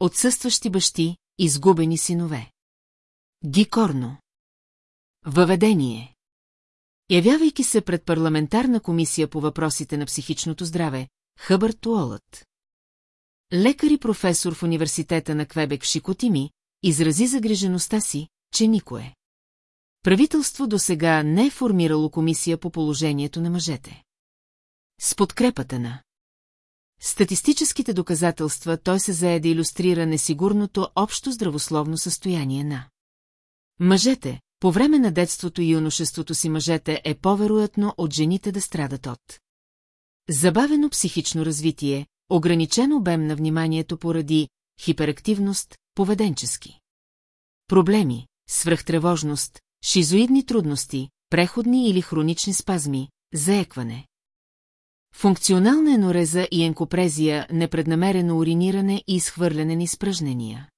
отсъстващи бащи, изгубени синове. Гикорно. Въведение. Явявайки се пред парламентарна комисия по въпросите на психичното здраве, Хъбърт Уолът. Лекар и професор в университета на Квебек в Шикотими изрази загрижеността си, че никое. Правителство до сега не е формирало комисия по положението на мъжете. С подкрепата на статистическите доказателства той се зае да иллюстрира несигурното общо здравословно състояние на мъжете. По време на детството и юношеството си мъжете е по-вероятно от жените да страдат от забавено психично развитие, ограничен обем на вниманието поради хиперактивност, поведенчески проблеми, свръхтревожност, шизоидни трудности, преходни или хронични спазми, заекване. Функционална енореза и енкопрезия, непреднамерено уриниране и изхвърляне на изпръжнения.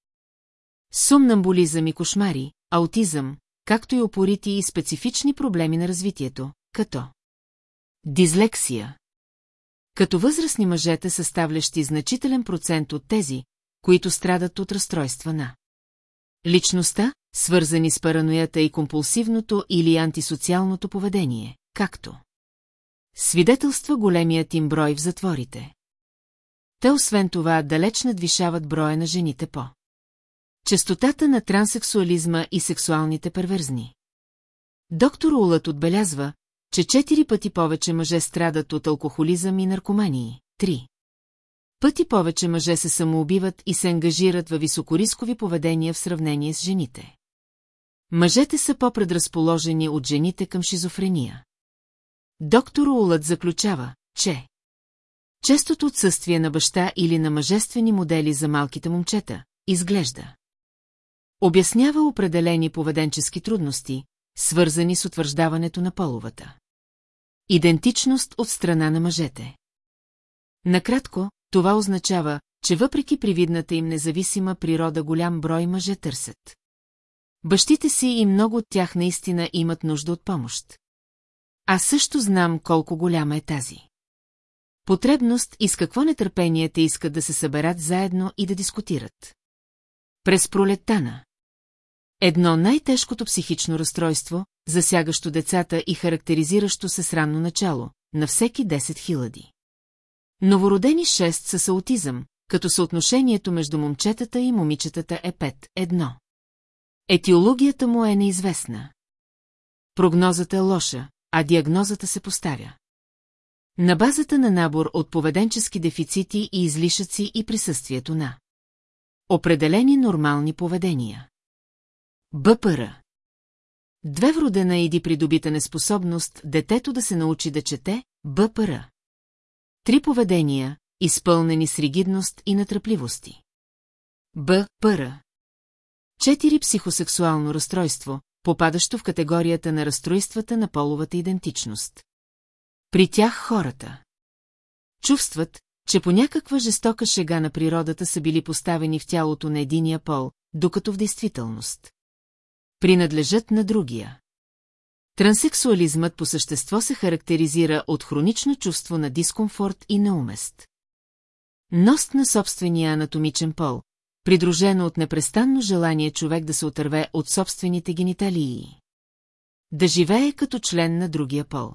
Сумнамбулизъм и кошмари, аутизъм, както и опорити и специфични проблеми на развитието, като дизлексия. Като възрастни мъжете съставлящи значителен процент от тези, които страдат от разстройства на личността, свързани с параноята и компулсивното или антисоциалното поведение, както свидетелства големият им брой в затворите. Те освен това далеч надвишават броя на жените по. Честотата на транссексуализма и сексуалните перверзни. Доктор Улът отбелязва, че четири пъти повече мъже страдат от алкохолизъм и наркомании. Три. Пъти повече мъже се самоубиват и се ангажират във високорискови поведения в сравнение с жените. Мъжете са по-предразположени от жените към шизофрения. Доктор Улът заключава, че честото отсъствие на баща или на мъжествени модели за малките момчета изглежда. Обяснява определени поведенчески трудности, свързани с утвърждаването на половата. Идентичност от страна на мъжете. Накратко, това означава, че въпреки привидната им независима природа голям брой мъже търсят. Бащите си и много от тях наистина имат нужда от помощ. Аз също знам колко голяма е тази. Потребност и с какво нетърпение те искат да се съберат заедно и да дискутират. През пролеттана. Едно най-тежкото психично разстройство, засягащо децата и характеризиращо се с ранно начало, на всеки 10 хиляди. Новородени 6 са с аутизъм, като съотношението между момчетата и момичетата е 5-1. Етиологията му е неизвестна. Прогнозата е лоша, а диагнозата се поставя. На базата на набор от поведенчески дефицити и излишъци и присъствието на определени нормални поведения. БПР Две вродена иди придобита неспособност детето да се научи да чете, БПР. Три поведения, изпълнени с ригидност и натръпливости. БПР. Четири психосексуално разстройство, попадащо в категорията на разстройствата на половата идентичност. При тях хората чувстват, че по някаква жестока шега на природата са били поставени в тялото на единия пол, докато в действителност принадлежат на другия. Транссексуализмът по същество се характеризира от хронично чувство на дискомфорт и неумест. Ност на собствения анатомичен пол, придружено от непрестанно желание човек да се отърве от собствените гениталии. Да живее като член на другия пол.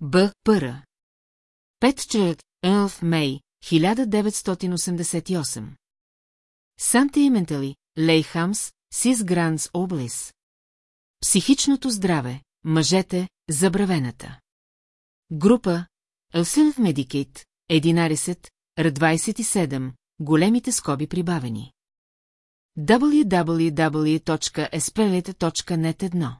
Б. Пъра. Петчерът Елф Мей, 1988. Санта Иментали, Лейхамс, Сис Гранс Облис. Психичното здраве, мъжете, забравената. Група Елсенф Медикейт, 11, Р27, големите скоби прибавени. www.espelet.net 1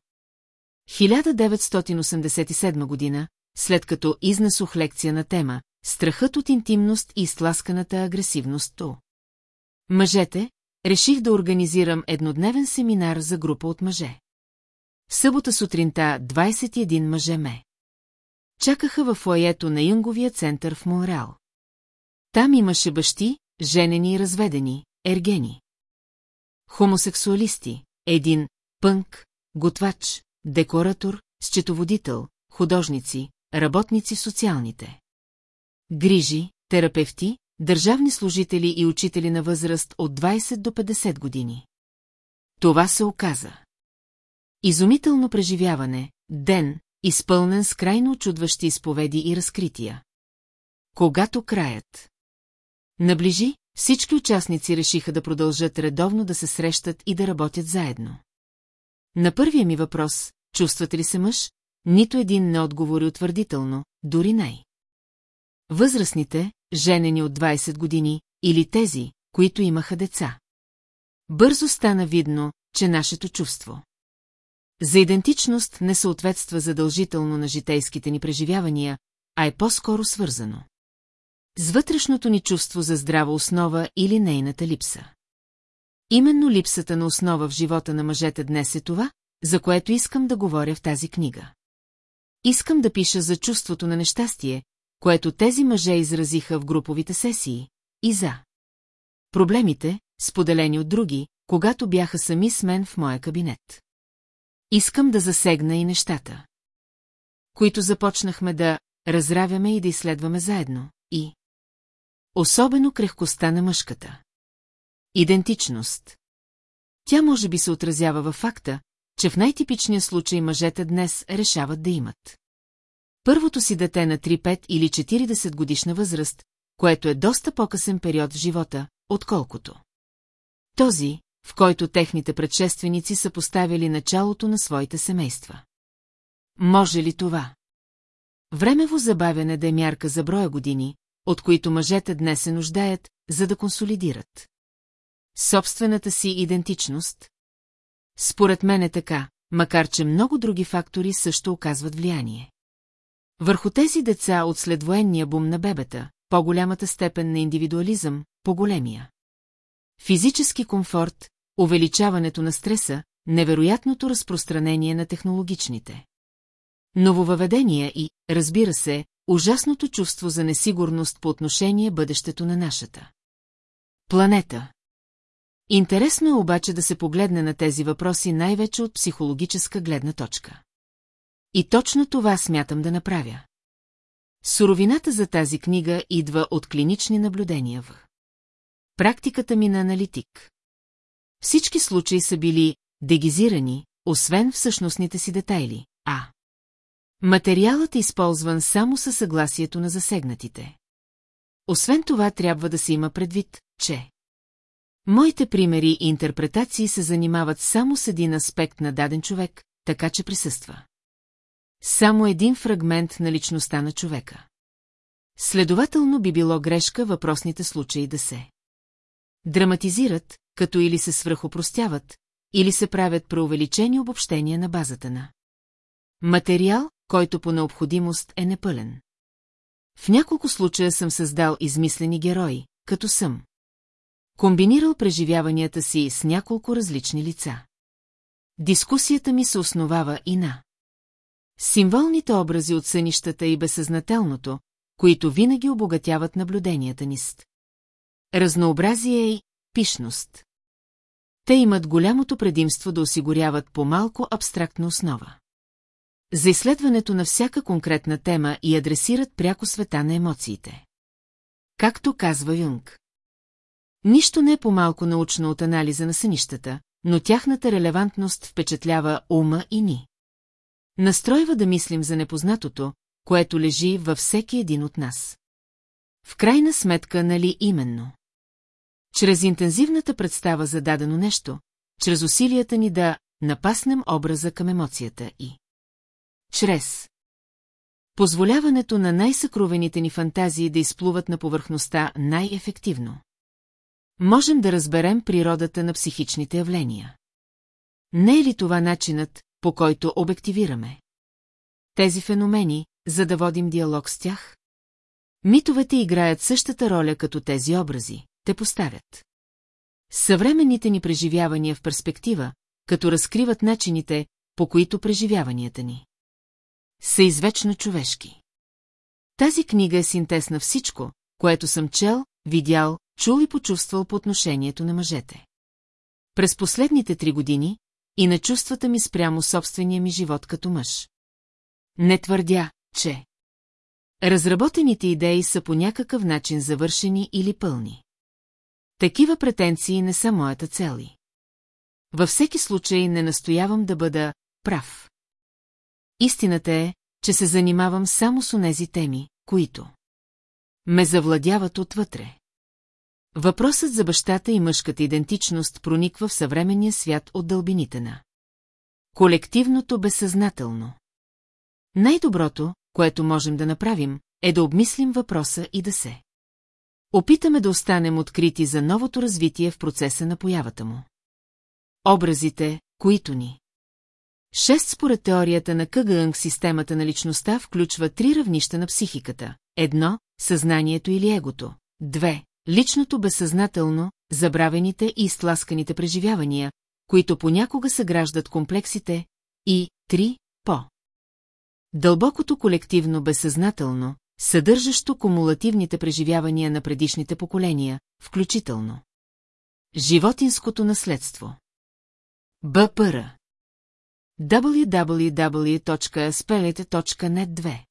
1987 година, след като изнесох лекция на тема Страхът от интимност и изтласканата агресивност то. Мъжете, реших да организирам еднодневен семинар за група от мъже. В събота сутринта 21 мъже ме. Чакаха във фоето на Юнговия център в Монреал. Там имаше бащи, женени и разведени, ергени. Хомосексуалисти, един, пънк, готвач, декоратор, счетоводител, художници, работници социалните. Грижи, терапевти, държавни служители и учители на възраст от 20 до 50 години. Това се оказа. Изумително преживяване, ден, изпълнен с крайно очудващи изповеди и разкрития. Когато краят наближи, всички участници решиха да продължат редовно да се срещат и да работят заедно. На първия ми въпрос, чувствате ли се мъж, нито един не отговори утвърдително, дори най. Възрастните, женени от 20 години, или тези, които имаха деца. Бързо стана видно, че нашето чувство. За идентичност не съответства задължително на житейските ни преживявания, а е по-скоро свързано. С вътрешното ни чувство за здрава основа или нейната липса. Именно липсата на основа в живота на мъжете днес е това, за което искам да говоря в тази книга. Искам да пиша за чувството на нещастие, което тези мъже изразиха в груповите сесии, и за проблемите, споделени от други, когато бяха сами с мен в моя кабинет. Искам да засегна и нещата, които започнахме да разравяме и да изследваме заедно, и особено крехкостта на мъжката. Идентичност. Тя може би се отразява във факта, че в най-типичния случай мъжете днес решават да имат. Първото си дете на 3-5 или 40 годишна възраст, което е доста по-късен период в живота, отколкото. Този, в който техните предшественици са поставили началото на своите семейства. Може ли това? Времево забавяне да е мярка за броя години, от които мъжете днес се нуждаят, за да консолидират. Собствената си идентичност? Според мен е така, макар че много други фактори също оказват влияние. Върху тези деца от следвоенния бум на бебета, по-голямата степен на индивидуализъм, по-големия. Физически комфорт, увеличаването на стреса, невероятното разпространение на технологичните. Нововъведения и, разбира се, ужасното чувство за несигурност по отношение бъдещето на нашата. Планета. Интересно е обаче да се погледне на тези въпроси най-вече от психологическа гледна точка. И точно това смятам да направя. Суровината за тази книга идва от клинични наблюдения в практиката ми на аналитик. Всички случаи са били дегизирани, освен в същностните си детайли, а материалът е използван само със съгласието на засегнатите. Освен това трябва да се има предвид, че Моите примери и интерпретации се занимават само с един аспект на даден човек, така че присъства. Само един фрагмент на личността на човека. Следователно би било грешка въпросните случаи да се драматизират, като или се свръхопростяват, или се правят преувеличени обобщения на базата на материал, който по необходимост е непълен. В няколко случая съм създал измислени герои, като съм комбинирал преживяванията си с няколко различни лица. Дискусията ми се основава и на символните образи от сънищата и безсъзнателното, които винаги обогатяват наблюденията ни с разнообразие и пишност. Те имат голямото предимство да осигуряват по-малко абстрактна основа. За изследването на всяка конкретна тема и адресират пряко света на емоциите. Както казва Юнг. Нищо не е по-малко научно от анализа на сънищата, но тяхната релевантност впечатлява ума и ни. Настройва да мислим за непознатото, което лежи във всеки един от нас. В крайна сметка, нали именно? Чрез интензивната представа за дадено нещо, чрез усилията ни да напаснем образа към емоцията и. Чрез позволяването на най-съкровените ни фантазии да изплуват на повърхността най-ефективно. Можем да разберем природата на психичните явления. Не е ли това начинът, по който обективираме? Тези феномени, за да водим диалог с тях? Митовете играят същата роля като тези образи, те поставят. Съвременните ни преживявания в перспектива, като разкриват начините, по които преживяванията ни са извечно човешки. Тази книга е синтез на всичко, което съм чел, видял, чул и почувствал по отношението на мъжете. През последните три години и на чувствата ми спрямо собствения ми живот като мъж. Не твърдя, че Разработените идеи са по някакъв начин завършени или пълни. Такива претенции не са моята цели. Във всеки случай не настоявам да бъда прав. Истината е, че се занимавам само с онези теми, които ме завладяват отвътре. Въпросът за бащата и мъжката идентичност прониква в съвременния свят от дълбините на колективното безсъзнателно. Най-доброто, което можем да направим, е да обмислим въпроса и да се. Опитаме да останем открити за новото развитие в процеса на появата му. Образите, които ни. Шест според теорията на КГН системата на личността включва три равнища на психиката. Едно – съзнанието или егото. Две – личното безсъзнателно, забравените и изтласканите преживявания, които понякога съграждат комплексите. И три – по. Дълбокото колективно безсъзнателно, съдържащо кумулативните преживявания на предишните поколения, включително. Животинското наследство. БПР www.spelete.net 2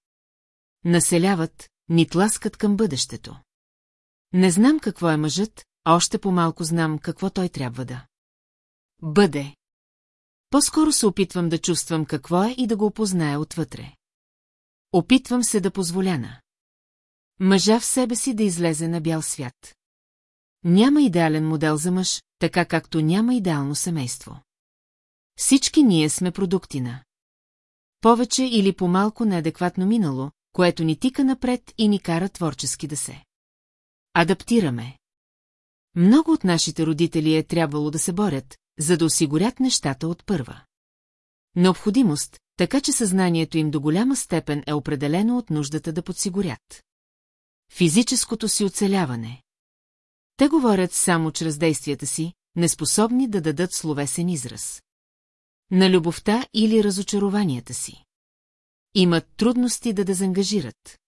Населяват, ни тласкат към бъдещето. Не знам какво е мъжът, а още по-малко знам какво той трябва да. Бъде. По-скоро се опитвам да чувствам какво е и да го опозная отвътре. Опитвам се да позволяна. Мъжа в себе си да излезе на бял свят. Няма идеален модел за мъж, така както няма идеално семейство. Всички ние сме продукти на. Повече или по-малко неадекватно минало, което ни тика напред и ни кара творчески да се. Адаптираме. Много от нашите родители е трябвало да се борят, за да осигурят нещата от първа. Необходимост, така че съзнанието им до голяма степен е определено от нуждата да подсигурят. Физическото си оцеляване. Те говорят само чрез действията си, неспособни да дадат словесен израз. На любовта или разочарованията си. Имат трудности да дезангажират.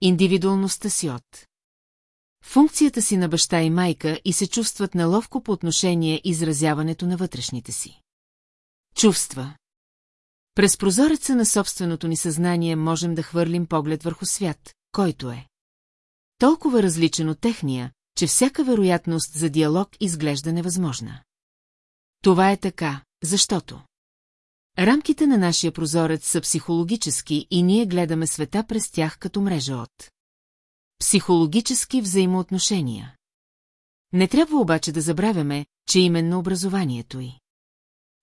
Индивидуалността си от. Функцията си на баща и майка и се чувстват наловко по отношение изразяването на вътрешните си. Чувства. През прозореца на собственото ни съзнание можем да хвърлим поглед върху свят, който е. Толкова различен от техния, че всяка вероятност за диалог изглежда невъзможна. Това е така, защото... Рамките на нашия прозорец са психологически и ние гледаме света през тях като мрежа от... Психологически взаимоотношения. Не трябва обаче да забравяме, че именно образованието й.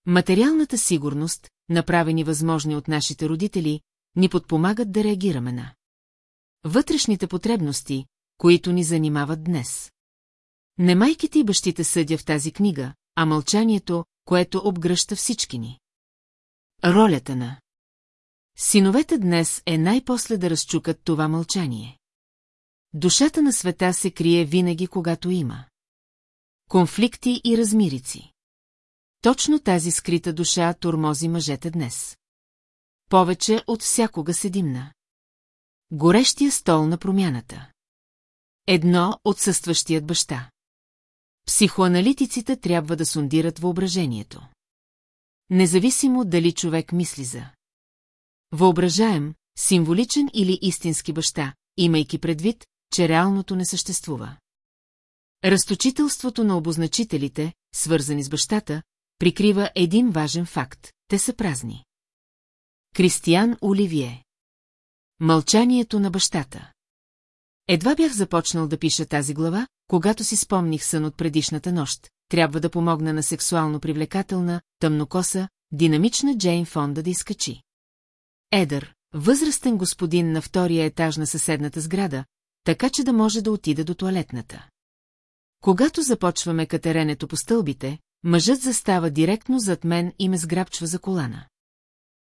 Материалната сигурност, направени възможни от нашите родители, ни подпомагат да реагираме на вътрешните потребности, които ни занимават днес. Не майките и бащите съдя в тази книга, а мълчанието, което обгръща всички ни. Ролята на Синовете днес е най-после да разчукат това мълчание. Душата на света се крие винаги, когато има. Конфликти и размирици. Точно тази скрита душа тормози мъжете днес. Повече от всякога седимна. Горещия стол на промяната. Едно отсъстващият баща. Психоаналитиците трябва да сундират въображението. Независимо дали човек мисли за въображаем, символичен или истински баща, имайки предвид, че реалното не съществува. Разточителството на обозначителите, свързани с бащата, прикрива един важен факт – те са празни. Кристиян Оливие Мълчанието на бащата Едва бях започнал да пиша тази глава, когато си спомних сън от предишната нощ. Трябва да помогна на сексуално привлекателна, тъмнокоса, динамична Джейн Фонда да изкачи. Едър, възрастен господин на втория етаж на съседната сграда, така че да може да отида до туалетната. Когато започваме катеренето по стълбите, мъжът застава директно зад мен и ме сграбчва за колана.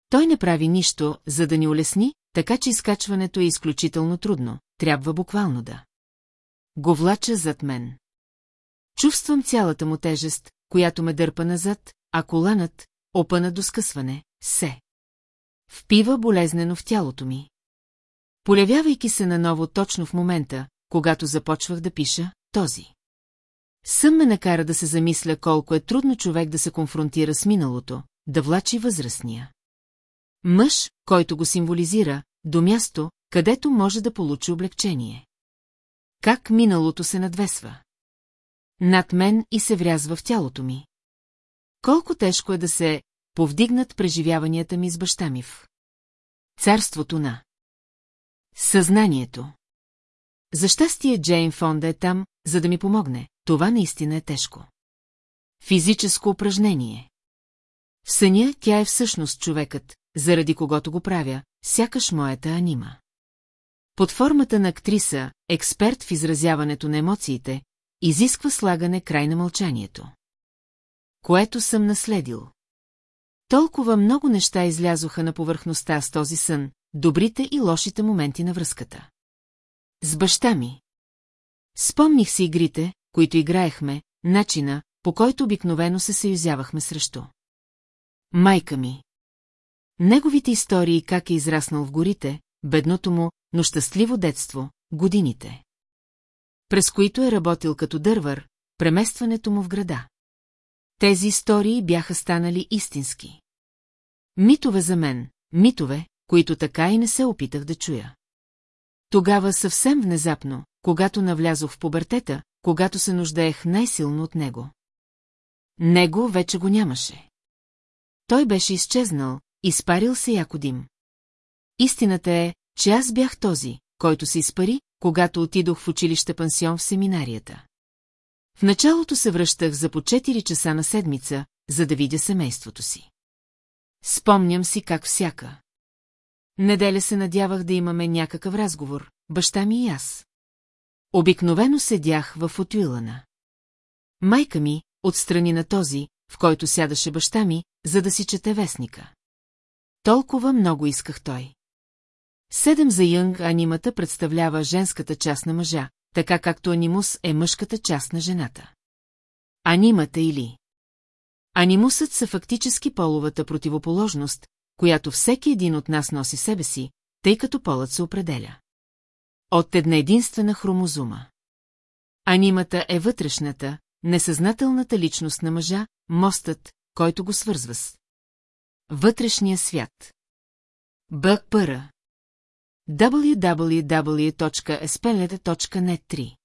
Той не прави нищо, за да ни улесни, така че изкачването е изключително трудно, трябва буквално да. Го влача зад мен. Чувствам цялата му тежест, която ме дърпа назад, а коланът, опъна до скъсване, се. Впива болезнено в тялото ми. Полявявайки се наново точно в момента, когато започвах да пиша, този. Съм ме накара да се замисля колко е трудно човек да се конфронтира с миналото, да влачи възрастния. Мъж, който го символизира, до място, където може да получи облегчение. Как миналото се надвесва? Над мен и се врязва в тялото ми. Колко тежко е да се повдигнат преживяванията ми с баща ми в царството на съзнанието. За щастие Джейн Фонда е там, за да ми помогне. Това наистина е тежко. Физическо упражнение. В съня тя е всъщност човекът, заради когото го правя, сякаш моята анима. Под формата на актриса, експерт в изразяването на емоциите, изисква слагане край на мълчанието. Което съм наследил. Толкова много неща излязоха на повърхността с този сън, добрите и лошите моменти на връзката. С баща ми. Спомних си игрите, които играехме, начина, по който обикновено се съюзявахме срещу. Майка ми. Неговите истории как е израснал в горите, бедното му, но щастливо детство, годините. През които е работил като дървър, преместването му в града. Тези истории бяха станали истински. Митове за мен, митове, които така и не се опитах да чуя. Тогава съвсем внезапно, когато навлязох в пубертета, когато се нуждаех най-силно от него. Него вече го нямаше. Той беше изчезнал, изпарил се яко дим. Истината е, че аз бях този, който се изпари, когато отидох в училище пансион в семинарията. В началото се връщах за по 4 часа на седмица, за да видя семейството си. Спомням си как всяка. Неделя се надявах да имаме някакъв разговор, баща ми и аз. Обикновено седях в Отуилана. Майка ми, отстрани на този, в който сядаше баща ми, за да си чете вестника. Толкова много исках той. Седем за Янг анимата представлява женската част на мъжа, така както анимус е мъжката част на жената. Анимата или Анимусът са фактически половата противоположност, която всеки един от нас носи себе си, тъй като полът се определя. От една единствена хромозума. Анимата е вътрешната, несъзнателната личност на мъжа, мостът, който го свързва с вътрешния свят. БПР www.espeleta.net 3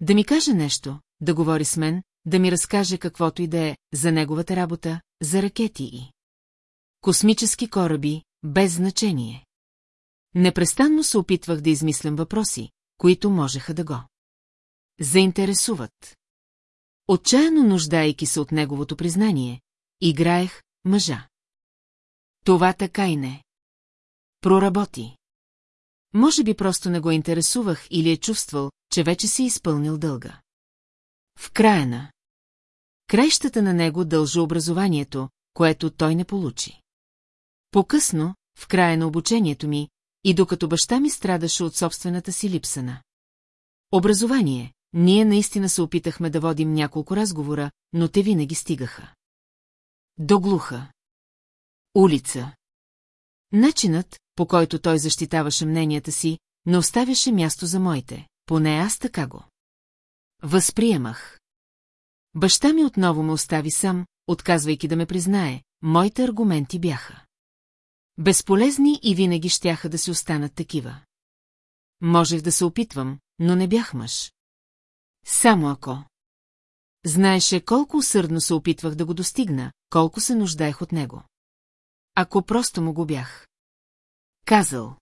Да ми каже нещо, да говори с мен, да ми разкаже каквото и да е за неговата работа, за ракети и космически кораби, без значение. Непрестанно се опитвах да измислям въпроси, които можеха да го заинтересуват. Отчаяно нуждайки се от неговото признание, играех мъжа. Това така и не. Проработи. Може би просто не го интересувах или е чувствал, че вече си изпълнил дълга. В края на краищата на него дължа образованието, което той не получи. По-късно, в края на обучението ми, и докато баща ми страдаше от собствената си липса на образование, ние наистина се опитахме да водим няколко разговора, но те винаги стигаха. До глуха. Улица. Начинът, по който той защитаваше мненията си, не оставяше място за моите, поне аз така го. Възприемах. Баща ми отново ме остави сам, отказвайки да ме признае, моите аргументи бяха. Безполезни и винаги щяха да си останат такива. Можех да се опитвам, но не бях мъж. Само ако. Знаеше колко усърдно се опитвах да го достигна, колко се нуждаех от него. Ако просто му го бях. Казал.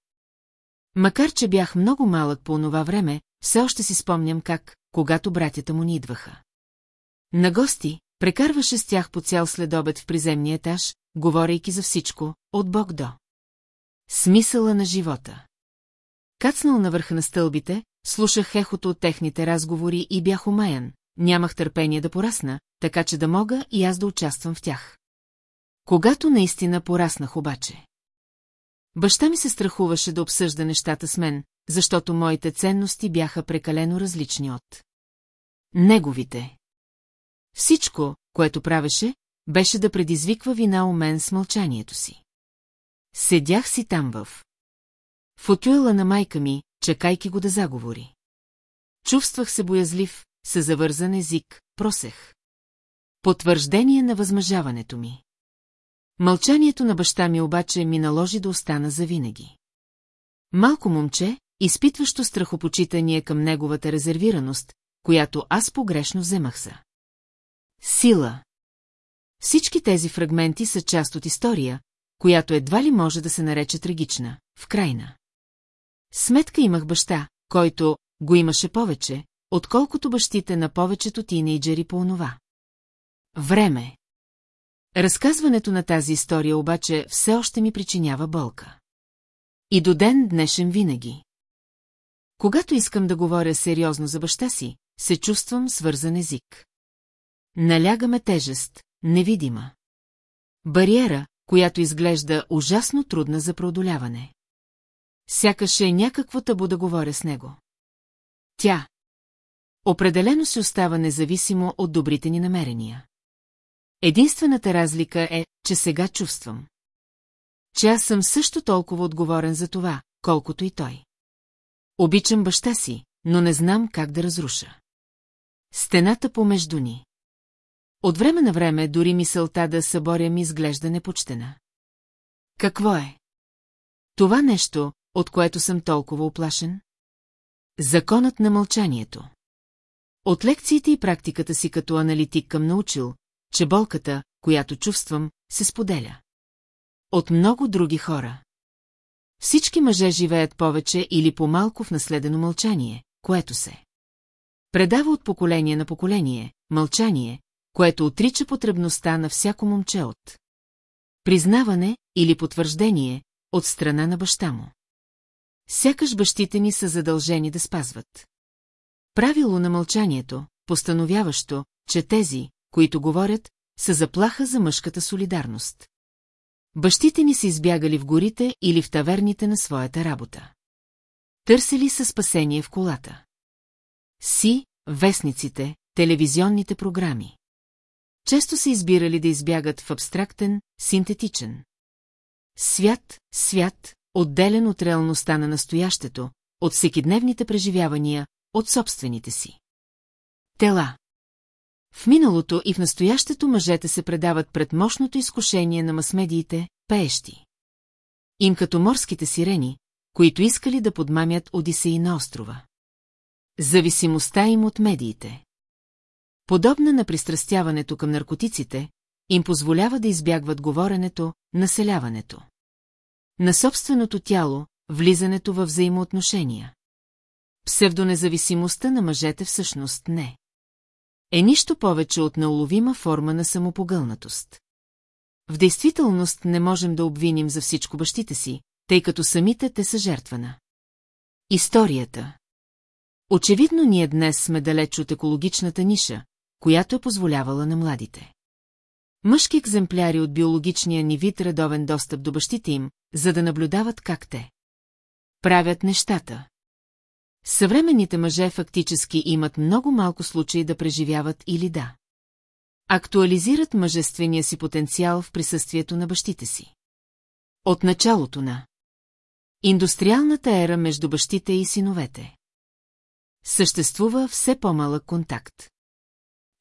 Макар, че бях много малък по онова време, все още си спомням как, когато братята му ни идваха. На гости, прекарваше с тях по цял следобед в приземния етаж, говорейки за всичко, от Бог до. Смисъла на живота. Кацнал на върха на стълбите, слушах ехото от техните разговори и бях умаян, нямах търпение да порасна, така че да мога и аз да участвам в тях. Когато наистина пораснах обаче. Баща ми се страхуваше да обсъжда нещата с мен, защото моите ценности бяха прекалено различни от неговите. Всичко, което правеше, беше да предизвиква вина у мен с мълчанието си. Седях си там в фотюела на майка ми, чакайки го да заговори. Чувствах се боязлив, със завързан език, просех. Потвърждение на възмъжаването ми. Мълчанието на баща ми обаче ми наложи да остана завинаги. Малко момче, изпитващо страхопочитание към неговата резервираност, която аз погрешно вземах за. Сила. Всички тези фрагменти са част от история, която едва ли може да се нарече трагична, в крайна. Сметка имах баща, който го имаше повече, отколкото бащите на повечето тинейджери по онова. Време. Разказването на тази история обаче все още ми причинява болка. И до ден днешен винаги. Когато искам да говоря сериозно за баща си, се чувствам свързан език. Налягаме тежест, невидима. Бариера, която изглежда ужасно трудна за преодоляване. Сякаш е някакво табу да говоря с него. Тя. Определено се остава независимо от добрите ни намерения. Единствената разлика е, че сега чувствам. Че аз съм също толкова отговорен за това, колкото и той. Обичам баща си, но не знам как да разруша. Стената помежду ни. От време на време дори мисълта да съборя ми изглежда непочтена. Какво е? Това нещо, от което съм толкова оплашен? Законът на мълчанието. От лекциите и практиката си като аналитик към научил, че болката, която чувствам, се споделя. От много други хора. Всички мъже живеят повече или по-малко в наследено мълчание, което се предава от поколение на поколение, мълчание, което отрича потребността на всяко момче от признаване или потвърждение от страна на баща му. Сякаш бащите ни са задължени да спазват. Правило на мълчанието, постановяващо, че тези, които говорят, са заплаха за мъжката солидарност. Бащите ни са избягали в горите или в таверните на своята работа. Търсили са спасение в колата. Си, вестниците, телевизионните програми. Често са избирали да избягат в абстрактен, синтетичен. Свят, свят, отделен от реалността на настоящето, от всекидневните преживявания, от собствените си. Тела. В миналото и в настоящето мъжете се предават пред мощното изкушение на масмедиите, пеещи. Им като морските сирени, които искали да подмамят Одисеи на острова. Зависимостта им от медиите. Подобна на пристрастяването към наркотиците, им позволява да избягват говоренето, населяването. На собственото тяло, влизането във взаимоотношения. Псевдонезависимостта на мъжете всъщност не. Е нищо повече от неуловима форма на самопогълнатост. В действителност не можем да обвиним за всичко бащите си, тъй като самите те са жертвана. Историята Очевидно ние днес сме далеч от екологичната ниша, която е позволявала на младите. Мъжки екземпляри от биологичния ни вид редовен достъп до бащите им, за да наблюдават как те правят нещата. Съвременните мъже фактически имат много малко случаи да преживяват или да. Актуализират мъжествения си потенциал в присъствието на бащите си. От началото на индустриалната ера между бащите и синовете. Съществува все по-малък контакт.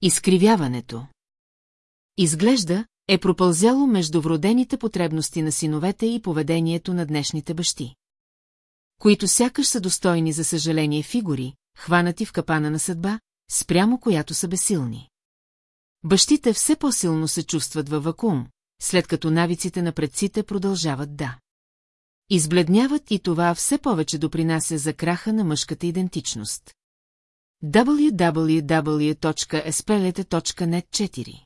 Изкривяването. Изглежда, е пропълзяло между вродените потребности на синовете и поведението на днешните бащи. Които сякаш са достойни за съжаление фигури, хванати в капана на съдба, спрямо която са безсилни. Бащите все по-силно се чувстват във вакуум, след като навиците на предците продължават да. Избледняват и това все повече допринася за краха на мъжката идентичност. www.espelete.net 4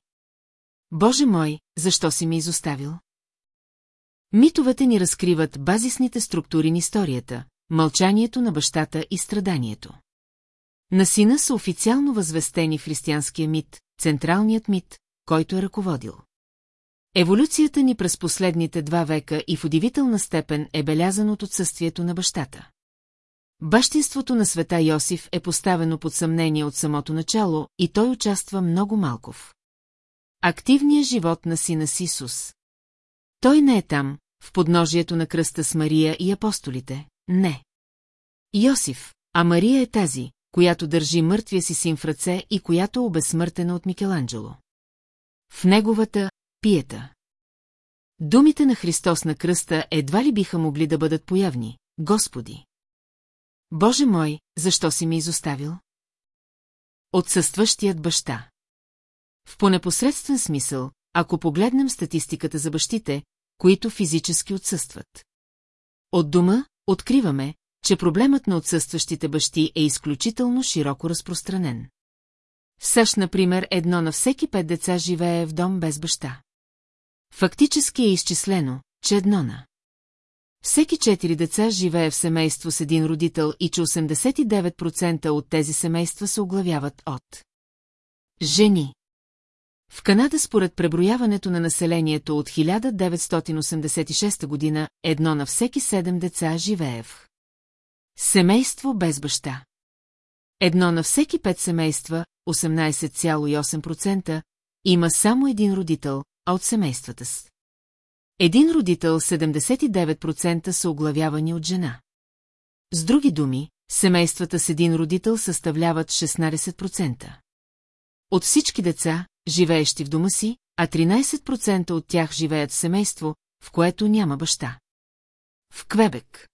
Боже мой, защо си ми изоставил? Митовете ни разкриват базисните структури на историята, мълчанието на бащата и страданието. На сина са официално възвестени християнския мит, централният мит, който е ръководил. Еволюцията ни през последните два века и в удивителна степен е белязан от отсъствието на бащата. Бащинството на света Йосиф е поставено под съмнение от самото начало и той участва много малко в активния живот на сина си Исус. Той не е там, в подножието на кръста с Мария и апостолите, не. Йосиф, а Мария е тази, която държи мъртвия си син в ръце и която е обезсмъртена от Микеланджело. В неговата пиета. Думите на Христос на кръста едва ли биха могли да бъдат появни, Господи. Боже мой, защо си ми изоставил? Отсъстващият баща. В понепосредствен смисъл, ако погледнем статистиката за бащите, които физически отсъстват. От дома откриваме, че проблемът на отсъстващите бащи е изключително широко разпространен. В САЩ, например, едно на всеки пет деца живее в дом без баща. Фактически е изчислено, че едно на. Всеки четири деца живее в семейство с един родител и че 89% от тези семейства се оглавяват от жени. В Канада според преброяването на населението от 1986 година, едно на всеки седем деца живее в семейство без баща. Едно на всеки пет семейства, 18,8%, има само един родител, а от семействата с. Един родител 79% са оглавявани от жена. С други думи, семействата с един родител съставляват 16%. От всички деца, живеещи в дома си, а 13% от тях живеят в семейство, в което няма баща. В Квебек.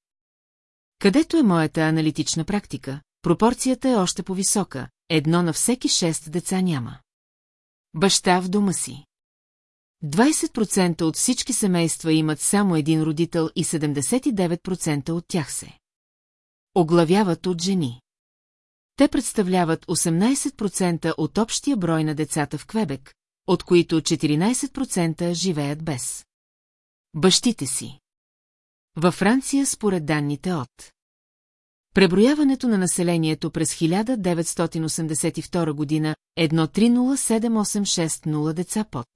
Където е моята аналитична практика, пропорцията е още по-висока, едно на всеки шест деца няма. Баща в дома си. 20% от всички семейства имат само един родител и 79% от тях се. Оглавяват от жени. Те представляват 18% от общия брой на децата в Квебек, от които 14% живеят без. Бащите си. Във Франция според данните от Преброяването на населението през 1982 година 130786 деца под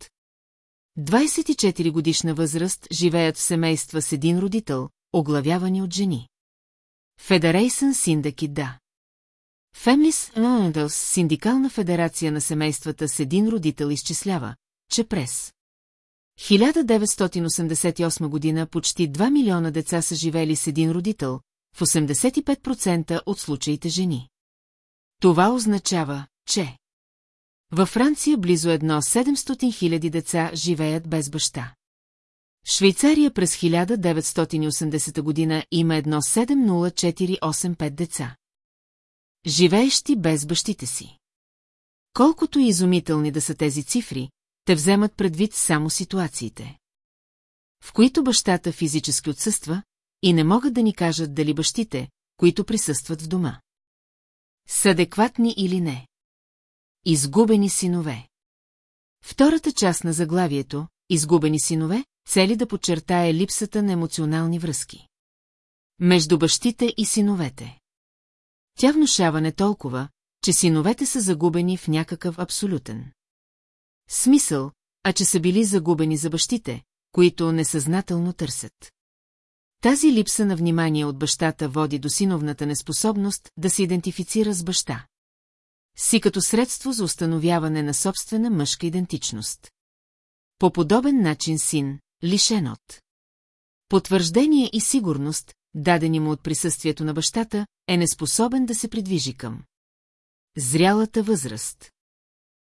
24 годишна възраст живеят в семейства с един родител, оглавявани от жени. Федерейсън Синдаки да. Фемлис Лондълс, синдикална федерация на семействата с един родител изчислява, че през 1988 година почти 2 милиона деца са живели с един родител, в 85% от случаите жени. Това означава, че във Франция близо едно 700 000 деца живеят без баща. Швейцария през 1980 година има едно 70485 деца. Живеещи без бащите си. Колкото и изумителни да са тези цифри, те вземат предвид само ситуациите. В които бащата физически отсъства, и не могат да ни кажат дали бащите, които присъстват в дома. Са адекватни или не. Изгубени синове. Втората част на заглавието Изгубени синове цели да подчертае липсата на емоционални връзки. Между бащите и синовете. Тя внушава не толкова, че синовете са загубени в някакъв абсолютен. Смисъл, а че са били загубени за бащите, които несъзнателно търсят. Тази липса на внимание от бащата води до синовната неспособност да се идентифицира с баща. Си като средство за установяване на собствена мъжка идентичност. По подобен начин син, лишен от потвърждение и сигурност, дадени му от присъствието на бащата, е неспособен да се придвижи към зрялата възраст.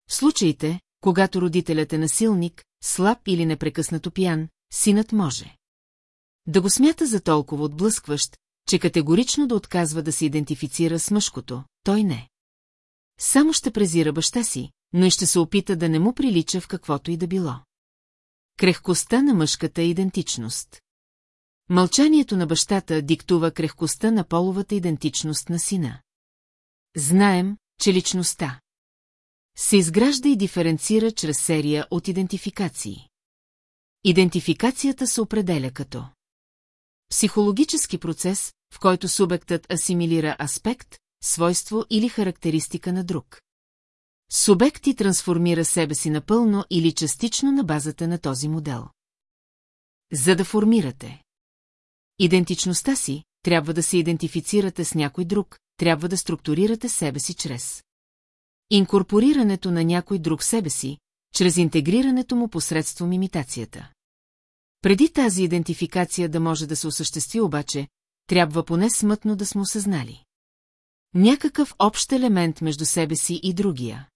В случаите, когато родителят е насилник, слаб или непрекъснато пиян, синът може да го смята за толкова отблъскващ, че категорично да отказва да се идентифицира с мъжкото, той не. Само ще презира баща си, но и ще се опита да не му прилича в каквото и да било. Крехкостта на мъжката идентичност Мълчанието на бащата диктува крехкостта на половата идентичност на сина. Знаем, че личността се изгражда и диференцира чрез серия от идентификации. Идентификацията се определя като Психологически процес, в който субектът асимилира аспект, свойство или характеристика на друг. Субект и трансформира себе си напълно или частично на базата на този модел. За да формирате идентичността си, трябва да се идентифицирате с някой друг, трябва да структурирате себе си чрез инкорпорирането на някой друг себе си, чрез интегрирането му посредством имитацията. Преди тази идентификация да може да се осъществи обаче, трябва поне смътно да сме осъзнали. Някакъв общ елемент между себе си и другия.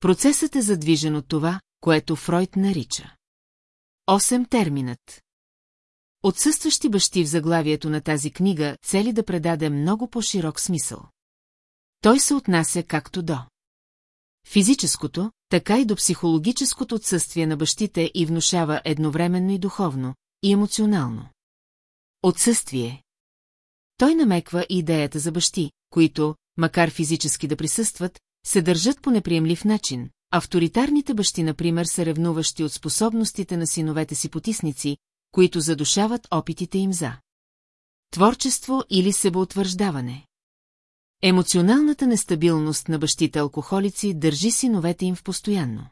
Процесът е задвижен от това, което Фройд нарича. Осем терминът. Отсъстващи бащи в заглавието на тази книга цели да предаде много по-широк смисъл. Той се отнася както до физическото, така и до психологическото отсъствие на бащите и внушава едновременно и духовно, и емоционално. Отсъствие. Той намеква идеята за бащи, които, макар физически да присъстват, се държат по неприемлив начин. Авторитарните бащи, например, са ревнуващи от способностите на синовете си потисници, които задушават опитите им за творчество или себеутвърждаване. Емоционалната нестабилност на бащите алкохолици държи синовете им в постоянно.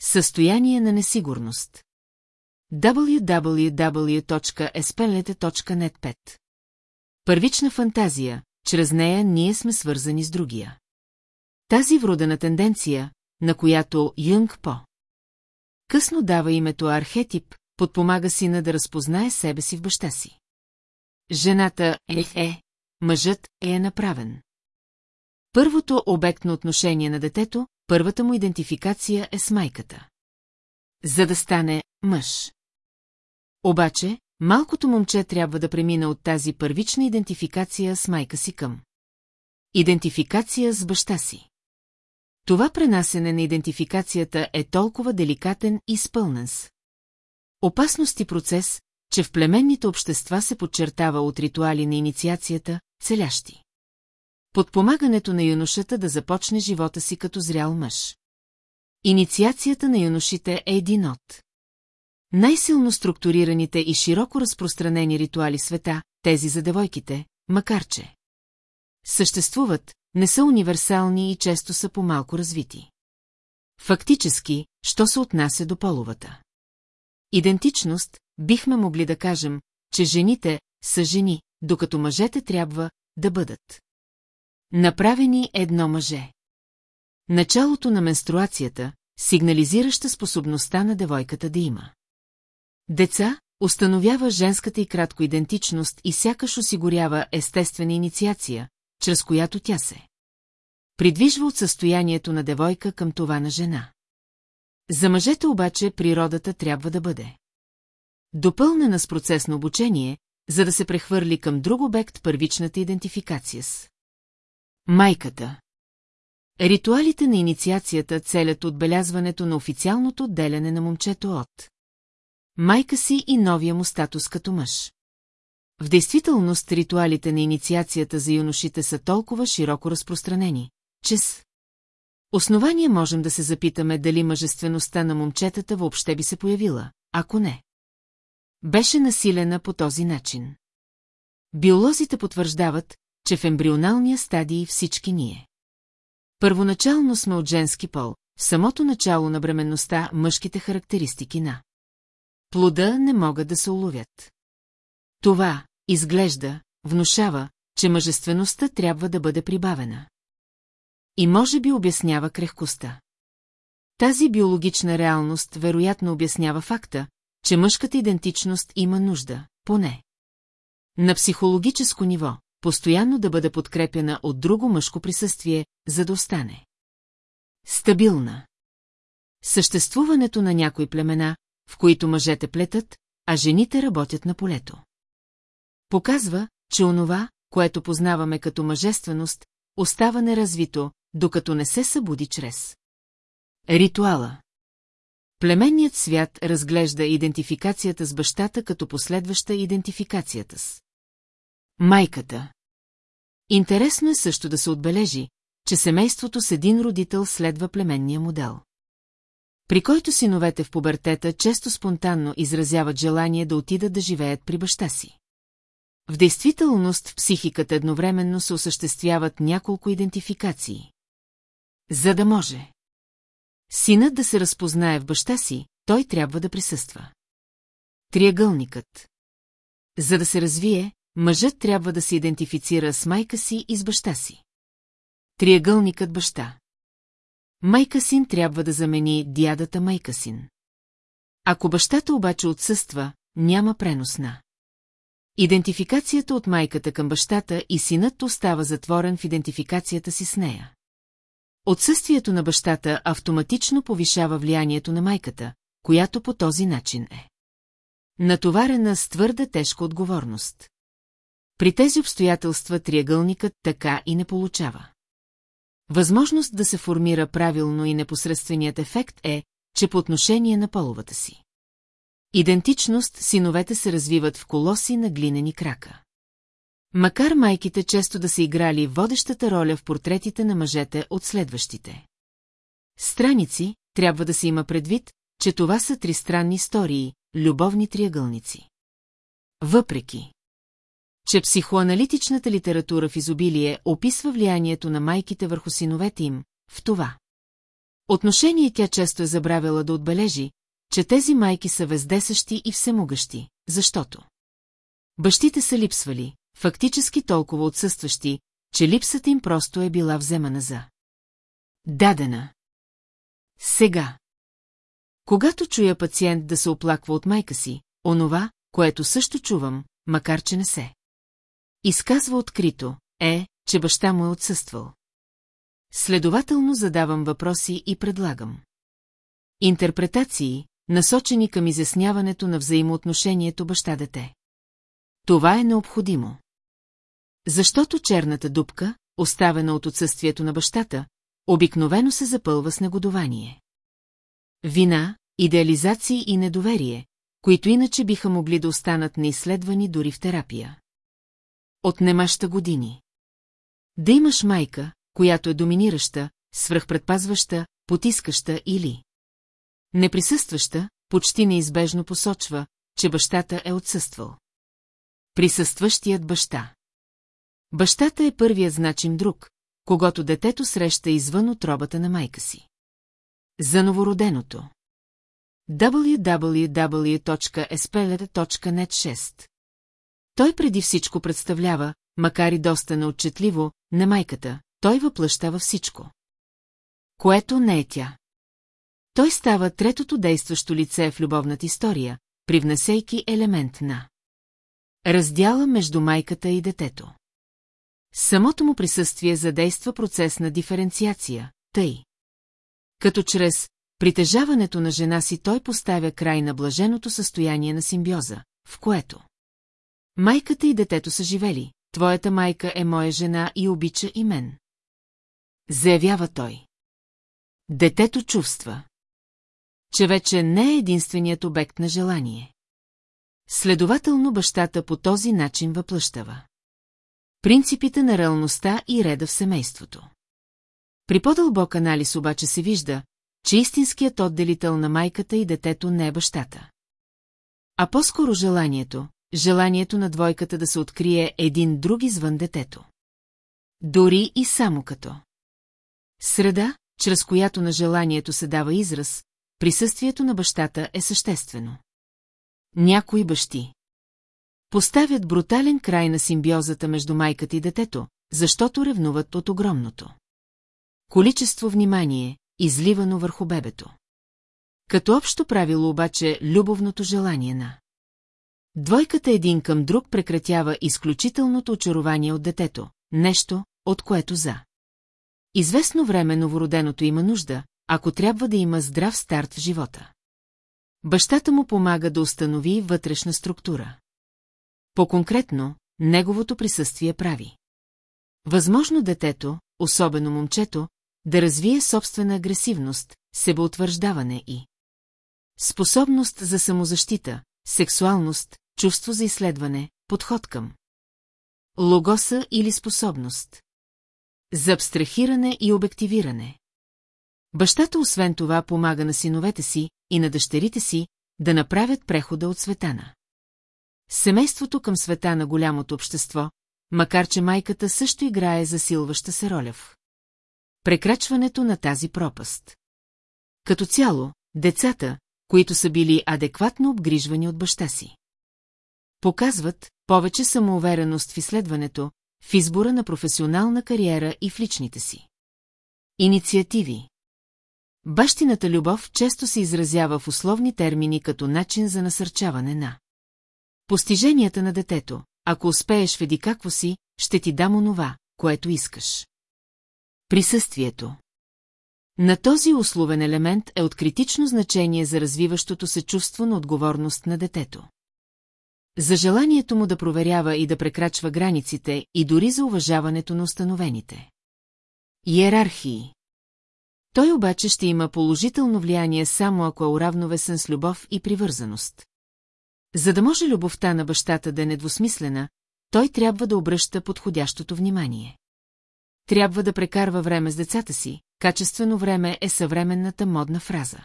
Състояние на несигурност www.espelete.net 5 Първична фантазия, чрез нея ние сме свързани с другия. Тази вродена тенденция, на която Юнг По късно дава името архетип, подпомага сина да разпознае себе си в баща си. Жената е е, мъжът е направен. Първото обектно отношение на детето, първата му идентификация е с майката. За да стане мъж. Обаче, малкото момче трябва да премина от тази първична идентификация с майка си към. Идентификация с баща си. Това пренасене на идентификацията е толкова деликатен и спълнен с. Опасности процес, че в племенните общества се подчертава от ритуали на инициацията, целящи. Подпомагането на юношата да започне живота си като зрял мъж. Инициацията на юношите е един от най-силно структурираните и широко разпространени ритуали света, тези за девойките, макар че съществуват, не са универсални и често са по-малко развити. Фактически, що се отнася до половата. Идентичност, бихме могли да кажем, че жените са жени, докато мъжете трябва да бъдат. Направени едно мъже. Началото на менструацията, сигнализираща способността на девойката да има. Деца, установява женската и кратко идентичност и сякаш осигурява естествена инициация, чрез която тя се придвижва от състоянието на девойка към това на жена. За мъжете обаче природата трябва да бъде допълнена с процес на обучение, за да се прехвърли към друг обект първичната идентификация с майката. Ритуалите на инициацията целят отбелязването на официалното отделяне на момчето от майка си и новия му статус като мъж. В действителност ритуалите на инициацията за юношите са толкова широко разпространени, че с основание можем да се запитаме дали мъжествеността на момчетата въобще би се появила, ако не. Беше насилена по този начин. Биолозите потвърждават, че в ембрионалния стадий всички ние. Първоначално сме от женски пол, в самото начало на бременността мъжките характеристики на плода не могат да се уловят. Това, изглежда, внушава, че мъжествеността трябва да бъде прибавена. И може би обяснява крехкостта. Тази биологична реалност вероятно обяснява факта, че мъжката идентичност има нужда, поне. На психологическо ниво, постоянно да бъде подкрепена от друго мъжко присъствие, за да остане. Стабилна. Съществуването на някои племена, в които мъжете плетат, а жените работят на полето. Показва, че онова, което познаваме като мъжественост, остава неразвито, докато не се събуди чрез. Ритуала Племенният свят разглежда идентификацията с бащата като последваща идентификацията с майката. Интересно е също да се отбележи, че семейството с един родител следва племенния модел. При който синовете в пубертета често спонтанно изразяват желание да отидат да живеят при баща си. В действителност в психиката едновременно се осъществяват няколко идентификации. За да може. Синът да се разпознае в баща си, той трябва да присъства. Триъгълникът. За да се развие, мъжът трябва да се идентифицира с майка си и с баща си. Триъгълникът баща. Майка син трябва да замени дядата майка син. Ако бащата обаче отсъства, няма пренос на. Идентификацията от майката към бащата и синът остава затворен в идентификацията си с нея. Отсъствието на бащата автоматично повишава влиянието на майката, която по този начин е. натоварена с твърда тежка отговорност. При тези обстоятелства триъгълникът така и не получава. Възможност да се формира правилно и непосредственият ефект е, че по отношение на половата си. Идентичност синовете се развиват в колоси на глинени крака. Макар майките често да са играли водещата роля в портретите на мъжете от следващите. Страници, трябва да се има предвид, че това са тристранни истории, любовни триъгълници. Въпреки, че психоаналитичната литература в изобилие описва влиянието на майките върху синовете им, в това. Отношение тя често е забравяла да отбележи, че тези майки са вездесъщи и всемогъщи, защото бащите са липсвали, фактически толкова отсъстващи, че липсата им просто е била вземана за. Дадена. Сега. Когато чуя пациент да се оплаква от майка си, онова, което също чувам, макар че не се. Изказва открито, е, че баща му е отсъствал. Следователно задавам въпроси и предлагам. Интерпретации, насочени към изясняването на взаимоотношението баща-дете. Това е необходимо. Защото черната дупка, оставена от отсъствието на бащата, обикновено се запълва с негодование. Вина, идеализации и недоверие, които иначе биха могли да останат неизследвани дори в терапия. Отнемаща години. Да имаш майка, която е доминираща, свръхпредпазваща, потискаща или неприсъстваща, почти неизбежно посочва, че бащата е отсъствал. Присъстващият баща. Бащата е първият значим друг, когато детето среща извън отробата на майка си. За новороденото. www.espeleta.net 6 Той преди всичко представлява, макар и доста неотчетливо, не майката, той въплъщава всичко. Което не е тя. Той става третото действащо лице в любовната история, привнесейки елемент на раздяла между майката и детето. Самото му присъствие задейства процес на диференциация, тъй. Като чрез притежаването на жена си той поставя край на блаженото състояние на симбиоза, в което майката и детето са живели, твоята майка е моя жена и обича и мен. Заявява той. Детето чувства, че вече не е единственият обект на желание. Следователно бащата по този начин въплъщава. Принципите на реалността и реда в семейството. При по-дълбок анализ обаче се вижда, че истинският отделител на майката и детето не е бащата. А по-скоро желанието, желанието на двойката да се открие един друг извън детето. Дори и само като. Среда, чрез която на желанието се дава израз, присъствието на бащата е съществено. Някои бащи поставят брутален край на симбиозата между майката и детето, защото ревнуват от огромното. Количество внимание, изливано върху бебето. Като общо правило обаче любовното желание на Двойката един към друг прекратява изключителното очарование от детето, нещо, от което за. Известно време новороденото има нужда, ако трябва да има здрав старт в живота. Бащата му помага да установи вътрешна структура. По-конкретно, неговото присъствие прави. Възможно детето, особено момчето, да развие собствена агресивност, себеутвърждаване и способност за самозащита, сексуалност, чувство за изследване, подход към логоса или способност за абстрахиране и обективиране. Бащата освен това помага на синовете си и на дъщерите си да направят прехода от светана. Семейството към света на голямото общество, макар че майката също играе засилваща се роля в прекрачването на тази пропаст. Като цяло, децата, които са били адекватно обгрижвани от баща си. Показват повече самоувереност в изследването, в избора на професионална кариера и в личните си. Инициативи Бащината любов често се изразява в условни термини като начин за насърчаване на постиженията на детето. Ако успееш в еди какво си, ще ти дам онова, което искаш. Присъствието На този условен елемент е от критично значение за развиващото се чувство на отговорност на детето. За желанието му да проверява и да прекрачва границите и дори за уважаването на установените. Иерархии Той обаче ще има положително влияние само ако е уравновесен с любов и привързаност. За да може любовта на бащата да е недвусмислена, той трябва да обръща подходящото внимание. Трябва да прекарва време с децата си, качествено време е съвременната модна фраза.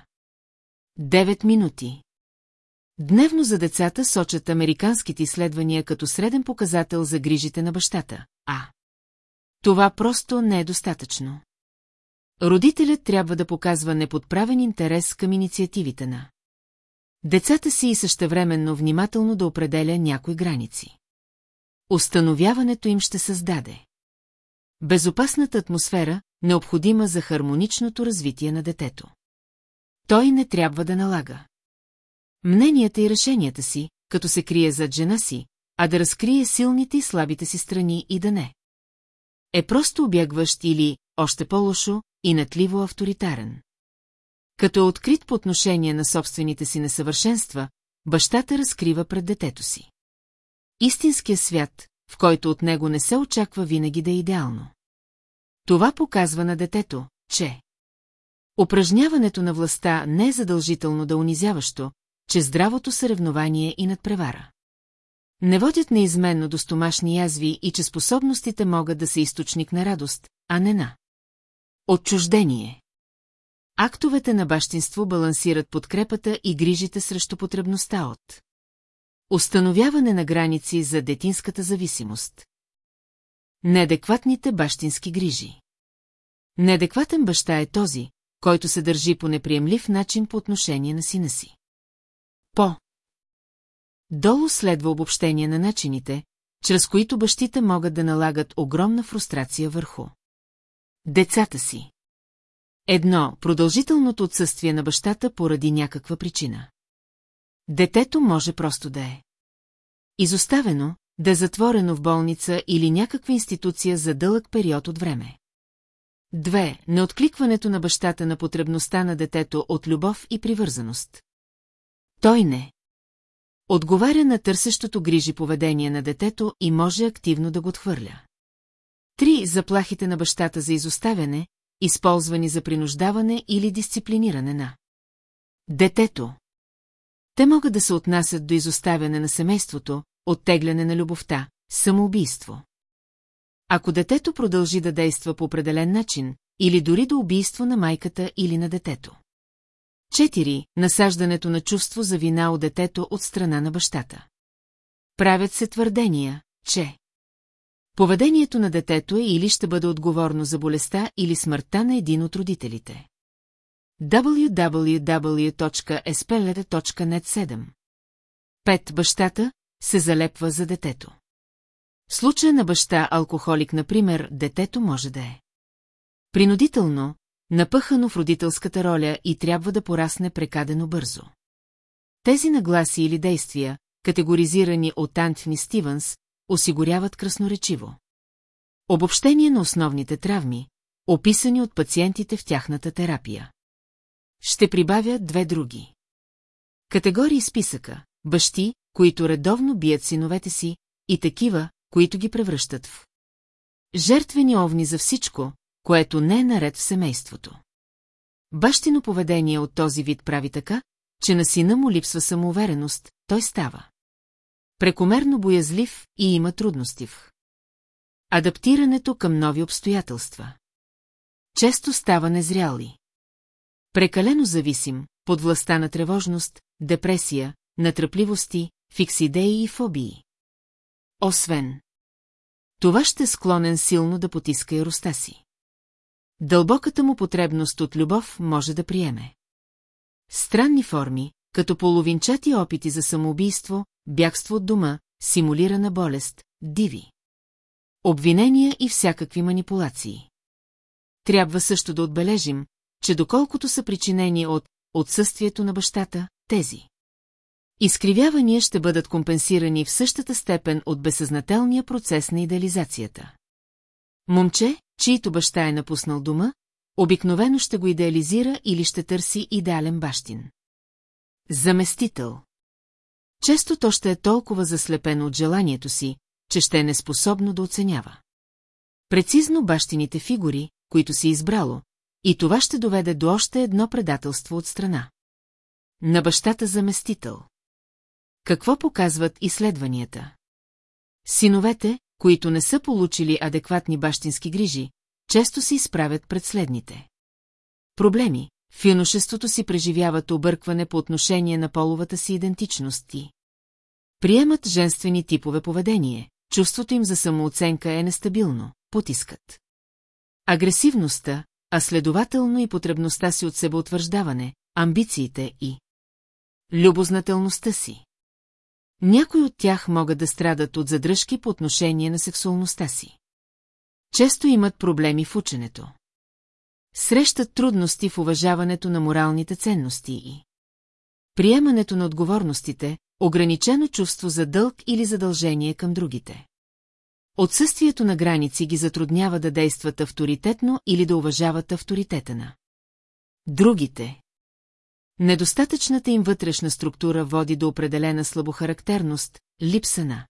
Девет минути. Дневно за децата сочат американските изследвания като среден показател за грижите на бащата, а това просто не е достатъчно. Родителят трябва да показва неподправен интерес към инициативите на децата си и същевременно внимателно да определя някои граници. Установяването им ще създаде безопасната атмосфера, необходима за хармоничното развитие на детето. Той не трябва да налага мненията и решенията си, като се крие зад жена си, а да разкрие силните и слабите си страни и да не. Е просто обягващ или, още по-лошо, и натливо авторитарен. Като е открит по отношение на собствените си несъвършенства, бащата разкрива пред детето си. Истинския свят, в който от него не се очаква винаги да е идеално. Това показва на детето, че упражняването на властта не е задължително да унизяващо, че здравото съревнование и надпревара. Не водят неизменно до стомашни язви и че способностите могат да са източник на радост, а не на. Отчуждение. Актовете на бащинство балансират подкрепата и грижите срещу потребността от Установяване на граници за детинската зависимост. Неадекватните бащински грижи. Неадекватен баща е този, който се държи по неприемлив начин по отношение на сина си. По. Долу следва обобщение на начините, чрез които бащите могат да налагат огромна фрустрация върху децата си. Едно – продължителното отсъствие на бащата поради някаква причина. Детето може просто да е. Изоставено, да е затворено в болница или някаква институция за дълъг период от време. Две – неоткликването на бащата на потребността на детето от любов и привързаност. Той не. Отговаря на търсещото грижи поведение на детето и може активно да го отхвърля. Три – заплахите на бащата за изоставяне, използвани за принуждаване или дисциплиниране на детето. Те могат да се отнасят до изоставяне на семейството, оттегляне на любовта, самоубийство. Ако детето продължи да действа по определен начин, или дори до убийство на майката или на детето. 4. Насаждането на чувство за вина от детето от страна на бащата. Правят се твърдения, че поведението на детето е или ще бъде отговорно за болестта или смъртта на един от родителите www.speleta.net 7 5. Бащата се залепва за детето. В случая на баща алкохолик, например, детето може да е. Принудително, напъхано в родителската роля и трябва да порасне прекадено бързо. Тези нагласи или действия, категоризирани от Антни Стивенс, осигуряват красноречиво. Обобщение на основните травми, описани от пациентите в тяхната терапия. Ще прибавя две други. Категории списъка – бащи, които редовно бият синовете си, и такива, които ги превръщат в жертвени овни за всичко, което не е наред в семейството. Бащино поведение от този вид прави така, че на сина му липсва самоувереност, той става. Прекомерно боязлив и има трудности в адаптирането към нови обстоятелства. Често става незряли. Прекалено зависим, под властта на тревожност, депресия, натръпливости, фиксидеи и фобии. Освен това ще склонен силно да потиска яроста си. Дълбоката му потребност от любов може да приеме. Странни форми, като половинчати опити за самоубийство, бягство от дома, симулирана болест, диви. Обвинения и всякакви манипулации. Трябва също да отбележим, че доколкото са причинени от отсъствието на бащата, тези. Изкривявания ще бъдат компенсирани в същата степен от безсъзнателния процес на идеализацията. Момче, чието баща е напуснал дома, обикновено ще го идеализира или ще търси идеален бащин. Заместител Често то ще е толкова заслепено от желанието си, че ще е неспособно да оценява. Прецизно бащините фигури, които си избрало, и това ще доведе до още едно предателство от страна. На бащата заместител. Какво показват изследванията? Синовете, които не са получили адекватни бащински грижи, често се изправят пред следните. Проблеми. В юношеството си преживяват объркване по отношение на половата си идентичност и приемат женствени типове поведение, чувството им за самооценка е нестабилно, потискат. Агресивността, а следователно и потребността си от себеутвърждаване, амбициите и любознателността си. Някои от тях могат да страдат от задръжки по отношение на сексуалността си. Често имат проблеми в ученето. Срещат трудности в уважаването на моралните ценности и приемането на отговорностите, ограничено чувство за дълг или задължение към другите. Отсъствието на граници ги затруднява да действат авторитетно или да уважават авторитета на другите. Недостатъчната им вътрешна структура води до определена слабохарактерност, липса на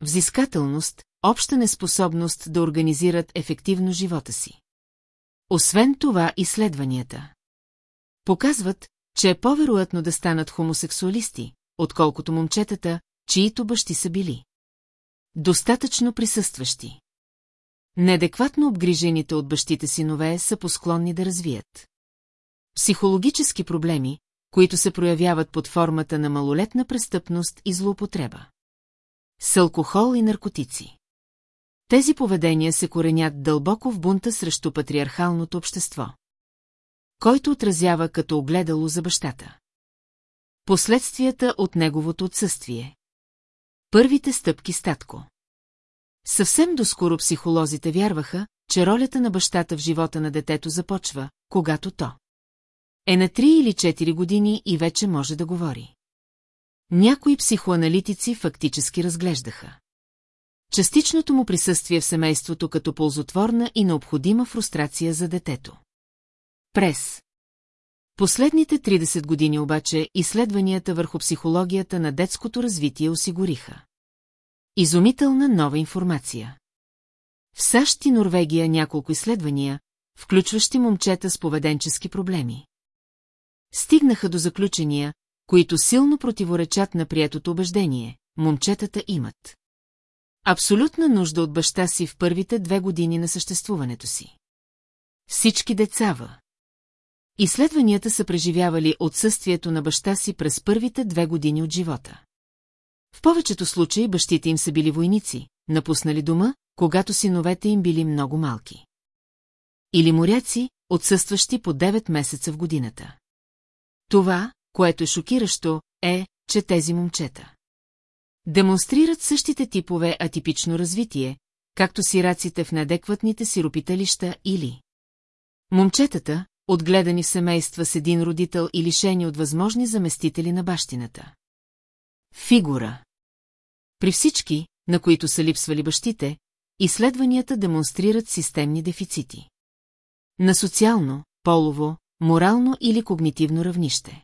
взискателност, обща неспособност да организират ефективно живота си. Освен това, изследванията показват, че е по-вероятно да станат хомосексуалисти, отколкото момчетата, чието бащи са били. Достатъчно присъстващи. Неадекватно обгрижените от бащите синове са посклонни да развият. Психологически проблеми, които се проявяват под формата на малолетна престъпност и злоупотреба. С алкохол и наркотици. Тези поведения се коренят дълбоко в бунта срещу патриархалното общество. Който отразява като огледало за бащата. Последствията от неговото отсъствие. Първите стъпки статко. Съвсем доскоро психолозите вярваха, че ролята на бащата в живота на детето започва, когато то е на 3 или 4 години и вече може да говори. Някои психоаналитици фактически разглеждаха. Частичното му присъствие в семейството като ползотворна и необходима фрустрация за детето. Прес. Последните 30 години обаче изследванията върху психологията на детското развитие осигуриха. Изумителна нова информация. В САЩ и Норвегия няколко изследвания, включващи момчета с поведенчески проблеми. Стигнаха до заключения, които силно противоречат на приетото убеждение – момчетата имат. Абсолютна нужда от баща си в първите две години на съществуването си. Всички децава. Изследванията са преживявали отсъствието на баща си през първите две години от живота. В повечето случаи бащите им са били войници, напуснали дома, когато синовете им били много малки. Или моряци, отсъстващи по 9 месеца в годината. Това, което е шокиращо, е, че тези момчета демонстрират същите типове атипично развитие, както сираците в неадекватните сиропиталища или момчетата, отгледани в семейства с един родител и лишени от възможни заместители на бащината. Фигура При всички, на които са липсвали бащите, изследванията демонстрират системни дефицити. На социално, полово, морално или когнитивно равнище.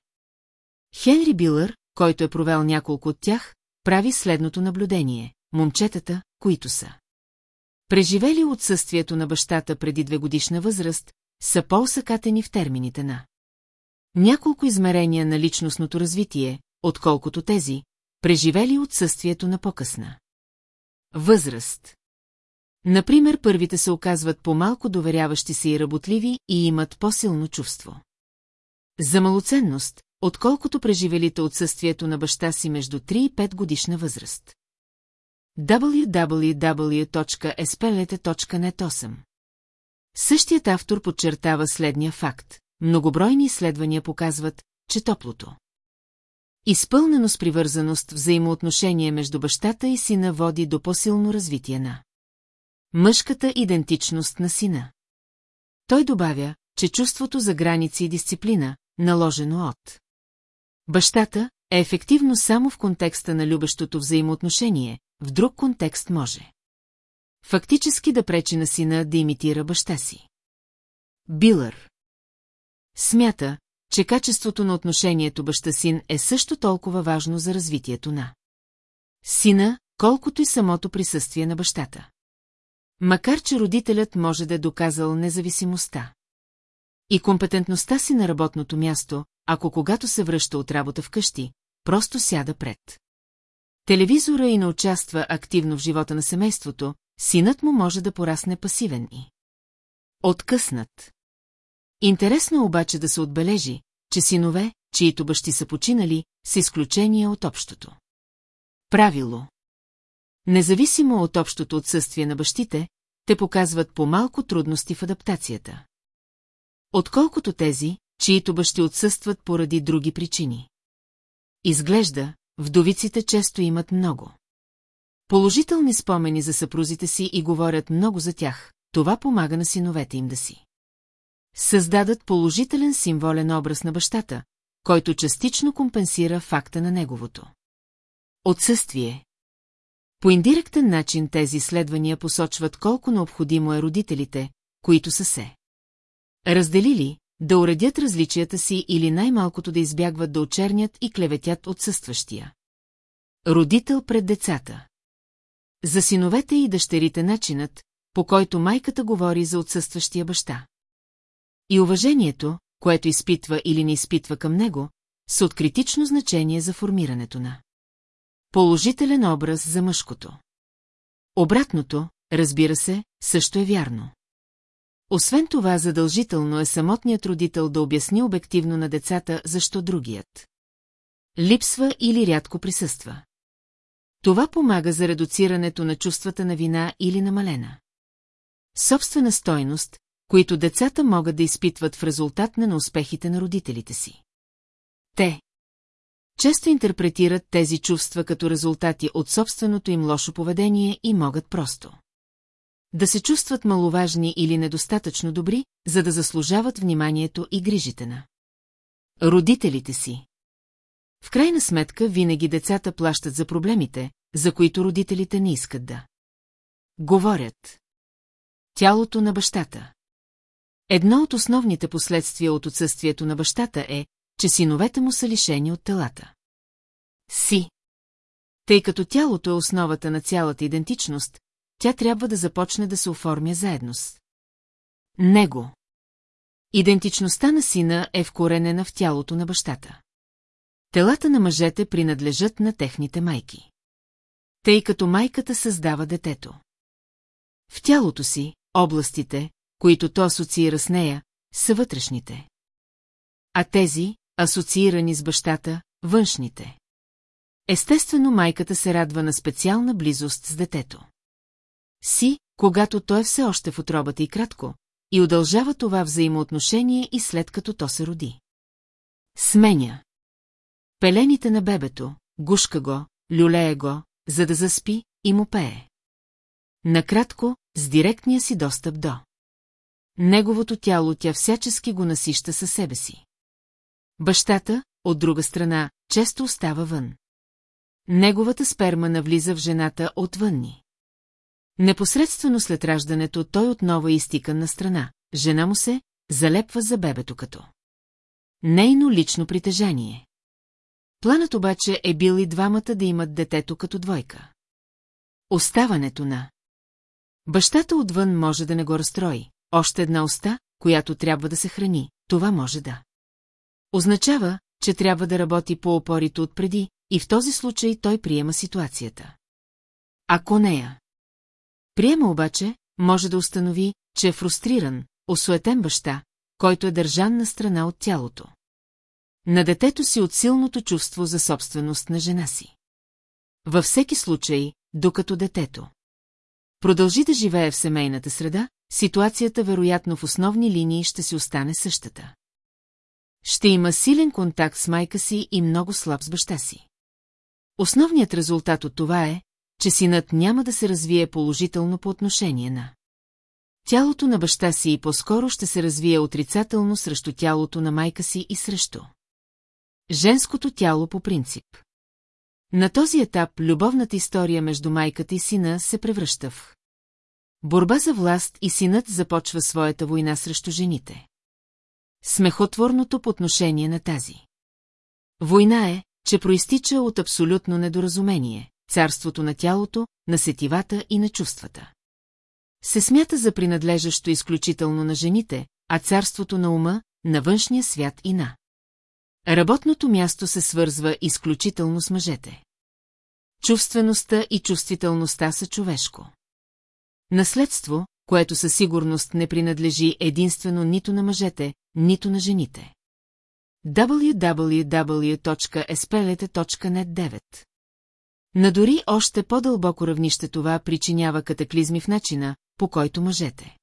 Хенри Билър, който е провел няколко от тях, прави следното наблюдение – момчетата, които са. Преживели отсъствието на бащата преди две годишна възраст, са по-усъкатени в термините на няколко измерения на личностното развитие, отколкото тези, преживели отсъствието на по-късна. Възраст Например, първите се оказват по-малко доверяващи се и работливи и имат по-силно чувство. За малоценност, отколкото преживелите отсъствието на баща си между 3 и 5 годишна възраст. www.espelete.net 8 Същият автор подчертава следния факт. Многобройни изследвания показват, че топлото. Изпълнено с привързаност взаимоотношение между бащата и сина води до по-силно развитие на мъжката идентичност на сина. Той добавя, че чувството за граници и дисциплина, наложено от бащата, е ефективно само в контекста на любещото взаимоотношение, в друг контекст може. Фактически да пречи на сина да имитира баща си. Билър Смята, че качеството на отношението баща-син е също толкова важно за развитието на сина, колкото и самото присъствие на бащата. Макар, че родителят може да е доказал независимостта и компетентността си на работното място, ако когато се връща от работа вкъщи, просто сяда пред. Телевизора и не участва активно в живота на семейството, синът му може да порасне пасивен и откъснат. Интересно е обаче да се отбележи, че синове, чието бащи са починали, са изключение от общото. Правило Независимо от общото отсъствие на бащите, те показват по-малко трудности в адаптацията. Отколкото тези, чието бащи отсъстват поради други причини. Изглежда, вдовиците често имат много. Положителни спомени за съпрузите си и говорят много за тях, това помага на синовете им да си. Създадат положителен символен образ на бащата, който частично компенсира факта на неговото. Отсъствие. По индиректен начин тези изследвания посочват колко необходимо е родителите, които са се. Разделили, да уредят различията си или най-малкото да избягват да очернят и клеветят отсъстващия. Родител пред децата. За синовете и дъщерите начинът, по който майката говори за отсъстващия баща. И уважението, което изпитва или не изпитва към него, са от критично значение за формирането на положителен образ за мъжкото. Обратното, разбира се, също е вярно. Освен това, задължително е самотният родител да обясни обективно на децата, защо другият. Липсва или рядко присъства. Това помага за редуцирането на чувствата на вина или намалена. Собствена стойност, които децата могат да изпитват в резултат на успехите на родителите си. Те често интерпретират тези чувства като резултати от собственото им лошо поведение и могат просто да се чувстват маловажни или недостатъчно добри, за да заслужават вниманието и грижите на родителите си. В крайна сметка винаги децата плащат за проблемите, за които родителите не искат да говорят. Тялото на бащата Едно от основните последствия от отсъствието на бащата е, че синовете му са лишени от телата. Си. Тъй като тялото е основата на цялата идентичност, тя трябва да започне да се оформя заедно с него. Идентичността на сина е вкоренена в тялото на бащата. Телата на мъжете принадлежат на техните майки. Тъй като майката създава детето. В тялото си, областите, които то асоциира с нея, са вътрешните. А тези, асоциирани с бащата, външните. Естествено, майката се радва на специална близост с детето. Си, когато той е все още в отробата и кратко, и удължава това взаимоотношение и след като то се роди. Сменя. Пелените на бебето, гушка го, люлее го, за да заспи и му пее. Накратко, с директния си достъп до. Неговото тяло тя всячески го насища със себе си. Бащата, от друга страна, често остава вън. Неговата сперма навлиза в жената отвънни. Непосредствено след раждането той отново е изтикан на страна. Жена му се залепва за бебето като. Нейно лично притежание. Планът обаче е бил и двамата да имат детето като двойка. Оставането на Бащата отвън може да не го разстрои. Още една уста, която трябва да се храни, това може да. Означава, че трябва да работи по опорите отпреди, и в този случай той приема ситуацията. Ако нея. Приема обаче, може да установи, че е фрустриран, осуетен баща, който е държан на страна от тялото. На детето си от силното чувство за собственост на жена си. Във всеки случай, докато детето продължи да живее в семейната среда, ситуацията вероятно в основни линии ще си остане същата. Ще има силен контакт с майка си и много слаб с баща си. Основният резултат от това е, че синът няма да се развие положително по отношение на тялото на баща си и по-скоро ще се развие отрицателно срещу тялото на майка си и срещу женското тяло по принцип. На този етап любовната история между майката и сина се превръща в борба за власт и синът започва своята война срещу жените. Смехотворното по отношение на тази. Война е, че проистича от абсолютно недоразумение, царството на тялото, на сетивата и на чувствата. Се смята за принадлежащо изключително на жените, а царството на ума, на външния свят и на. Работното място се свързва изключително с мъжете. Чувствеността и чувствителността са човешко. Наследство, което със сигурност не принадлежи единствено нито на мъжете, нито на жените. www.espelete.net 9 На дори още по-дълбоко равнище това причинява катаклизми в начина, по който мъжете.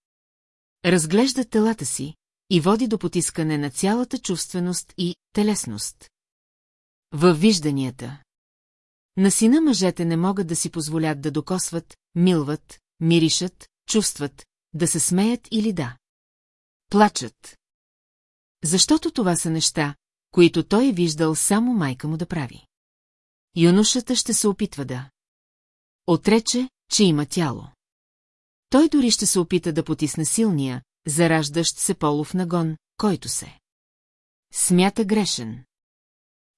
Разглеждат телата си и води до потискане на цялата чувственост и телесност. Във вижданията. На сина мъжете не могат да си позволят да докосват, милват, миришат, чувстват, да се смеят или да. Плачат. Защото това са неща, които той е виждал само майка му да прави. Юношата ще се опитва да. Отрече, че има тяло. Той дори ще се опита да потисне силния, зараждащ се полов нагон, който се. Смята грешен.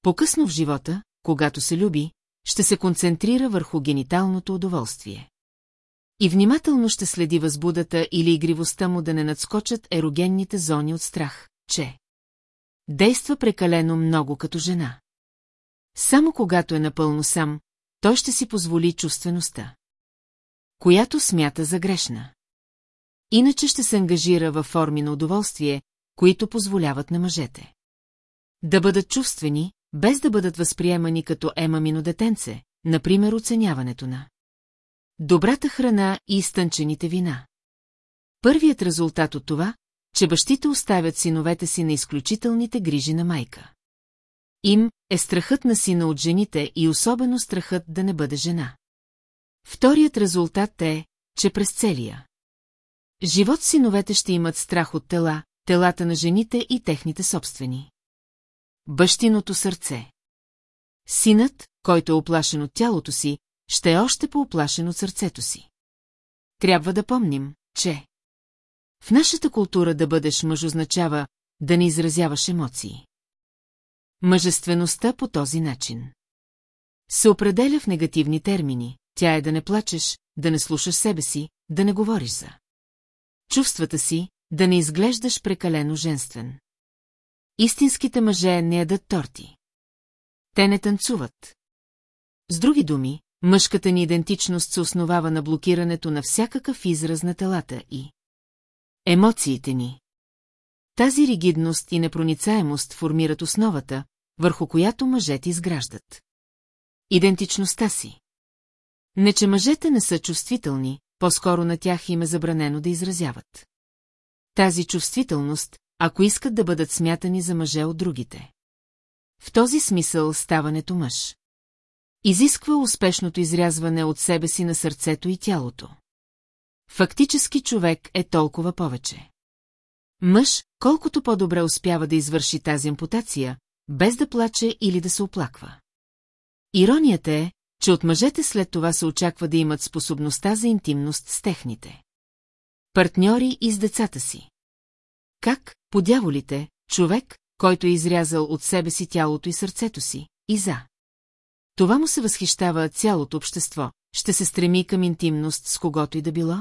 По-късно в живота, когато се люби, ще се концентрира върху гениталното удоволствие. И внимателно ще следи възбудата или игривостта му да не надскочат ерогенните зони от страх, че действа прекалено много като жена. Само когато е напълно сам, той ще си позволи чувствеността, която смята за грешна. Иначе ще се ангажира във форми на удоволствие, които позволяват на мъжете. Да бъдат чувствени, без да бъдат възприемани като емамино детенце, например оценяването на добрата храна и изтънчените вина. Първият резултат от това, че бащите оставят синовете си на изключителните грижи на майка. Им е страхът на сина от жените и особено страхът да не бъде жена. Вторият резултат е, че през целия живот синовете ще имат страх от тела, телата на жените и техните собствени. Бащиното сърце Синът, който е оплашен от тялото си, ще е още по-оплашен от сърцето си. Трябва да помним, че в нашата култура да бъдеш мъж означава да не изразяваш емоции. Мъжествеността по този начин се определя в негативни термини. Тя е да не плачеш, да не слушаш себе си, да не говориш за чувствата си, да не изглеждаш прекалено женствен. Истинските мъже не ядат торти. Те не танцуват. С други думи, мъжката ни идентичност се основава на блокирането на всякакъв израз на телата и емоциите ни. Тази ригидност и непроницаемост формират основата, върху която мъжете изграждат. Идентичността си. Не, че мъжете не са чувствителни, по-скоро на тях им е забранено да изразяват. Тази чувствителност, ако искат да бъдат смятани за мъже от другите. В този смисъл ставането мъж. Изисква успешното изрязване от себе си на сърцето и тялото. Фактически човек е толкова повече. Мъж, колкото по-добре успява да извърши тази ампутация, без да плаче или да се оплаква. Иронията е, че от мъжете след това се очаква да имат способността за интимност с техните. Партньори и с децата си. Как, по дяволите, човек, който е изрязал от себе си тялото и сърцето си, и за. Това му се възхищава цялото общество, ще се стреми към интимност с когото и да било?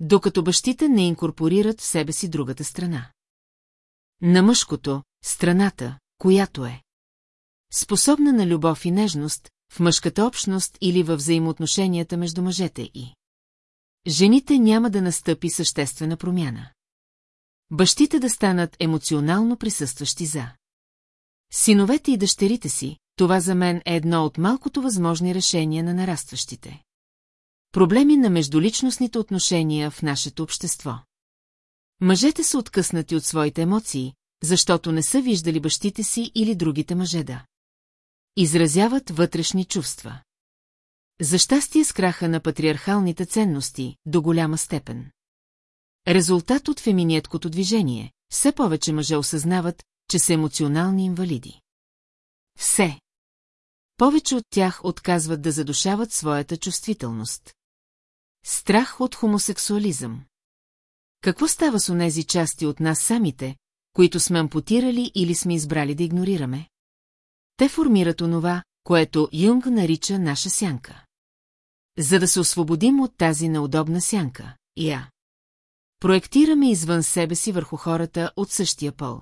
Докато бащите не инкорпорират в себе си другата страна. На мъжкото, страната, която е способна на любов и нежност, в мъжката общност или във взаимоотношенията между мъжете и жените няма да настъпи съществена промяна. Бащите да станат емоционално присъстващи за. Синовете и дъщерите си, това за мен е едно от малкото възможни решения на нарастващите. Проблеми на междуличностните отношения в нашето общество. Мъжете са откъснати от своите емоции, защото не са виждали бащите си или другите мъже да. Изразяват вътрешни чувства. За щастие краха на патриархалните ценности, до голяма степен. Резултат от фемиnieткото движение, все повече мъже осъзнават, че са емоционални инвалиди. Все. Повече от тях отказват да задушават своята чувствителност. Страх от хомосексуализъм. Какво става с онези части от нас самите, които сме ампутирали или сме избрали да игнорираме? Те формират онова, което Юнг нарича наша сянка. За да се освободим от тази неудобна сянка, я. Проектираме извън себе си върху хората от същия пол.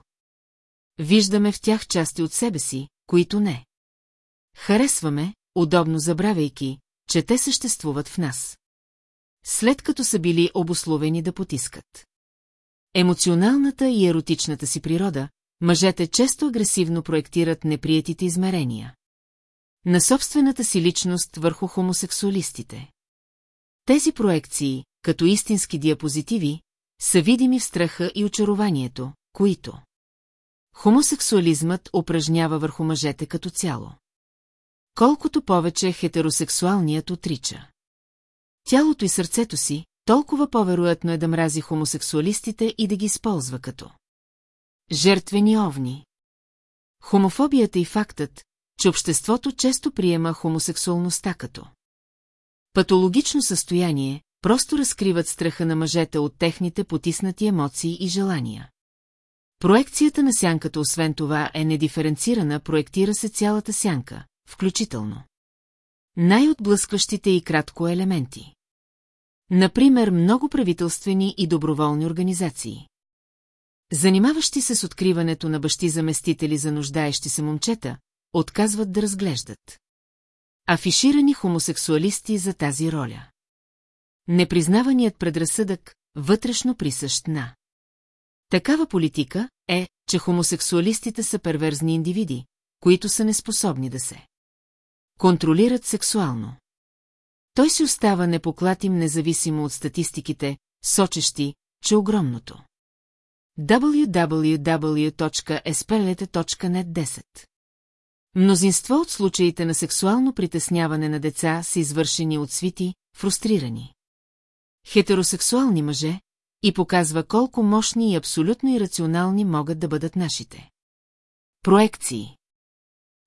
Виждаме в тях части от себе си, които не. Харесваме, удобно забравяйки, че те съществуват в нас. След като са били обословени да потискат. Емоционалната и еротичната си природа, мъжете често агресивно проектират неприятите измерения. На собствената си личност върху хомосексуалистите. Тези проекции, като истински диапозитиви, са видими в страха и очарованието, които хомосексуализмът упражнява върху мъжете като цяло. Колкото повече хетеросексуалният отрича. Тялото и сърцето си, толкова по-вероятно е да мрази хомосексуалистите и да ги използва като жертвени овни. Хомофобията и фактът, че обществото често приема хомосексуалността като патологично състояние, просто разкриват страха на мъжете от техните потиснати емоции и желания. Проекцията на сянката освен това е недиференцирана, проектира се цялата сянка, включително. Най-отблъскващите и кратко елементи. Например, много правителствени и доброволни организации. Занимаващи се с откриването на бащи заместители за нуждаещи се момчета, отказват да разглеждат. Афиширани хомосексуалисти за тази роля. Непризнаваният предразсъдък, вътрешно присъщ на. Такава политика е, че хомосексуалистите са перверзни индивиди, които са неспособни да се контролират сексуално. Той си остава непоклатим независимо от статистиките, сочещи, че огромното. www.espelete.net 10 Мнозинство от случаите на сексуално притесняване на деца са извършени от свити, фрустрирани. Хетеросексуални мъже и показва колко мощни и абсолютно ирационални могат да бъдат нашите. Проекции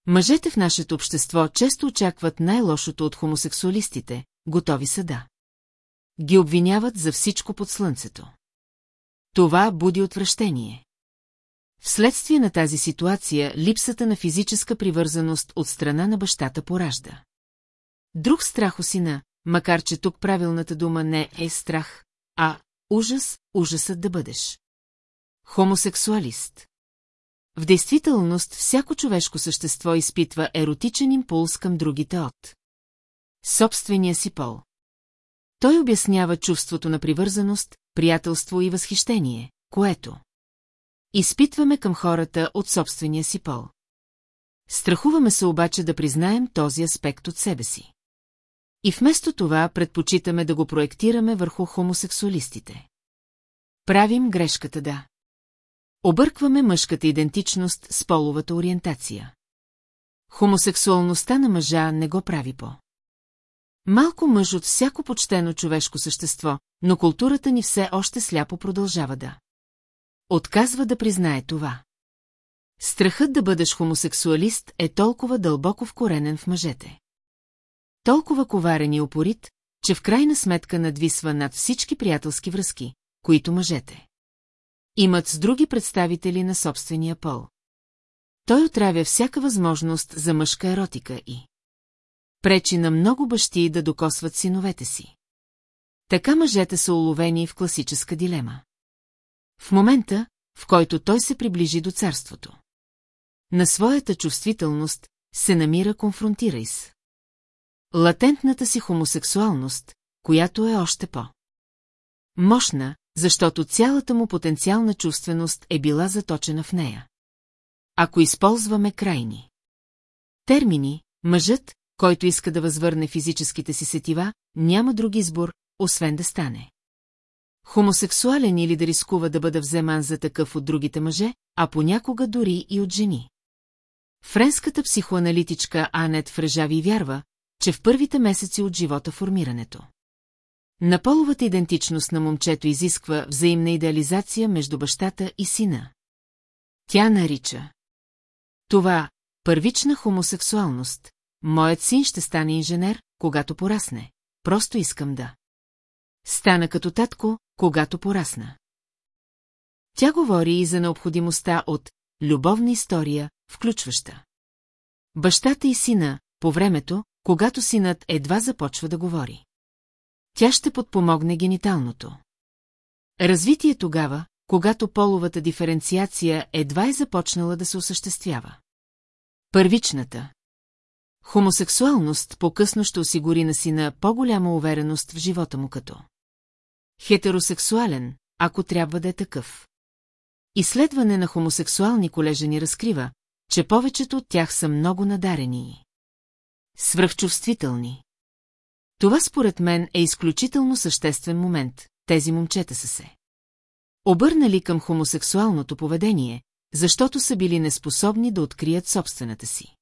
Мъжете в нашето общество често очакват най-лошото от хомосексуалистите, готови са да. Ги обвиняват за всичко под слънцето. Това буди отвращение. Вследствие на тази ситуация, липсата на физическа привързаност от страна на бащата поражда. Друг страх у сина, макар че тук правилната дума не е страх, а ужас, ужасът да бъдеш. Хомосексуалист. В действителност всяко човешко същество изпитва еротичен импулс към другите от собствения си пол. Той обяснява чувството на привързаност, приятелство и възхищение, което изпитваме към хората от собствения си пол. Страхуваме се обаче да признаем този аспект от себе си. И вместо това предпочитаме да го проектираме върху хомосексуалистите. Правим грешката да. Объркваме мъжката идентичност с половата ориентация. Хомосексуалността на мъжа не го прави по. Малко мъж от всяко почтено човешко същество, но културата ни все още сляпо продължава да. Отказва да признае това. Страхът да бъдеш хомосексуалист е толкова дълбоко вкоренен в мъжете. Толкова коварен и опорит, че в крайна сметка надвисва над всички приятелски връзки, които мъжете имат с други представители на собствения пол. Той отравя всяка възможност за мъжка еротика и пречи на много бащи да докосват синовете си. Така мъжете са уловени в класическа дилема. В момента, в който той се приближи до царството. На своята чувствителност се намира конфронтирай с. Латентната си хомосексуалност, която е още по. Мощна, защото цялата му потенциална чувственост е била заточена в нея. Ако използваме крайни термини, мъжът, който иска да възвърне физическите си сетива, няма друг избор, освен да стане. Хомосексуален или да рискува да бъде вземан за такъв от другите мъже, а понякога дори и от жени. Френската психоаналитичка Анет Фрежави вярва, че в първите месеци от живота формирането. На половата идентичност на момчето изисква взаимна идеализация между бащата и сина. Тя нарича. Това първична хомосексуалност. Моят син ще стане инженер, когато порасне. Просто искам да. Стана като татко, когато порасна. Тя говори и за необходимостта от любовна история, включваща. Бащата и сина, по времето, когато синът едва започва да говори. Тя ще подпомогне гениталното. Развитие тогава, когато половата диференциация едва е започнала да се осъществява. Първичната. Хомосексуалност по-късно ще осигури на сина по-голяма увереност в живота му като. Хетеросексуален, ако трябва да е такъв. Изследване на хомосексуални колежани разкрива, че повечето от тях са много надарени. Свръхчувствителни. Това според мен е изключително съществен момент, тези момчета са се. Обърнали към хомосексуалното поведение, защото са били неспособни да открият собствената си.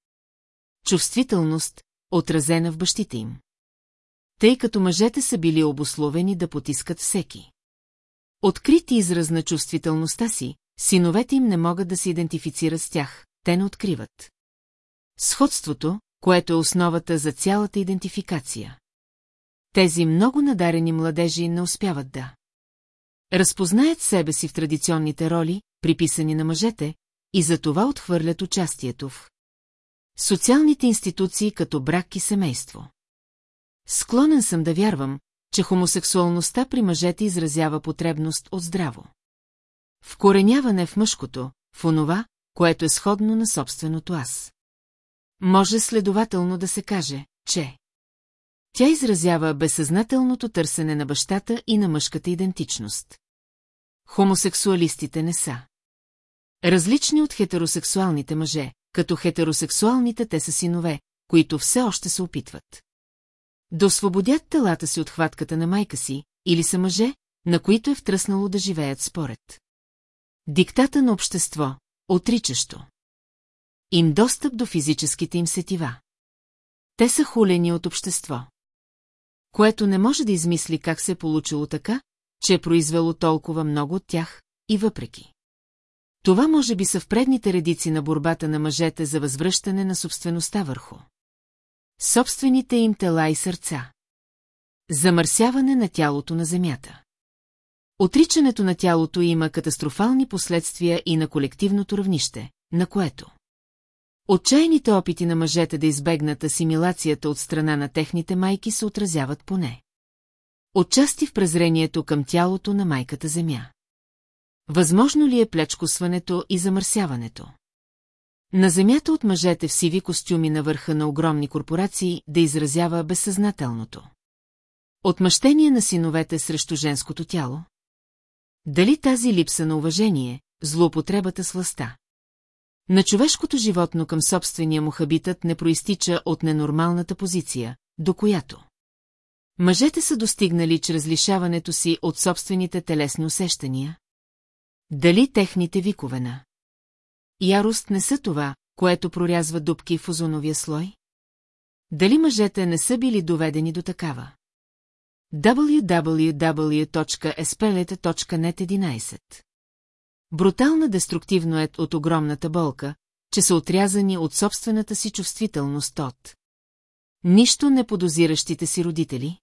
Чувствителност, отразена в бащите им. Тъй като мъжете са били обословени да потискат всеки. Открит израз на чувствителността си, синовете им не могат да се идентифицират с тях, те не откриват. Сходството, което е основата за цялата идентификация. Тези много надарени младежи не успяват да разпознаят себе си в традиционните роли, приписани на мъжете, и за това отхвърлят участието в социалните институции като брак и семейство. Склонен съм да вярвам, че хомосексуалността при мъжете изразява потребност от здраво. Вкореняване в мъжкото, в онова, което е сходно на собственото аз. Може следователно да се каже, че тя изразява безсъзнателното търсене на бащата и на мъжката идентичност. Хомосексуалистите не са. Различни от хетеросексуалните мъже, като хетеросексуалните те са синове, които все още се опитват. Да освободят телата си от хватката на майка си, или са мъже, на които е втръснало да живеят според. Диктата на общество, отричащо. Им достъп до физическите им сетива. Те са хулени от общество. Което не може да измисли как се е получило така, че е произвело толкова много от тях, и въпреки. Това може би са в предните редици на борбата на мъжете за възвръщане на собствеността върху. Собствените им тела и сърца. Замърсяване на тялото на земята. Отричането на тялото има катастрофални последствия и на колективното равнище, на което. Отчаяните опити на мъжете да избегнат асимилацията от страна на техните майки се отразяват поне. Отчасти в презрението към тялото на майката земя. Възможно ли е плечкосването и замърсяването? На земята от мъжете в сиви костюми на върха на огромни корпорации да изразява безсъзнателното. Отмъщение на синовете срещу женското тяло? Дали тази липса на уважение, злоупотребата с властта? На човешкото животно към собствения му хабитът не проистича от ненормалната позиция, до която. Мъжете са достигнали чрез лишаването си от собствените телесни усещания? Дали техните виковена? Ярост не са това, което прорязва дубки в озоновия слой? Дали мъжете не са били доведени до такава? www.espeleta.net 11 Брутална деструктивно е от огромната болка, че са отрязани от собствената си чувствителност от нищо не подозиращите си родители?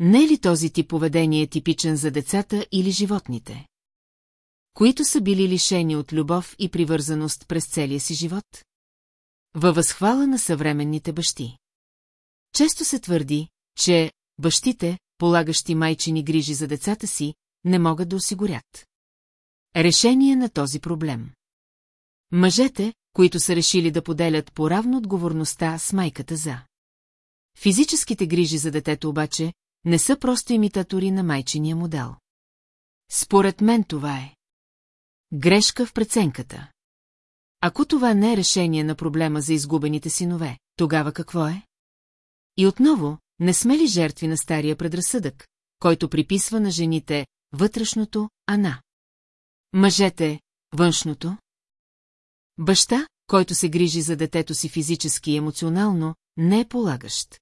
Не е ли този тип поведение типичен за децата или животните? Които са били лишени от любов и привързаност през целия си живот? Във възхвала на съвременните бащи. Често се твърди, че бащите, полагащи майчини грижи за децата си, не могат да осигурят. Решение на този проблем. Мъжете, които са решили да поделят поравно отговорността с майката за. Физическите грижи за детето обаче не са просто имитатори на майчиния модел. Според мен това е. Грешка в преценката. Ако това не е решение на проблема за изгубените синове, тогава какво е? И отново, не сме ли жертви на стария предразсъдък, който приписва на жените вътрешното, а на мъжете външното? Баща, който се грижи за детето си физически и емоционално, не е полагащ.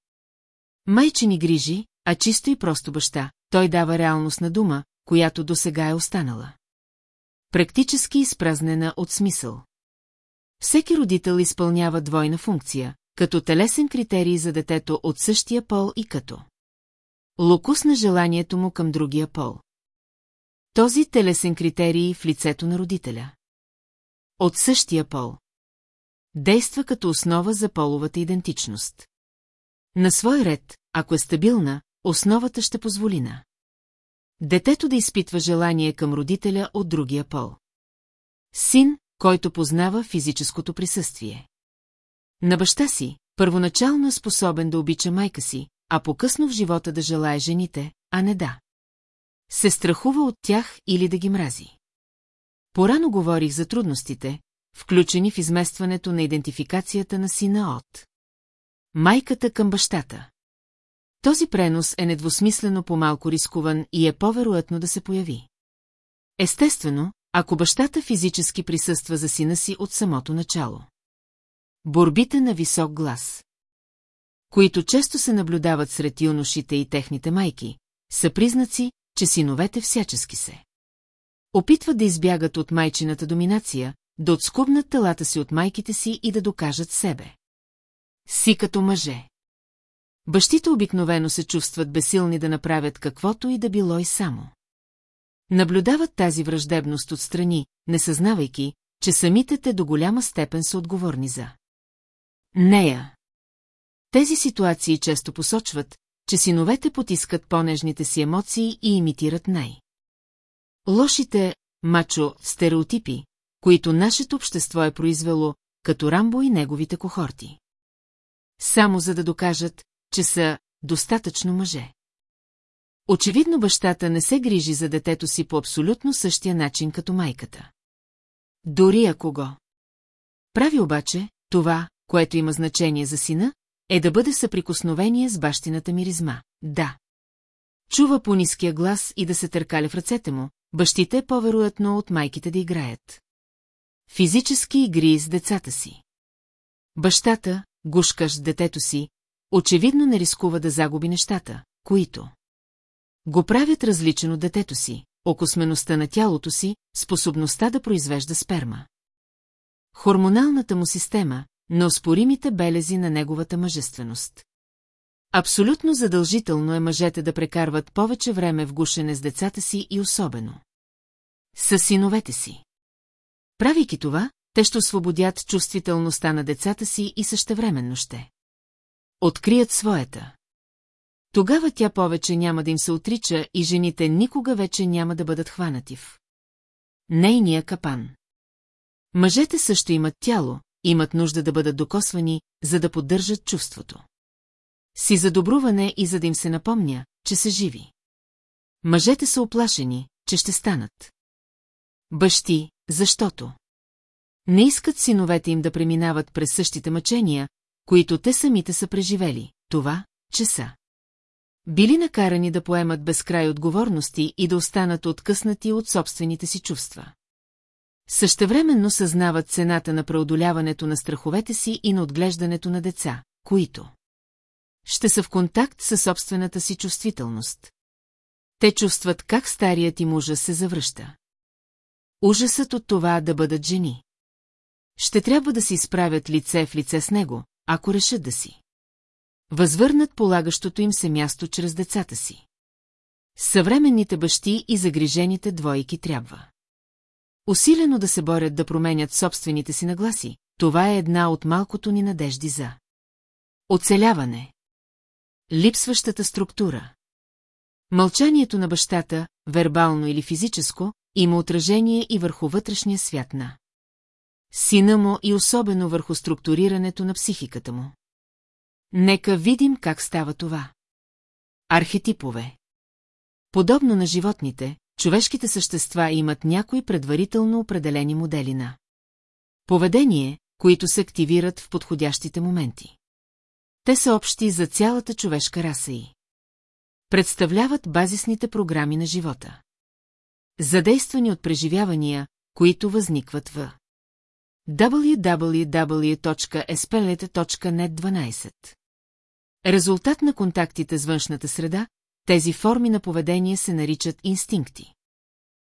Майчини грижи, а чисто и просто баща, той дава реалност на дума, която до сега е останала. Практически изпразнена от смисъл. Всеки родител изпълнява двойна функция, като телесен критерий за детето от същия пол и като локус на желанието му към другия пол. Този телесен критерий в лицето на родителя. От същия пол. Действа като основа за половата идентичност. На свой ред, ако е стабилна, основата ще позволи на. Детето да изпитва желание към родителя от другия пол. Син, който познава физическото присъствие. На баща си, първоначално е способен да обича майка си, а по-късно в живота да желая жените, а не да. Се страхува от тях или да ги мрази. Порано говорих за трудностите, включени в изместването на идентификацията на сина от майката към бащата. Този пренос е недвусмислено по-малко рискуван и е по-вероятно да се появи. Естествено, ако бащата физически присъства за сина си от самото начало. Борбите на висок глас които често се наблюдават сред юношите и техните майки, са признаци, че синовете всячески се. Опитват да избягат от майчината доминация, да отскубнат телата си от майките си и да докажат себе. Си като мъже. Бащите обикновено се чувстват безсилни да направят каквото и да било и само. Наблюдават тази враждебност отстрани, не съзнавайки, че самите те до голяма степен са отговорни за нея. Тези ситуации често посочват, че синовете потискат по-нежните си емоции и имитират най. Лошите, мачо, стереотипи, които нашето общество е произвело, като Рамбо и неговите кохорти. Само за да докажат, че са достатъчно мъже. Очевидно бащата не се грижи за детето си по абсолютно същия начин като майката. Дори ако го. Прави обаче, това, което има значение за сина, е да бъде съприкосновение с бащината миризма. Да. Чува по ниския глас и да се търкаля в ръцете му, бащите по-вероятно от майките да играят. Физически игри с децата си. Бащата, гушкаш детето си, очевидно не рискува да загуби нещата, които го правят различен от детето си, окосмеността на тялото си, способността да произвежда сперма. Хормоналната му система, на оспоримите белези на неговата мъжественост. Абсолютно задължително е мъжете да прекарват повече време в гушене с децата си и особено. С синовете си. Правейки това, те ще освободят чувствителността на децата си и същевременно ще. Открият своята. Тогава тя повече няма да им се отрича и жените никога вече няма да бъдат хванати в. Нейния капан. Мъжете също имат тяло, имат нужда да бъдат докосвани, за да поддържат чувството. Си задобруване и за да им се напомня, че са живи. Мъжете са оплашени, че ще станат. Бащи, защото не искат синовете им да преминават през същите мъчения, които те самите са преживели, това, че са. Били накарани да поемат безкрай отговорности и да останат откъснати от собствените си чувства. Същевременно съзнават цената на преодоляването на страховете си и на отглеждането на деца, които ще са в контакт със собствената си чувствителност. Те чувстват как старият им ужас се завръща. Ужасът от това да бъдат жени. Ще трябва да се изправят лице в лице с него, ако решат да си. Възвърнат полагащото им се място чрез децата си. Съвременните бащи и загрижените двойки трябва. Усилено да се борят да променят собствените си нагласи, това е една от малкото ни надежди за оцеляване. Липсващата структура. Мълчанието на бащата, вербално или физическо, има отражение и върху вътрешния свят на сина му и особено върху структурирането на психиката му. Нека видим как става това. Архетипове Подобно на животните, човешките същества имат някои предварително определени модели на поведение, които се активират в подходящите моменти. Те са общи за цялата човешка раса и представляват базисните програми на живота. Задействани от преживявания, които възникват в www.espelete.net 12. Резултат на контактите с външната среда, тези форми на поведение се наричат инстинкти.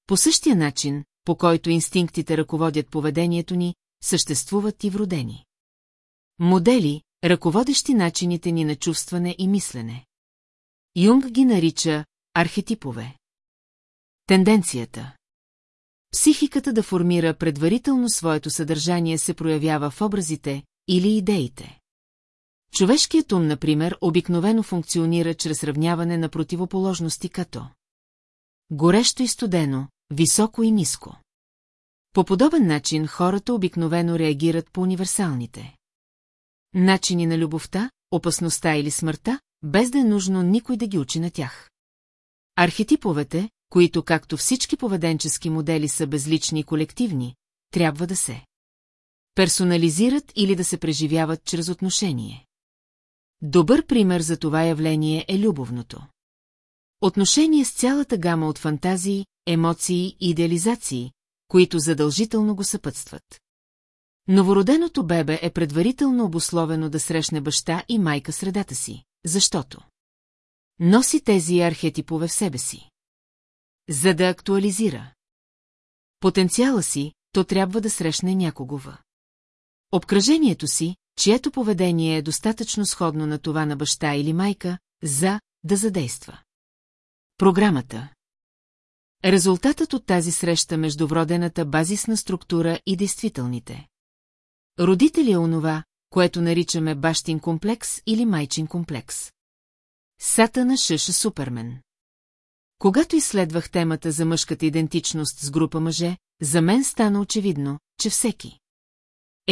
По същия начин, по който инстинктите ръководят поведението ни, съществуват и вродени. Модели, ръководещи начините ни на чувстване и мислене. Юнг ги нарича архетипове. Тенденцията Психиката да формира предварително своето съдържание се проявява в образите или идеите. Човешкият ум, например, обикновено функционира чрез равняване на противоположности като горещо и студено, високо и ниско. По подобен начин хората обикновено реагират по универсалните. Начини на любовта, опасността или смъртта, без да е нужно никой да ги учи на тях. Архетиповете, които както всички поведенчески модели са безлични и колективни, трябва да се персонализират или да се преживяват чрез отношение. Добър пример за това явление е любовното. Отношение с цялата гама от фантазии, емоции и идеализации, които задължително го съпътстват. Новороденото бебе е предварително обусловено да срещне баща и майка средата си, защото носи тези архетипове в себе си. За да актуализира потенциала си, то трябва да срещне някого в обкръжението си, чието поведение е достатъчно сходно на това на баща или майка, за да задейства. Програмата Резултатът от тази среща между вродената базисна структура и действителните. Родители е онова, което наричаме бащин комплекс или майчин комплекс. Сатана Шъша Супермен Когато изследвах темата за мъжката идентичност с група мъже, за мен стана очевидно, че всеки.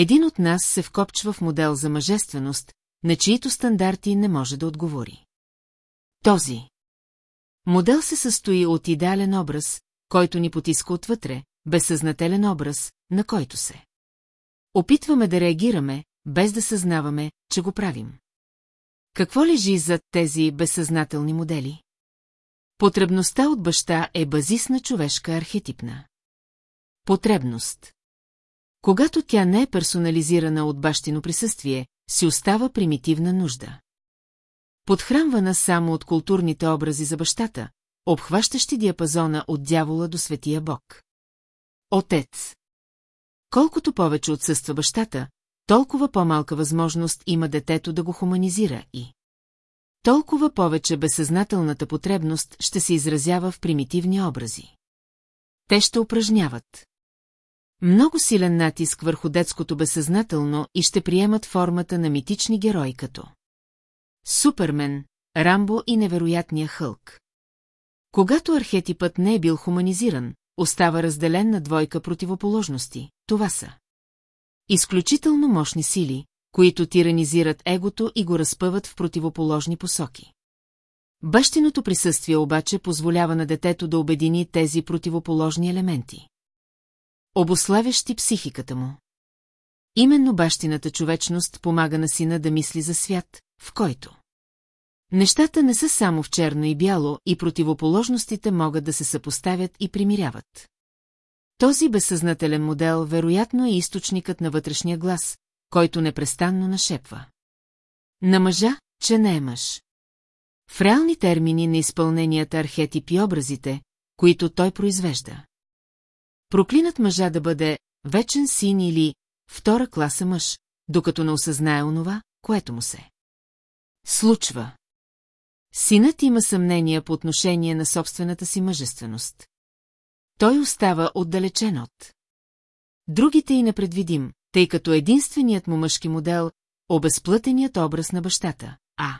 Един от нас се вкопчва в модел за мъжественост, на чието стандарти не може да отговори. Този Модел се състои от идеален образ, който ни потиска отвътре, безсъзнателен образ, на който се. Опитваме да реагираме, без да съзнаваме, че го правим. Какво лежи зад тези безсъзнателни модели? Потребността от баща е базисна човешка архетипна. Потребност. Когато тя не е персонализирана от бащино присъствие, си остава примитивна нужда подхранвана само от културните образи за бащата, обхващащи диапазона от дявола до светия бог. Отец Колкото повече отсъства бащата, толкова по-малка възможност има детето да го хуманизира и... Толкова повече безсъзнателната потребност ще се изразява в примитивни образи. Те ще упражняват. Много силен натиск върху детското безсъзнателно и ще приемат формата на митични герои като Супермен, Рамбо и невероятния хълк. Когато архетипът не е бил хуманизиран, остава разделен на двойка противоположности. Това са изключително мощни сили, които тиранизират егото и го разпъват в противоположни посоки. Бащиното присъствие обаче позволява на детето да обедини тези противоположни елементи. Обославящи психиката му. Именно бащината човечност помага на сина да мисли за свят, в който Нещата не са само в черно и бяло и противоположностите могат да се съпоставят и примиряват. Този безсъзнателен модел вероятно е източникът на вътрешния глас, който непрестанно нашепва. На мъжа, че не е мъж. В реални термини на изпълненията архетип и образите, които той произвежда. Проклинат мъжа да бъде вечен син или втора класа мъж, докато не осъзнае онова, което му се. Случва. Синът има съмнения по отношение на собствената си мъжественост. Той остава отдалечен от. Другите и непредвидим, тъй като единственият му мъжки модел – обезплътеният образ на бащата, а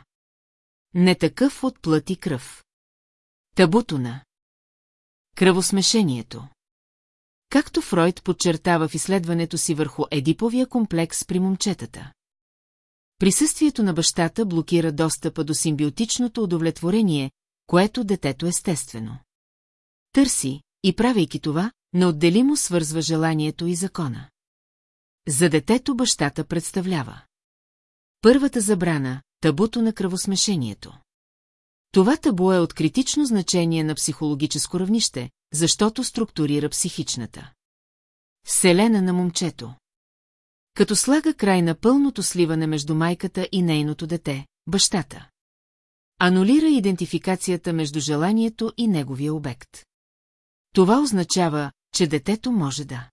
не такъв от плът и кръв. Табуто на кръвосмешението. Както Фройд подчертава в изследването си върху Едиповия комплекс при момчетата. Присъствието на бащата блокира достъпа до симбиотичното удовлетворение, което детето естествено. Търси, и правейки това, неотделимо свързва желанието и закона. За детето бащата представлява. Първата забрана – табуто на кръвосмешението. Това табу е от критично значение на психологическо равнище, защото структурира психичната. Вселена на момчето. Като слага край на пълното сливане между майката и нейното дете, бащата. Анулира идентификацията между желанието и неговия обект. Това означава, че детето може да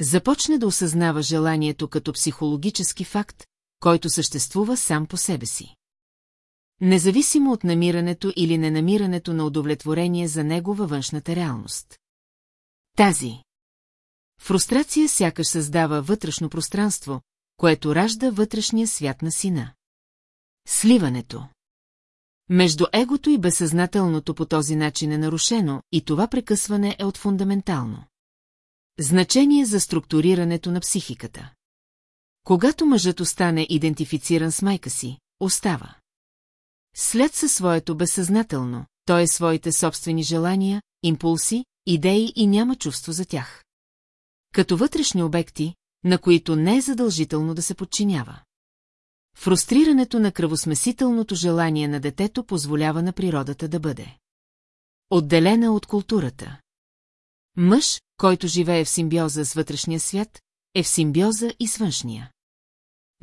започне да осъзнава желанието като психологически факт, който съществува сам по себе си. Независимо от намирането или ненамирането на удовлетворение за него във външната реалност. Тази фрустрация сякаш създава вътрешно пространство, което ражда вътрешния свят на сина. Сливането Между егото и безсъзнателното по този начин е нарушено и това прекъсване е от фундаментално. Значение за структурирането на психиката. Когато мъжът остане идентифициран с майка си, остава. След със своето безсъзнателно, той е своите собствени желания, импулси, идеи и няма чувство за тях. Като вътрешни обекти, на които не е задължително да се подчинява. Фрустрирането на кръвосмесителното желание на детето позволява на природата да бъде. Отделена от културата. Мъж, който живее в симбиоза с вътрешния свят, е в симбиоза и с външния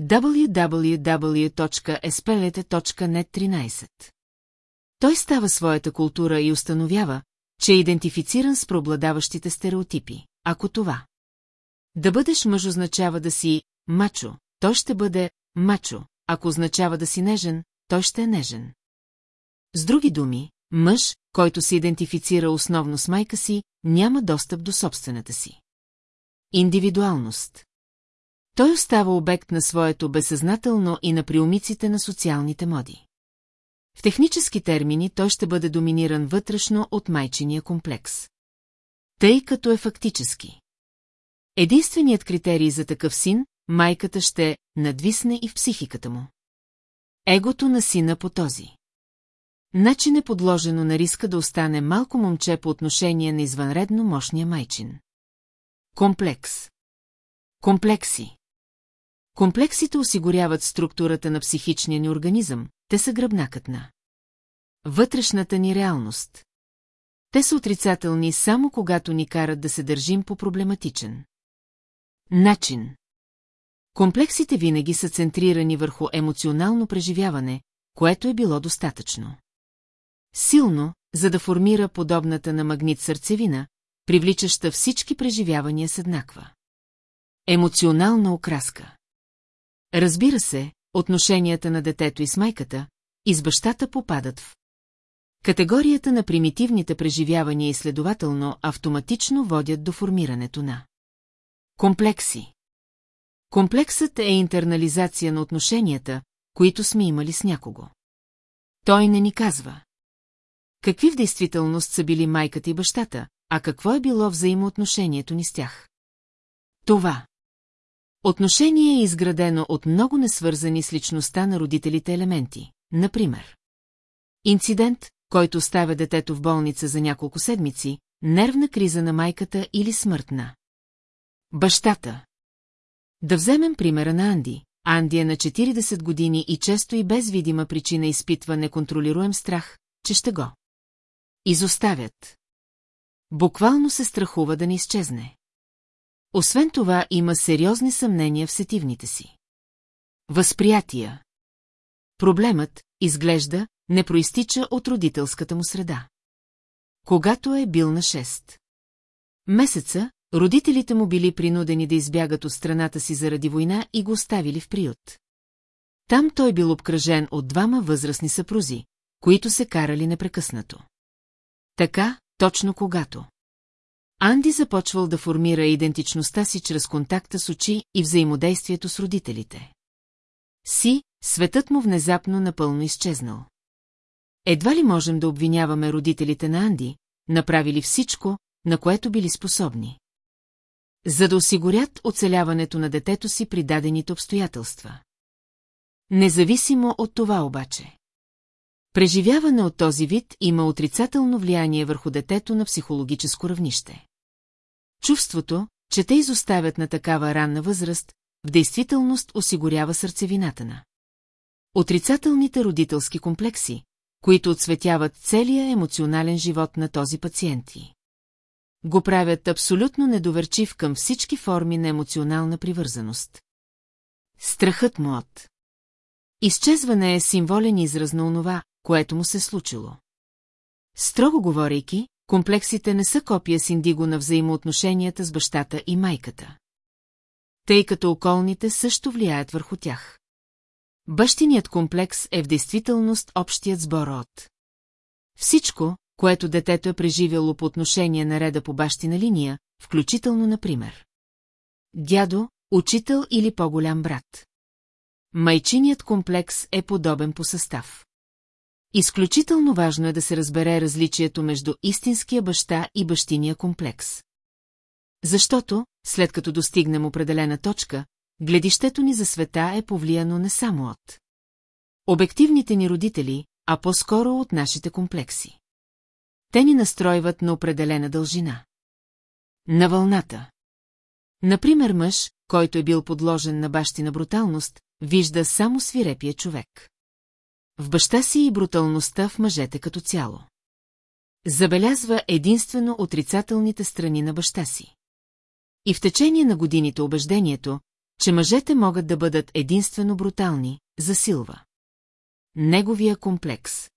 www.espelete.net 13 Той става своята култура и установява, че е идентифициран с преобладаващите стереотипи. Ако това да бъдеш мъж означава да си мачо, той ще бъде мачо, ако означава да си нежен, той ще е нежен. С други думи, мъж, който се идентифицира основно с майка си, няма достъп до собствената си. Индивидуалност той остава обект на своето безсъзнателно и на приумиците на социалните моди. В технически термини той ще бъде доминиран вътрешно от майчиния комплекс. Тъй като е фактически. Единственият критерий за такъв син, майката ще надвисне и в психиката му. Егото на сина по този. Начин е подложено на риска да остане малко момче по отношение на извънредно мощния майчин. Комплекс. Комплекси. Комплексите осигуряват структурата на психичния ни организъм, те са гръбнакът на вътрешната ни реалност. Те са отрицателни само когато ни карат да се държим по проблематичен начин. Комплексите винаги са центрирани върху емоционално преживяване, което е било достатъчно. Силно, за да формира подобната на магнит сърцевина, привличаща всички преживявания с еднаква. Емоционална окраска. Разбира се, отношенията на детето и с майката, и с бащата попадат в категорията на примитивните преживявания и следователно автоматично водят до формирането на комплекси. Комплексът е интернализация на отношенията, които сме имали с някого. Той не ни казва. Какви в действителност са били майката и бащата, а какво е било взаимоотношението ни с тях? Това. Отношение е изградено от много несвързани с личността на родителите елементи. Например, инцидент, който оставя детето в болница за няколко седмици, нервна криза на майката или смъртна. Бащата. Да вземем примера на Анди. Анди е на 40 години и често и без видима причина изпитва неконтролируем страх, че ще го. Изоставят. Буквално се страхува да не изчезне. Освен това има сериозни съмнения в сетивните си. Възприятия. Проблемът, изглежда, не проистича от родителската му среда. Когато е бил на 6 месеца, родителите му били принудени да избягат от страната си заради война и го оставили в приют. Там той бил обкръжен от двама възрастни съпрузи, които се карали непрекъснато. Така, точно когато. Анди започвал да формира идентичността си чрез контакта с очи и взаимодействието с родителите. Си, светът му внезапно напълно изчезнал. Едва ли можем да обвиняваме родителите на Анди, направили всичко, на което били способни. За да осигурят оцеляването на детето си при дадените обстоятелства. Независимо от това обаче. Преживяване от този вид има отрицателно влияние върху детето на психологическо равнище. Чувството, че те изоставят на такава ранна възраст, в действителност осигурява сърцевината на. Отрицателните родителски комплекси, които отсветяват целия емоционален живот на този пациент. Го правят абсолютно недоверчив към всички форми на емоционална привързаност. Страхът му от. Изчезване е символен израз на онова, което му се случило. Строго говорейки, комплексите не са копия с индиго на взаимоотношенията с бащата и майката. Тъй като околните също влияят върху тях. Бащиният комплекс е в действителност общият сбор от. Всичко, което детето е преживяло по отношение на реда по бащина линия, включително, например. Дядо, учител или по-голям брат. Майчиният комплекс е подобен по състав. Изключително важно е да се разбере различието между истинския баща и бащиния комплекс. Защото, след като достигнем определена точка, гледището ни за света е повлияно не само от обективните ни родители, а по-скоро от нашите комплекси. Те ни настройват на определена дължина. На вълната. Например, мъж, който е бил подложен на бащина бруталност, вижда само свирепия човек. В баща си и бруталността в мъжете като цяло. Забелязва единствено отрицателните страни на баща си. И в течение на годините убеждението, че мъжете могат да бъдат единствено брутални, засилва. Неговия комплекс.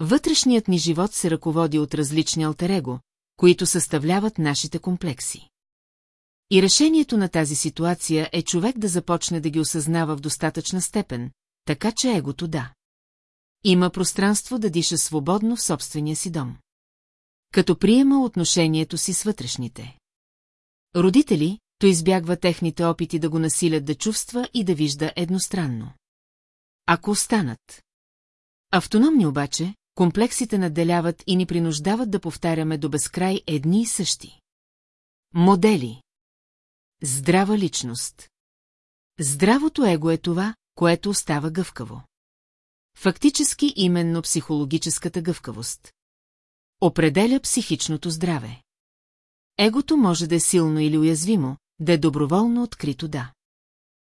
Вътрешният ни живот се ръководи от различни алтерего, които съставляват нашите комплекси. И решението на тази ситуация е човек да започне да ги осъзнава в достатъчна степен, така че егото да. Има пространство да диша свободно в собствения си дом. Като приема отношението си с вътрешните. Родители, то избягва техните опити да го насилят да чувства и да вижда едностранно. Ако останат. Автономни обаче, комплексите наделяват и ни принуждават да повтаряме до безкрай едни и същи. Модели Здрава личност Здравото его е това, което остава гъвкаво. Фактически именно психологическата гъвкавост. Определя психичното здраве. Егото може да е силно или уязвимо, да е доброволно открито да.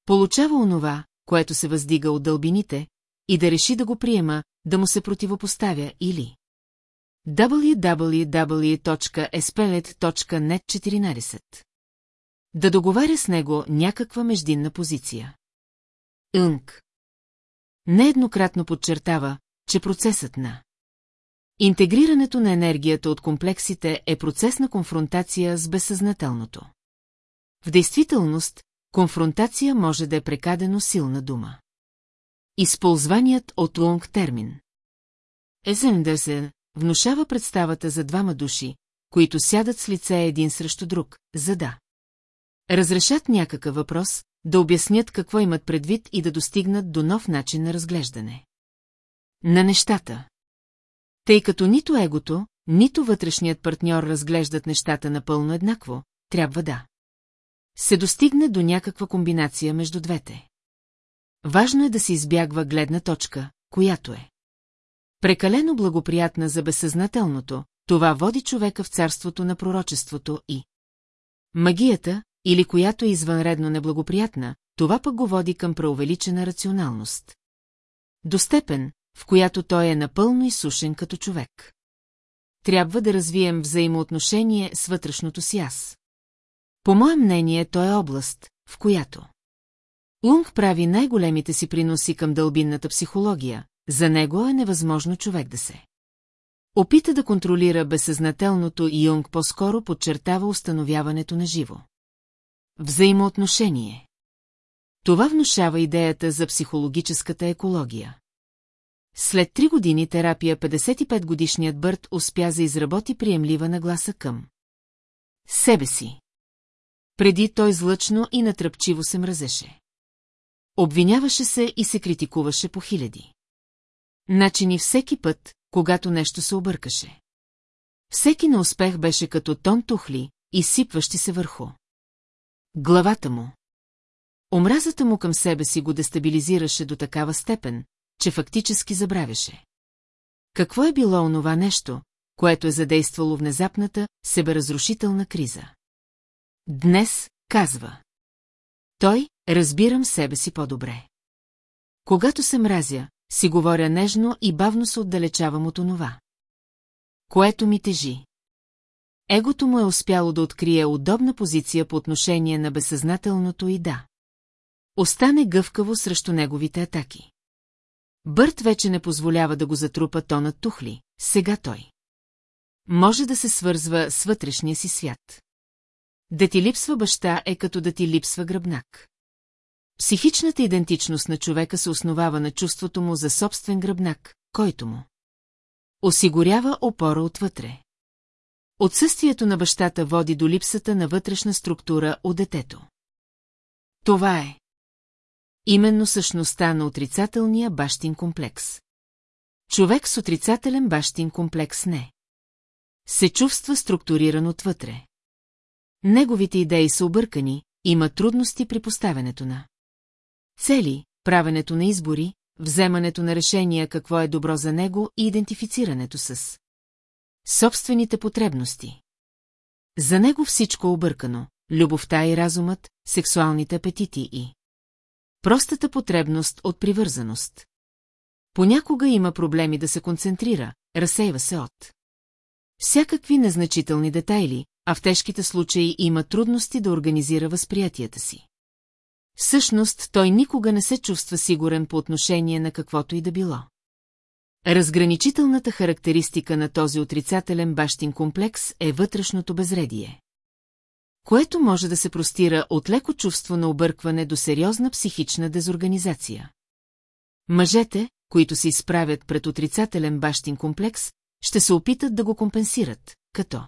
Получава онова, което се въздига от дълбините, и да реши да го приема, да му се противопоставя или www.espelet.net 14 Да договаря с него някаква междинна позиция. Юнг Нееднократно подчертава, че процесът на Интегрирането на енергията от комплексите е процес на конфронтация с безсъзнателното. В действителност, конфронтация може да е прекадено силна дума. Използваният от Лонг термин. Езендърсен внушава представата за двама души, които сядат с лице един срещу друг, за да разрешат някакъв въпрос, да обяснят какво имат предвид и да достигнат до нов начин на разглеждане. На нещата. Тъй като нито егото, нито вътрешният партньор разглеждат нещата напълно еднакво, трябва да се достигне до някаква комбинация между двете. Важно е да се избягва гледна точка, която е прекалено благоприятна за безсъзнателното, това води човека в царството на пророчеството и магията, или която е извънредно неблагоприятна, това пък го води към преувеличена рационалност. До степен, в която той е напълно изсушен като човек. Трябва да развием взаимоотношение с вътрешното си аз. По мое мнение, то е област, в която Лунг прави най-големите си приноси към дълбинната психология, за него е невъзможно човек да се. Опита да контролира безсъзнателното и Юнг по-скоро подчертава установяването на живо. Взаимоотношение. Това внушава идеята за психологическата екология. След три години терапия 55-годишният Бърт успя за изработи приемлива нагласа към себе си. Преди той злъчно и натръпчиво се мразеше. Обвиняваше се и се критикуваше по хиляди. Начини всеки път, когато нещо се объркаше. Всеки неуспех беше като тон тухли, изсипващи се върху. Главата му. Омразата му към себе си го дестабилизираше до такава степен, че фактически забравяше. Какво е било онова нещо, което е задействало внезапната, себеразрушителна криза? Днес, казва. Той, разбирам себе си по-добре. Когато се мразя, си говоря нежно и бавно се отдалечавам от онова. Което ми тежи. Егото му е успяло да открие удобна позиция по отношение на безсъзнателното и да. Остане гъвкаво срещу неговите атаки. Бърт вече не позволява да го затрупа тонът тухли, сега той. Може да се свързва с вътрешния си свят. Да ти липсва баща е като да ти липсва гръбнак. Психичната идентичност на човека се основава на чувството му за собствен гръбнак, който му осигурява опора отвътре. Отсъствието на бащата води до липсата на вътрешна структура у детето. Това е именно същността на отрицателния бащин комплекс. Човек с отрицателен бащин комплекс не. Се чувства структуриран отвътре. Неговите идеи са объркани, има трудности при поставянето на цели, правенето на избори, вземането на решения какво е добро за него и идентифицирането с собствените потребности. За него всичко е объркано – любовта и разумът, сексуалните апетити и простата потребност от привързаност. Понякога има проблеми да се концентрира, разсейва се от всякакви незначителни детайли, а в тежките случаи има трудности да организира възприятията си. Всъщност, той никога не се чувства сигурен по отношение на каквото и да било. Разграничителната характеристика на този отрицателен бащин комплекс е вътрешното безредие. Което може да се простира от леко чувство на объркване до сериозна психична дезорганизация. Мъжете, които се изправят пред отрицателен бащин комплекс, ще се опитат да го компенсират, като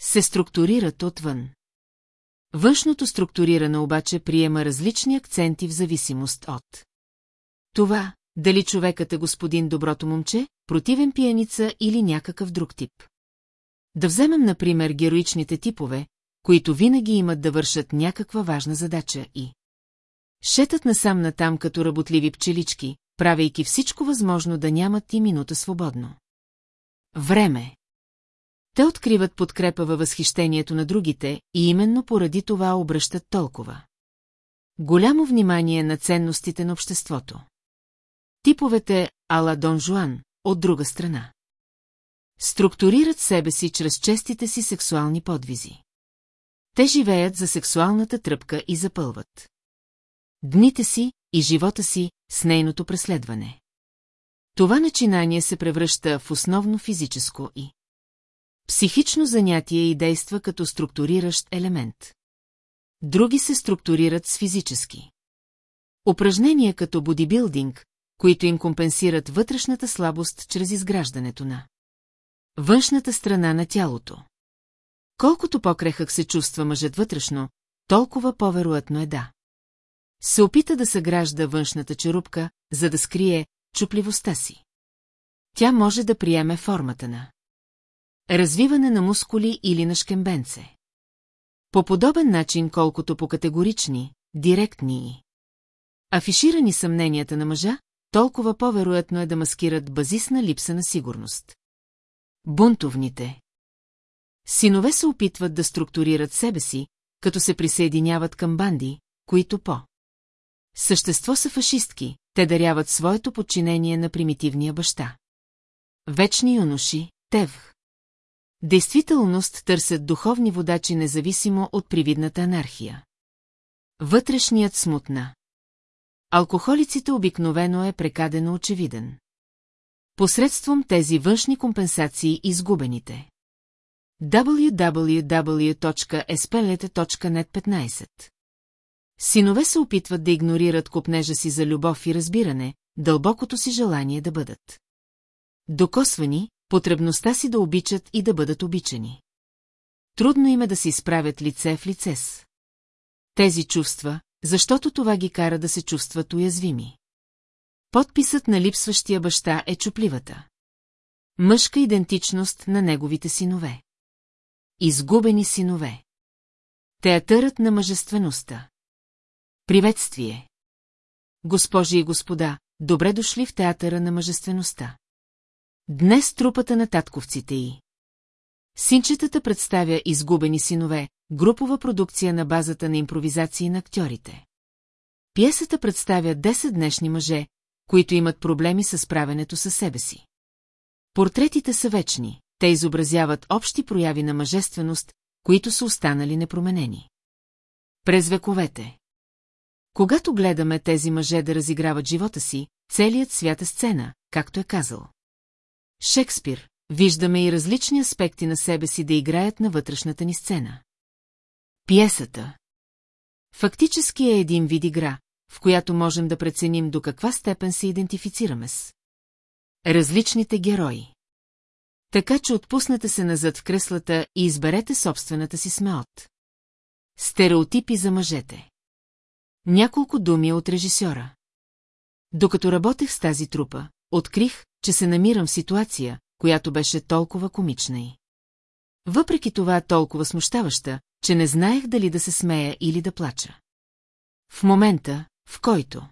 се структурират отвън. Външното структуриране обаче приема различни акценти в зависимост от това, дали човекът е господин доброто момче, противен пиеница или някакъв друг тип. Да вземем, например, героичните типове, които винаги имат да вършат някаква важна задача и шетат насам натам като работливи пчелички, правейки всичко възможно да нямат и минута свободно. Време. Те откриват подкрепа във възхищението на другите и именно поради това обръщат толкова. Голямо внимание на ценностите на обществото. Типовете Ала Дон Жуан, от друга страна. Структурират себе си чрез честите си сексуални подвизи. Те живеят за сексуалната тръпка и запълват. Дните си и живота си с нейното преследване. Това начинание се превръща в основно физическо и психично занятие и действа като структуриращ елемент. Други се структурират с физически. Упражнения като бодибилдинг, които им компенсират вътрешната слабост чрез изграждането на външната страна на тялото. Колкото по-крехък се чувства мъжът вътрешно, толкова по-вероятно е да. Се опита да съгражда външната черупка, за да скрие чупливостта си. Тя може да приеме формата на развиване на мускули или на шкембенце. По подобен начин, колкото по категорични, директни и афиширани съмненията на мъжа, толкова по-вероятно е да маскират базисна липса на сигурност. Бунтовните Синове се опитват да структурират себе си, като се присъединяват към банди, които по същество са фашистки, те даряват своето подчинение на примитивния баща. Вечни юноши, тев. Действителност търсят духовни водачи независимо от привидната анархия. Вътрешният смутна. Алкохолиците обикновено е прекадено очевиден. Посредством тези външни компенсации изгубените. www.espelete.net 15 Синове се опитват да игнорират копнежа си за любов и разбиране, дълбокото си желание да бъдат. Докосвани, потребността си да обичат и да бъдат обичани. Трудно им е да се изправят лице в лице с. Тези чувства, защото това ги кара да се чувстват уязвими. Подписът на липсващия баща е чупливата. Мъжка идентичност на неговите синове. Изгубени синове. Театърът на мъжествеността. Приветствие! Госпожи и господа, добре дошли в театъра на мъжествеността. Днес трупата на татковците й. Синчетата представя изгубени синове, групова продукция на базата на импровизации на актьорите. Пиесата представя 10 днешни мъже, които имат проблеми с справенето със себе си. Портретите са вечни, те изобразяват общи прояви на мъжественост, които са останали непроменени. През вековете. Когато гледаме тези мъже да разиграват живота си, целият свят е сцена, както е казал. Шекспир, виждаме и различни аспекти на себе си да играят на вътрешната ни сцена. Пиесата Фактически е един вид игра, в която можем да преценим до каква степен се идентифицираме с различните герои. Така че отпуснете се назад в креслата и изберете собствената си смеот. Стереотипи за мъжете. Няколко думи от режисьора. Докато работех с тази трупа, открих, че се намирам в ситуация, която беше толкова комична и. Въпреки това толкова смущаваща, че не знаех дали да се смея или да плача. В момента, в който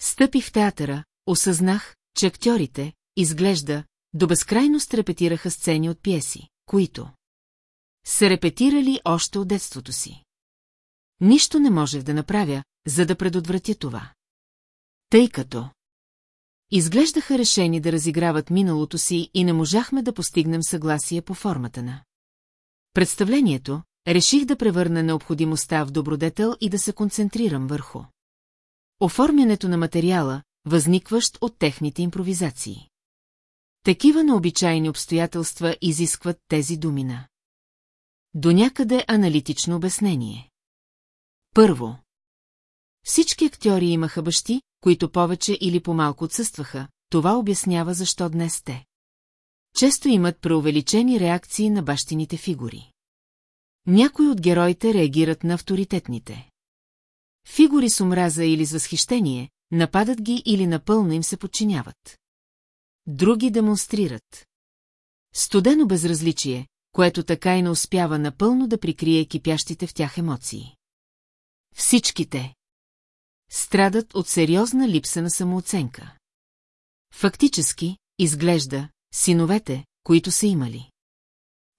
стъпих в театъра, осъзнах, че актьорите, изглежда, до безкрайност репетираха сцени от пиеси, които се репетирали още от детството си. Нищо не можех да направя, за да предотвратя това. Тъй като изглеждаха решени да разиграват миналото си и не можахме да постигнем съгласие по формата на представлението, реших да превърна необходимостта в добродетел и да се концентрирам върху оформянето на материала, възникващ от техните импровизации. Такива необичайни обстоятелства изискват тези думина. До някъде аналитично обяснение. Първо. Всички актьори имаха бащи, които повече или по-малко отсъстваха, това обяснява защо днес те. Често имат преувеличени реакции на бащините фигури. Някои от героите реагират на авторитетните. Фигури с омраза или с възхищение, нападат ги или напълно им се подчиняват. Други демонстрират. Студено безразличие, което така и не успява напълно да прикрие кипящите в тях емоции. Всичките страдат от сериозна липса на самооценка. Фактически, изглежда, синовете, които са имали.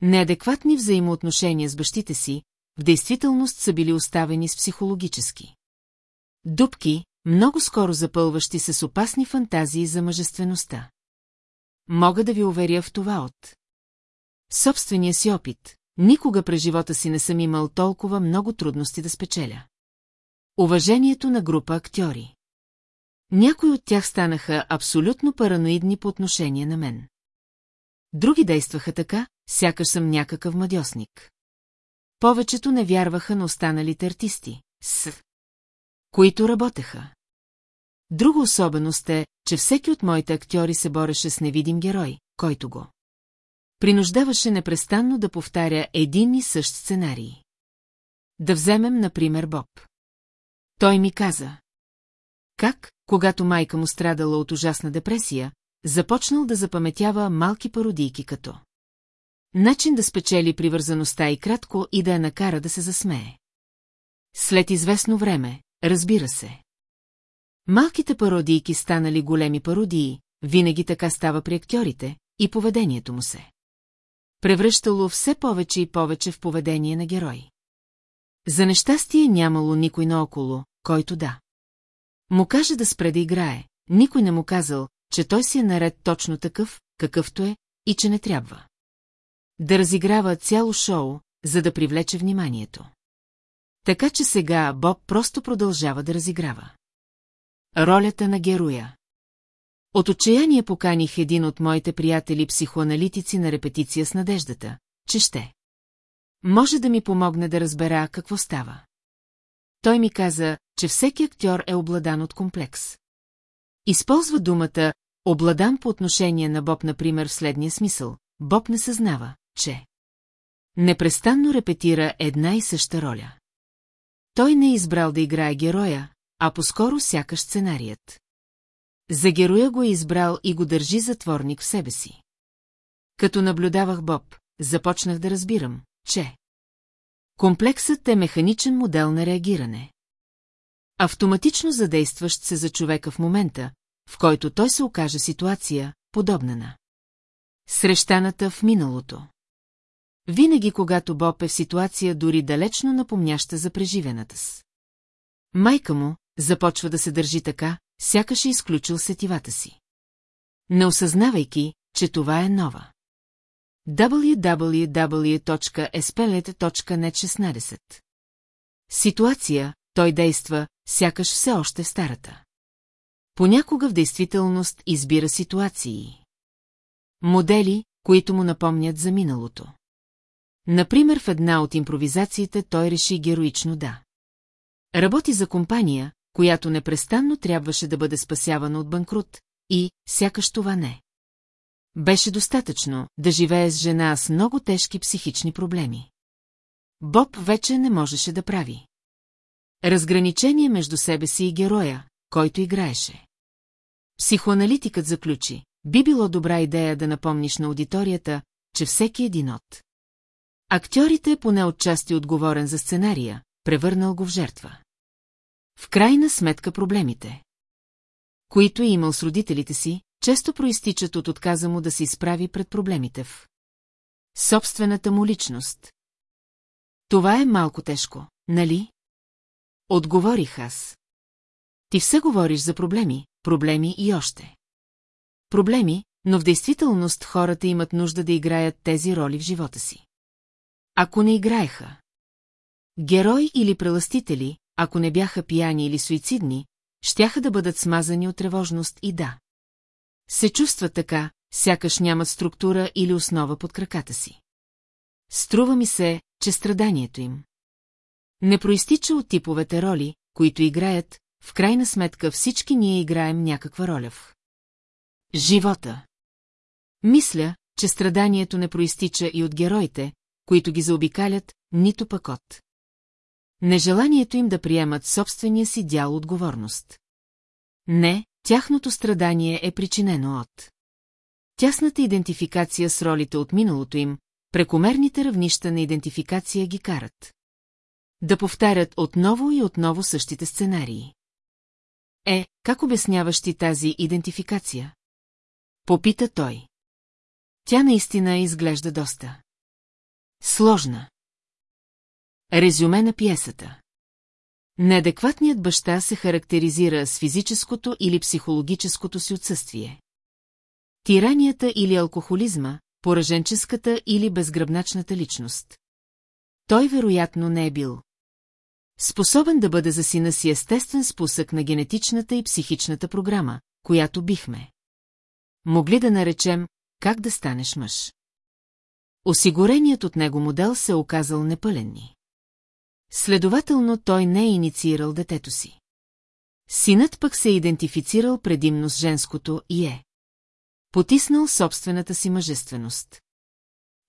Неадекватни взаимоотношения с бащите си, в действителност са били оставени с психологически. Дупки, много скоро запълващи се с опасни фантазии за мъжествеността. Мога да ви уверя в това от собствения си опит. Никога през живота си не съм имал толкова много трудности да спечеля. Уважението на група актьори. Някои от тях станаха абсолютно параноидни по отношение на мен. Други действаха така, сякаш съм някакъв мадьосник. Повечето не вярваха на останалите артисти, с които работеха. Друга особеност е, че всеки от моите актьори се бореше с невидим герой, който го принуждаваше непрестанно да повтаря един и същ сценарий. Да вземем, например, Боб. Той ми каза. Как, когато майка му страдала от ужасна депресия, започнал да запаметява малки пародийки като начин да спечели привързаността и кратко и да я накара да се засмее. След известно време, разбира се. Малките пародийки станали големи пародии, винаги така става при актьорите, и поведението му се. Превръщало все повече и повече в поведение на герой. За нещастие нямало никой наоколо, който да. Му каже да спре да играе, никой не му казал, че той си е наред точно такъв, какъвто е, и че не трябва. Да разиграва цяло шоу, за да привлече вниманието. Така че сега Боб просто продължава да разиграва. Ролята на героя От отчаяние поканих един от моите приятели психоаналитици на репетиция с надеждата, че ще. Може да ми помогне да разбера какво става. Той ми каза, че всеки актьор е обладан от комплекс. Използва думата «обладан» по отношение на Боб, например, в следния смисъл. Боб не съзнава, че непрестанно репетира една и съща роля. Той не е избрал да играе героя, а по-скоро сякаш сценарият. За героя го е избрал и го държи затворник в себе си. Като наблюдавах Боб, започнах да разбирам, че комплексът е механичен модел на реагиране. Автоматично задействащ се за човека в момента, в който той се окаже ситуация, подобна на срещаната в миналото. Винаги, когато Боб е в ситуация дори далечно напомняща за преживената с. Майка му започва да се държи така, сякаш е изключил сетивата си. Не осъзнавайки, че това е нова. www.espelet.net 16 Ситуация, той действа, сякаш все още в старата. Понякога в действителност избира ситуации. Модели, които му напомнят за миналото. Например, в една от импровизациите той реши героично да. Работи за компания, която непрестанно трябваше да бъде спасявана от банкрут, и, сякаш това не. Беше достатъчно да живее с жена с много тежки психични проблеми. Боб вече не можеше да прави. Разграничение между себе си и героя, който играеше. Психоаналитикът заключи, би било добра идея да напомниш на аудиторията, че всеки един от. Актьорите е поне отчасти отговорен за сценария, превърнал го в жертва. В крайна сметка проблемите, които е имал с родителите си, често проистичат от отказа му да се изправи пред проблемите в собствената му личност. Това е малко тежко, нали? Отговорих аз. Ти все говориш за проблеми, проблеми и още. Проблеми, но в действителност хората имат нужда да играят тези роли в живота си. Ако не играеха. Герои или преластители, ако не бяха пияни или суицидни, щяха да бъдат смазани от тревожност и да. Се чувства така, сякаш нямат структура или основа под краката си. Струва ми се, че страданието им не проистича от типовете роли, които играят, в крайна сметка всички ние играем някаква роля в живота. Мисля, че страданието не проистича и от героите, които ги заобикалят, нито пък от. Нежеланието им да приемат собствения си дял отговорност. Не, тяхното страдание е причинено от. Тясната идентификация с ролите от миналото им, прекомерните равнища на идентификация ги карат. Да повтарят отново и отново същите сценарии. Е, как обясняваш ти тази идентификация? Попита той. Тя наистина изглежда доста. Сложна. Резюме на пиесата. Неадекватният баща се характеризира с физическото или психологическото си отсъствие. Тиранията или алкохолизма, пораженческата или безгръбначната личност. Той вероятно не е бил. Способен да бъде за сина си естествен спусък на генетичната и психичната програма, която бихме. Могли да наречем «Как да станеш мъж». Осигуреният от него модел се е оказал непълен. Следователно той не е инициирал детето си. Синът пък се е идентифицирал предимно с женското и е. Потиснал собствената си мъжественост.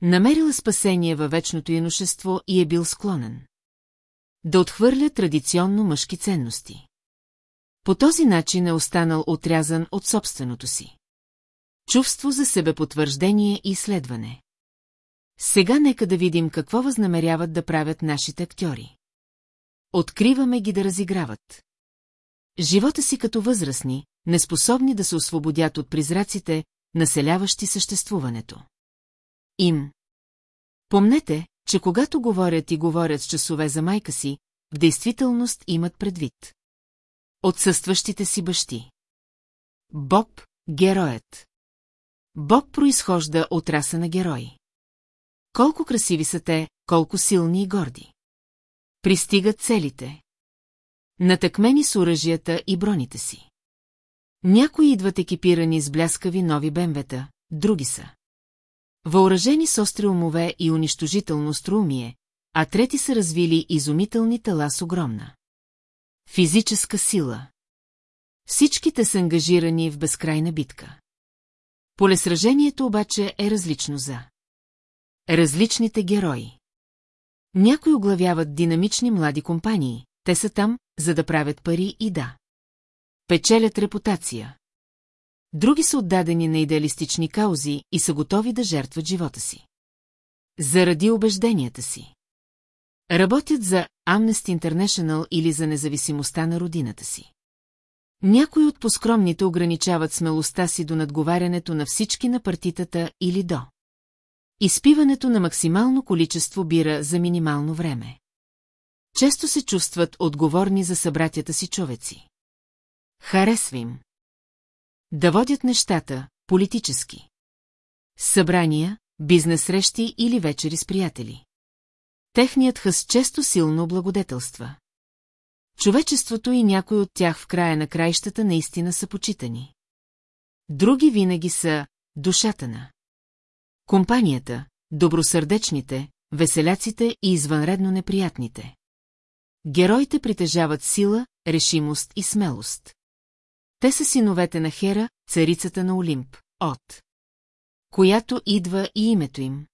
Намерил спасение във вечното юношество и е бил склонен. Да отхвърля традиционно мъжки ценности. По този начин е останал отрязан от собственото си. Чувство за себепотвърждение и изследване. Сега нека да видим какво възнамеряват да правят нашите актьори. Откриваме ги да разиграват. Живота си като възрастни, неспособни да се освободят от призраците, населяващи съществуването. Им. Помнете, че когато говорят и говорят с часове за майка си, в действителност имат предвид. Отсъстващите си бащи. Боб, героят. Боб произхожда от раса на герои. Колко красиви са те, колко силни и горди. Пристигат целите. Натъкмени с оръжията и броните си. Някои идват екипирани с бляскави нови бемвета, други са. Въоръжени с остри умове и унищожително струмие, а трети са развили изумителни тела с огромна. Физическа сила. Всичките са ангажирани в безкрайна битка. Полесражението обаче е различно за. Различните герои. Някои оглавяват динамични млади компании, те са там, за да правят пари и да. Печелят репутация. Други са отдадени на идеалистични каузи и са готови да жертват живота си. Заради убежденията си. Работят за Amnesty International или за независимостта на родината си. Някои от поскромните ограничават смелостта си до надговарянето на всички на партитата или до. Изпиването на максимално количество бира за минимално време. Често се чувстват отговорни за събратята си човеци. Харесва им. Да водят нещата, политически. Събрания, бизнес срещи или вечери с приятели. Техният хъс често силно облагодетелства. Човечеството и някой от тях в края на краищата наистина са почитани. Други винаги са душата на. Компанията, добросърдечните, веселяците и извънредно неприятните. героите притежават сила, решимост и смелост. Те са синовете на Хера, царицата на Олимп, от която идва и името им.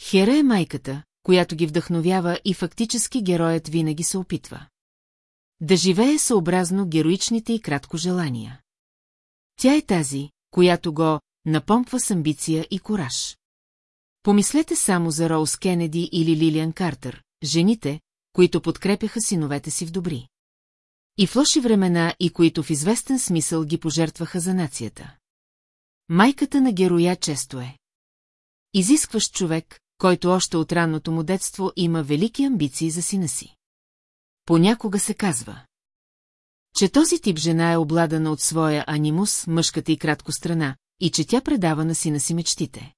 Хера е майката, която ги вдъхновява и фактически героят винаги се опитва. Да живее съобразно героичните и кратко желания. Тя е тази, която го напомпва с амбиция и кораж. Помислете само за Роуз Кенеди или Лилиан Картер, жените, които подкрепяха синовете си в добри. И в лоши времена, и които в известен смисъл ги пожертваха за нацията. Майката на героя често е. Изискващ човек, който още от ранното му детство има велики амбиции за сина си. Понякога се казва, че този тип жена е обладана от своя анимус, мъжката и кратко страна, и че тя предава на сина си мечтите,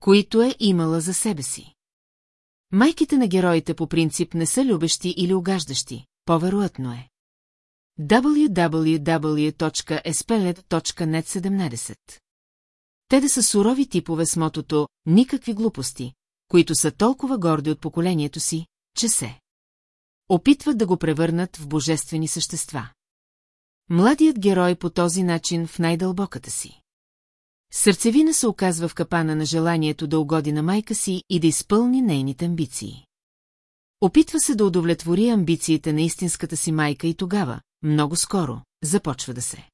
които е имала за себе си. Майките на героите по принцип не са любещи или угаждащи, по-вероятно е. www.espeled.net 17 Те да са сурови типове с мотото «Никакви глупости», които са толкова горди от поколението си, че се опитват да го превърнат в божествени същества. Младият герой по този начин в най-дълбоката си. Сърцевина се оказва в капана на желанието да угоди на майка си и да изпълни нейните амбиции. Опитва се да удовлетвори амбициите на истинската си майка и тогава, много скоро, започва да се.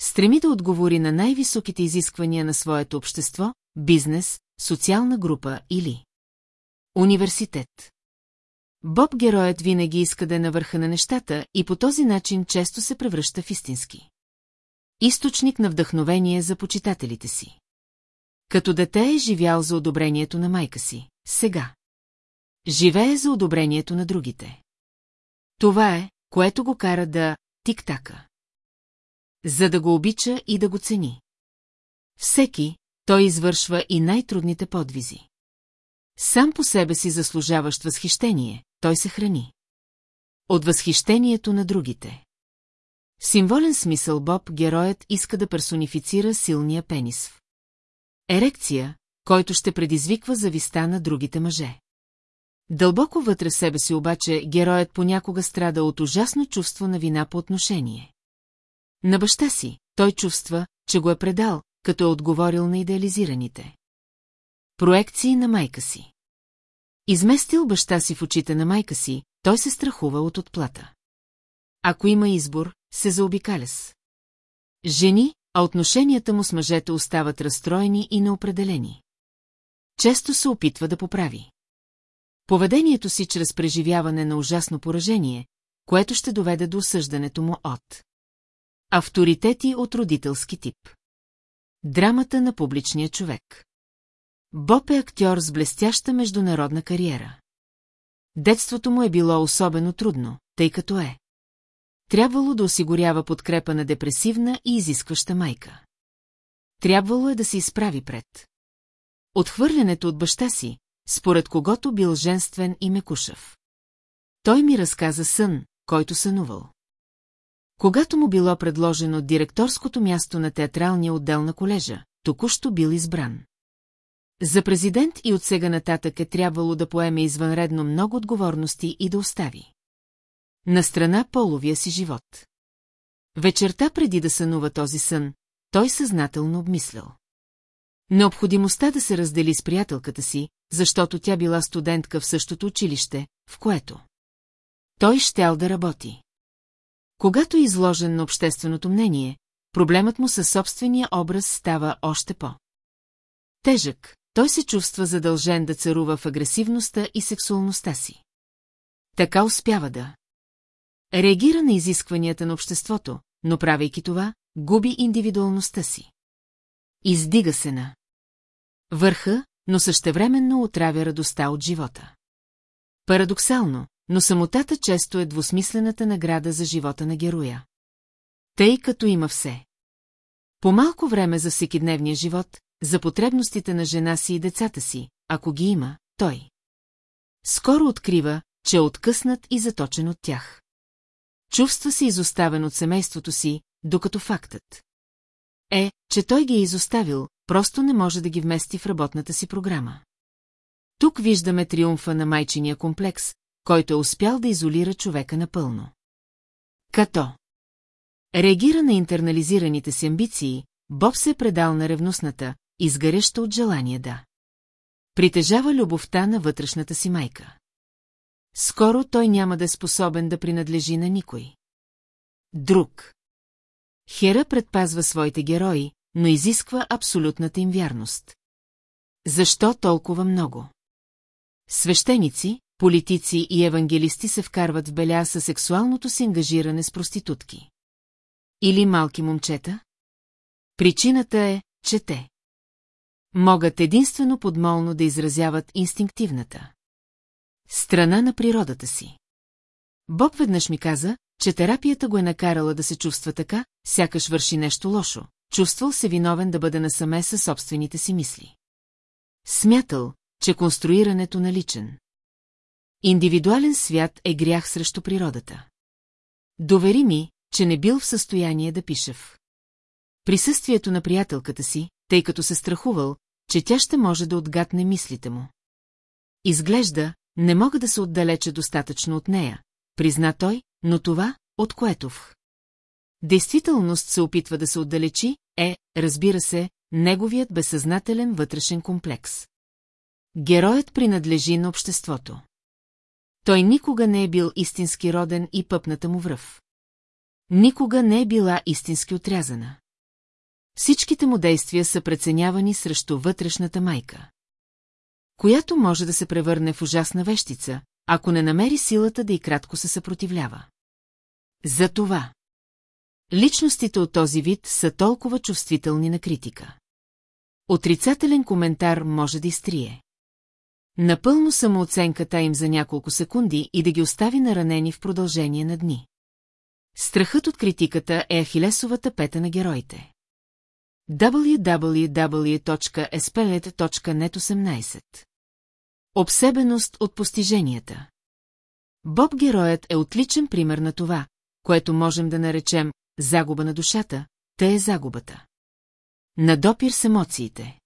Стреми да отговори на най-високите изисквания на своето общество, бизнес, социална група или университет. Боб героят винаги иска да е на върха на нещата и по този начин често се превръща в истински. Източник на вдъхновение за почитателите си. Като дете е живял за одобрението на майка си, сега. Живее за одобрението на другите. Това е, което го кара да тик-така. За да го обича и да го цени. Всеки, той извършва и най-трудните подвизи. Сам по себе си заслужаващ възхищение, той се храни. От възхищението на другите. В символен смисъл Боб героят иска да персонифицира силния пенис. Ерекция, който ще предизвиква зависта на другите мъже. Дълбоко вътре в себе си обаче героят понякога страда от ужасно чувство на вина по отношение. На баща си той чувства, че го е предал, като е отговорил на идеализираните. Проекции на майка си. Изместил баща си в очите на майка си, той се страхува от отплата. Ако има избор, се заобикаля с. Жени, а отношенията му с мъжете остават разстроени и неопределени. Често се опитва да поправи. Поведението си чрез преживяване на ужасно поражение, което ще доведе до осъждането му от авторитети от родителски тип. Драмата на публичния човек. Боб е актьор с блестяща международна кариера. Детството му е било особено трудно, тъй като е. Трябвало да осигурява подкрепа на депресивна и изискваща майка. Трябвало е да се изправи пред. Отхвърлянето от баща си, според когото бил женствен и мекушав. Той ми разказа сън, който сънувал. Когато му било предложено директорското място на театралния отдел на колежа, току-що бил избран. За президент и от сега нататък е трябвало да поеме извънредно много отговорности и да остави. На страна половия си живот. Вечерта преди да сънува този сън, той съзнателно обмислял. Необходимостта да се раздели с приятелката си, защото тя била студентка в същото училище, в което той щял да работи. Когато е изложен на общественото мнение, проблемът му със собствения образ става още по. Тежък, той се чувства задължен да царува в агресивността и сексуалността си. Така успява да. Реагира на изискванията на обществото, но правейки това, губи индивидуалността си. Издига се на върха, но същевременно отравя радостта от живота. Парадоксално, но самотата често е двусмислената награда за живота на героя. Тъй като има все. По малко време за всекидневния живот, за потребностите на жена си и децата си, ако ги има, той. Скоро открива, че е откъснат и заточен от тях. Чувства се изоставен от семейството си, докато фактът е, че той ги е изоставил, просто не може да ги вмести в работната си програма. Тук виждаме триумфа на майчиния комплекс, който е успял да изолира човека напълно. Като реагира на интернализираните си амбиции, Боб се е предал на ревностната, изгаряща от желание да. Притежава любовта на вътрешната си майка. Скоро той няма да е способен да принадлежи на никой. Друг. Хера предпазва своите герои, но изисква абсолютната им вярност. Защо толкова много? Свещеници, политици и евангелисти се вкарват в беля със сексуалното си ангажиране с проститутки. Или малки момчета? Причината е, че те могат единствено подмолно да изразяват инстинктивната страна на природата си. Боб веднъж ми каза, че терапията го е накарала да се чувства така, сякаш върши нещо лошо, чувствал се виновен да бъде насаме със собствените си мисли. Смятал, че конструирането на личен. Индивидуален свят е грях срещу природата. Довери ми, че не бил в състояние да пишев. Присъствието на приятелката си, тъй като се страхувал, че тя ще може да отгатне мислите му. Изглежда, не мога да се отдалеча достатъчно от нея, призна той, но това, от което в действителност се опитва да се отдалечи, е, разбира се, неговият безсъзнателен вътрешен комплекс. Героят принадлежи на обществото. Той никога не е бил истински роден и пъпната му връв. Никога не е била истински отрязана. Всичките му действия са преценявани срещу вътрешната майка. Която може да се превърне в ужасна вещица, ако не намери силата да и кратко се съпротивлява. За това. Личностите от този вид са толкова чувствителни на критика. Отрицателен коментар може да изтрие. Напълно самооценката им за няколко секунди и да ги остави наранени в продължение на дни. Страхът от критиката е ахилесовата пета на героите. www.espelet.net 18 Обсебеност от постиженията Боб героят е отличен пример на това, което можем да наречем загуба на душата, те е загубата. На допир с емоциите.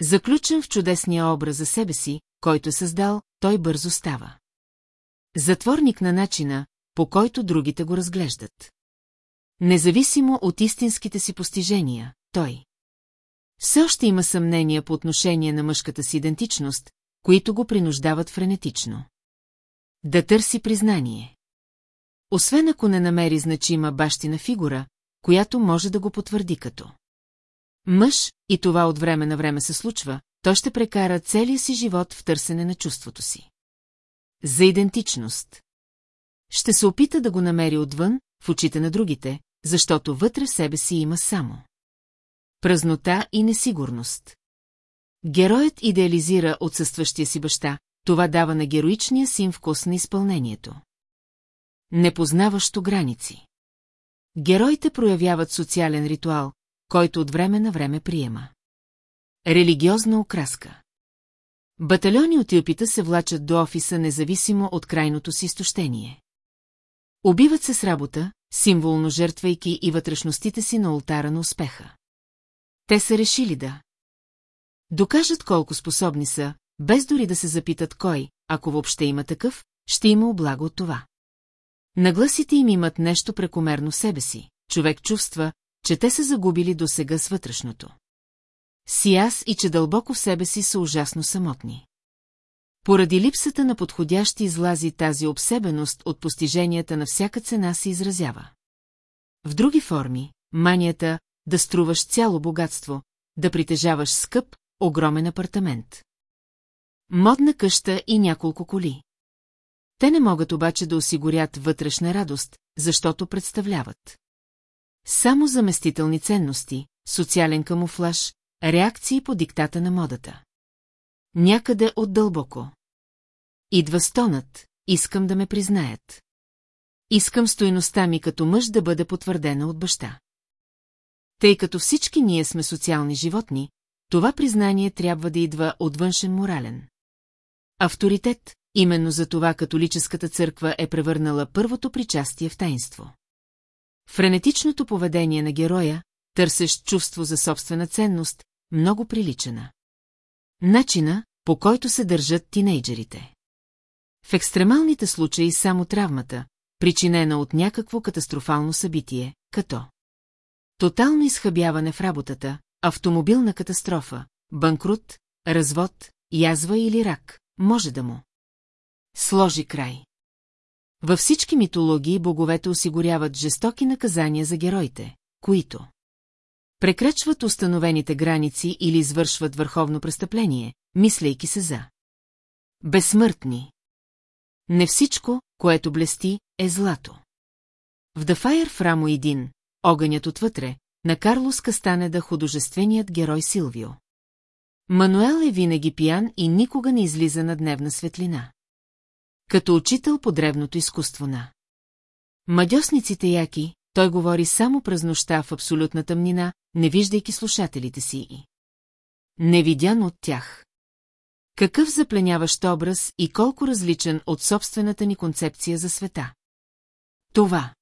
Заключен в чудесния образ за себе си, който е създал, той бързо става. Затворник на начина, по който другите го разглеждат. Независимо от истинските си постижения, той. Все още има съмнения по отношение на мъжката си идентичност, които го принуждават френетично. Да търси признание. Освен ако не намери значима бащина фигура, която може да го потвърди като. Мъж, и това от време на време се случва, той ще прекара целия си живот в търсене на чувството си. За идентичност. Ще се опита да го намери отвън, в очите на другите, защото вътре в себе си има само. Празнота и несигурност. Героят идеализира отсъстващия си баща, това дава на героичния син вкус на изпълнението. Непознаващо граници. Героите проявяват социален ритуал, който от време на време приема. Религиозна окраска. Батальони от юпита се влачат до офиса независимо от крайното си изтощение. Убиват се с работа, символно жертвайки и вътрешностите си на ултара на успеха. Те са решили да докажат колко способни са, без дори да се запитат кой, ако въобще има такъв, ще има облага от това. Нагласите им имат нещо прекомерно себе си. Човек чувства, че те са загубили до сега с вътрешното. Си аз и че дълбоко в себе си са ужасно самотни. Поради липсата на подходящи излази тази обсебеност от постиженията на всяка цена се изразява. В други форми, манията да струваш цяло богатство, да притежаваш скъп, огромен апартамент. Модна къща и няколко коли. Те не могат обаче да осигурят вътрешна радост, защото представляват. Само заместителни ценности, социален камуфлаж, реакции по диктата на модата. Някъде отдълбоко. Идва стонът, искам да ме признаят. Искам стоеността ми като мъж да бъде потвърдена от баща. Тъй като всички ние сме социални животни, това признание трябва да идва от външен морален. Авторитет, именно за това католическата църква е превърнала първото причастие в таинство. Френетичното поведение на героя, търсещ чувство за собствена ценност, много приличана. Начина, по който се държат тинейджерите. В екстремалните случаи само травмата, причинена от някакво катастрофално събитие, като тотално изхъбяване в работата, автомобилна катастрофа, банкрут, развод, язва или рак, може да му сложи край. Във всички митологии боговете осигуряват жестоки наказания за героите, които прекрачват установените граници или извършват върховно престъпление, мислейки се за безсмъртни. Не всичко, което блести, е злато. В The Fire в Рамо един, огънят отвътре, на Карлос Кастанеда художественият герой Силвио. Мануел е винаги пиян и никога не излиза на дневна светлина. Като учител по древното изкуство на. Мадьосниците яки, той говори само през нощта в абсолютна тъмнина, не виждайки слушателите си и. Невидян от тях. Какъв запленяващ образ и колко различен от собствената ни концепция за света. Това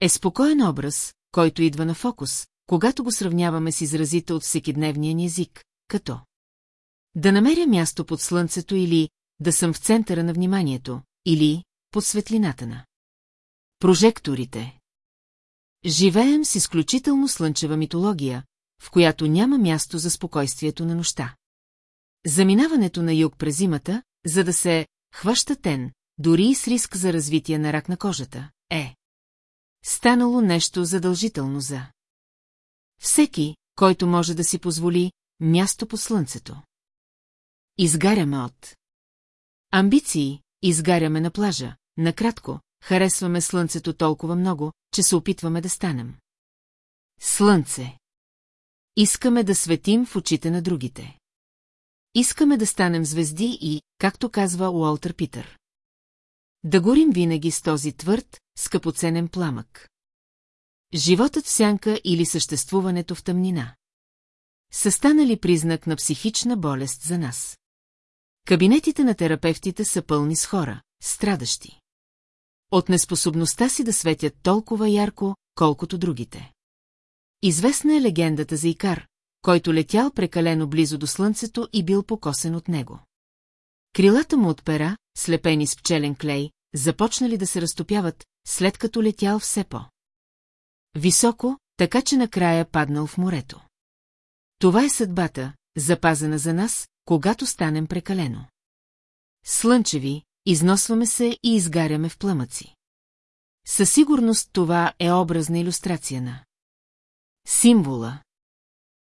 е спокоен образ, който идва на фокус, когато го сравняваме с изразите от всекидневния ни език, като да намеря място под слънцето или да съм в центъра на вниманието, или под светлината на прожекторите. Живеем с изключително слънчева митология, в която няма място за спокойствието на нощта. Заминаването на юг през зимата, за да се хваща тен, дори и с риск за развитие на рак на кожата, е станало нещо задължително за всеки, който може да си позволи място по слънцето. Изгаряме от амбиции, изгаряме на плажа, накратко, харесваме слънцето толкова много, че се опитваме да станем. Слънце. Искаме да светим в очите на другите. Искаме да станем звезди и, както казва Уолтер Питър. Да горим винаги с този твърд, скъпоценен пламък. Животът в сянка или съществуването в тъмнина. Са станали признак на психична болест за нас. Кабинетите на терапевтите са пълни с хора, страдащи. От неспособността си да светят толкова ярко, колкото другите. Известна е легендата за Икар, който летял прекалено близо до слънцето и бил покосен от него. Крилата му от пера, слепени с пчелен клей, започнали да се разтопяват, след като летял все по. Високо, така че накрая паднал в морето. Това е съдбата, запазена за нас, когато станем прекалено. Слънчеви, износваме се и изгаряме в пламъци. Със сигурност това е образна иллюстрация на символа.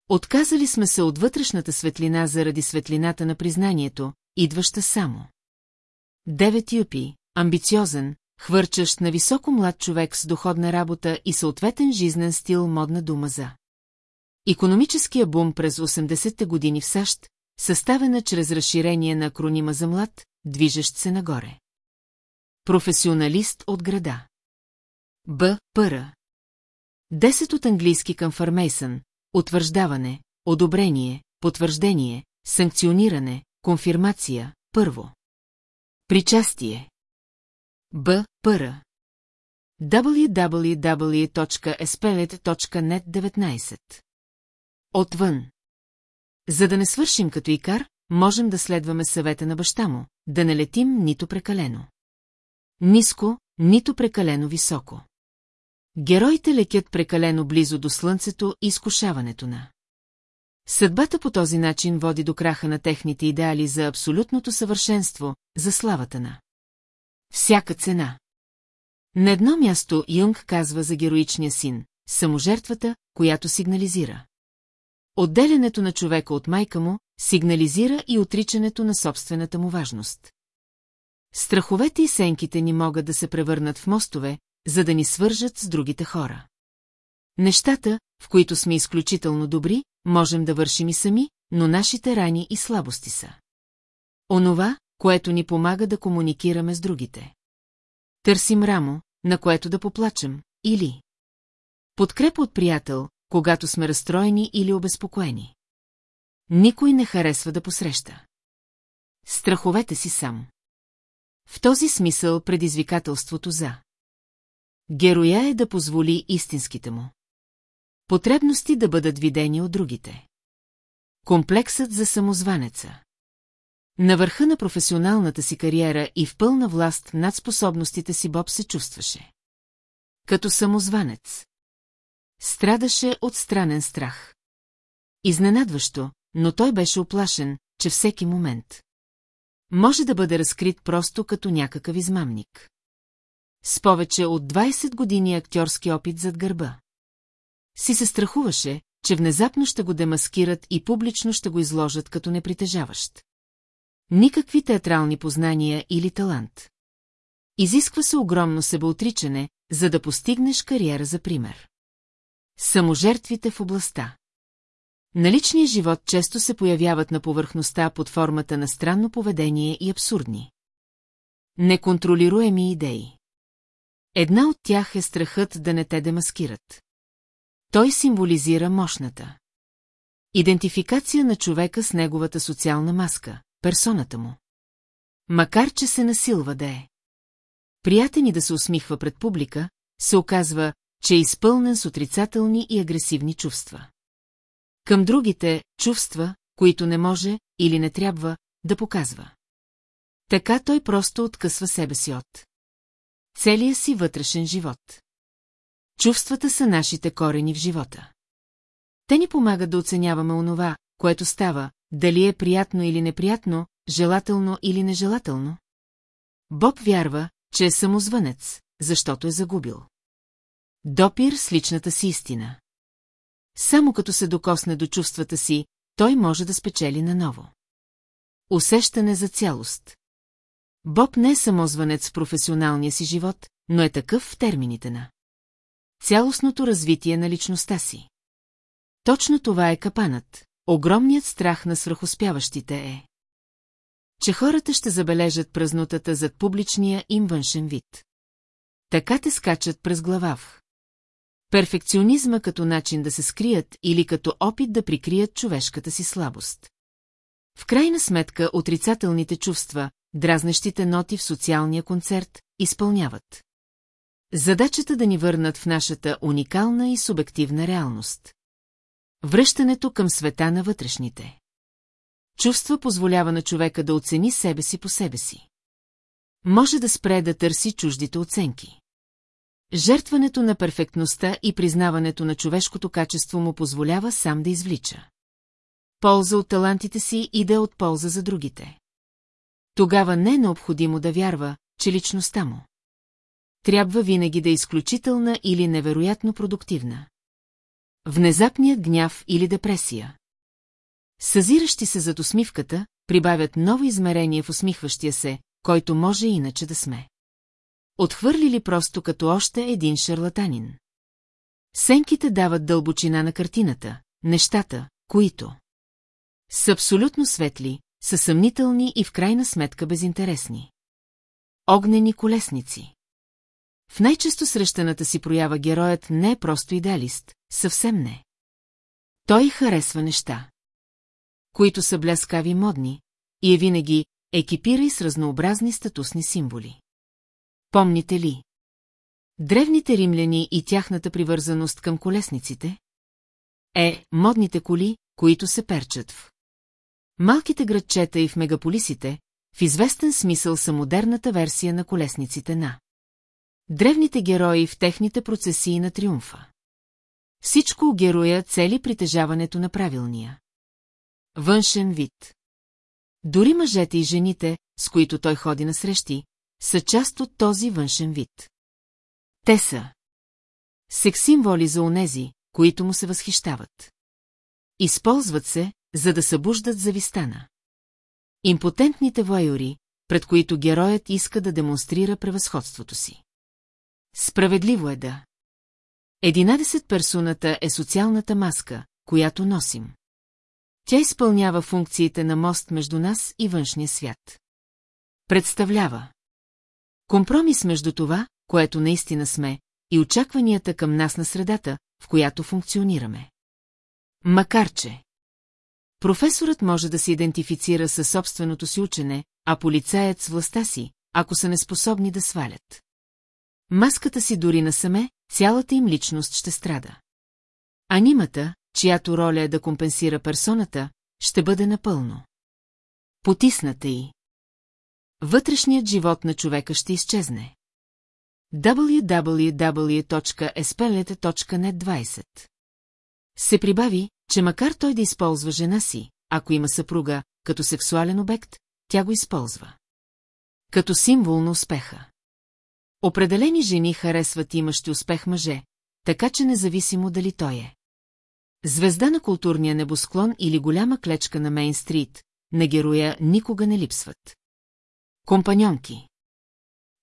Отказали сме се от вътрешната светлина заради светлината на признанието, идваща само. Девет юпи, амбициозен, хвърчащ на високо млад човек с доходна работа и съответен жизнен стил модна дума за. Икономическия бум през 80-те години в САЩ, съставена чрез разширение на акронима за млад, движещ се нагоре. Професионалист от града. Б. Пъра. Десет от английски към Фармейсън, утвърждаване, одобрение, потвърждение, санкциониране, конфирмация, първо. Причастие. Б. Пъра. www.espelet.net 19 Отвън. За да не свършим като икар, можем да следваме съвета на баща му, да не летим нито прекалено. Ниско, нито прекалено високо. Героите летят прекалено близо до слънцето и изкушаването на. Съдбата по този начин води до краха на техните идеали за абсолютното съвършенство, за славата на. Всяка цена. На едно място Юнг казва за героичния син, саможертвата, която сигнализира. Отделянето на човека от майка му сигнализира и отричането на собствената му важност. Страховете и сенките ни могат да се превърнат в мостове, за да ни свържат с другите хора. Нещата, в които сме изключително добри, можем да вършим и сами, но нашите рани и слабости са. Онова, което ни помага да комуникираме с другите. Търсим рамо, на което да поплачем, или... Подкрепа от приятел, когато сме разстроени или обезпокоени. Никой не харесва да посреща. Страховете си сам. В този смисъл предизвикателството за. Героя е да позволи истинските му. Потребности да бъдат видени от другите. Комплексът за самозванеца. На върха на професионалната си кариера и в пълна власт над способностите си Боб се чувстваше. Като самозванец. Страдаше от странен страх. Изненадващо, но той беше оплашен, че всеки момент. Може да бъде разкрит просто като някакъв измамник. С повече от 20 години актьорски опит зад гърба. Си се страхуваше, че внезапно ще го демаскират и публично ще го изложат като непритежаващ. Никакви театрални познания или талант. Изисква се огромно себеотричане, за да постигнеш кариера за пример. Саможертвите в областта. Наличният живот често се появяват на повърхността под формата на странно поведение и абсурдни. Неконтролируеми идеи. Една от тях е страхът да не те демаскират. Той символизира мощната. Идентификация на човека с неговата социална маска, персоната му. Макар, че се насилва да е. Приятен и да се усмихва пред публика, се оказва, че е изпълнен с отрицателни и агресивни чувства. Към другите чувства, които не може или не трябва да показва. Така той просто откъсва себе си от целия си вътрешен живот. Чувствата са нашите корени в живота. Те ни помагат да оценяваме онова, което става, дали е приятно или неприятно, желателно или нежелателно. Боб вярва, че е самозвънец, защото е загубил. Допир с личната си истина. Само като се докосне до чувствата си, той може да спечели наново. Усещане за цялост. Боб не е самозвънец в професионалния си живот, но е такъв в термините на цялостното развитие на личността си. Точно това е капанът, огромният страх на свръхоспяващите е. Че хората ще забележат празнотата зад публичния им външен вид. Така те скачат през глава в. Перфекционизма като начин да се скрият или като опит да прикрият човешката си слабост. В крайна сметка отрицателните чувства, дразнещите ноти в социалния концерт, изпълняват. Задачата да ни върнат в нашата уникална и субективна реалност. Връщането към света на вътрешните. Чувства позволява на човека да оцени себе си по себе си. Може да спре да търси чуждите оценки. Жертването на перфектността и признаването на човешкото качество му позволява сам да извлича. Полза от талантите си и да е от полза за другите. Тогава не е необходимо да вярва, че личността му трябва винаги да е изключителна или невероятно продуктивна. Внезапният гняв или депресия. Съзиращи се зад усмивката, прибавят ново измерение в усмихващия се, който може иначе да сме. Отхвърлили просто като още един шарлатанин. Сенките дават дълбочина на картината, нещата, които са абсолютно светли, са съмнителни и в крайна сметка безинтересни. Огнени колесници. В най-често срещаната си проява героят не е просто идеалист, съвсем не. Той харесва неща, които са бляскави модни, и е винаги екипира и с разнообразни статусни символи. Помните ли? Древните римляни и тяхната привързаност към колесниците? Е, модните коли, които се перчат в малките градчета и в мегаполисите, в известен смисъл са модерната версия на колесниците на древните герои в техните процесии на триумфа. Всичко героя цели притежаването на правилния. Външен вид. Дори мъжете и жените, с които той ходи на срещи, са част от този външен вид. Те са секс-символи за онези, които му се възхищават. Използват се, за да събуждат завистана. Импотентните воюри, пред които героят иска да демонстрира превъзходството си. Справедливо е да. Единадесет персоната е социалната маска, която носим. Тя изпълнява функциите на мост между нас и външния свят. Представлява компромис между това, което наистина сме, и очакванията към нас на средата, в която функционираме. Макар че професорът може да се идентифицира със собственото си учене, а полицаят с властта си, ако са неспособни да свалят. Маската си дори насаме, цялата им личност ще страда. Анимата, чиято роля е да компенсира персоната, ще бъде напълно. Потисната й. Вътрешният живот на човека ще изчезне. www.espelete.net 20 Се прибави, че макар той да използва жена си, ако има съпруга, като сексуален обект, тя го използва. Като символ на успеха. Определени жени харесват имащи успех мъже, така че независимо дали той е. Звезда на културния небосклон или голяма клечка на Мейн-стрит, на героя никога не липсват. Компаньонки.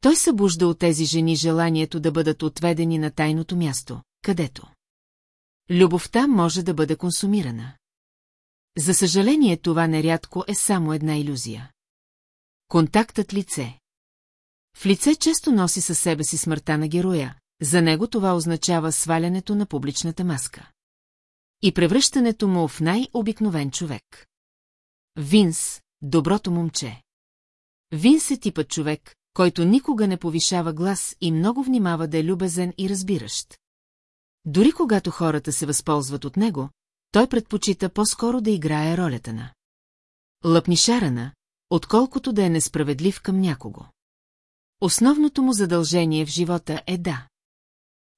Той събужда от тези жени желанието да бъдат отведени на тайното място, където. Любовта може да бъде консумирана. За съжаление това нерядко е само една иллюзия. Контактът лице. В лице често носи със себе си смъртта на героя, за него това означава свалянето на публичната маска. И превръщането му в най-обикновен човек. Винс, доброто момче. Винс е типът човек, който никога не повишава глас и много внимава да е любезен и разбиращ. Дори когато хората се възползват от него, той предпочита по-скоро да играе ролята на лъпнишарана, отколкото да е несправедлив към някого. Основното му задължение в живота е да.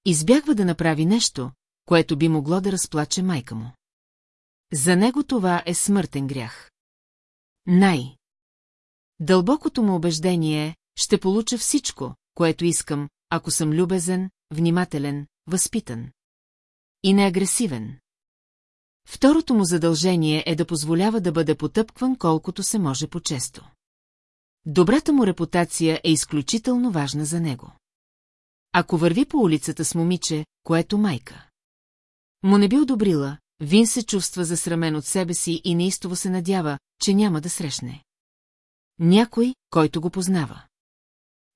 Избягва да направи нещо, което би могло да разплаче майка му. За него това е смъртен грях. Най. Дълбокото му убеждение е, ще получа всичко, което искам, ако съм любезен, внимателен, възпитан. И неагресивен. Второто му задължение е да позволява да бъде потъпкван колкото се може по-често. Добрата му репутация е изключително важна за него. Ако върви по улицата с момиче, което майка. Му не би одобрила, Вин се чувства засрамен от себе си и неистово се надява, че няма да срещне. Някой, който го познава.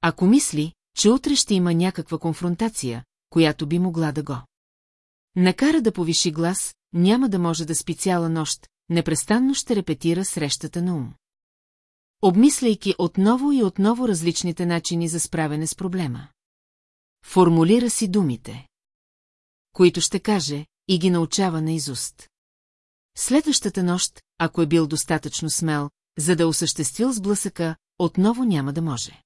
Ако мисли, че утре ще има някаква конфронтация, която би могла да го. Накара да повиши глас, няма да може да спи цяла нощ, непрестанно ще репетира срещата на ум. Обмисляйки отново и отново различните начини за справяне с проблема. Формулира си думите, които ще каже, и ги научава наизуст. Следващата нощ, ако е бил достатъчно смел, за да осъществил сблъсъка, отново няма да може.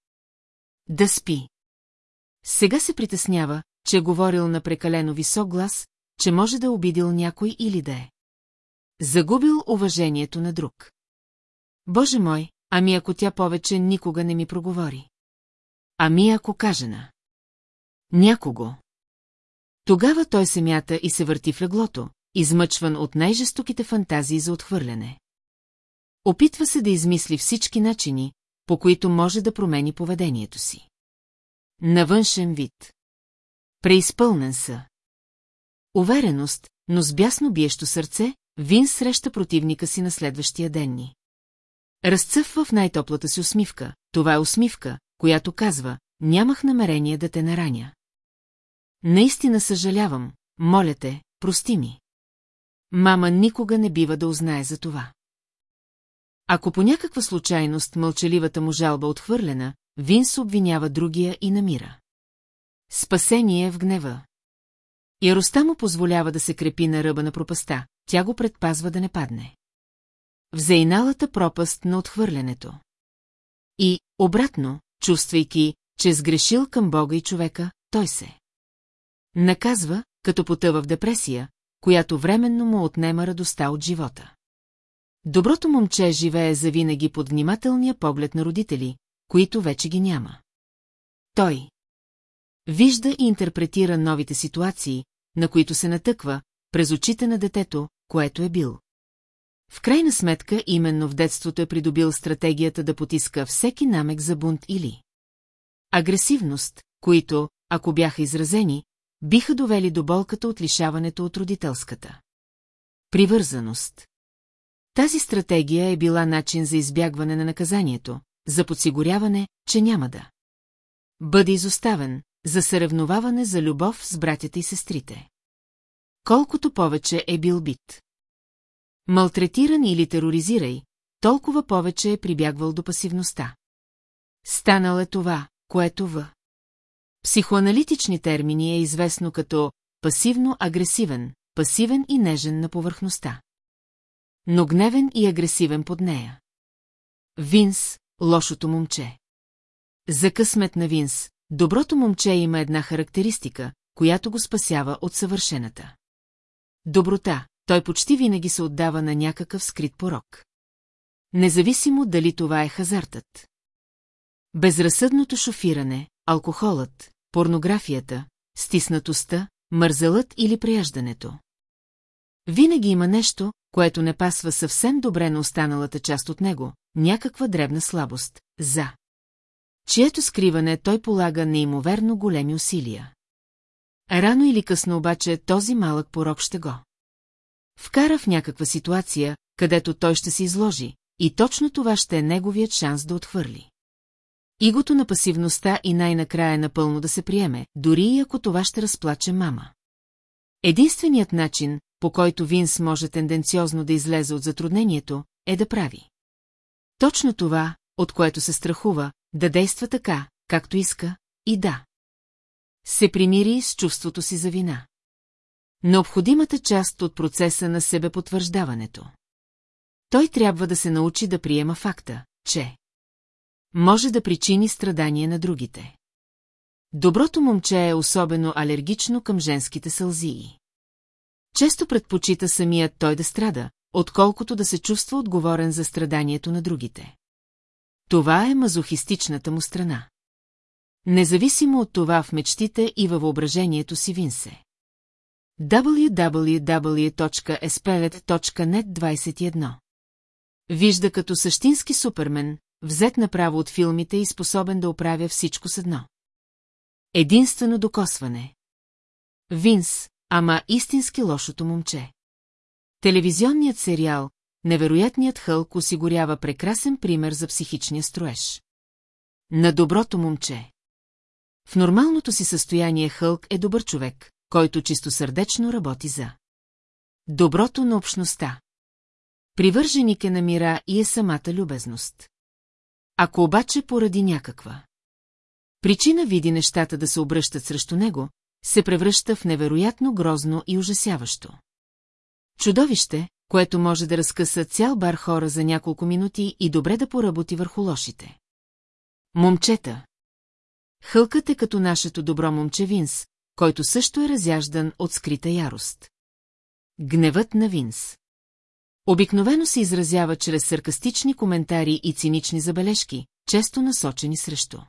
Да спи. Сега се притеснява, че е говорил на прекалено висок глас, че може да е обидил някой или да е. Загубил уважението на друг. Боже мой, ами ако тя повече никога не ми проговори. Ами ако каже на. Някого. Тогава той се мята и се върти в леглото, измъчван от най-жестоките фантазии за отхвърляне. Опитва се да измисли всички начини, по които може да промени поведението си. На външен вид. Преизпълнен са. Увереност, но с бясно биещо сърце, Вин среща противника си на следващия ден ни. Разцъфва в най-топлата си усмивка. Това е усмивка, която казва, нямах намерение да те нараня. Наистина съжалявам, моля те, прости ми. Мама никога не бива да узнае за това. Ако по някаква случайност мълчаливата му жалба отхвърлена, Винс обвинява другия и намира. Спасение в гнева. Яроста му позволява да се крепи на ръба на пропаста, тя го предпазва да не падне. В зейналата пропаст на отхвърлянето. И, обратно, чувствайки, че е сгрешил към Бога и човека, той се. Наказва, като потъва в депресия, която временно му отнема радостта от живота. Доброто момче живее завинаги под внимателния поглед на родители, които вече ги няма. Той вижда и интерпретира новите ситуации, на които се натъква, през очите на детето, което е бил. В крайна сметка, именно в детството е придобил стратегията да потиска всеки намек за бунт или агресивност, които, ако бяха изразени, биха довели до болката от лишаването от родителската. Привързаност Тази стратегия е била начин за избягване на наказанието, за подсигуряване, че няма да бъде изоставен, за съревноваване за любов с братята и сестрите. Колкото повече е бил бит. Малтретиран или тероризирай, толкова повече е прибягвал до пасивността. Станал е това, което в психоаналитични термини е известно като пасивно-агресивен, пасивен и нежен на повърхността. Но гневен и агресивен под нея. Винс, лошото момче. За късмет на Винс, доброто момче има една характеристика, която го спасява от съвършената. Доброта, той почти винаги се отдава на някакъв скрит порок. Независимо дали това е хазартът. Безразсъдното шофиране, алкохолът, порнографията, стиснатостта, мързелът или прияждането. Винаги има нещо, което не пасва съвсем добре на останалата част от него, някаква дребна слабост, за. Чието скриване той полага неимоверно големи усилия. Рано или късно обаче този малък порок ще го. Вкара в някаква ситуация, където той ще се изложи, и точно това ще е неговият шанс да отхвърли. Игото на пасивността и най-накрая напълно да се приеме, дори и ако това ще разплаче мама. Единственият начин, по който Винс може тенденциозно да излезе от затруднението, е да прави. Точно това, от което се страхува, да действа така, както иска, и да. Се примири с чувството си за вина. Необходимата част от процеса на себепотвърждаването. Той трябва да се научи да приема факта, че може да причини страдания на другите. Доброто момче е особено алергично към женските сълзии. Често предпочита самият той да страда, отколкото да се чувства отговорен за страданието на другите. Това е мазохистичната му страна. Независимо от това в мечтите и във въображението си Винсе. www.espelet.net 21 Вижда като същински супермен, взет направо от филмите и способен да оправя всичко с едно. Единствено докосване. Винс, ама истински лошото момче. Телевизионният сериал Невероятният хълк осигурява прекрасен пример за психичния строеж. На доброто момче. В нормалното си състояние Хълк е добър човек, който чистосърдечно работи за доброто на общността. Привърженик е на мира и е самата любезност. Ако обаче поради някаква причина види нещата да се обръщат срещу него, се превръща в невероятно грозно и ужасяващо. Чудовище, което може да разкъса цял бар хора за няколко минути и добре да поработи върху лошите. Момчета. Хълкът е като нашето добро момче Винс, който също е разяждан от скрита ярост. Гневът на Винс. Обикновено се изразява чрез саркастични коментари и цинични забележки, често насочени срещу.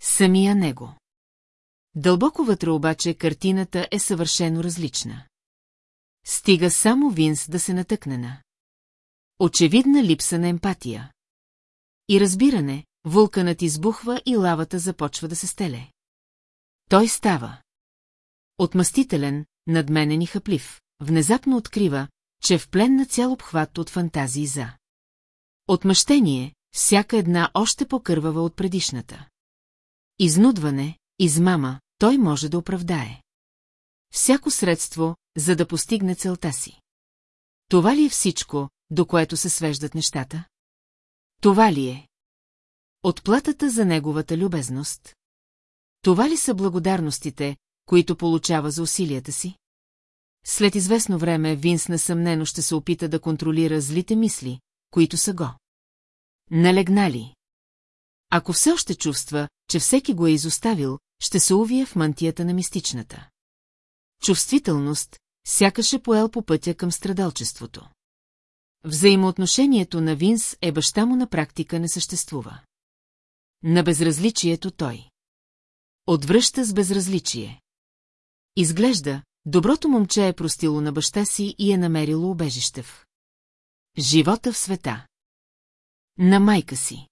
Самия него. Дълбоко вътре обаче картината е съвършено различна. Стига само Винс да се натъкне на. Очевидна липса на емпатия. И разбиране, вулканът избухва и лавата започва да се стеле. Той става. Отмъстителен, надменен и хъплив, внезапно открива, че в плен на цял обхват от фантазии за. Отмъщение, всяка една още по-кървава от предишната. Изнудване, измама, той може да оправдае. Всяко средство, за да постигне целта си. Това ли е всичко, до което се свеждат нещата? Това ли е? Отплатата за неговата любезност? Това ли са благодарностите, които получава за усилията си? След известно време Винс несъмнено ще се опита да контролира злите мисли, които са го. Налегнали. Ако все още чувства, че всеки го е изоставил, ще се увия в мантията на мистичната. Чувствителност, сякаш е поел по пътя към страдалчеството. Взаимоотношението на Винс е баща му на практика не съществува. На безразличието той. Отвръща с безразличие. Изглежда, доброто момче е простило на баща си и е намерило убежище в. Живота в света. На майка си.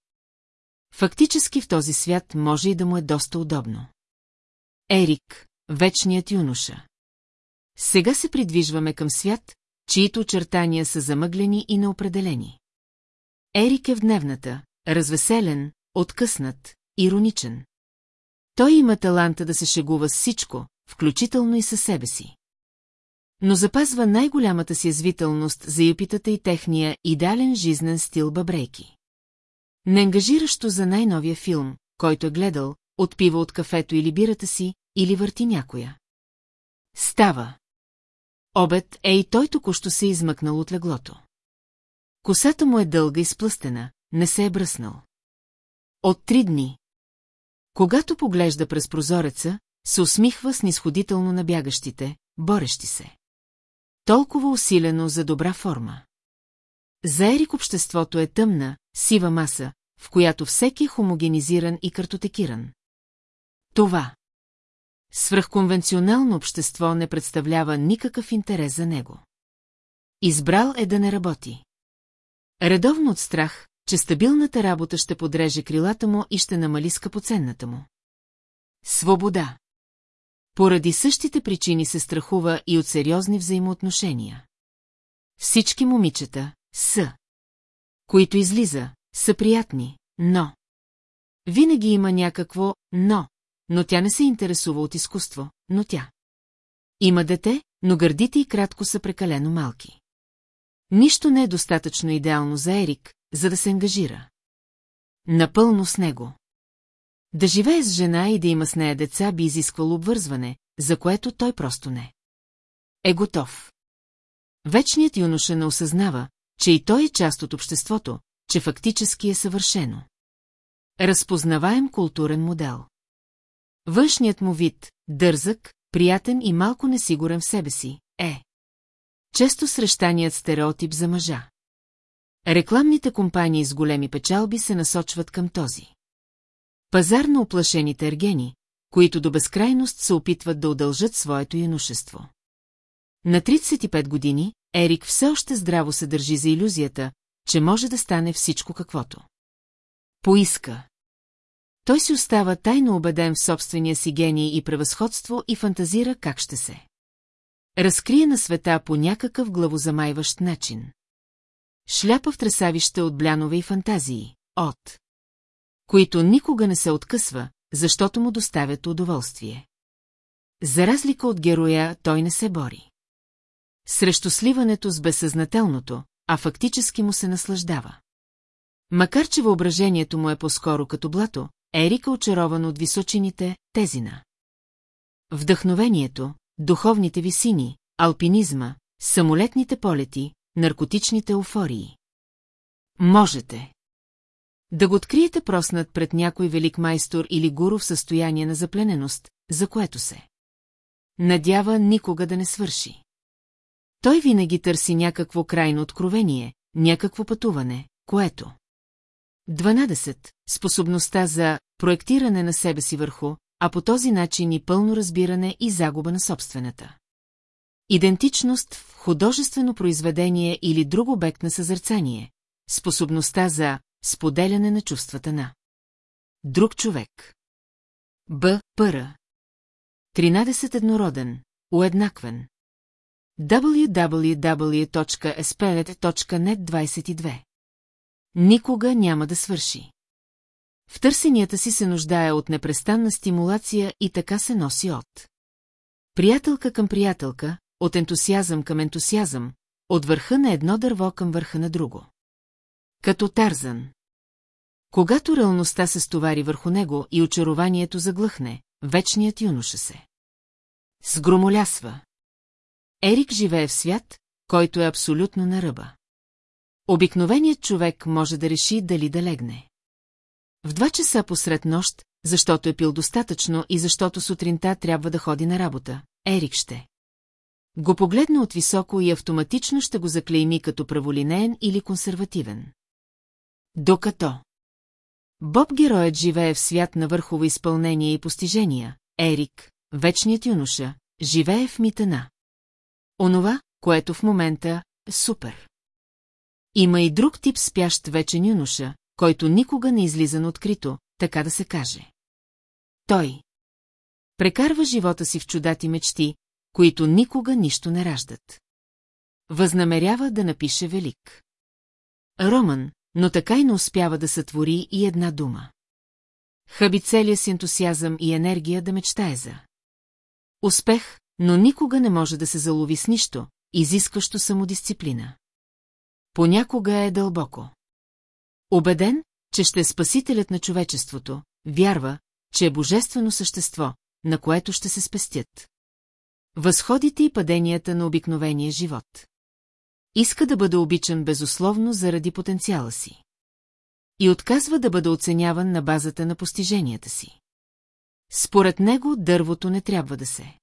Фактически в този свят може и да му е доста удобно. Ерик, вечният юноша. Сега се придвижваме към свят, чието очертания са замъглени и неопределени. Ерик е в дневната, развеселен, откъснат, ироничен. Той има таланта да се шегува с всичко, включително и със себе си. Но запазва най-голямата си язвителност за епитата и техния идеален жизнен стил бъбрейки. Неангажиращо за най-новия филм, който е гледал, отпива от кафето или бирата си, или върти някоя. Става. Обед е и той току-що се измъкнал от леглото. Косата му е дълга и сплъстена, не се е бръснал. От три дни. Когато поглежда през прозореца, се усмихва снисходително на бягащите, борещи се. Толкова усилено за добра форма. За Ерик обществото е тъмна, сива маса, в която всеки е хомогенизиран и картотекиран. Това. Свръхконвенционално общество не представлява никакъв интерес за него. Избрал е да не работи. Редовно от страх, че стабилната работа ще подреже крилата му и ще намали скъпоценната му. Свобода. Поради същите причини се страхува и от сериозни взаимоотношения. Всички момичета са, които излиза, са приятни, но... Винаги има някакво «но», но тя не се интересува от изкуство, но тя. Има дете, но гърдите и кратко са прекалено малки. Нищо не е достатъчно идеално за Ерик, за да се ангажира. Напълно с него. Да живее с жена и да има с нея деца би изисквало обвързване, за което той просто не. Е готов. Вечният юноша не осъзнава, че и той е част от обществото, че фактически е съвършено. Разпознаваем културен модел. Външният му вид, дързък, приятен и малко несигурен в себе си, е. Често срещаният стереотип за мъжа. Рекламните компании с големи печалби се насочват към този. Пазар на оплашените ергени, които до безкрайност се опитват да удължат своето янушество. На 35 години Ерик все още здраво се държи за иллюзията, че може да стане всичко каквото. Поиска. Той си остава тайно убеден в собствения си гений и превъзходство и фантазира как ще се. Разкрие на света по някакъв главозамайващ начин. Шляпа в тресавище от блянове и фантазии, от които никога не се откъсва, защото му доставят удоволствие. За разлика от героя, той не се бори. Срещу сливането с безсъзнателното, а фактически му се наслаждава. Макар че въображението му е по-скоро като блато, Ерика очарован от височините, тезина. Вдъхновението, духовните висини, алпинизма, самолетните полети, наркотичните еуфории. Можете. Да го откриете проснат пред някой велик майстор или гуру в състояние на заплененост, за което се. Надява никога да не свърши. Той винаги търси някакво крайно откровение, някакво пътуване, което... 12. Способността за проектиране на себе си върху, а по този начин и пълно разбиране и загуба на собствената. Идентичност в художествено произведение или друг обект на съзърцание. Способността за споделяне на чувствата на друг човек. Б. Пъра. 13 еднороден, уеднаквен. www.spnet.net 22 Никога няма да свърши. В търсенията си се нуждае от непрестанна стимулация и така се носи от. Приятелка към приятелка, от ентусиазъм към ентусиазъм, от върха на едно дърво към върха на друго. Като Тарзан. Когато реалността се стовари върху него и очарованието заглъхне, вечният юноша се. Сгромолясва. Ерик живее в свят, който е абсолютно на ръба. Обикновеният човек може да реши дали да легне. В два часа посред нощ, защото е пил достатъчно и защото сутринта трябва да ходи на работа, Ерик ще. Го погледна от високо и автоматично ще го заклейми като праволинеен или консервативен. Докато. Боб героят живее в свят на върхово изпълнение и постижения, Ерик, вечният юноша, живее в митана. Онова, което в момента е супер. Има и друг тип спящ вечен юноша, който никога не излиза на открито, така да се каже. Той прекарва живота си в чудати мечти, които никога нищо не раждат. Възнамерява да напише велик. Роман, но така и не успява да сътвори и една дума. Хаби целия с ентусиазъм и енергия да мечтае за. Успех, но никога не може да се залови с нищо, изискващо самодисциплина. Понякога е дълбоко. Обеден, че ще е спасителят на човечеството, вярва, че е божествено същество, на което ще се спестят. Възходите и паденията на обикновения живот. Иска да бъде обичан безусловно заради потенциала си. И отказва да бъде оценяван на базата на постиженията си. Според него дървото не трябва да се.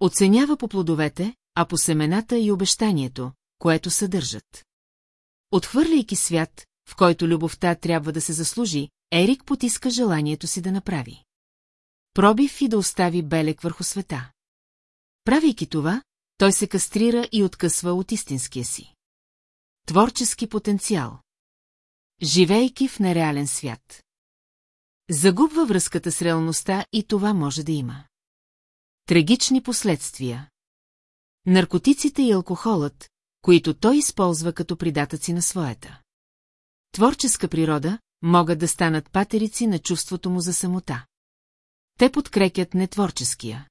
Оценява по плодовете, а по семената и обещанието, което съдържат. Отхвърляйки свят, в който любовта трябва да се заслужи, Ерик потиска желанието си да направи. Пробив и да остави белек върху света. Правейки това, той се кастрира и откъсва от истинския си. Творчески потенциал. Живейки в нереален свят. Загубва връзката с реалността и това може да има. Трагични последствия. Наркотиците и алкохолът, които той използва като придатъци на своята. Творческа природа могат да станат патерици на чувството му за самота. Те подкрепят нетворческия.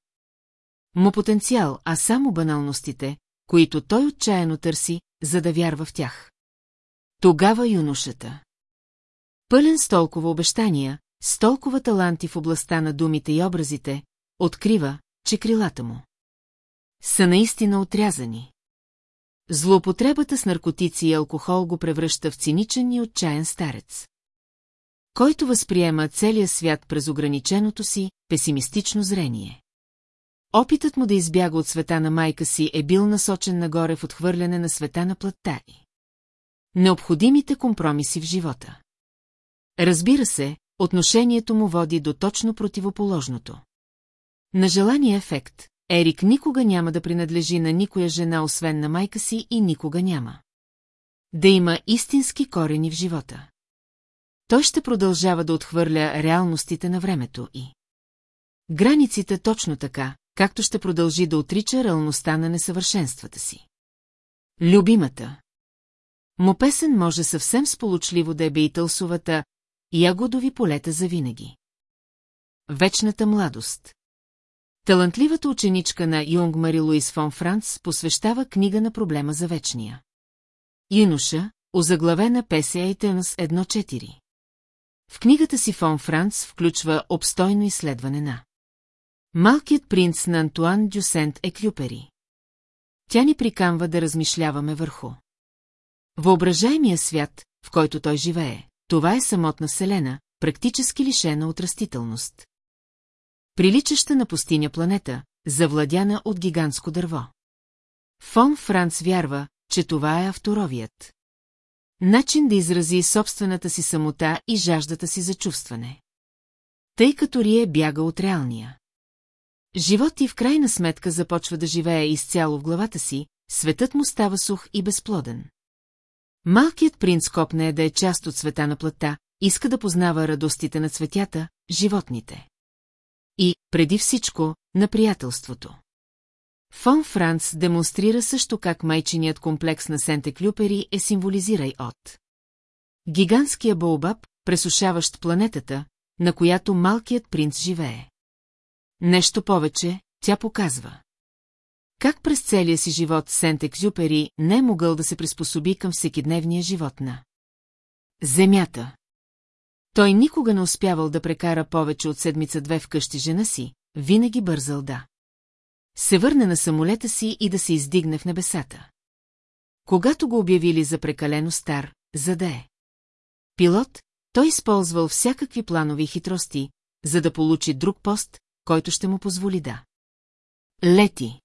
Му потенциал, а само баналностите, които той отчаяно търси, за да вярва в тях. Тогава юношата. Пълен с толкова обещания, с толкова таланти в областта на думите и образите, открива, че крилата му са наистина отрязани. Злоупотребата с наркотици и алкохол го превръща в циничен и отчаян старец. Който възприема целия свят през ограниченото си, песимистично зрение. Опитът му да избяга от света на майка си е бил насочен нагоре в отхвърляне на света на плътта й. Необходимите компромиси в живота. Разбира се, отношението му води до точно противоположното. На желания ефект, Ерик никога няма да принадлежи на никоя жена, освен на майка си и никога няма. Да има истински корени в живота. Той ще продължава да отхвърля реалностите на времето и. Границите точно така, както ще продължи да отрича реалността на несъвършенствата си. Любимата. Му песен може съвсем сполучливо да е Бейтълсовата «Ягодови полета за винаги». Вечната младост. Талантливата ученичка на Юнг Мари Луис фон Франц посвещава книга на проблема за вечния. Юноша, озаглавена Песе Ейтенс 1.4. В книгата си фон Франц включва обстойно изследване на Малкият принц на Антуан Дюсент Еклюпери. Тя ни прикамва да размишляваме върху. Въображаемия свят, в който той живее, това е самотна вселена, практически лишена от растителност. Приличаща на пустиня планета, завладяна от гигантско дърво. Фон Франц вярва, че това е авторовият. Начин да изрази собствената си самота и жаждата си за чувстване. Тъй като Рие бяга от реалния. Живот и в крайна сметка започва да живее изцяло в главата си, светът му става сух и безплоден. Малкият принц копне да е част от света на плътта, иска да познава радостите на цветята, животните. И, преди всичко, на приятелството. Фон Франц демонстрира също как майчиният комплекс на Сенте Клюпери е символизирай от гигантския Бообаб, пресушаващ планетата, на която малкият принц живее. Нещо повече, тя показва. Как през целия си живот Сент-Екзюпери не е могъл да се приспособи към всекидневния живот на Земята. Той никога не успявал да прекара повече от седмица-две вкъщи жена си, винаги бързал да. Се върне на самолета си и да се издигне в небесата. Когато го обявили за прекалено стар, за да е. Пилот, той използвал всякакви планови хитрости, за да получи друг пост, който ще му позволи да. Лети.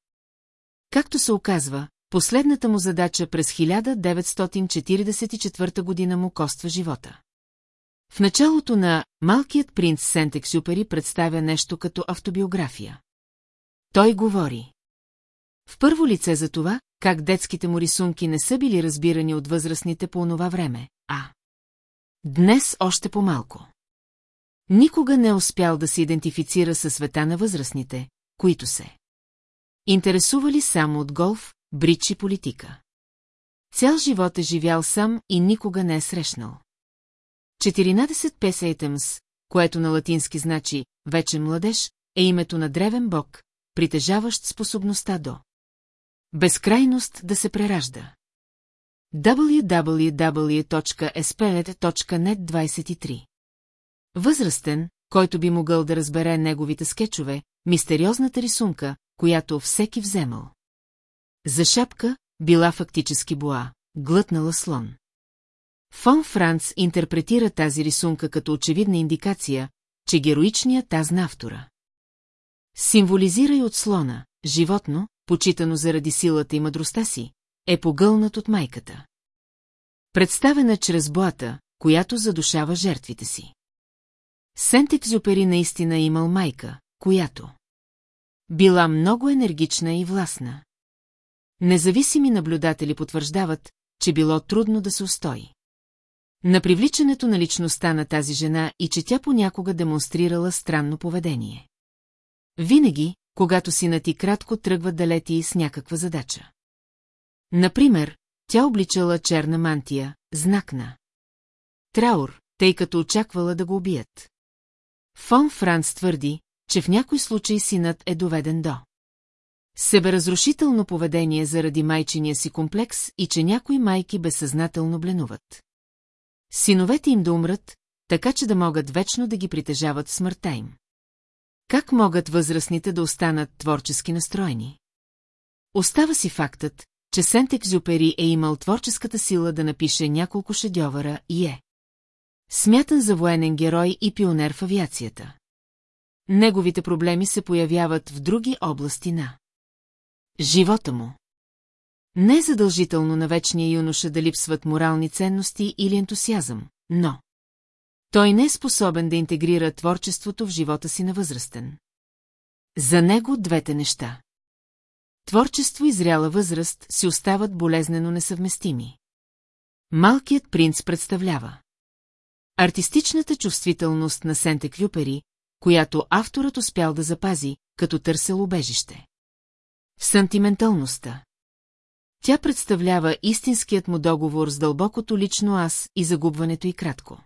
Както се оказва, последната му задача през 1944 година му коства живота. В началото на «Малкият принц Сент-Ексюпери» представя нещо като автобиография. Той говори. В първо лице за това, как детските му рисунки не са били разбирани от възрастните по онова време, а... Днес още по-малко. Никога не е успял да се идентифицира със света на възрастните, които се. Интересували само от голф, брич и политика. Цял живот е живял сам и никога не е срещнал. 14 Песейтемс, което на латински значи «вечен младеж», е името на древен бог, притежаващ способността до безкрайност да се преражда. www.splet.net 23 Възрастен, който би могъл да разбере неговите скетчове, мистериозната рисунка, която всеки вземал. За шапка била фактически боа, глътнала слон. Фон Франц интерпретира тази рисунка като очевидна индикация, че героичният аз на автора. Символизира и от слона, животно, почитано заради силата и мъдростта си, е погълнат от майката. Представена чрез боата, която задушава жертвите си. Сент-Екзюпери наистина имал майка, която била много енергична и властна. Независими наблюдатели потвърждават, че било трудно да се устои. На привличането на личността на тази жена и че тя понякога демонстрирала странно поведение. Винаги, когато си ти кратко тръгва да лети с някаква задача. Например, тя обличала черна мантия, знак на траур, тъй като очаквала да го убият. Фон Франц твърди, че в някой случай синът е доведен до себеразрушително поведение заради майчиния си комплекс и че някои майки безсъзнателно бленуват. Синовете им да умрат, така че да могат вечно да ги притежават смъртта им. Как могат възрастните да останат творчески настроени? Остава си фактът, че Сент-Екзюпери е имал творческата сила да напише няколко шедьовъра и е. Смятан за военен герой и пионер в авиацията. Неговите проблеми се появяват в други области на живота му. Не е задължително на вечния юноша да липсват морални ценности или ентусиазъм, но... Той не е способен да интегрира творчеството в живота си на възрастен. За него двете неща. Творчество и зряла възраст си остават болезнено несъвместими. Малкият принц представлява артистичната чувствителност на Сенте Клюпери, която авторът успял да запази, като търсел убежище. Сантименталността. Тя представлява истинският му договор с дълбокото лично аз и загубването и кратко.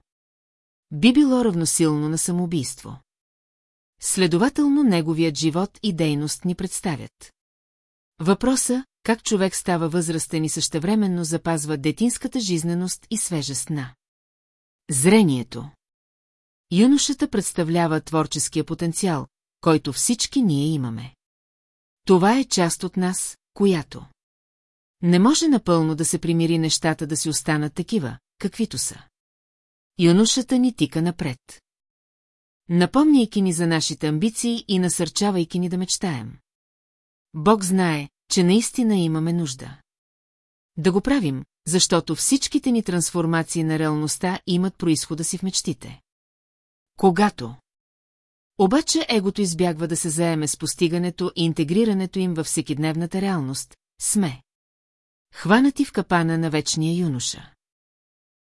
Би било равносилно на самоубийство. Следователно неговият живот и дейност ни представят. Въпроса, как човек става възрастен и същевременно запазва детинската жизненост и свежест на. Зрението. Юношата представлява творческия потенциал, който всички ние имаме. Това е част от нас, която не може напълно да се примири нещата да си останат такива, каквито са. Юношата ни тика напред. Напомняйки ни за нашите амбиции и насърчавайки ни да мечтаем. Бог знае, че наистина имаме нужда. Да го правим, защото всичките ни трансформации на реалността имат происхода си в мечтите. Когато обаче егото избягва да се заеме с постигането и интегрирането им във всекидневната реалност, сме. Хванати в капана на вечния юноша.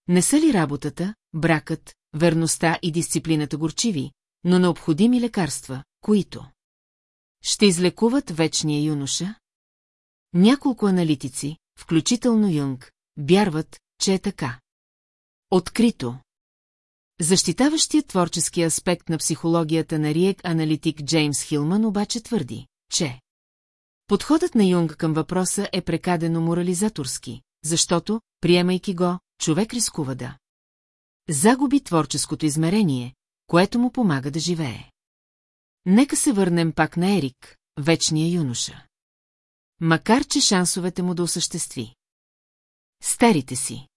Не са ли работата, бракът, верността и дисциплината горчиви, но необходими лекарства, които ще излекуват вечния юноша? Няколко аналитици, включително Юнг, вярват, че е така. Открито. Защитаващият творчески аспект на психологията на Риек аналитик Джеймс Хилман обаче твърди, че подходът на Юнг към въпроса е прекадено морализаторски, защото, приемайки го, човек рискува да загуби творческото измерение, което му помага да живее. Нека се върнем пак на Ерик, вечния юноша. Макар, че шансовете му да осъществи. Старите си.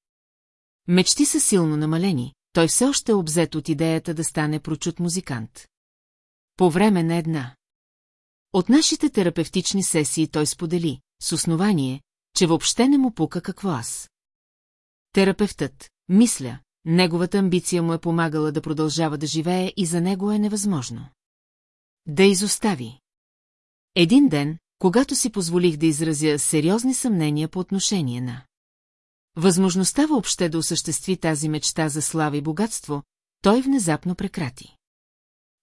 Мечти са силно намалени, той все още е обзет от идеята да стане прочут музикант. По време на една. От нашите терапевтични сесии той сподели, с основание, че въобще не му пука какво аз. Терапевтът, мисля, неговата амбиция му е помагала да продължава да живее и за него е невъзможно. Да изостави. Един ден, когато си позволих да изразя сериозни съмнения по отношение на Възможността въобще да осъществи тази мечта за слава и богатство, той внезапно прекрати.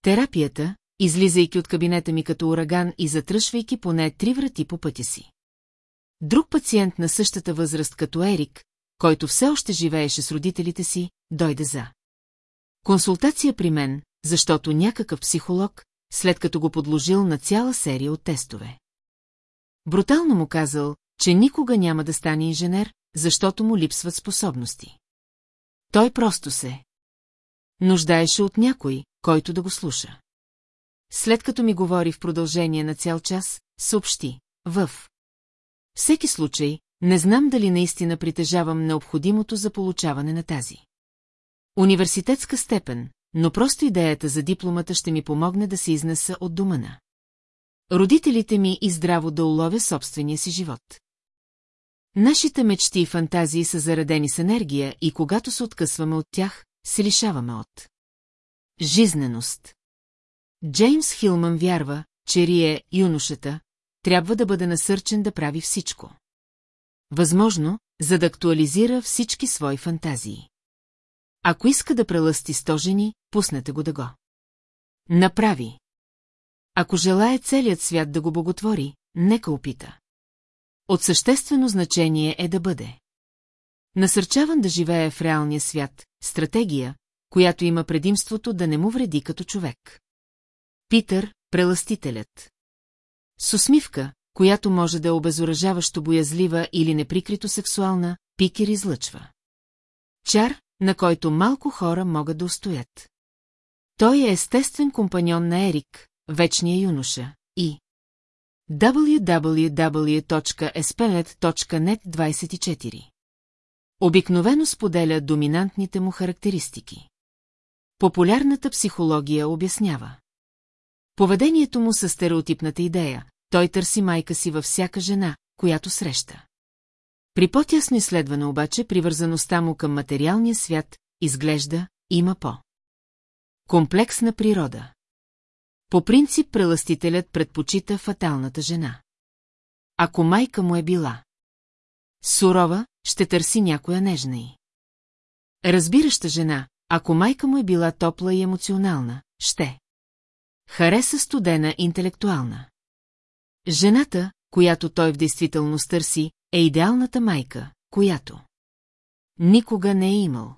Терапията, излизайки от кабинета ми като ураган и затръшвайки поне три врати по пътя си. Друг пациент на същата възраст като Ерик, който все още живееше с родителите си, дойде за. Консултация при мен, защото някакъв психолог, след като го подложил на цяла серия от тестове. Брутално му казал, че никога няма да стане инженер, защото му липсват способности. Той просто се нуждаеше от някой, който да го слуша. След като ми говори в продължение на цял час, съобщи, в всеки случай, не знам дали наистина притежавам необходимото за получаване на тази. Университетска степен, но просто идеята за дипломата ще ми помогне да се изнеса от домана. Родителите ми и здраво да уловя собствения си живот. Нашите мечти и фантазии са заредени с енергия и когато се откъсваме от тях, се лишаваме от жизненост. Джеймс Хилман вярва, че Рие, юношата, трябва да бъде насърчен да прави всичко. Възможно, за да актуализира всички свои фантазии. Ако иска да прелъсти сто жени, пуснете го да го. Направи. Ако желая целият свят да го боготвори, нека опита. От съществено значение е да бъде. Насърчаван да живее в реалния свят, стратегия, която има предимството да не му вреди като човек. Питър, преластителят. С усмивка, която може да е обезоръжаващо боязлива или неприкрито сексуална, Пикер излъчва. Чар, на който малко хора могат да устоят. Той е естествен компаньон на Ерик, вечния юноша, и www.espelet.net 24 Обикновено споделя доминантните му характеристики. Популярната психология обяснява. Поведението му със стереотипната идея, той търси майка си във всяка жена, която среща. При по-тясно изследване обаче привързаността му към материалния свят изглежда има по. Комплексна природа. По принцип преластителят предпочита фаталната жена. Ако майка му е била сурова, ще търси някоя нежна й. Разбираща жена, ако майка му е била топла и емоционална, ще. Хареса студена интелектуална. Жената, която той в действителност търси, е идеалната майка, която никога не е имал.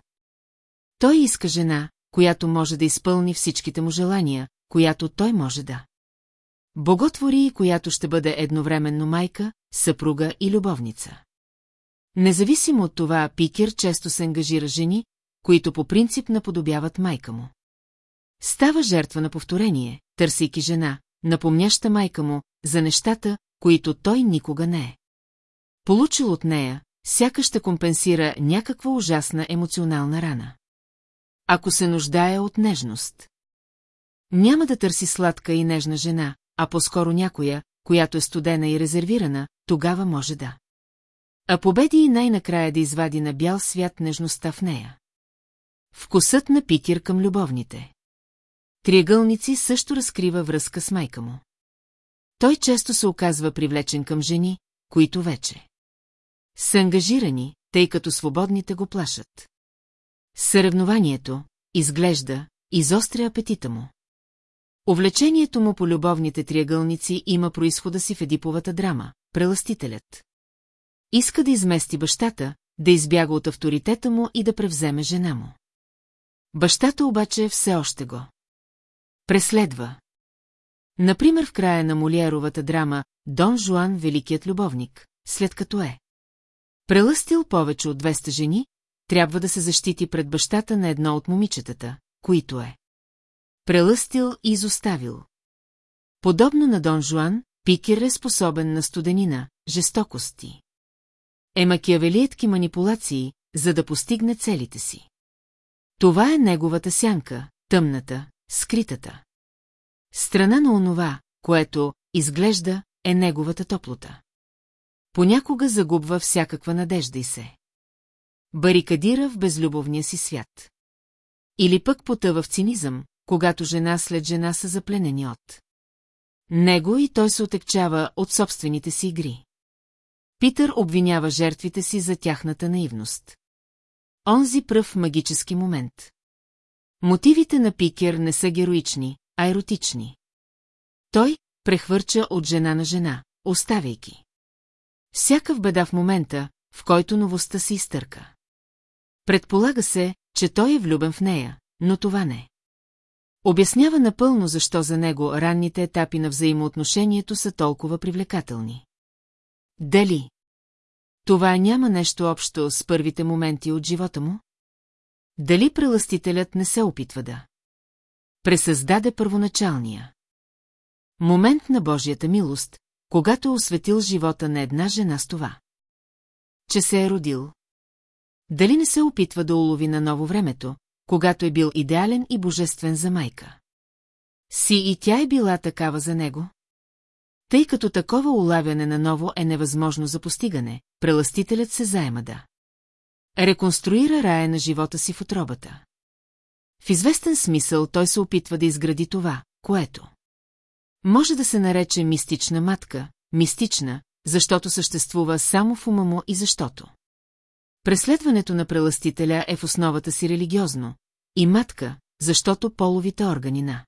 Той иска жена, която може да изпълни всичките му желания, която той може да. Боготвори и която ще бъде едновременно майка, съпруга и любовница. Независимо от това, Пикер често се ангажира жени, които по принцип наподобяват майка му. Става жертва на повторение, търсейки жена, напомняща майка му за нещата, които той никога не е. Получил от нея, сякаш ще компенсира някаква ужасна емоционална рана. Ако се нуждае от нежност. Няма да търси сладка и нежна жена, а по-скоро някоя, която е студена и резервирана, тогава може да. А победи и най-накрая да извади на бял свят нежността в нея. Вкусът на Питир към любовните. Триъгълници също разкрива връзка с майка му. Той често се оказва привлечен към жени, които вече са ангажирани, тъй като свободните го плашат. Съревнованието, изглежда, изостря апетита му. Увлечението му по любовните триъгълници има происхода си в едиповата драма – преластителят. Иска да измести бащата, да избяга от авторитета му и да превземе жена му. Бащата обаче все още го. Преследва. Например в края на Молиеровата драма Дон Жуан Великият любовник, след като е. Прелъстил повече от 200 жени, трябва да се защити пред бащата на едно от момичетата, които е. Прелъстил и изоставил. Подобно на Дон Жуан, Пикер е способен на студенина, жестокости. Е макиавелиетки манипулации, за да постигне целите си. Това е неговата сянка, тъмната, скритата. Страна на онова, което, изглежда, е неговата топлота. Понякога загубва всякаква надежда и се. Барикадира в безлюбовния си свят. Или пък потъва в цинизъм, когато жена след жена са запленени от. Него и той се отекчава от собствените си игри. Питър обвинява жертвите си за тяхната наивност. Онзи пръв магически момент. Мотивите на Пикер не са героични, а еротични. Той прехвърча от жена на жена, оставяйки. Всяка в беда в момента, в който новостта се изтърка. Предполага се, че той е влюбен в нея, но това не. Обяснява напълно защо за него ранните етапи на взаимоотношението са толкова привлекателни. Дали? Това няма нещо общо с първите моменти от живота му? Дали преластителят не се опитва да? Пресъздаде първоначалния. Момент на Божията милост, когато е осветил живота на една жена с това. че се е родил? Дали не се опитва да улови на ново времето, когато е бил идеален и божествен за майка? Си и тя е била такава за него? Тъй като такова улавяне на ново е невъзможно за постигане, преластителят се заема да. Реконструира рая на живота си в отробата. В известен смисъл той се опитва да изгради това, което. Може да се нарече мистична матка, мистична, защото съществува само в ума му и защото. Преследването на преластителя е в основата си религиозно, и матка, защото половите органи на.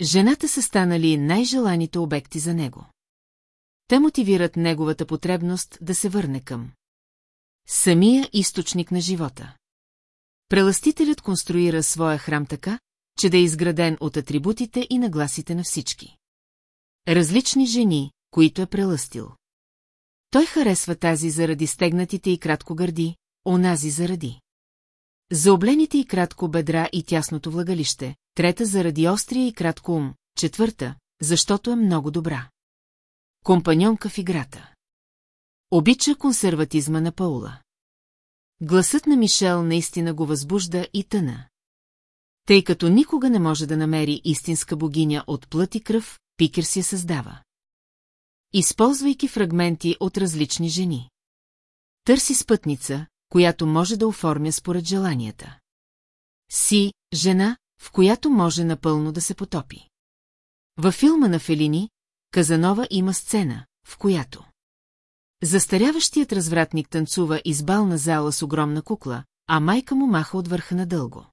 Жената са станали най-желаните обекти за него. Те мотивират неговата потребност да се върне към. Самия източник на живота. Преластителят конструира своя храм така, че да е изграден от атрибутите и нагласите на всички. Различни жени, които е прелъстил. Той харесва тази заради стегнатите и кратко гърди, онази заради. Заоблените и кратко бедра и тясното влагалище, трета заради острия и кратко ум, четвърта, защото е много добра. Компаньонка в играта. Обича консерватизма на Паула. Гласът на Мишел наистина го възбужда и тъна. Тъй като никога не може да намери истинска богиня от плът и кръв, Пикер си я създава. Използвайки фрагменти от различни жени. Търси спътница, която може да оформя според желанията. Си, жена, в която може напълно да се потопи. Във филма на Фелини, Казанова има сцена, в която Застаряващият развратник танцува из бална зала с огромна кукла, а майка му маха от върха на дълго.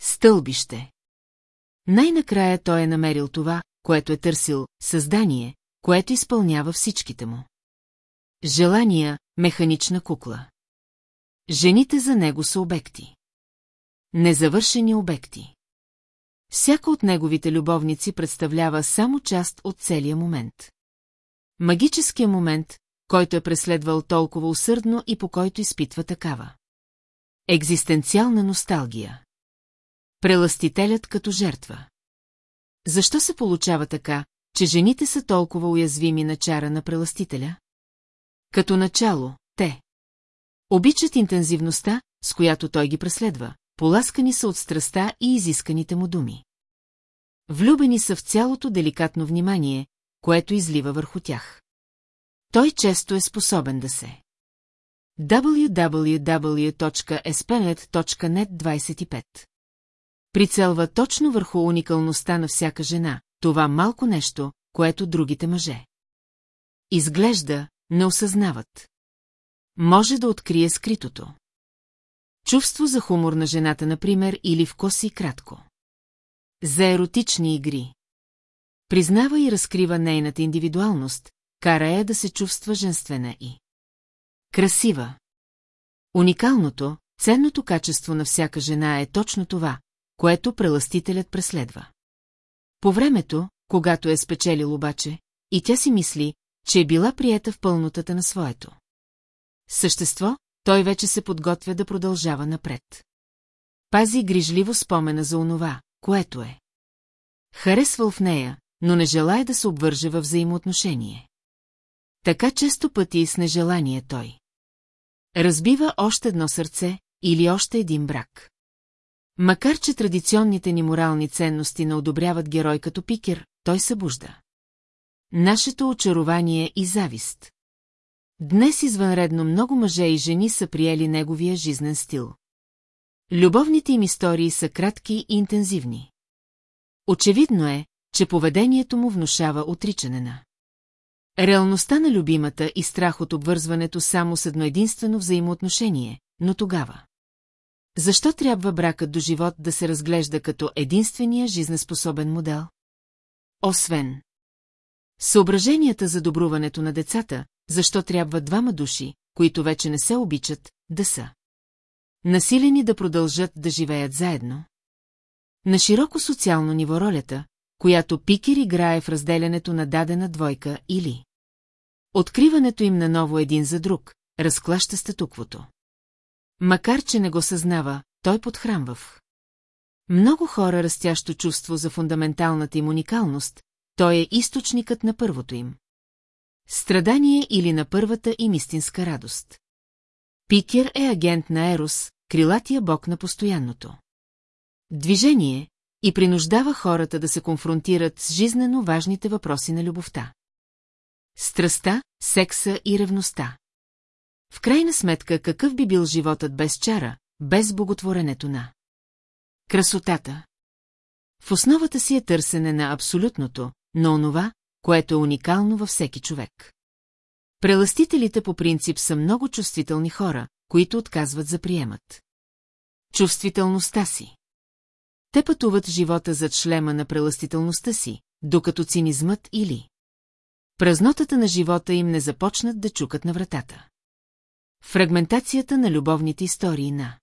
Стълбище. Най-накрая той е намерил това, което е търсил, създание, което изпълнява всичките му. Желания, механична кукла. Жените за него са обекти. Незавършени обекти. Всяка от неговите любовници представлява само част от целия момент. Магическия момент, който е преследвал толкова усърдно и по който изпитва такава. Екзистенциална носталгия. Преластителят като жертва. Защо се получава така, че жените са толкова уязвими на чара на преластителя? Като начало, те. Обичат интензивността, с която той ги преследва, поласкани са от страста и изисканите му думи. Влюбени са в цялото деликатно внимание, което излива върху тях. Той често е способен да се. www.espenet.net 25 Прицелва точно върху уникалността на всяка жена, това малко нещо, което другите мъже. Изглежда, не осъзнават. Може да открие скритото. Чувство за хумор на жената, например, или в коси кратко. За еротични игри. Признава и разкрива нейната индивидуалност, кара я да се чувства женствена и красива. Уникалното, ценното качество на всяка жена е точно това, което преластителят преследва. По времето, когато е спечелил обаче, и тя си мисли, че е била приета в пълнотата на своето. Същество, той вече се подготвя да продължава напред. Пази грижливо спомена за онова, което е. Харесвал в нея, но не желая да се обвърже във взаимоотношение. Така често пъти с нежелание той. Разбива още едно сърце или още един брак. Макар, че традиционните ни морални ценности не одобряват герой като пикер, той събужда. Нашето очарование и завист. Днес извънредно много мъже и жени са приели неговия жизнен стил. Любовните им истории са кратки и интензивни. Очевидно е, че поведението му внушава отричане на. Реалността на любимата и страх от обвързването само с едно единствено взаимоотношение, но тогава. Защо трябва бракът до живот да се разглежда като единствения жизнеспособен модел? Освен съображенията за добруването на децата, защо трябва двама души, които вече не се обичат, да са насилени да продължат да живеят заедно? На широко социално ниво ролята, която Пикер играе в разделянето на дадена двойка или Откриването им наново един за друг, разклаща статуквото. Макар, че не го съзнава, той подхранва в. Много хора растящо чувство за фундаменталната им уникалност, той е източникът на първото им. Страдание или на първата им истинска радост. Пикер е агент на Ерос, крилатия бог на постоянното. Движение и принуждава хората да се конфронтират с жизнено важните въпроси на любовта. Страста, секса и ревността. В крайна сметка, какъв би бил животът без чара, без боготворенето на красотата? В основата си е търсене на абсолютното, на онова, което е уникално във всеки човек. Преластителите по принцип са много чувствителни хора, които отказват за приемат. Чувствителността си. Те пътуват живота зад шлема на преластителността си, докато цинизмът или празнотата на живота им не започнат да чукат на вратата. Фрагментацията на любовните истории на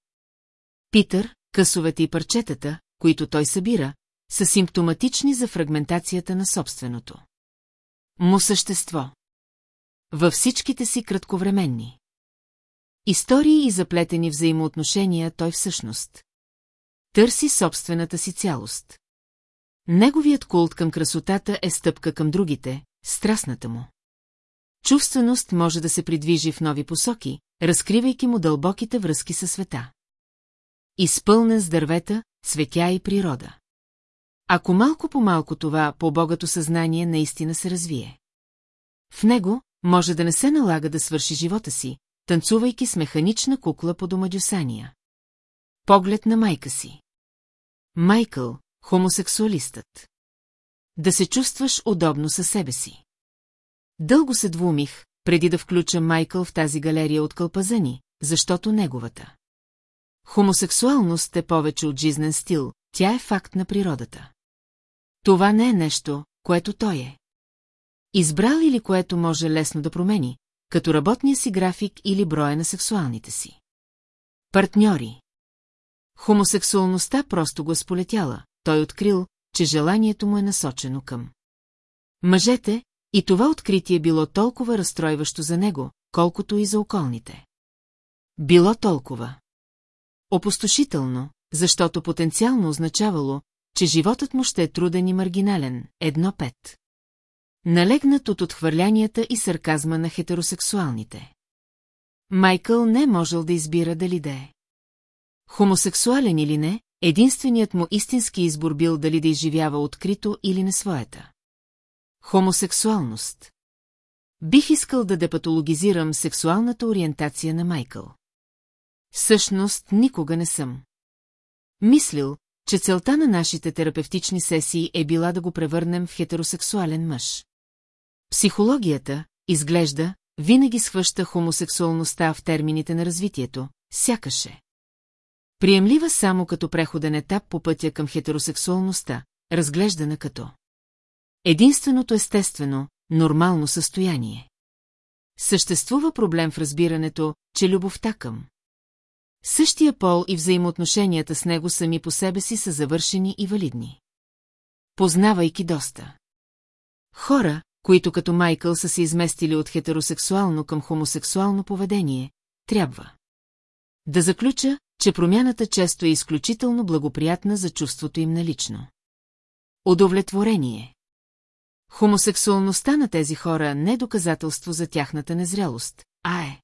Питър, късовете и парчетата, които той събира, са симптоматични за фрагментацията на собственото. Му същество. Във всичките си кратковременни. Истории и заплетени взаимоотношения той всъщност. Търси собствената си цялост. Неговият култ към красотата е стъпка към другите, страстната му. Чувственост може да се придвижи в нови посоки, разкривайки му дълбоките връзки със света. Изпълнен с дървета, цветя и природа. Ако малко по малко това по-богато съзнание наистина се развие. В него може да не се налага да свърши живота си, танцувайки с механична кукла по домадюсания. Поглед на майка си. Майкъл, хомосексуалистът. Да се чувстваш удобно със себе си. Дълго се двумих, преди да включа Майкъл в тази галерия от кълпазани, защото неговата. Хомосексуалност е повече от жизнен стил, тя е факт на природата. Това не е нещо, което той е. Избрал или което може лесно да промени, като работния си график или броя на сексуалните си. Партньори. Хомосексуалността просто го сполетяла, той открил, че желанието му е насочено към. Мъжете, и това откритие било толкова разстройващо за него, колкото и за околните. Било толкова. Опустошително, защото потенциално означавало, че животът му ще е труден и маргинален, едно пет. Налегнат от отхвърлянията и сарказма на хетеросексуалните. Майкъл не можел да избира дали да е. Хомосексуален или не, единственият му истински избор бил дали да изживява открито или не своята. Хомосексуалност. Бих искал да депатологизирам сексуалната ориентация на Майкъл. Всъщност никога не съм. Мислил, че целта на нашите терапевтични сесии е била да го превърнем в хетеросексуален мъж. Психологията, изглежда, винаги схваща хомосексуалността в термините на развитието, сякаше. Приемлива само като преходен етап по пътя към хетеросексуалността, разглеждана като единственото естествено, нормално състояние. Съществува проблем в разбирането, че любовта към Същия пол и взаимоотношенията с него сами по себе си са завършени и валидни. Познавайки доста. Хора, които като Майкъл са се изместили от хетеросексуално към хомосексуално поведение, трябва. Да заключа, че промяната често е изключително благоприятна за чувството им на лично. Удовлетворение. Хомосексуалността на тези хора не е доказателство за тяхната незрялост, а е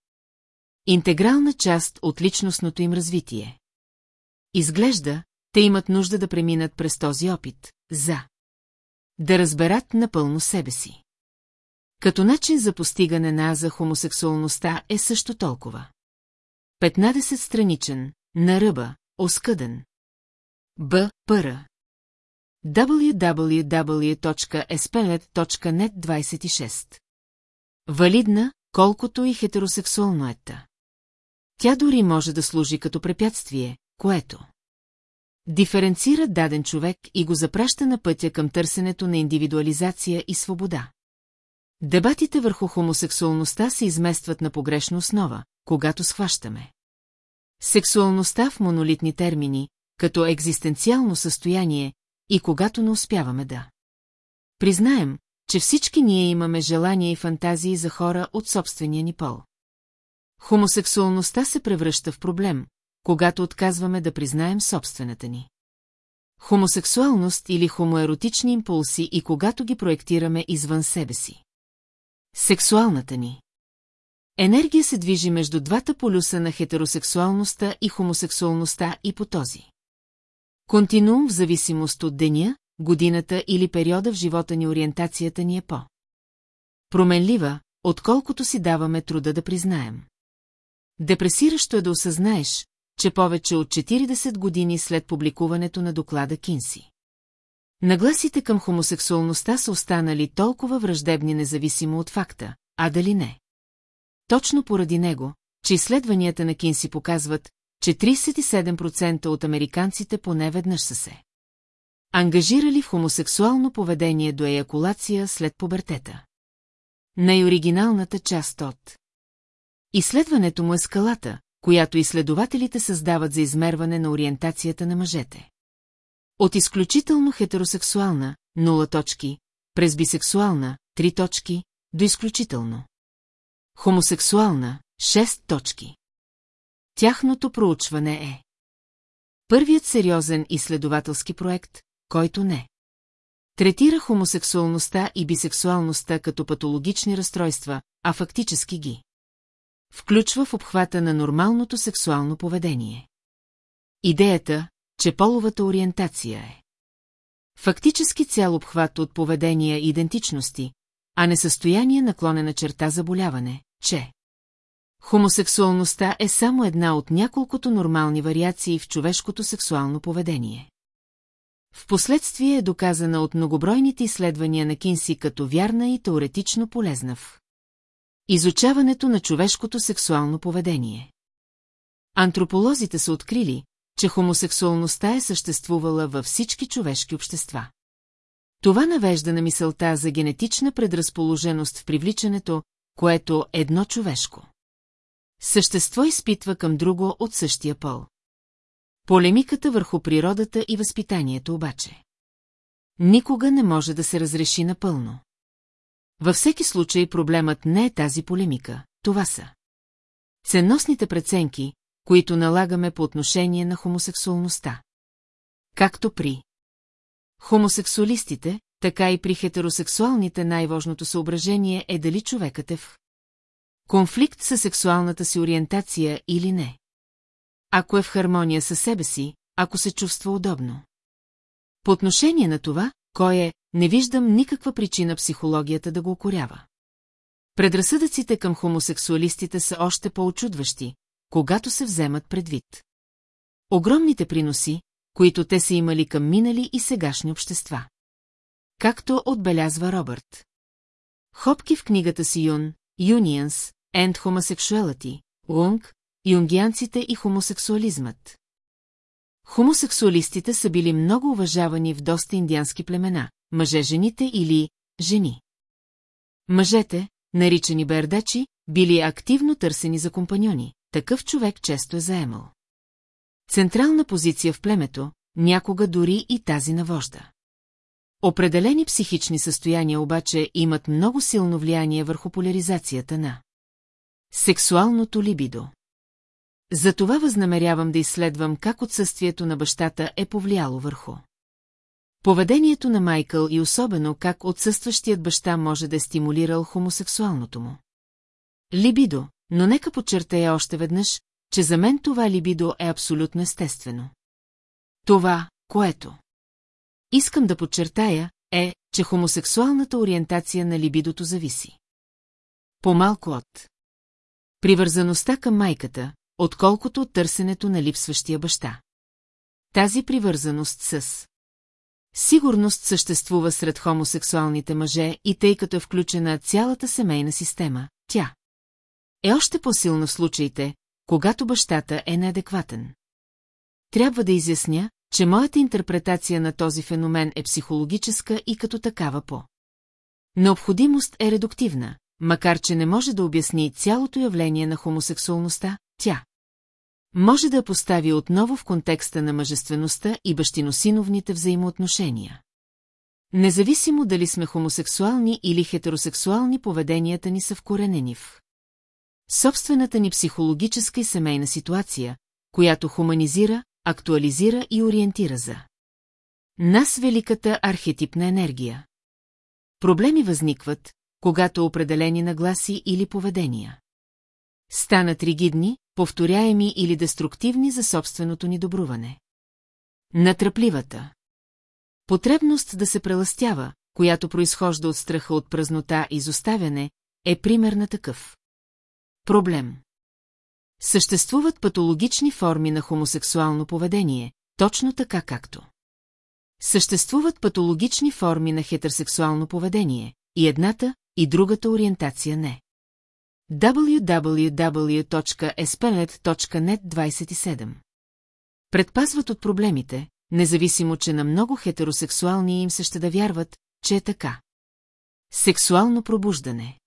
Интегрална част от личностното им развитие. Изглежда, те имат нужда да преминат през този опит, за да разберат напълно себе си. Като начин за постигане на за хомосексуалността е също толкова. 15 страничен, на ръба, оскъден. Б. Пъра. www.espelet.net 26 Валидна, колкото и хетеросексуалноета. Тя дори може да служи като препятствие, което диференцира даден човек и го запраща на пътя към търсенето на индивидуализация и свобода. Дебатите върху хомосексуалността се изместват на погрешна основа, когато схващаме. Сексуалността в монолитни термини, като екзистенциално състояние, и когато не успяваме да. Признаем, че всички ние имаме желания и фантазии за хора от собствения ни пол. Хомосексуалността се превръща в проблем, когато отказваме да признаем собствената ни. Хомосексуалност или хомоеротични импулси и когато ги проектираме извън себе си. Сексуалната ни. Енергия се движи между двата полюса на хетеросексуалността и хомосексуалността и по този. Континуум в зависимост от деня, годината или периода в живота ни ориентацията ни е по. Променлива, отколкото си даваме труда да признаем. Депресиращо е да осъзнаеш, че повече от 40 години след публикуването на доклада Кинси. Нагласите към хомосексуалността са останали толкова враждебни независимо от факта, а дали не. Точно поради него, че изследванията на Кинси показват, че 37% от американците поне веднъж са се. Ангажирали в хомосексуално поведение до еякулация след пубертета. Най-оригиналната част от Изследването му е скалата, която изследователите създават за измерване на ориентацията на мъжете. От изключително хетеросексуална, 0 точки, през бисексуална, 3 точки, до изключително. Хомосексуална, 6 точки. Тяхното проучване е първият сериозен изследователски проект, който не третира хомосексуалността и бисексуалността като патологични разстройства, а фактически ги включва в обхвата на нормалното сексуално поведение. Идеята, че половата ориентация е фактически цял обхват от поведения и идентичности, а не състояние наклонена черта заболяване, че хомосексуалността е само една от няколкото нормални вариации в човешкото сексуално поведение. Впоследствие е доказана от многобройните изследвания на Кинси като вярна и теоретично полезна в изучаването на човешкото сексуално поведение. Антрополозите са открили, че хомосексуалността е съществувала във всички човешки общества. Това навежда на мисълта за генетична предразположеност в привличането, което едно човешко. Същество изпитва към друго от същия пол. Полемиката върху природата и възпитанието обаче. Никога не може да се разреши напълно. Във всеки случай проблемът не е тази полемика, това са. Ценностните преценки, които налагаме по отношение на хомосексуалността. Както при хомосексуалистите, така и при хетеросексуалните най-важното съображение е дали човекът е в конфликт със сексуалната си ориентация или не. Ако е в хармония със себе си, ако се чувства удобно. По отношение на това, кой е, не виждам никаква причина психологията да го окорява. Предразсъдъците към хомосексуалистите са още по-очудващи, когато се вземат предвид. Огромните приноси, които те са имали към минали и сегашни общества. Както отбелязва Робърт. Хопки в книгата си Юн, Unions and Homosexuality, Лунг, юнгианците и хомосексуализмът. Хомосексуалистите са били много уважавани в доста индиански племена, мъже-жените или жени. Мъжете, наричани бердачи, били активно търсени за компаньони, такъв човек често е заемал. Централна позиция в племето, някога дори и тази на вожда. Определени психични състояния обаче имат много силно влияние върху поляризацията на сексуалното либидо. Затова възнамерявам да изследвам как отсъствието на бащата е повлияло върху. Поведението на Майкъл и особено как отсъстващият баща може да е стимулирал хомосексуалното му. Либидо, но нека подчертая още веднъж, че за мен това либидо е абсолютно естествено. Това, което искам да подчертая, е, че хомосексуалната ориентация на либидото зависи. По-малко от привързаността към майката, отколкото от търсенето на липсващия баща. Тази привързаност с Сигурност съществува сред хомосексуалните мъже и тъй като е включена цялата семейна система, тя е още по-силна в случаите, когато бащата е неадекватен. Трябва да изясня, че моята интерпретация на този феномен е психологическа и като такава по. Необходимост е редуктивна, макар че не може да обясни цялото явление на хомосексуалността, тя може да я постави отново в контекста на мъжествеността и бащиносиновните взаимоотношения. Независимо дали сме хомосексуални или хетеросексуални, поведенията ни са вкоренени в собствената ни психологическа и семейна ситуация, която хуманизира, актуализира и ориентира за нас великата архетипна енергия. Проблеми възникват, когато определени нагласи или поведения. Станат ригидни, повторяеми или деструктивни за собственото ни добруване. Натръпливата. Потребност да се преластява, която произхожда от страха от празнота и изоставяне, е пример на такъв. Проблем. Съществуват патологични форми на хомосексуално поведение, точно така както. Съществуват патологични форми на хетерсексуално поведение, и едната, и другата ориентация не. www.espenet.net 27 Предпазват от проблемите, независимо, че на много хетеросексуални им се ще да вярват, че е така. Сексуално пробуждане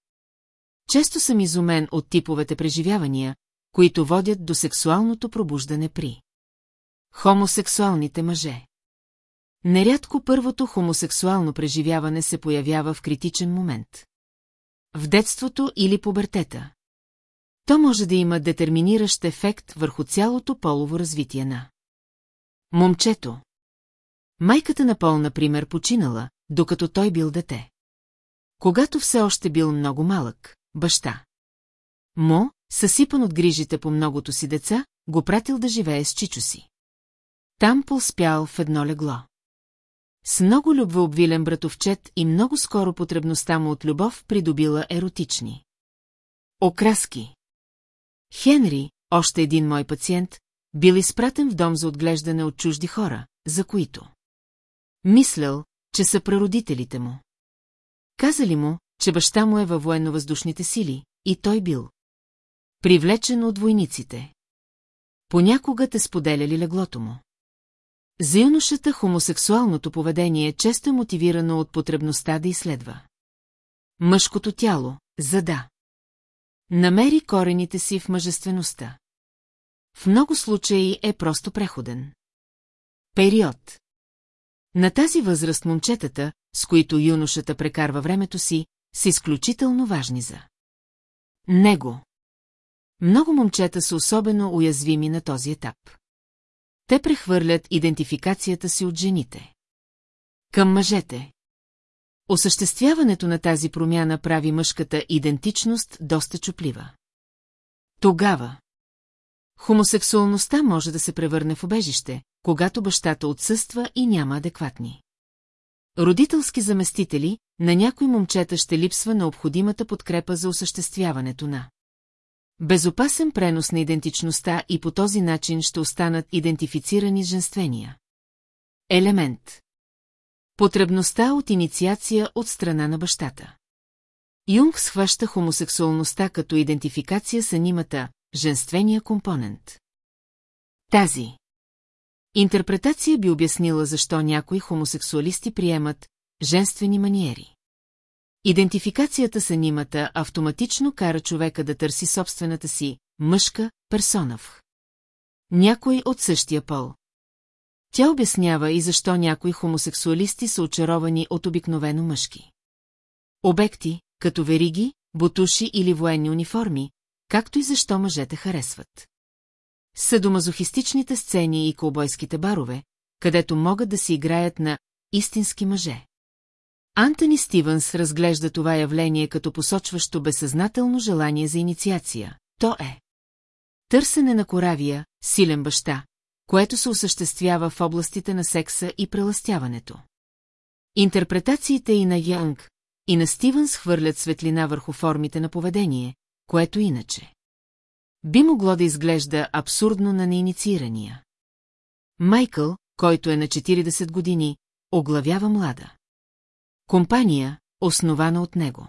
Често съм изумен от типовете преживявания, които водят до сексуалното пробуждане при хомосексуалните мъже. Нерядко първото хомосексуално преживяване се появява в критичен момент. В детството или пубертета. То може да има детерминиращ ефект върху цялото полово развитие на момчето. Майката на Пол, например, починала, докато той бил дете. Когато все още бил много малък, баща. Мо, съсипан от грижите по многото си деца, го пратил да живее с чичо си. Там полспял в едно легло. С много любвеобвилен братовчет и много скоро потребността му от любов придобила еротични. Окраски Хенри, още един мой пациент, бил изпратен в дом за отглеждане от чужди хора, за които. Мислял, че са прародителите му. Казали му, че баща му е във военно-въздушните сили, и той бил. Привлечен от войниците. Понякога те споделяли леглото му. За юношата хомосексуалното поведение е често мотивирано от потребността да изследва. Мъжкото тяло, за да. Намери корените си в мъжествеността. В много случаи е просто преходен. Период. На тази възраст момчетата, с които юношата прекарва времето си, са изключително важни за него. Много момчета са особено уязвими на този етап. Те прехвърлят идентификацията си от жените. Към мъжете. Осъществяването на тази промяна прави мъжката идентичност доста чуплива. Тогава. Хомосексуалността може да се превърне в обежище, когато бащата отсъства и няма адекватни. Родителски заместители, на някои момчета ще липсва необходимата подкрепа за осъществяването на безопасен пренос на идентичността и по този начин ще останат идентифицирани с женствения. Елемент Потребността от инициация от страна на бащата. Юнг схваща хомосексуалността като идентификация с анимата, женствения компонент. Тази интерпретация би обяснила защо някои хомосексуалисти приемат женствени маниери. Идентификацията с анимата автоматично кара човека да търси собствената си, мъжка, персонав. Някой от същия пол. Тя обяснява и защо някои хомосексуалисти са очаровани от обикновено мъжки. Обекти, като вериги, бутуши или военни униформи, както и защо мъжете харесват. Съдомазохистичните сцени и колбойските барове, където могат да си играят на истински мъже. Антони Стивенс разглежда това явление като посочващо безсъзнателно желание за инициация. То е търсене на коравия, силен баща, което се осъществява в областите на секса и преластяването. Интерпретациите и на Янг, и на Стивенс хвърлят светлина върху формите на поведение, което иначе би могло да изглежда абсурдно на неинициирания. Майкъл, който е на 40 години, оглавява млада. Компания, основана от него.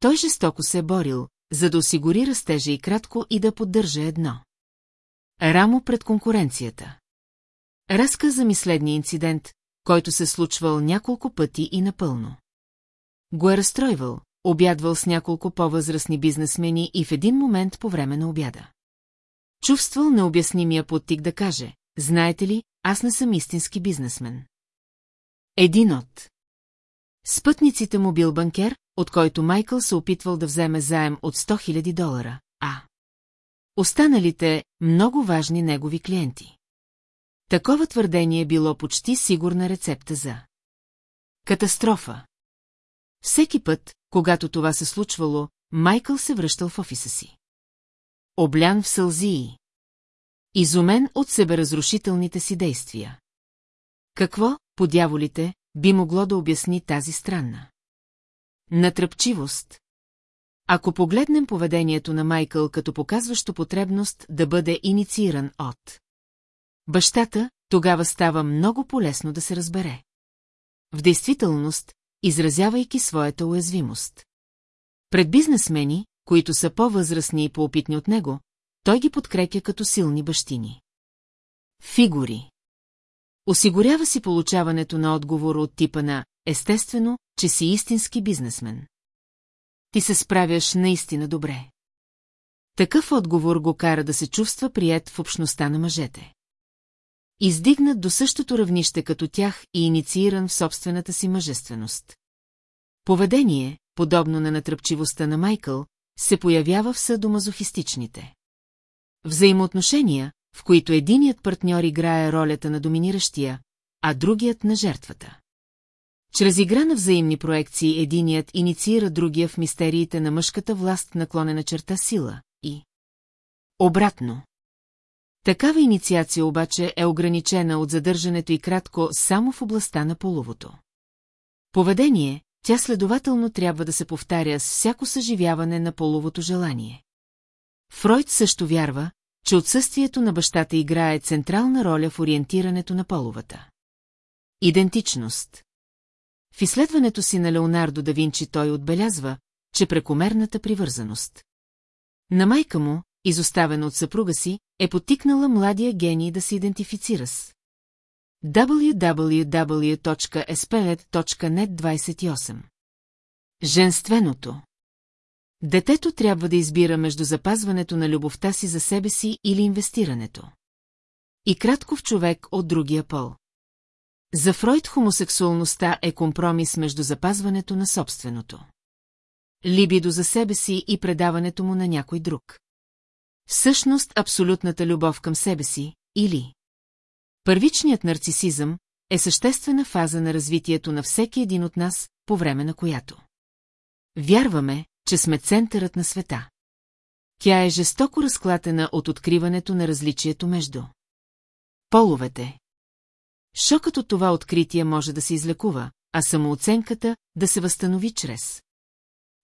Той жестоко се е борил, за да осигури растежа и кратко и да поддържа едно. Рамо пред конкуренцията. Разказа ми следния инцидент, който се случвал няколко пъти и напълно. Го е разстройвал, обядвал с няколко по-възрастни бизнесмени и в един момент по време на обяда. Чувствал необяснимия подтик да каже, знаете ли, аз не съм истински бизнесмен. Един от Спътниците му бил банкер, от който Майкъл се опитвал да вземе заем от 100 000 долара, а останалите – много важни негови клиенти. Такова твърдение било почти сигурна рецепта за катастрофа. Всеки път, когато това се случвало, Майкъл се връщал в офиса си. Облян в сълзии. Изумен от себеразрушителните си действия. Какво, по дяволите, би могло да обясни тази странна? Натръпчивост. Ако погледнем поведението на Майкъл като показващо потребност да бъде иницииран от бащата, тогава става много полезно да се разбере. В действителност, изразявайки своята уязвимост. Пред бизнесмени, които са по-възрастни и по-опитни от него, той ги подкрепя като силни бащини. Фигури Осигурява си получаването на отговор от типа на «Естествено, че си истински бизнесмен». Ти се справяш наистина добре. Такъв отговор го кара да се чувства прият в общността на мъжете. Издигнат до същото равнище като тях и иницииран в собствената си мъжественост. Поведение, подобно на натръпчивостта на Майкъл, се появява в съдомазохистичните. Взаимоотношения, в които единият партньор играе ролята на доминиращия, а другият на жертвата. Чрез игра на взаимни проекции единият инициира другия в мистериите на мъжката власт наклонена черта сила и... Обратно. Такава инициация обаче е ограничена от задържането и кратко само в областта на половото. Поведение, тя следователно трябва да се повтаря с всяко съживяване на половото желание. Фройд също вярва, че отсъствието на бащата играе централна роля в ориентирането на половата. Идентичност В изследването си на Леонардо да Винчи той отбелязва, че прекомерната привързаност. На майка му, изоставена от съпруга си, е потикнала младия гений да се идентифицира с www.espeled.net 28 Женственото Детето трябва да избира между запазването на любовта си за себе си или инвестирането. И кратко в човек от другия пол. За Фройд хомосексуалността е компромис между запазването на собственото. Либидо за себе си и предаването му на някой друг. Всъщност абсолютната любов към себе си, или... Първичният нарцисизъм е съществена фаза на развитието на всеки един от нас, по време на която. Вярваме, че сме центърът на света. Тя е жестоко разклатена от откриването на различието между половете. Шокът от това откритие може да се излекува, а самооценката да се възстанови чрез.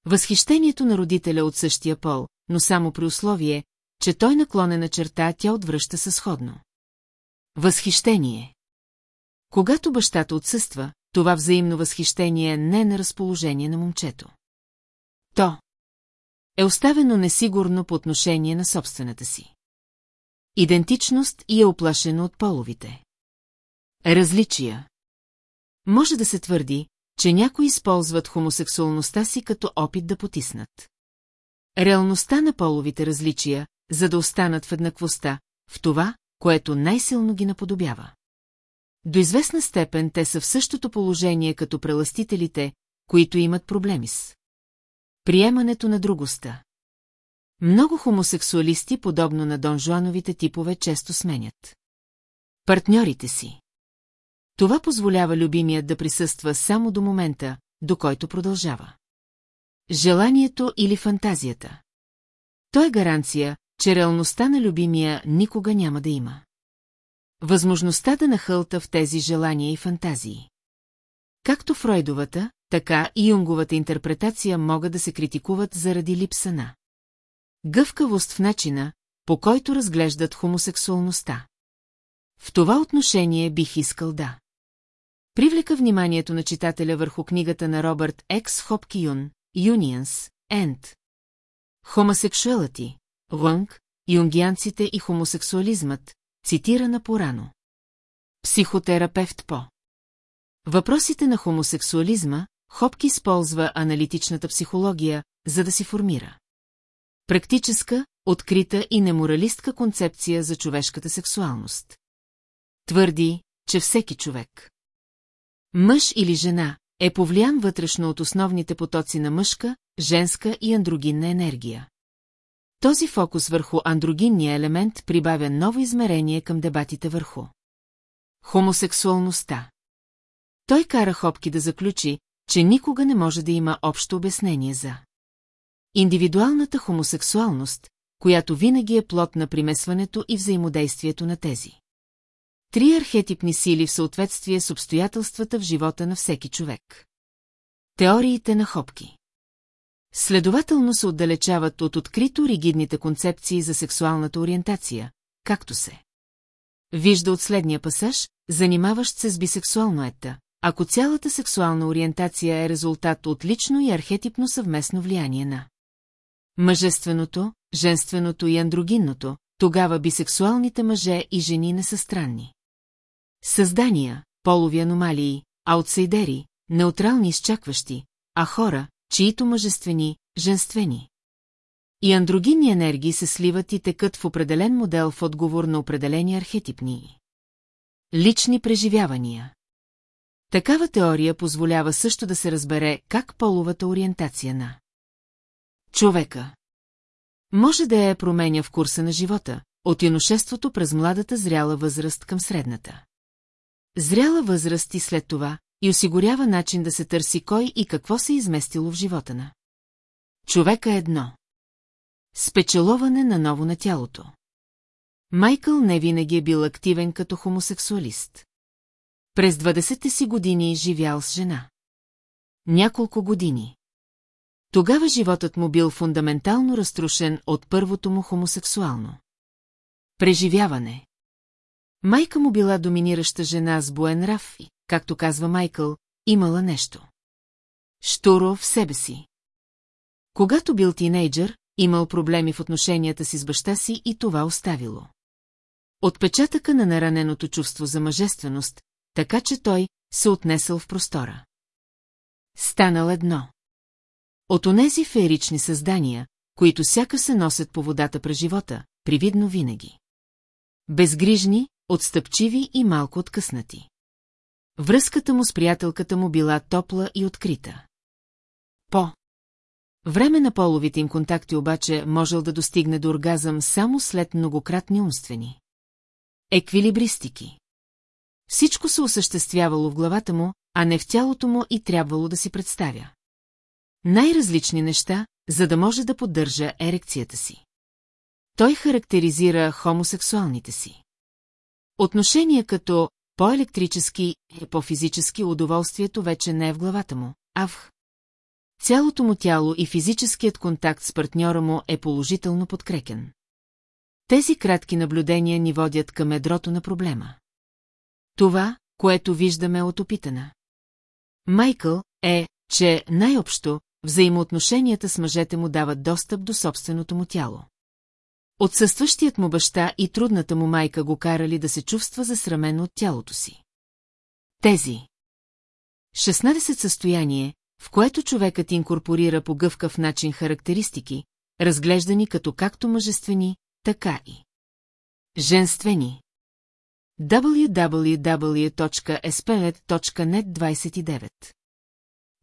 Възхищението на родителя от същия пол, но само при условие, че той наклонена черта тя отвръща със сходно. Възхищение. Когато бащата отсъства, това взаимно възхищение не е на разположение на момчето. То е оставено несигурно по отношение на собствената си. Идентичност и е оплашено от половите. Различия. Може да се твърди, че някои използват хомосексуалността си като опит да потиснат. Реалността на половите различия, за да останат в еднаквостта, в това, което най-силно ги наподобява. До известна степен те са в същото положение като преластителите, които имат проблеми с приемането на другоста. Много хомосексуалисти, подобно на донжуановите типове, често сменят. Партньорите си. Това позволява любимият да присъства само до момента, до който продължава. Желанието или фантазията. То е гаранция, че реалността на любимия никога няма да има. Възможността да нахълта в тези желания и фантазии. Както Фройдовата, така и Юнговата интерпретация могат да се критикуват заради липса на гъвкавост в начина, по който разглеждат хомосексуалността. В това отношение бих искал да. Привлека вниманието на читателя върху книгата на Робърт Екс Хопкиюн, Unions, End. Homosexuality, Лънг, юнгианците и хомосексуализмът, цитирана порано. Психотерапевт по. Въпросите на хомосексуализма, Хопки използва аналитичната психология, за да си формира. Практическа, открита и неморалистка концепция за човешката сексуалност. Твърди, че всеки човек. Мъж или жена е повлиян вътрешно от основните потоци на мъжка, женска и андрогинна енергия. Този фокус върху андрогинния елемент прибавя ново измерение към дебатите върху хомосексуалността. Той кара Хопки да заключи, че никога не може да има общо обяснение за индивидуалната хомосексуалност, която винаги е плод на примесването и взаимодействието на тези. Три архетипни сили в съответствие с обстоятелствата в живота на всеки човек. Теориите на Хопки Следователно се отдалечават от открито ригидните концепции за сексуалната ориентация, както се. Вижда от следния пасаж, занимаващ се с бисексуално ета, ако цялата сексуална ориентация е резултат от лично и архетипно съвместно влияние на мъжественото, женственото и андрогинното, тогава бисексуалните мъже и жени не са странни. Създания, полови аномалии, аутсайдери, неутрални изчакващи, а хора, чието мъжествени, женствени. И андрогинни енергии се сливат и текат в определен модел в отговор на определени архетипни. Лични преживявания. Такава теория позволява също да се разбере как половата ориентация на човека може да я променя в курса на живота, от юношеството през младата зряла възраст към средната. Зряла възраст и след това, и осигурява начин да се търси кой и какво се е изместило в живота на. Човека е едно. Спечеловане на ново на тялото. Майкъл не винаги е бил активен като хомосексуалист. През 20-те си години живял с жена. Няколко години. Тогава животът му бил фундаментално разрушен от първото му хомосексуално. Преживяване. Майка му била доминираща жена с буен раф и, както казва Майкъл, имала нещо. Штуро в себе си. Когато бил тинейджър, имал проблеми в отношенията си с баща си и това оставило. Отпечатъка на нараненото чувство за мъжественост, така че той се отнесъл в простора. Станал едно. От онези феерични създания, които сяка се носят по водата през живота, привидно винаги. Безгрижни, отстъпчиви и малко откъснати. Връзката му с приятелката му била топла и открита. По време на половите им контакти обаче можел да достигне до оргазъм само след многократни умствени. Еквилибристики. Всичко се осъществявало в главата му, а не в тялото му и трябвало да си представя. Най-различни неща, за да може да поддържа ерекцията си. Той характеризира хомосексуалните си. Отношения като по-електрически и по-физически удоволствието вече не е в главата му, а в цялото му тяло и физическият контакт с партньора му е положително подкрекен. Тези кратки наблюдения ни водят към едрото на проблема. Това, което виждаме от опитана. Майкъл е, че най-общо взаимоотношенията с мъжете му дават достъп до собственото му тяло. Отсъстващият му баща и трудната му майка го карали да се чувства засрамено от тялото си. Тези 16 състояние, в което човекът инкорпорира по гъвкав начин характеристики, разглеждани като както мъжествени, така и женствени. www.espelet.net 29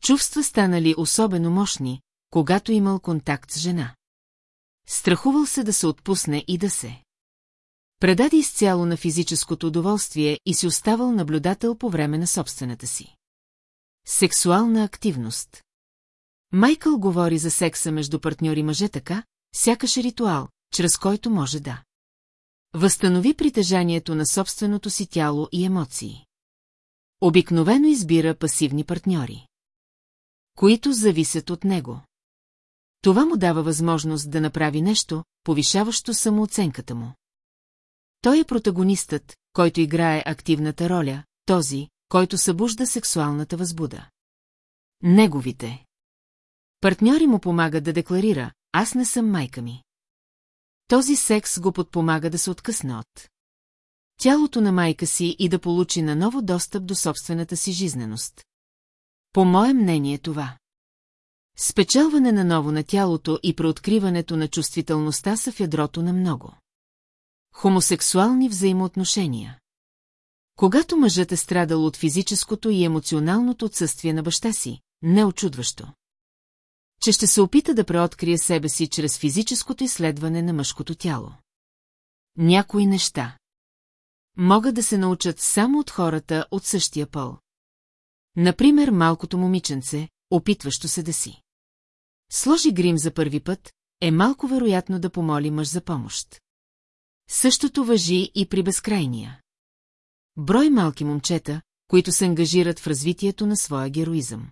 Чувства станали особено мощни, когато имал контакт с жена. Страхувал се да се отпусне и да се. Предаде изцяло на физическото удоволствие и си оставал наблюдател по време на собствената си. Сексуална активност Майкъл говори за секса между партньори мъже така, сякаш е ритуал, чрез който може да. Възстанови притежанието на собственото си тяло и емоции. Обикновено избира пасивни партньори. Които зависят от него. Това му дава възможност да направи нещо, повишаващо самооценката му. Той е протагонистът, който играе активната роля, този, който събужда сексуалната възбуда. Неговите. Партньори му помагат да декларира, аз не съм майка ми. Този секс го подпомага да се откъсне от тялото на майка си и да получи наново достъп до собствената си жизненост. По мое мнение това. Спечелване на ново на тялото и преоткриването на чувствителността са в ядрото на много. Хомосексуални взаимоотношения. Когато мъжът е страдал от физическото и емоционалното отсъствие на баща си, не очудващо. Че ще се опита да преоткрие себе си чрез физическото изследване на мъжкото тяло. Някои неща. Могат да се научат само от хората от същия пол. Например, малкото момиченце, опитващо се да си. Сложи грим за първи път, е малко вероятно да помоли мъж за помощ. Същото въжи и при безкрайния. Брой малки момчета, които се ангажират в развитието на своя героизъм.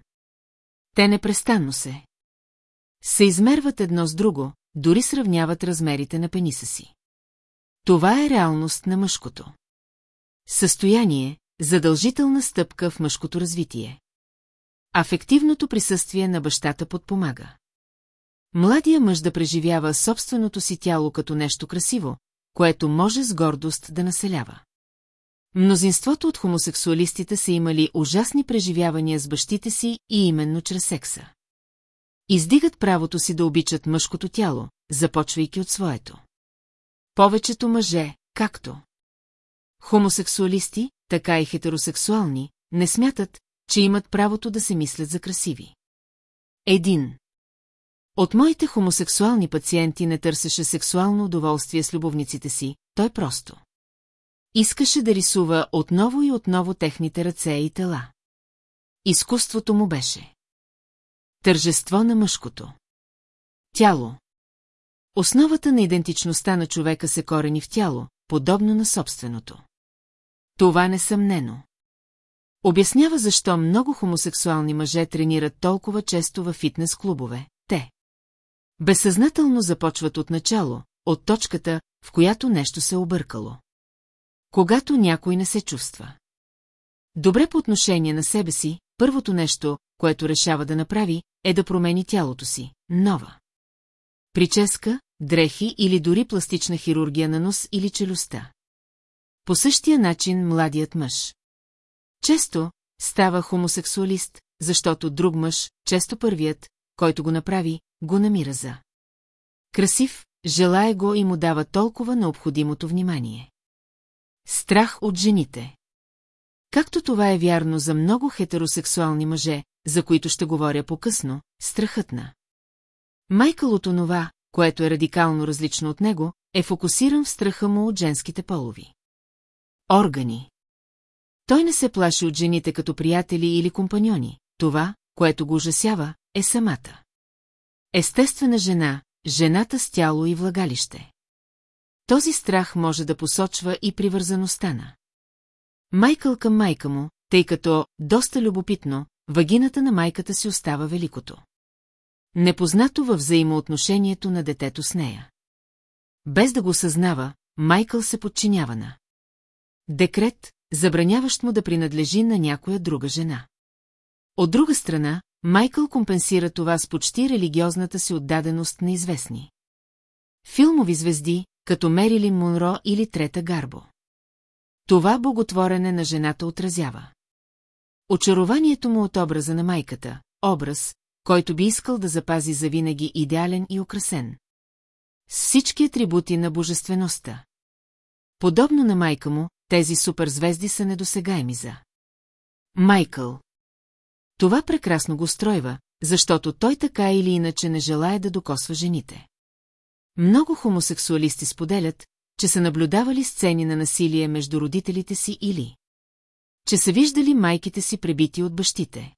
Те непрестанно се. Се измерват едно с друго, дори сравняват размерите на пениса си. Това е реалност на мъжкото. Състояние, задължителна стъпка в мъжкото развитие. Афективното присъствие на бащата подпомага. Младия мъж да преживява собственото си тяло като нещо красиво, което може с гордост да населява. Мнозинството от хомосексуалистите са имали ужасни преживявания с бащите си и именно чрез секса. Издигат правото си да обичат мъжкото тяло, започвайки от своето. Повечето мъже, както хомосексуалисти, така и хетеросексуални, не смятат, че имат правото да се мислят за красиви. Един. От моите хомосексуални пациенти не търсеше сексуално удоволствие с любовниците си, той просто. Искаше да рисува отново и отново техните ръце и тела. Изкуството му беше. Тържество на мъжкото. Тяло. Основата на идентичността на човека се корени в тяло, подобно на собственото. Това несъмнено. Обяснява защо много хомосексуални мъже тренират толкова често във фитнес-клубове. Те. Безсъзнателно започват от начало, от точката, в която нещо се е объркало. Когато някой не се чувства. Добре по отношение на себе си, първото нещо, което решава да направи, е да промени тялото си. Нова. Прическа, дрехи или дори пластична хирургия на нос или челюстта. По същия начин младият мъж. Често става хомосексуалист, защото друг мъж, често първият, който го направи, го намира за. Красив, желая го и му дава толкова необходимото внимание. Страх от жените. Както това е вярно за много хетеросексуални мъже, за които ще говоря по-късно, страхът на. Майкъл от онова, което е радикално различно от него, е фокусиран в страха му от женските полови. Органи. Той не се плаши от жените като приятели или компаньони. Това, което го ужасява, е самата. Естествена жена, жената с тяло и влагалище. Този страх може да посочва и привързаността на. Майкъл към майка му, тъй като, доста любопитно, вагината на майката си остава великото. Непознато във взаимоотношението на детето с нея. Без да го съзнава, Майкъл се подчинява на. Декрет, забраняващ му да принадлежи на някоя друга жена. От друга страна, Майкъл компенсира това с почти религиозната си отдаденост на известни. Филмови звезди, като Мерилин Монро или Трета Гарбо. Това боготворене на жената отразява. Очарованието му от образа на майката, образ, който би искал да запази завинаги идеален и украсен. С всички атрибути на божествеността. Подобно на майка му, тези суперзвезди са недосегаеми за. Майкъл. Това прекрасно го стройва, защото той така или иначе не желая да докосва жените. Много хомосексуалисти споделят, че са наблюдавали сцени на насилие между родителите си или че са виждали майките си пребити от бащите.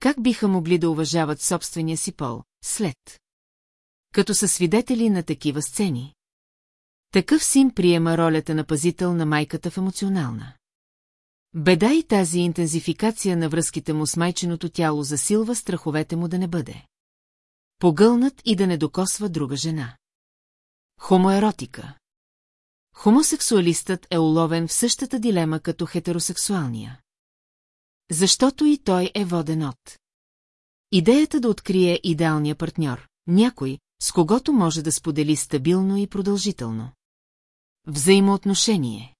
Как биха могли да уважават собствения си пол, след? Като са свидетели на такива сцени. Такъв син приема ролята на пазител на майката в емоционална. Беда и тази интензификация на връзките му с майченото тяло засилва страховете му да не бъде. Погълнат и да не докосва друга жена. Хомоеротика Хомосексуалистът е уловен в същата дилема като хетеросексуалния. Защото и той е воден от. Идеята да открие идеалния партньор, някой, с когото може да сподели стабилно и продължително. Взаимоотношение.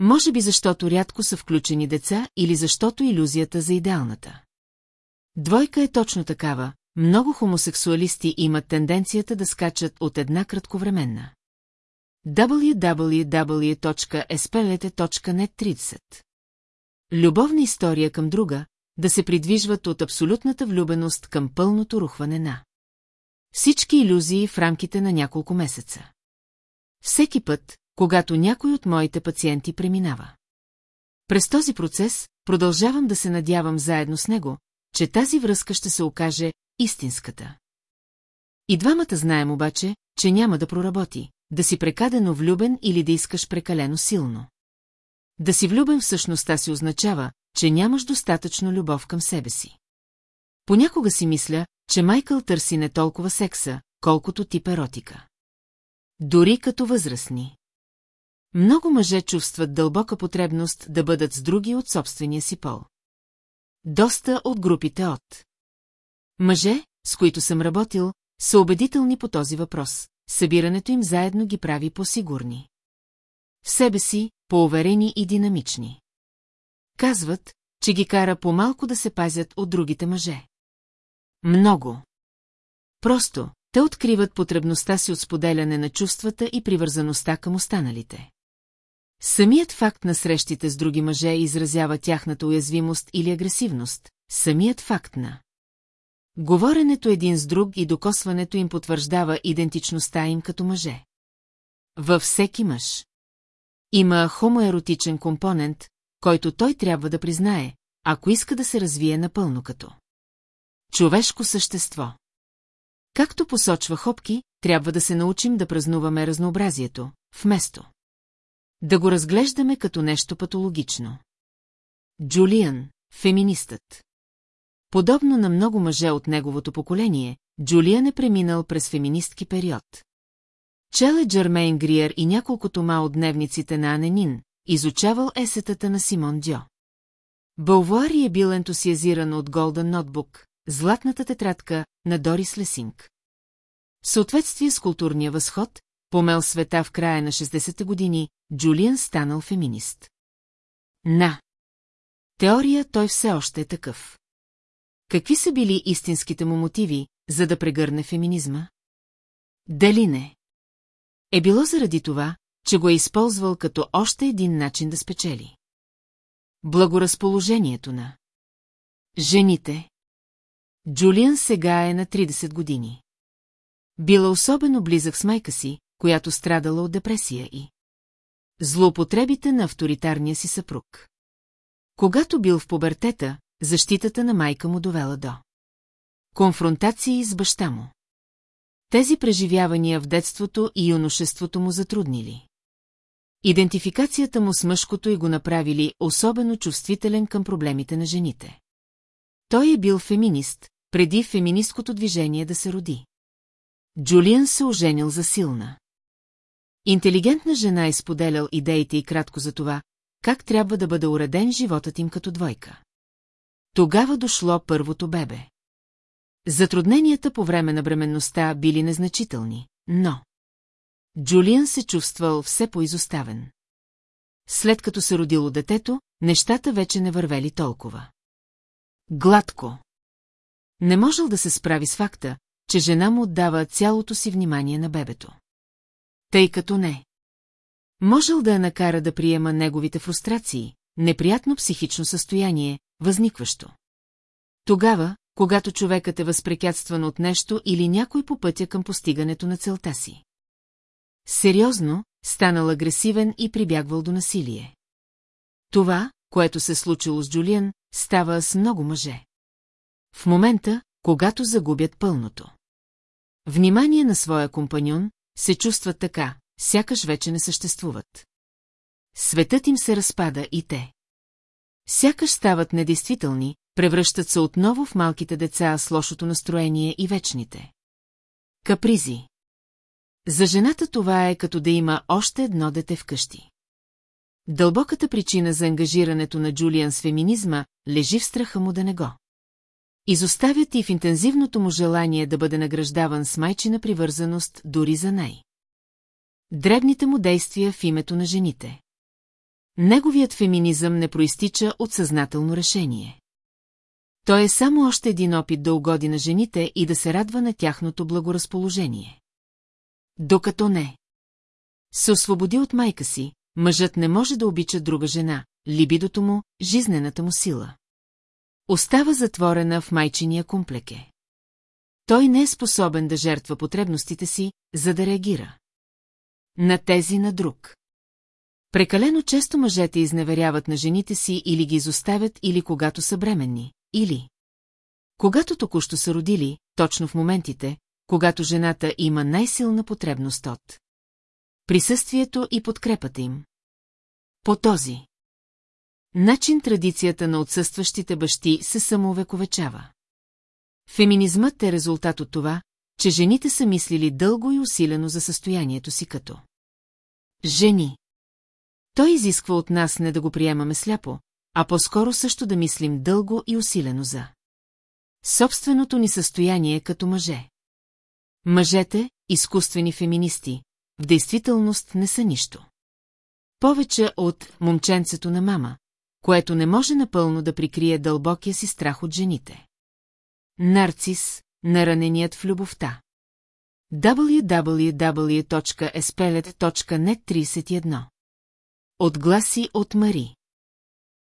Може би защото рядко са включени деца или защото иллюзията за идеалната. Двойка е точно такава, много хомосексуалисти имат тенденцията да скачат от една кратковременна. www.espelete.net 30 Любовна история към друга, да се придвижват от абсолютната влюбеност към пълното рухване на. Всички иллюзии в рамките на няколко месеца. Всеки път, когато някой от моите пациенти преминава. През този процес, продължавам да се надявам заедно с него, че тази връзка ще се окаже истинската. И двамата знаем обаче, че няма да проработи, да си прекадено влюбен или да искаш прекалено силно. Да си влюбен в същността си означава, че нямаш достатъчно любов към себе си. Понякога си мисля, че Майкъл търси не толкова секса, колкото тип еротика. Дори като възрастни. Много мъже чувстват дълбока потребност да бъдат с други от собствения си пол. Доста от групите от. Мъже, с които съм работил, са убедителни по този въпрос. Събирането им заедно ги прави по-сигурни. В себе си, по-уверени и динамични. Казват, че ги кара по-малко да се пазят от другите мъже. Много. Просто, те откриват потребността си от споделяне на чувствата и привързаността към останалите. Самият факт на срещите с други мъже изразява тяхната уязвимост или агресивност, самият факт на Говоренето един с друг и докосването им потвърждава идентичността им като мъже. Във всеки мъж. Има хомоеротичен компонент, който той трябва да признае, ако иска да се развие напълно като човешко същество. Както посочва Хопки, трябва да се научим да празнуваме разнообразието, вместо да го разглеждаме като нещо патологично. Джулиан, феминистът. Подобно на много мъже от неговото поколение, Джулиан е преминал през феминистки период. Чел е Джермейн Гриер и няколко тома от дневниците на Аненин, изучавал есетата на Симон Дьо. Бълвуари е бил ентусиазиран от Голден Нотбук, златната тетрадка на Дорис Лесинг. В съответствие с културния възход, помел света в края на 60-те години, Джулиан станал феминист. На теория той все още е такъв. Какви са били истинските му мотиви, за да прегърне феминизма? Дали не? Е било заради това, че го е използвал като още един начин да спечели. Благоразположението на Жените Джулиан сега е на 30 години. Била особено близък с майка си, която страдала от депресия и злоупотребите на авторитарния си съпруг. Когато бил в пубертета, защитата на майка му довела до конфронтации с баща му. Тези преживявания в детството и юношеството му затруднили. Идентификацията му с мъжкото и го направили особено чувствителен към проблемите на жените. Той е бил феминист, преди феминисткото движение да се роди. Джулиан се оженил за силна. Интелигентна жена изподелял идеите и кратко за това, как трябва да бъде уреден животът им като двойка. Тогава дошло първото бебе. Затрудненията по време на бременността били незначителни, но... Джулиан се чувствал все по-изоставен. След като се родило детето, нещата вече не вървели толкова. Гладко. Не можел да се справи с факта, че жена му отдава цялото си внимание на бебето. Тъй като не. Можел да я накара да приема неговите фрустрации, неприятно психично състояние, възникващо. Тогава, когато човекът е възпрепятстван от нещо или някой по пътя към постигането на целта си. Сериозно, станал агресивен и прибягвал до насилие. Това, което се случило с Джулиан, става с много мъже. В момента, когато загубят пълното. Внимание на своя компаньон, се чувстват така, сякаш вече не съществуват. Светът им се разпада и те. Сякаш стават недействителни, превръщат се отново в малките деца с лошото настроение и вечните. Капризи. За жената това е като да има още едно дете вкъщи. Дълбоката причина за ангажирането на Джулиан с феминизма лежи в страха му да не го. Изоставят и в интензивното му желание да бъде награждаван с майчина привързаност дори за най. Дребните му действия в името на жените. Неговият феминизъм не проистича от съзнателно решение. Той е само още един опит да угоди на жените и да се радва на тяхното благоразположение. Докато не. Се освободи от майка си, мъжът не може да обича друга жена, либидото му, жизнената му сила. Остава затворена в майчиния комплеке. Той не е способен да жертва потребностите си, за да реагира. На тези на друг. Прекалено често мъжете изневеряват на жените си или ги изоставят или когато са бременни, или... Когато току-що са родили, точно в моментите, когато жената има най-силна потребност от присъствието и подкрепата им. По този начин традицията на отсъстващите бащи се самовековечава. Феминизмът е резултат от това, че жените са мислили дълго и усилено за състоянието си като жени. Той изисква от нас не да го приемаме сляпо, а по-скоро също да мислим дълго и усилено за собственото ни състояние като мъже. Мъжете, изкуствени феминисти, в действителност не са нищо. Повече от момченцето на мама, което не може напълно да прикрие дълбокия си страх от жените. Нарцис, нараненият в любовта. www.espelet.net 31 Отгласи от Мари.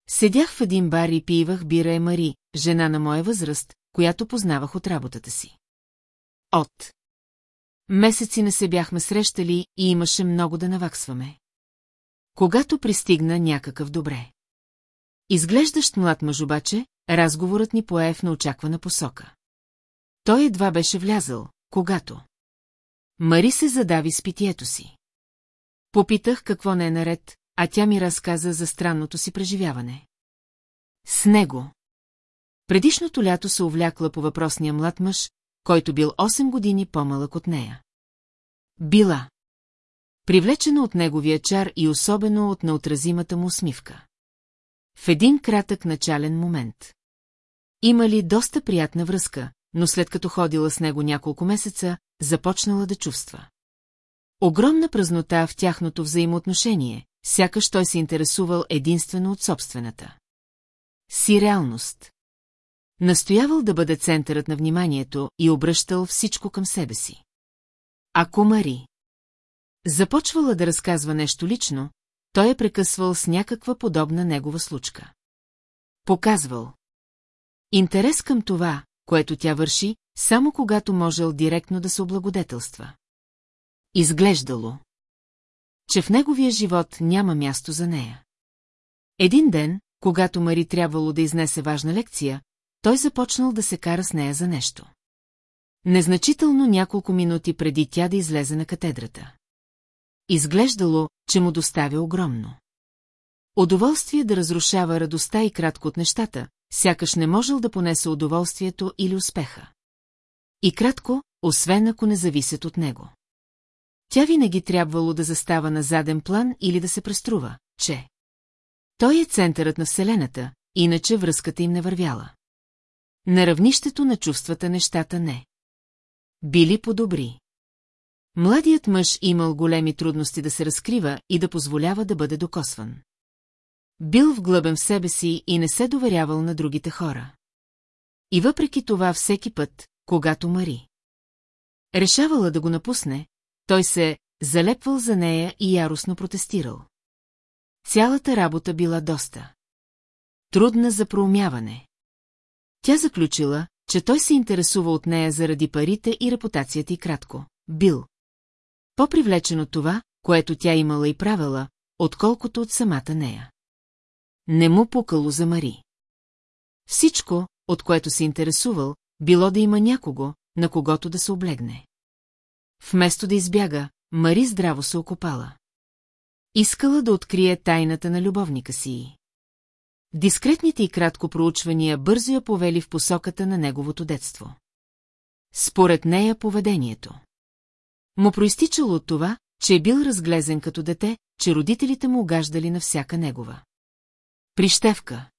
Седях в един бар и пивах бира е Мари, жена на моя възраст, която познавах от работата си. От. Месеци не се бяхме срещали и имаше много да наваксваме. Когато пристигна някакъв добре. Изглеждащ млад мъж обаче, разговорът ни пое в неочаквана посока. Той едва беше влязъл, когато... Мари се задави с питието си. Попитах какво не е наред, а тя ми разказа за странното си преживяване. С него. Предишното лято се увлякла по въпросния млад мъж, който бил 8 години по-малък от нея. Била. Привлечена от неговия чар и особено от неотразимата му усмивка. В един кратък начален момент. Имали доста приятна връзка, но след като ходила с него няколко месеца, започнала да чувства. Огромна празнота в тяхното взаимоотношение, сякаш той се интересувал единствено от собствената. Си реалност. Настоявал да бъде центърът на вниманието и обръщал всичко към себе си. Ако Мари започвала да разказва нещо лично, той е прекъсвал с някаква подобна негова случка. Показвал. Интерес към това, което тя върши, само когато можел директно да се облагодетелства. Изглеждало, че в неговия живот няма място за нея. Един ден, когато Мари трябвало да изнесе важна лекция, той започнал да се кара с нея за нещо. Незначително няколко минути преди тя да излезе на катедрата. Изглеждало, че му доставя огромно. Удоволствие да разрушава радостта и кратко от нещата, сякаш не можел да понесе удоволствието или успеха. И кратко, освен ако не зависят от него. Тя винаги трябвало да застава на заден план или да се преструва, че той е центърът на Вселената, иначе връзката им не вървяла. На равнището на чувствата нещата не. Били по-добри. Младият мъж имал големи трудности да се разкрива и да позволява да бъде докосван. Бил вглъбен в себе си и не се доверявал на другите хора. И въпреки това всеки път, когато Мари решавала да го напусне, той се залепвал за нея и яростно протестирал. Цялата работа била доста. Трудна за проумяване. Тя заключила, че той се интересува от нея заради парите и репутацията и кратко. Бил. По-привлечен от това, което тя имала и правила, отколкото от самата нея. Не му пукало за Мари. Всичко, от което се интересувал, било да има някого, на когото да се облегне. Вместо да избяга, Мари здраво се окопала. Искала да открие тайната на любовника си. Дискретните и кратко проучвания бързо я повели в посоката на неговото детство. Според нея поведението. Му проистичало от това, че е бил разглезен като дете, че родителите му огаждали на всяка негова. Прищевка.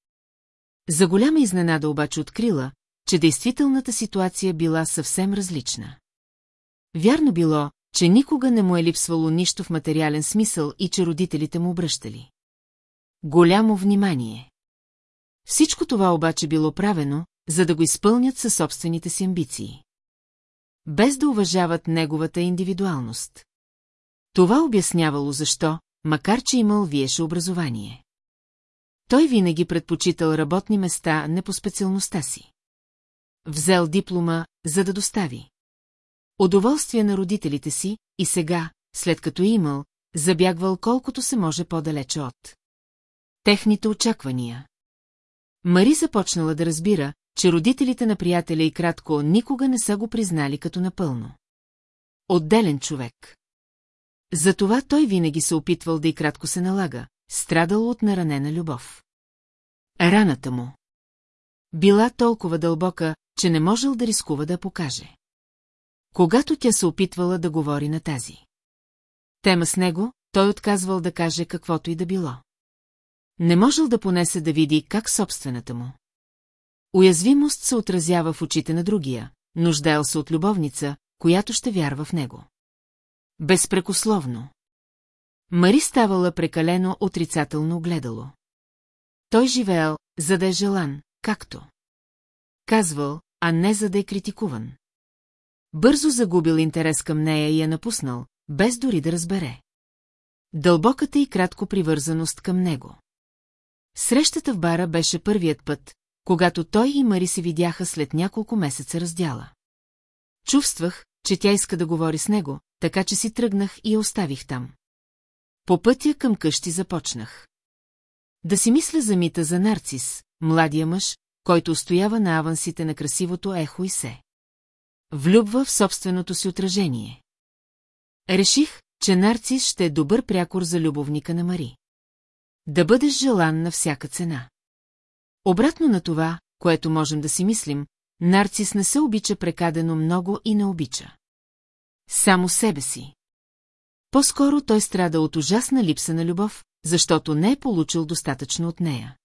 За голяма изненада обаче открила, че действителната ситуация била съвсем различна. Вярно било, че никога не му е липсвало нищо в материален смисъл и че родителите му обръщали. Голямо внимание. Всичко това обаче било правено, за да го изпълнят със собствените си амбиции. Без да уважават неговата индивидуалност. Това обяснявало защо, макар че имал виеше образование. Той винаги предпочитал работни места не по специалността си. Взел диплома, за да достави. Удоволствие на родителите си и сега, след като е имал, забягвал колкото се може по-далече от. Техните очаквания. Мари започнала да разбира, че родителите на приятеля и кратко никога не са го признали като напълно. Отделен човек. Затова той винаги се опитвал да и кратко се налага, страдал от наранена любов. Раната му. Била толкова дълбока, че не можел да рискува да покаже. Когато тя се опитвала да говори на тази тема с него, той отказвал да каже каквото и да било. Не можел да понесе да види как собствената му. Уязвимост се отразява в очите на другия, нуждаел се от любовница, която ще вярва в него. Безпрекословно. Мари ставала прекалено отрицателно огледало. Той живеел, за да е желан, както. Казвал, а не за да е критикуван. Бързо загубил интерес към нея и я напуснал, без дори да разбере. Дълбоката и кратко привързаност към него. Срещата в бара беше първият път, когато той и Мари се видяха след няколко месеца раздяла. Чувствах, че тя иска да говори с него, така че си тръгнах и я оставих там. По пътя към къщи започнах. Да си мисля за мита за Нарцис, младия мъж, който устоява на авансите на красивото ехо и се. Влюбва в собственото си отражение. Реших, че Нарцис ще е добър прякор за любовника на Мари. Да бъдеш желан на всяка цена. Обратно на това, което можем да си мислим, Нарцис не се обича прекадено много и не обича. Само себе си. По-скоро той страда от ужасна липса на любов, защото не е получил достатъчно от нея.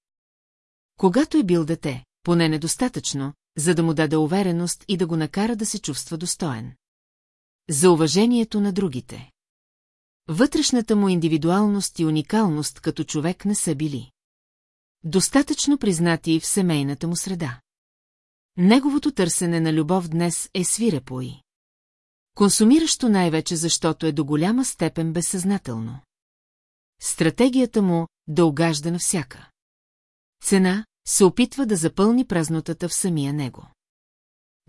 Когато е бил дете, поне недостатъчно, за да му даде увереност и да го накара да се чувства достоен. За уважението на другите. Вътрешната му индивидуалност и уникалност като човек не са били. Достатъчно признати в семейната му среда. Неговото търсене на любов днес е свирепо и. Консумиращо най-вече, защото е до голяма степен безсъзнателно. Стратегията му да огажда на всяка. Цена се опитва да запълни празнотата в самия него.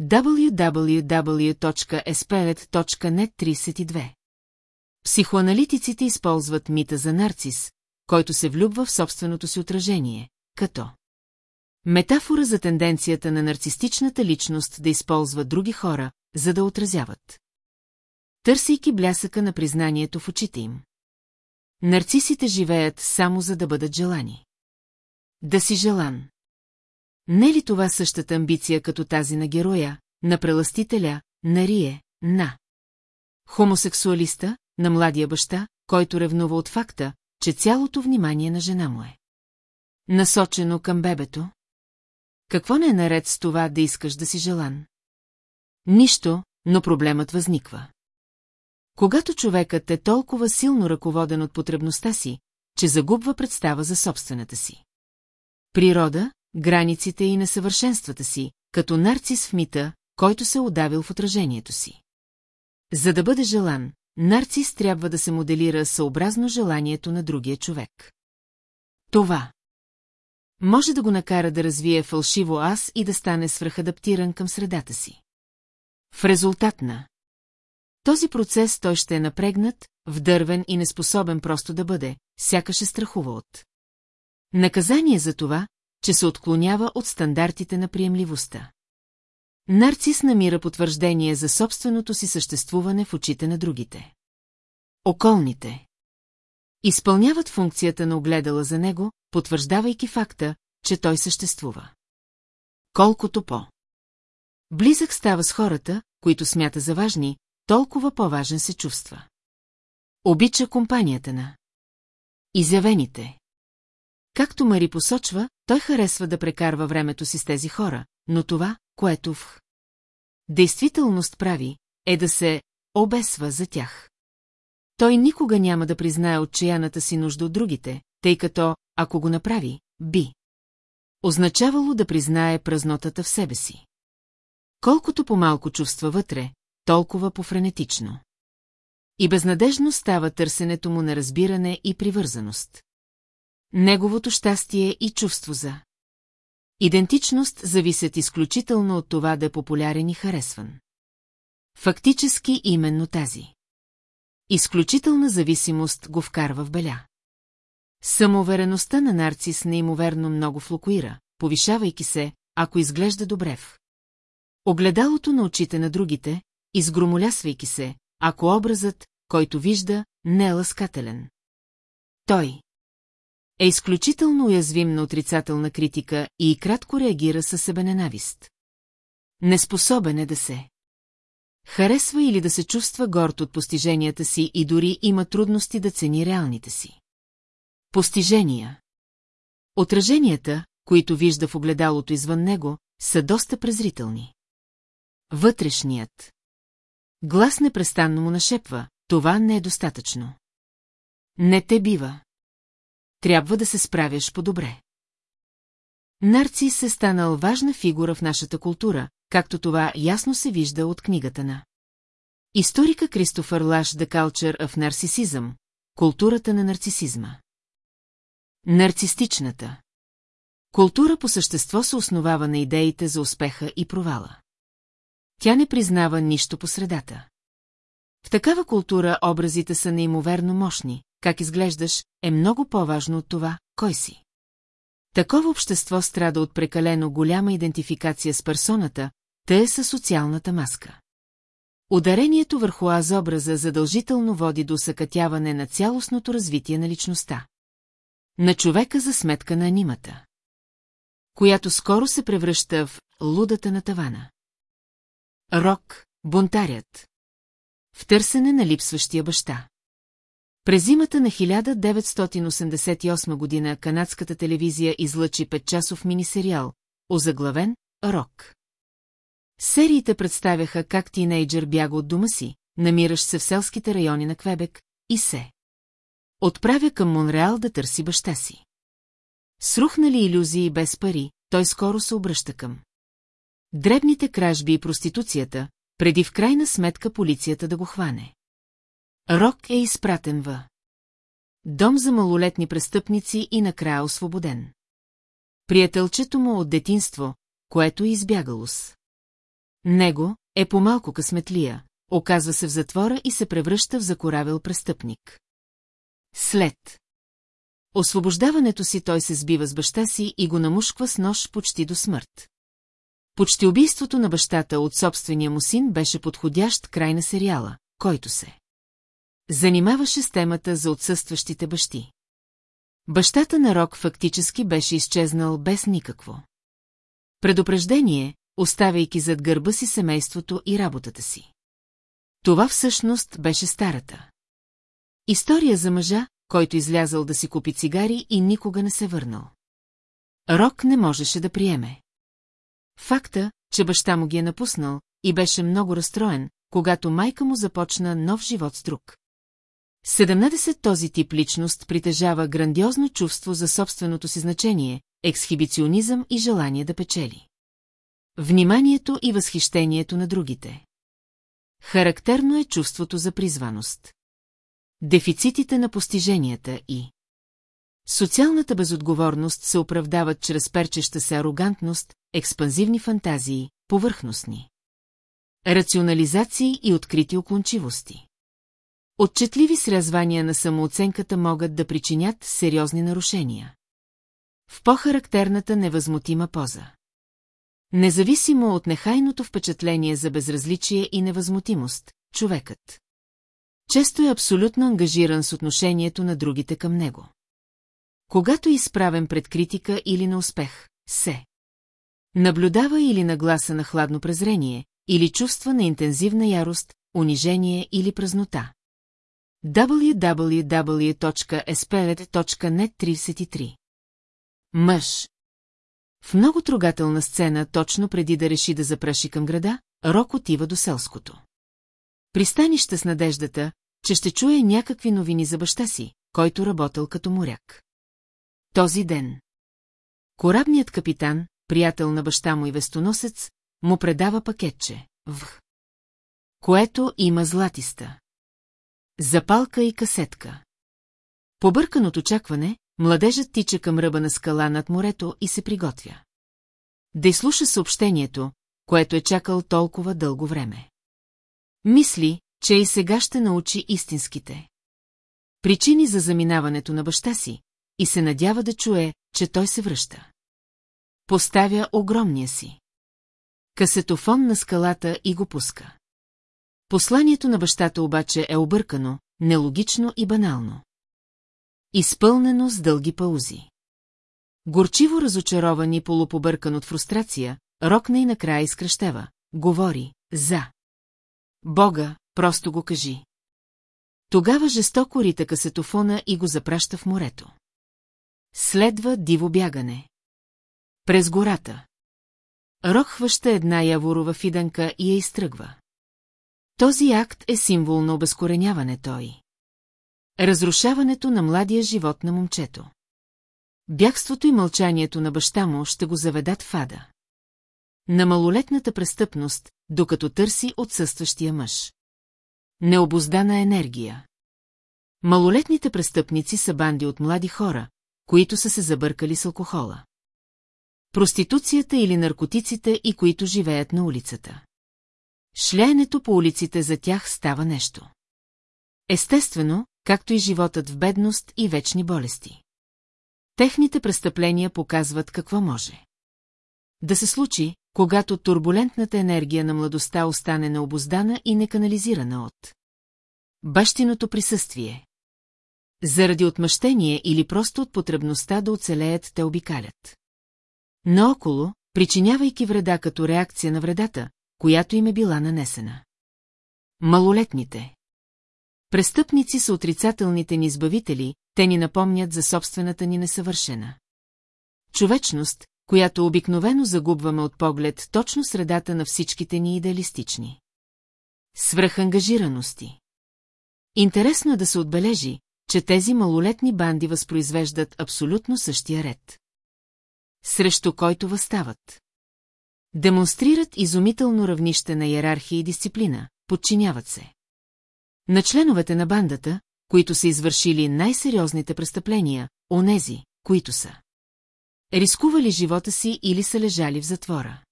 www.espelet.net 32 Психоаналитиците използват мита за нарцис, който се влюбва в собственото си отражение, като метафора за тенденцията на нарцистичната личност да използва други хора, за да отразяват. Търсейки блясъка на признанието в очите им. Нарцисите живеят само за да бъдат желани. Да си желан. Не ли това същата амбиция като тази на героя, на преластителя, на Рие, на хомосексуалиста, на младия баща, който ревнува от факта, че цялото внимание на жена му е. Насочено към бебето? Какво не е наред с това да искаш да си желан? Нищо, но проблемът възниква. Когато човекът е толкова силно ръководен от потребността си, че загубва представа за собствената си. Природа, границите и несъвършенствата си, като нарцис в мита, който се удавил в отражението си. За да бъде желан, нарцис трябва да се моделира съобразно желанието на другия човек. Това може да го накара да развие фалшиво аз и да стане свръхадаптиран към средата си. В резултат на този процес той ще е напрегнат, вдървен и неспособен просто да бъде, сякаш е страхува от. Наказание за това, че се отклонява от стандартите на приемливостта. Нарцис намира потвърждение за собственото си съществуване в очите на другите. Околните. Изпълняват функцията на огледала за него, потвърждавайки факта, че той съществува. Колкото по. Близък става с хората, които смята за важни, толкова по-важен се чувства. Обича компанията на изявените. Както Мари посочва, той харесва да прекарва времето си с тези хора, но това, което в действителност прави, е да се обесва за тях. Той никога няма да признае отчаяната си нужда от другите, тъй като, ако го направи, би. Означавало да признае празнотата в себе си. Колкото по-малко чувства вътре, толкова по-френетично. И безнадежно става търсенето му на разбиране и привързаност. Неговото щастие и чувство за идентичност зависят изключително от това да е популярен и харесван. Фактически именно тази. Изключителна зависимост го вкарва в беля. Самоувереността на нарцис неимоверно много флукуира, повишавайки се, ако изглежда добре в. Огледалото на очите на другите, изгромолясвайки се, ако образът, който вижда, не е ласкателен. Той е изключително уязвим на отрицателна критика и кратко реагира със себененавист. Неспособен е да се харесва или да се чувства горд от постиженията си и дори има трудности да цени реалните си. Постижения Отраженията, които вижда в огледалото извън него, са доста презрителни. Вътрешният. Глас непрестанно му нашепва, това не е достатъчно. Не те бива. Трябва да се справяш по-добре. Нарцис е станал важна фигура в нашата култура, както това ясно се вижда от книгата на Историка Кристофър Лаш The Culture of Narcissism, културата на нарцисизма. Нарцистичната Култура по същество се основава на идеите за успеха и провала. Тя не признава нищо по средата. В такава култура образите са неимоверно мощни, как изглеждаш, е много по-важно от това, кой си. Такова общество страда от прекалено голяма идентификация с персоната, те е със социалната маска. Ударението върху аз-образа задължително води до съкатяване на цялостното развитие на личността. На човека за сметка на анимата. Която скоро се превръща в лудата на тавана. Рок, бунтарят. В търсене на липсващия баща. През зимата на 1988 година канадската телевизия излъчи петчасов мини-сериал, озаглавен «Рок». Сериите представяха как тинейджър бяга от дома си, намиращ се в селските райони на Квебек, и се. Отправя към Монреал да търси баща си. Срухнали иллюзии без пари, той скоро се обръща към. Дребните кражби и проституцията, преди в крайна сметка полицията да го хване. Рок е изпратен в. Дом за малолетни престъпници и накрая освободен. Приятелчето му от детинство, което е избягало с. Него е по-малко късметлия, оказва се в затвора и се превръща в закоравел престъпник. След освобождаването си той се сбива с баща си и го намушква с нож почти до смърт. Почти убийството на бащата от собствения му син беше подходящ край на сериала, който се занимаваше с темата за отсъстващите бащи. Бащата на Рок фактически беше изчезнал без никакво. Предупреждение, оставяйки зад гърба си семейството и работата си. Това всъщност беше старата. История за мъжа, който излязал да си купи цигари и никога не се върнал. Рок не можеше да приеме. Факта, че баща му ги е напуснал, и беше много разстроен, когато майка му започна нов живот с друг. 17 този тип личност притежава грандиозно чувство за собственото си значение, ексхибиционизъм и желание да печели. Вниманието и възхищението на другите. Характерно е чувството за призваност. Дефицитите на постиженията и Социалната безотговорност се оправдават чрез перчеща се арогантност, експанзивни фантазии, повърхностни. Рационализации и открити оклончивости. Отчетливи срязвания на самооценката могат да причинят сериозни нарушения. В по-характерната невъзмутима поза. Независимо от нехайното впечатление за безразличие и невъзмутимост, човекът. Често е абсолютно ангажиран с отношението на другите към него. Когато е изправен пред критика или на успех, се наблюдава или на гласа на хладно презрение, или чувства на интензивна ярост, унижение или празнота. www.espelet.net 33 Мъж В много трогателна сцена, точно преди да реши да запраши към града, Рок отива до селското. Пристанище с надеждата, че ще чуе някакви новини за баща си, който работил като моряк. Този ден. Корабният капитан, приятел на баща му и вестоносец, му предава пакетче, в което има златиста. Запалка и касетка. Побъркан от очакване, младежът тича към ръба на скала над морето и се приготвя. Да изслуша съобщението, което е чакал толкова дълго време. Мисли, че и сега ще научи истинските. Причини за заминаването на баща си и се надява да чуе, че той се връща. Поставя огромния си. Касетофон на скалата и го пуска. Посланието на бащата обаче е объркано, нелогично и банално. Изпълнено с дълги паузи. Горчиво разочарован и полупобъркан от фрустрация, рокна и накрая изкръщева. Говори, за. Бога, просто го кажи. Тогава жестоко рита касетофона и го запраща в морето. Следва диво бягане. През гората. Рок хваща една яворова фиданка и я изтръгва. Този акт е символ на обезкореняване той. Разрушаването на младия живот на момчето. Бягството и мълчанието на баща му ще го заведат в ада. На малолетната престъпност, докато търси отсъстващия мъж. Необоздана енергия. Малолетните престъпници са банди от млади хора, които са се забъркали с алкохола. Проституцията или наркотиците и които живеят на улицата. Шляенето по улиците за тях става нещо. Естествено, както и животът в бедност и вечни болести. Техните престъпления показват какво може. Да се случи, когато турбулентната енергия на младостта остане необоздана и неканализирана от бащиното присъствие. Заради отмъщение или просто от потребността да оцелеят те обикалят. Наоколо, причинявайки вреда като реакция на вредата, която им е била нанесена. Малолетните. Престъпници са отрицателните ни избавители, те ни напомнят за собствената ни несъвършена. Човечност, която обикновено загубваме от поглед точно средата на всичките ни идеалистични. Свръхангажираности. Интересно е да се отбележи, че тези малолетни банди възпроизвеждат абсолютно същия ред. Срещу който възстават. Демонстрират изумително равнище на иерархия и дисциплина, подчиняват се. На членовете на бандата, които са извършили най-сериозните престъпления, онези, които са рискували живота си или са лежали в затвора.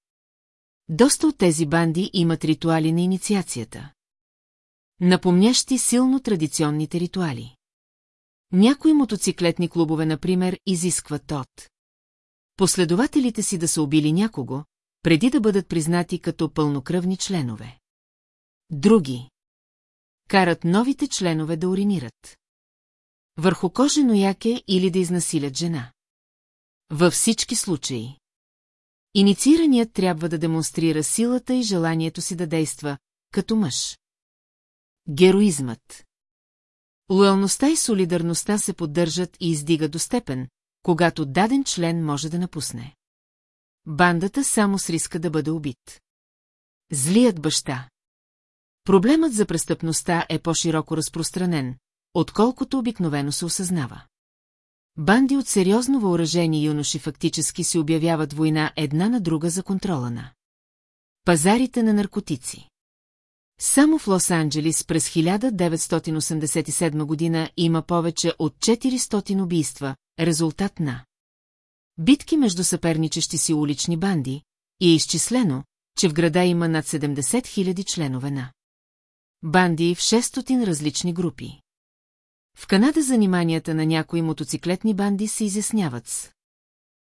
Доста от тези банди имат ритуали на инициацията. Напомнящи силно традиционните ритуали. Някои мотоциклетни клубове, например, изискват от последователите си да са убили някого, преди да бъдат признати като пълнокръвни членове. Други карат новите членове да уринират. Върху кожено яке или да изнасилят жена. Във всички случаи. Инициираният трябва да демонстрира силата и желанието си да действа, като мъж. Героизмът Лоялността и солидарността се поддържат и издига до степен, когато даден член може да напусне. Бандата само с риска да бъде убит. Злият баща Проблемът за престъпността е по-широко разпространен, отколкото обикновено се осъзнава. Банди от сериозно въоръжени юноши фактически се обявяват война една на друга за контрола на пазарите на наркотици. Само в Лос-Анджелис през 1987 година има повече от 400 убийства, резултат на битки между съперничещи си улични банди, и е изчислено, че в града има над 70 000 членове на банди в 600 различни групи. В Канада заниманията на някои мотоциклетни банди се изясняват с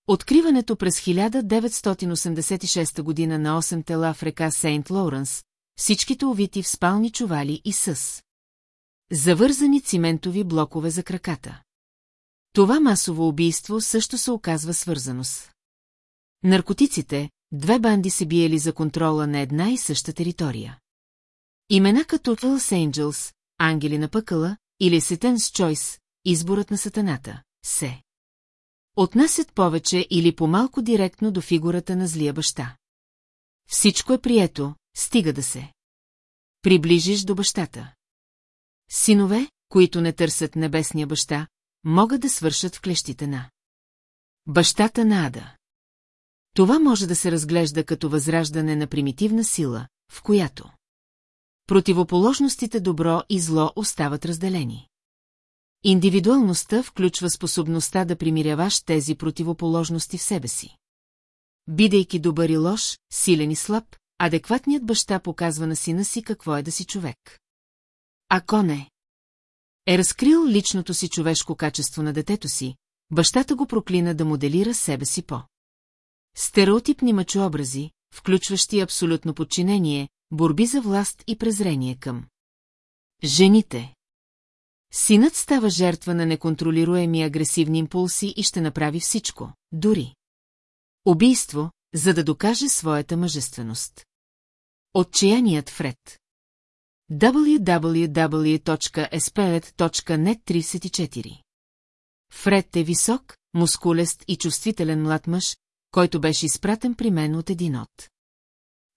Откриването през 1986 година на 8 тела в река Сейнт Лоуренс, всичките увити в спални чували и с завързани циментови блокове за краката. Това масово убийство също се оказва свързано с наркотиците, две банди се биели за контрола на една и съща територия. Имена като Hells Angels, Ангели на пъкъла или Сетенс Чойс, изборът на сатаната, се отнасят повече или по-малко директно до фигурата на злия баща. Всичко е прието, стига да се. Приближиш до бащата. Синове, които не търсят небесния баща, могат да свършат в клещите на. Бащата на Ада. Това може да се разглежда като възраждане на примитивна сила, в която противоположностите добро и зло остават разделени. Индивидуалността включва способността да примиряваш тези противоположности в себе си. Бидейки добър и лош, силен и слаб, адекватният баща показва на сина си какво е да си човек. Ако не, е разкрил личното си човешко качество на детето си, бащата го проклина да моделира себе си по. Стереотипни мъчообрази, включващи абсолютно подчинение, борби за власт и презрение към. Жените. Синът става жертва на неконтролируеми агресивни импулси и ще направи всичко, дори. Убийство, за да докаже своята мъжественост. Отчаяният Фред www.esperet.net 34 Фред е висок, мускулест и чувствителен млад мъж, който беше изпратен при мен от един от.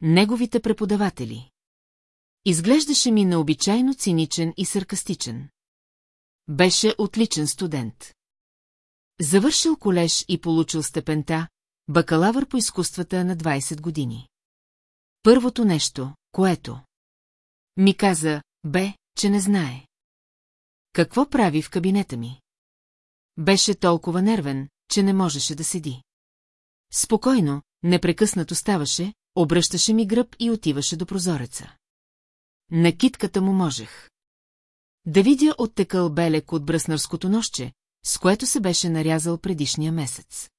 Неговите преподаватели. Изглеждаше ми необичайно циничен и саркастичен. Беше отличен студент. Завършил колеж и получил степента, бакалавър по изкуствата на 20 години. Първото нещо, което ми каза, бе, че не знае. Какво прави в кабинета ми? Беше толкова нервен, че не можеше да седи. Спокойно, непрекъснато ставаше, обръщаше ми гръб и отиваше до прозореца. На китката му можех. Да видя оттекъл белек от бръснарското нощче, с което се беше нарязал предишния месец.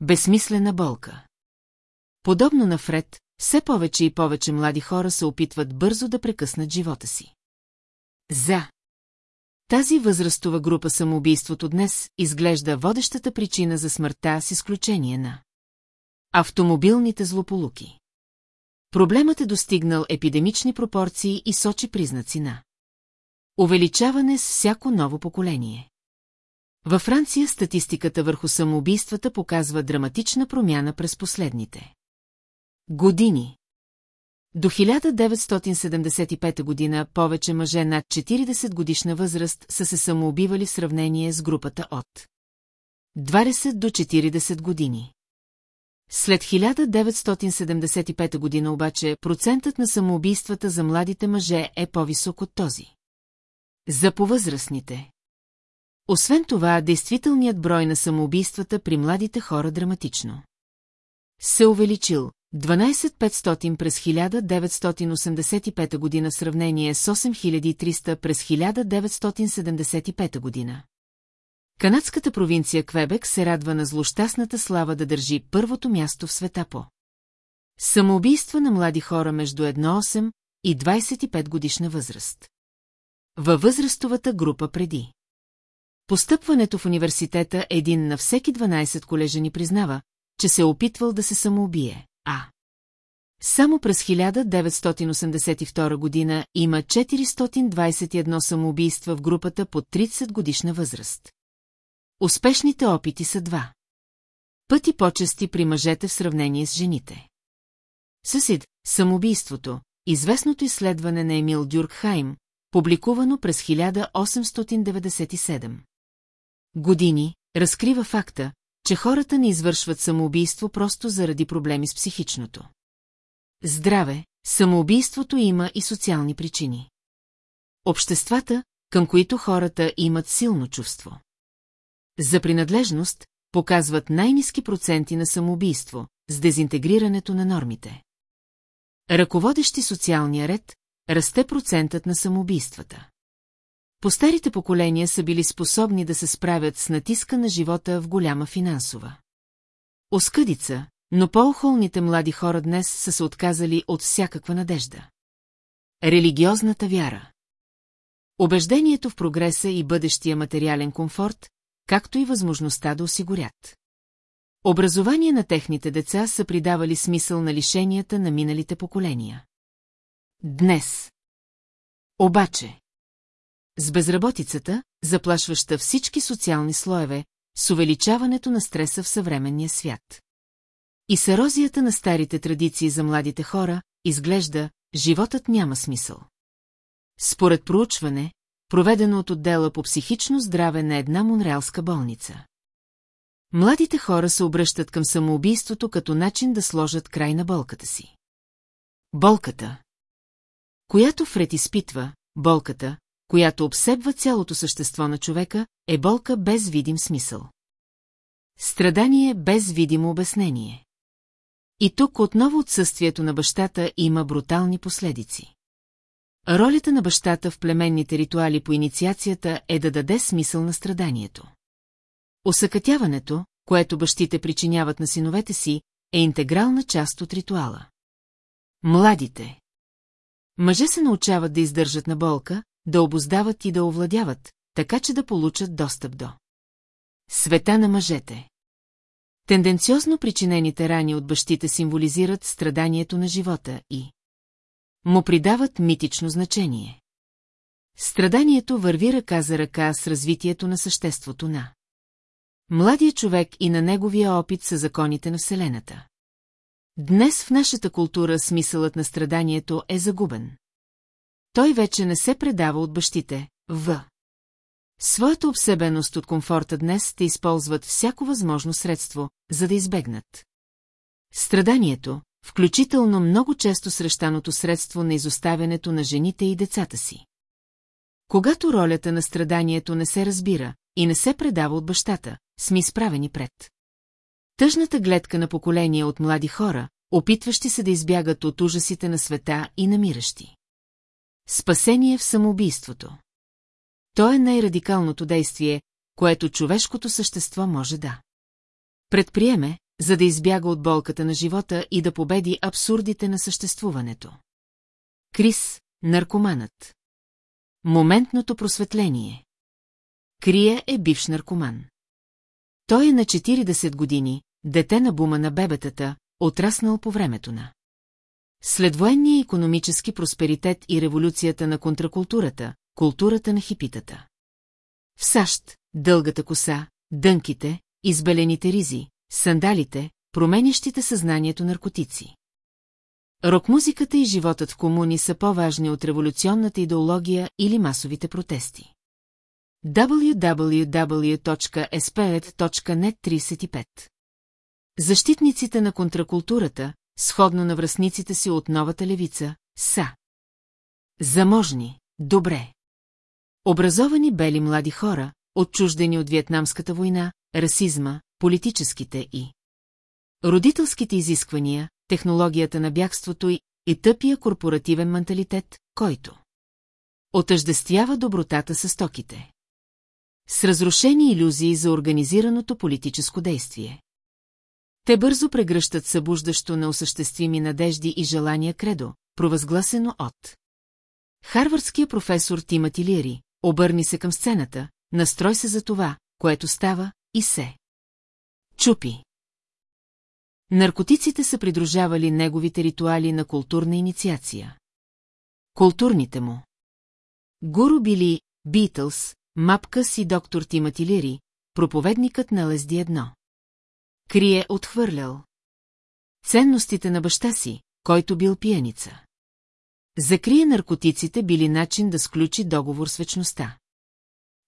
Безсмислена болка. Подобно на Фред, все повече и повече млади хора се опитват бързо да прекъснат живота си. За. Тази възрастова група самоубийството днес изглежда водещата причина за смъртта с изключение на автомобилните злополуки. Проблемът е достигнал епидемични пропорции и сочи признаци на увеличаване с всяко ново поколение. Във Франция статистиката върху самоубийствата показва драматична промяна през последните години. До 1975 година повече мъже над 40 годишна възраст са се самоубивали в сравнение с групата от 20 до 40 години. След 1975 година обаче процентът на самоубийствата за младите мъже е по-висок от този. За повъзрастните. Освен това, действителният брой на самоубийствата при младите хора драматично се увеличил 12500 през 1985 година в сравнение с 8300 през 1975 година. Канадската провинция Квебек се радва на злощастната слава да държи първото място в света по. Самоубийства на млади хора между 1,8 и 25 годишна възраст. Във възрастовата група преди. Постъпването в университета един на всеки 12 колежани признава, че се е опитвал да се самоубие, а... Само през 1982 година има 421 самоубийства в групата под 30 годишна възраст. Успешните опити са два. Пъти почести при мъжете в сравнение с жените. Съсид, самоубийството, известното изследване на Емил Дюркхайм, публикувано през 1897. Години, разкрива факта, че хората не извършват самоубийство просто заради проблеми с психичното. Здраве, самоубийството има и социални причини. Обществата, към които хората имат силно чувство. За принадлежност показват най-низки проценти на самоубийство, с дезинтегрирането на нормите. Ръководещи социалния ред, расте процентът на самоубийствата. Постарите поколения са били способни да се справят с натиска на живота в голяма финансова. Оскъдица, но по-охолните млади хора днес са се отказали от всякаква надежда. Религиозната вяра Обеждението в прогреса и бъдещия материален комфорт, както и възможността да осигурят. Образование на техните деца са придавали смисъл на лишенията на миналите поколения. Днес. Обаче. С безработицата, заплашваща всички социални слоеве, с увеличаването на стреса в съвременния свят. И с ерозията на старите традиции за младите хора, изглежда, животът няма смисъл. Според проучване, проведено от отдела по психично здраве на една монреалска болница. Младите хора се обръщат към самоубийството като начин да сложат край на болката си. Болката, която Фред изпитва, болката, която обсебва цялото същество на човека, е болка без видим смисъл. Страдание без видимо обяснение. И тук отново отсъствието на бащата има брутални последици. Ролята на бащата в племенните ритуали по инициацията е да даде смисъл на страданието. Осъкътяването, което бащите причиняват на синовете си, е интегрална част от ритуала. Младите Мъже се научават да издържат на болка, да обоздават и да овладяват, така че да получат достъп до. Света на мъжете Тенденциозно причинените рани от бащите символизират страданието на живота и му придават митично значение. Страданието върви ръка за ръка с развитието на съществото на. Младия човек и на неговия опит са законите на Вселената. Днес в нашата култура смисълът на страданието е загубен. Той вече не се предава от бащите, в. Своята обсебеност от комфорта днес те използват всяко възможно средство, за да избегнат. Страданието, включително много често срещаното средство на изоставянето на жените и децата си. Когато ролята на страданието не се разбира и не се предава от бащата, сме изправени пред. Тъжната гледка на поколения от млади хора, опитващи се да избягат от ужасите на света и намиращи. Спасение в самоубийството. То е най-радикалното действие, което човешкото същество може да. Предприеме, за да избяга от болката на живота и да победи абсурдите на съществуването. Крис, наркоманът. Моментното просветление. Крия е бивш наркоман. Той е на 40 години, дете на бума на бебетата, отраснал по времето на. Следвоенния економически просперитет и революцията на контракултурата, културата на хипитата. В САЩ, дългата коса, дънките, избелените ризи, сандалите, променящите съзнанието наркотици. Рок-музиката и животът в комуни са по-важни от революционната идеология или масовите протести. www.sped.net 35 Защитниците на контракултурата, сходно на връзниците си от новата левица, са Заможни, добре. Образовани бели млади хора, отчуждени от Виетнамската война, расизма, политическите и родителските изисквания, технологията на бягството и, и тъпия корпоративен менталитет, който отъждествява добротата с стоките. С разрушени иллюзии за организираното политическо действие. Те бързо прегръщат събуждащо на осъществими надежди и желания кредо, провъзгласено от Харвардския професор Тимати Лири, обърни се към сцената, настрой се за това, което става, и се. Чупи. Наркотиците са придружавали неговите ритуали на културна инициация. Културните му. Гуру били Битълс, Мапкъс и доктор Тимати Лири, проповедникът на Лезди едно. Крие отхвърлял. Ценностите на баща си, който бил пиеница. Закрие наркотиците били начин да сключи договор с вечността.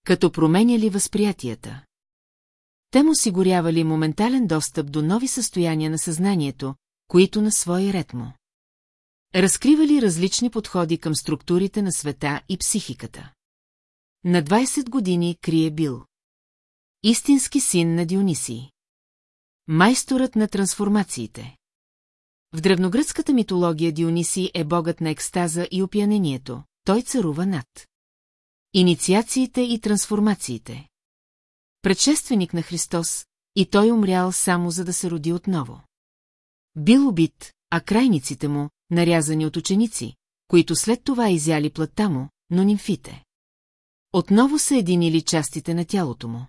Като променяли възприятията. Те му осигурявали моментален достъп до нови състояния на съзнанието, които на свой ред му. Разкривали различни подходи към структурите на света и психиката. На 20 години крие бил. Истински син на Дионисий. Майсторът на трансформациите. В древногръцката митология Дионисий е богът на екстаза и опиянението. Той царува над. Инициациите и трансформациите. Предшественик на Христос, и той умрял само за да се роди отново. Бил убит, а крайниците му, нарязани от ученици, които след това изяли плътта му, но нимфите. Отново са единили частите на тялото му.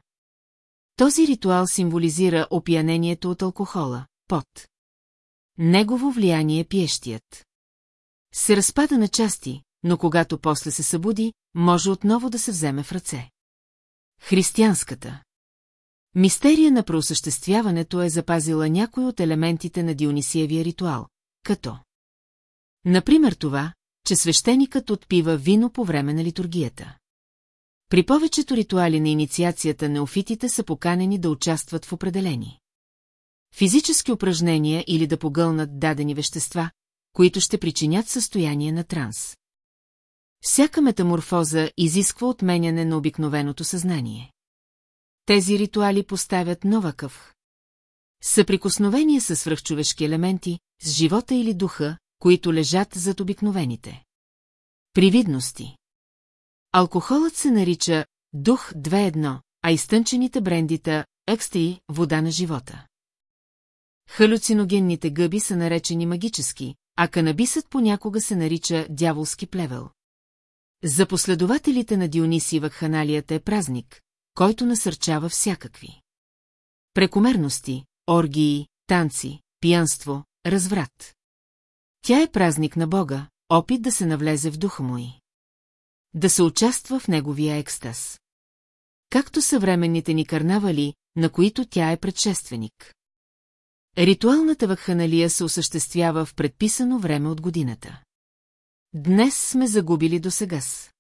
Този ритуал символизира опиянението от алкохола, пот. Негово влияние пиещият. Се разпада на части, но когато после се събуди, може отново да се вземе в ръце. Християнската. Мистерия на проосъществяването е запазила някои от елементите на Дионисиевия ритуал, като Например това, че свещеникът отпива вино по време на литургията. При повечето ритуали на инициацията неофитите са поканени да участват в определени физически упражнения или да погълнат дадени вещества, които ще причинят състояние на транс. Всяка метаморфоза изисква отменяне на обикновеното съзнание. Тези ритуали поставят нова къв. Съприкосновение с свръхчовешки елементи, с живота или духа, които лежат зад обикновените. Привидности. Алкохолът се нарича дух 2-1, а изтънчените брендита екстри – вода на живота. Халюциногенните гъби са наречени магически, а канабисът понякога се нарича дяволски плевел. За последователите на Диониси вакханалията е празник, който насърчава всякакви. Прекомерности, оргии, танци, пиянство, разврат. Тя е празник на Бога, опит да се навлезе в духа му и. Да се участва в неговия екстаз. Както съвременните ни карнавали, на които тя е предшественик. Ритуалната вакханалия се осъществява в предписано време от годината. Днес сме загубили до сегас.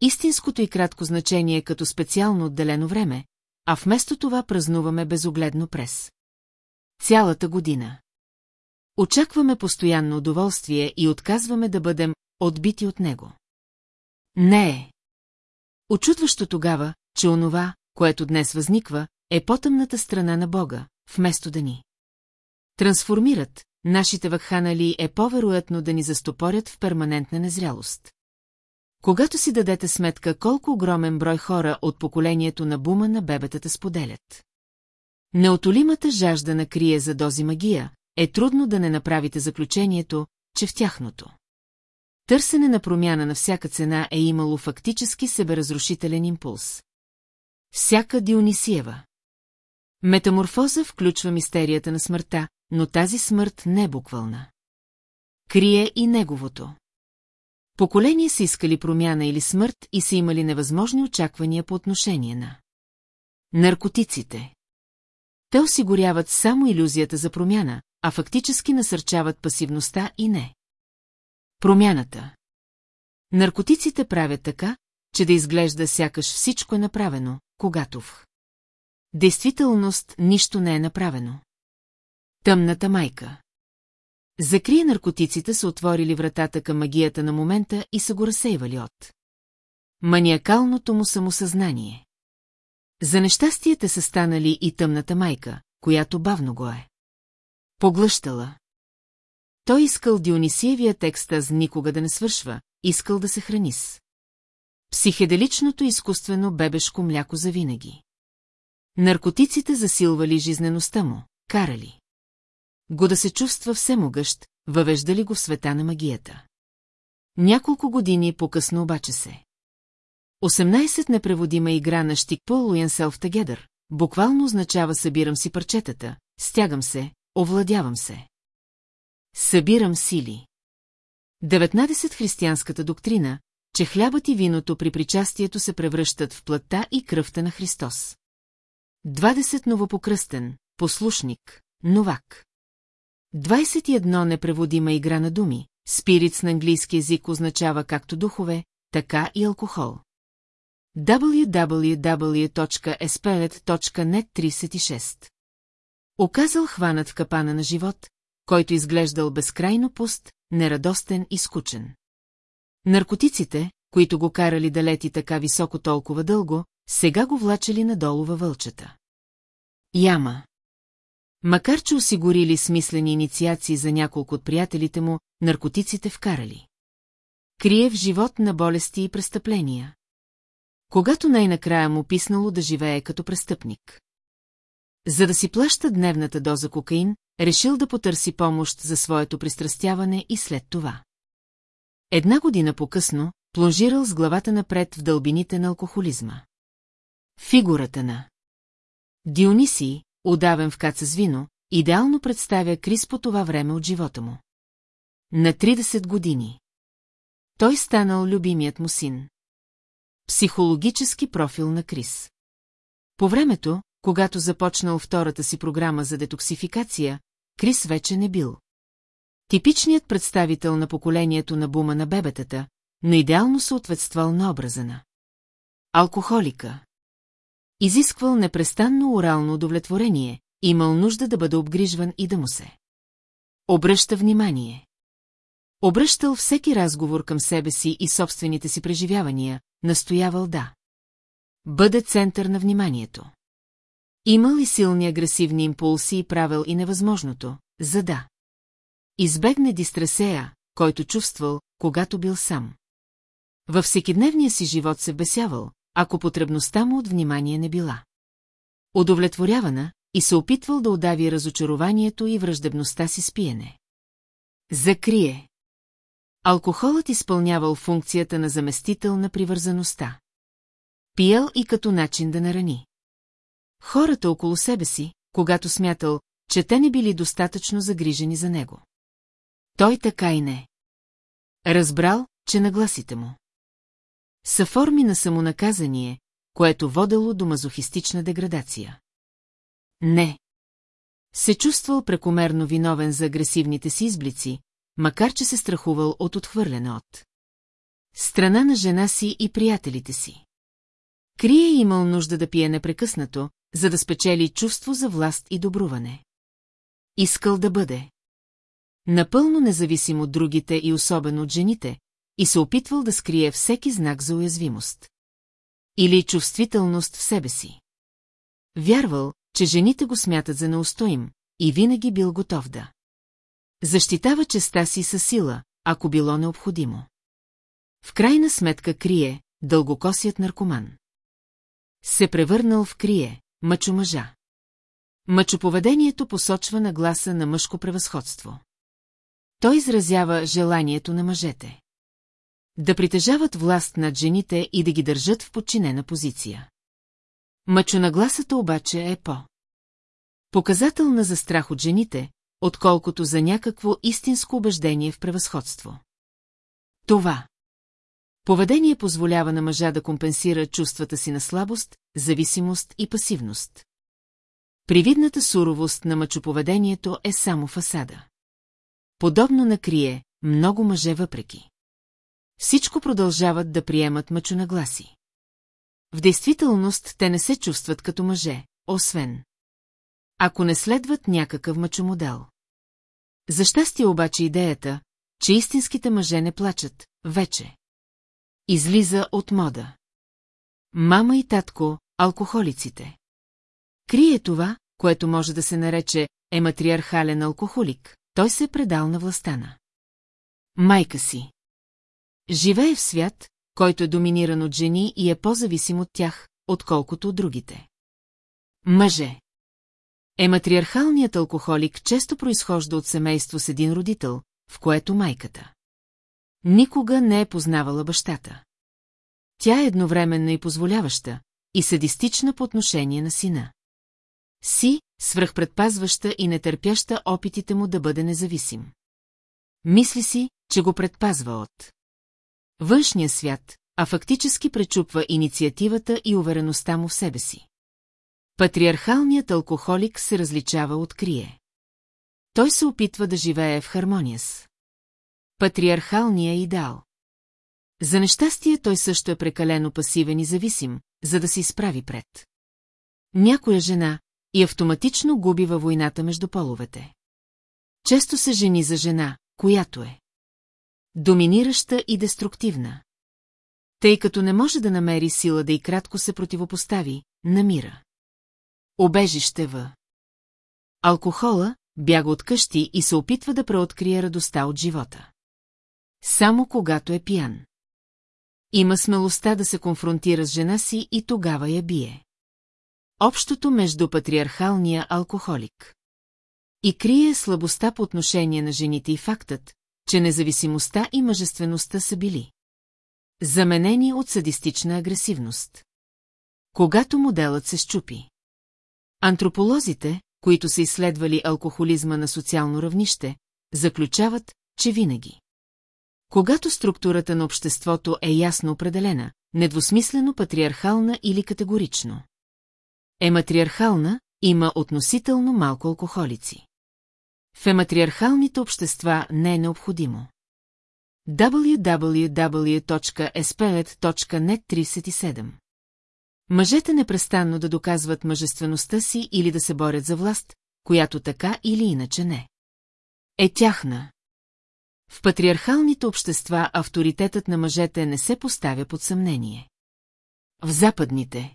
Истинското и кратко значение като специално отделено време, а вместо това празнуваме безогледно през. Цялата година. Очакваме постоянно удоволствие и отказваме да бъдем отбити от него. Не е. Очутващо тогава, че онова, което днес възниква, е потъмната страна на Бога, вместо да ни. Трансформират, нашите вакханали е по-вероятно да ни застопорят в перманентна незрялост. Когато си дадете сметка колко огромен брой хора от поколението на бума на бебетата споделят. Неотолимата жажда на крие за дози магия, е трудно да не направите заключението, че в тяхното. Търсене на промяна на всяка цена е имало фактически себеразрушителен импулс. Всяка Дионисиева. Метаморфоза включва мистерията на смъртта, но тази смърт не е буквална. Крие и неговото. Поколения са искали промяна или смърт и са имали невъзможни очаквания по отношение на наркотиците. Те осигуряват само иллюзията за промяна, а фактически насърчават пасивността и не. Промяната. Наркотиците правят така, че да изглежда сякаш всичко е направено, когато в действителност нищо не е направено. Тъмната майка. Закрие наркотиците са отворили вратата към магията на момента и са го разсейвали от маниакалното му самосъзнание. За нещастието са станали и тъмната майка, която бавно го е. Поглъщала. Той искал Дионисиевия текстаз никога да не свършва, искал да се храни с. Психеделичното изкуствено бебешко мляко за винаги. Наркотиците засилвали жизнеността му, карали. Го да се чувства всемогъщ, въвеждали го в света на магията. Няколко години по-късно обаче се. 18 непреводима игра на Штикпо Луенселф Тегедър, буквално означава събирам си парчетата, стягам се, овладявам се. Събирам сили. 19 християнската доктрина, че хлябът и виното при причастието се превръщат в плътта и кръвта на Христос. 20 новопокръстен, послушник, новак. 21 непреводима игра на думи, спирит на английски язик означава както духове, така и алкохол. www.espelet.net 36 Оказал хванат в капана на живот, който изглеждал безкрайно пуст, нерадостен и скучен. Наркотиците, които го карали да лети така високо толкова дълго, сега го влачали надолу във вълчата. Яма. Макар че осигурили смислени инициации за няколко от приятелите му, наркотиците вкарали. Крие в живот на болести и престъпления. Когато най-накрая му писнало да живее като престъпник. За да си плаща дневната доза кокаин, решил да потърси помощ за своето пристрастяване и след това. Една година по-късно, плонжирал с главата напред в дълбините на алкохолизма. Фигурата на Дионисий, удавен в каца с вино, идеално представя Крис по това време от живота му. На 30 години. Той станал любимият му син. Психологически профил на Крис. По времето, когато започнал втората си програма за детоксификация, Крис вече не бил. Типичният представител на поколението на бума на бебетата, но идеално съответствал на образа на. Алкохолика. Изисквал непрестанно орално удовлетворение, имал нужда да бъде обгрижван и да му се. Обръща внимание. Обръщал всеки разговор към себе си и собствените си преживявания, настоявал да. Бъде център на вниманието. Имал и силни агресивни импулси и правил и невъзможното, за да. Избегне дистресея, който чувствал, когато бил сам. Във всекидневния си живот се бесявал, ако потребността му от внимание не била. Удовлетворявана и се опитвал да удави разочарованието и враждебността си с пиене. Закрие. Алкохолът изпълнявал функцията на заместител на привързаността. Пиел и като начин да нарани. Хората около себе си, когато смятал, че те не били достатъчно загрижени за него. Той така и не. Разбрал, че нагласите му. Са форми на самонаказание, което водело до мазохистична деградация. Не. Се чувствал прекомерно виновен за агресивните си изблици, макар че се страхувал от отхвърляне от. Страна на жена си и приятелите си. Крие имал нужда да пие непрекъснато, за да спечели чувство за власт и добруване. Искал да бъде. Напълно независим от другите и особено от жените, и се опитвал да скрие всеки знак за уязвимост. Или чувствителност в себе си. Вярвал, че жените го смятат за неустоим, и винаги бил готов да. Защитава честа си със сила, ако било необходимо. В крайна сметка крие, дългокосият наркоман. Се превърнал в крие, мъчо-мъжа. Мъчоповедението посочва на гласа на мъжко превъзходство. Той изразява желанието на мъжете. Да притежават власт над жените и да ги държат в подчинена позиция. Мъчонагласата обаче е по. Показателна за страх от жените, отколкото за някакво истинско убеждение в превъзходство. Това. Поведение позволява на мъжа да компенсира чувствата си на слабост, зависимост и пасивност. Привидната суровост на мъчоповедението е само фасада. Подобно на крие, много мъже въпреки. Всичко продължават да приемат мъчонагласи. В действителност те не се чувстват като мъже, освен ако не следват някакъв мъчомодел. За щастие обаче идеята, че истинските мъже не плачат, вече. Излиза от мода. Мама и татко, алкохолиците. Крие това, което може да се нарече е матриархален алкохолик, той се е предал на властта на. Майка си. Живее в свят, който е доминиран от жени и е по-зависим от тях, отколкото от другите. Мъже. Ематриархалният алкохолик често произхожда от семейство с един родител, в което майката. Никога не е познавала бащата. Тя е едновременно и позволяваща, и садистична по отношение на сина. Си, свръхпредпазваща и нетърпяща опитите му да бъде независим. Мисли си, че го предпазва от външния свят, а фактически пречупва инициативата и увереността му в себе си. Патриархалният алкохолик се различава от крие. Той се опитва да живее в хармония с патриархалния идеал. За нещастие той също е прекалено пасивен и зависим, за да се изправи пред. Някоя жена и автоматично губи във войната между половете. Често се жени за жена, която е доминираща и деструктивна. Тъй като не може да намери сила да и кратко се противопостави, намира. Обежище в. Алкохола бяга от къщи и се опитва да преоткрие радостта от живота. Само когато е пиян. Има смелостта да се конфронтира с жена си и тогава я бие. Общото между патриархалния алкохолик. И крие слабостта по отношение на жените и фактът, че независимостта и мъжествеността са били. Заменени от садистична агресивност. Когато моделът се щупи. Антрополозите, които са изследвали алкохолизма на социално равнище, заключават, че винаги. Когато структурата на обществото е ясно определена, недвусмислено патриархална или категорично. Е матриархална, има относително малко алкохолици. В ематриархалните общества не е необходимо. www.esperet.net 37 Мъжете непрестанно да доказват мъжествеността си или да се борят за власт, която така или иначе не. Е тяхна. В патриархалните общества авторитетът на мъжете не се поставя под съмнение. В западните.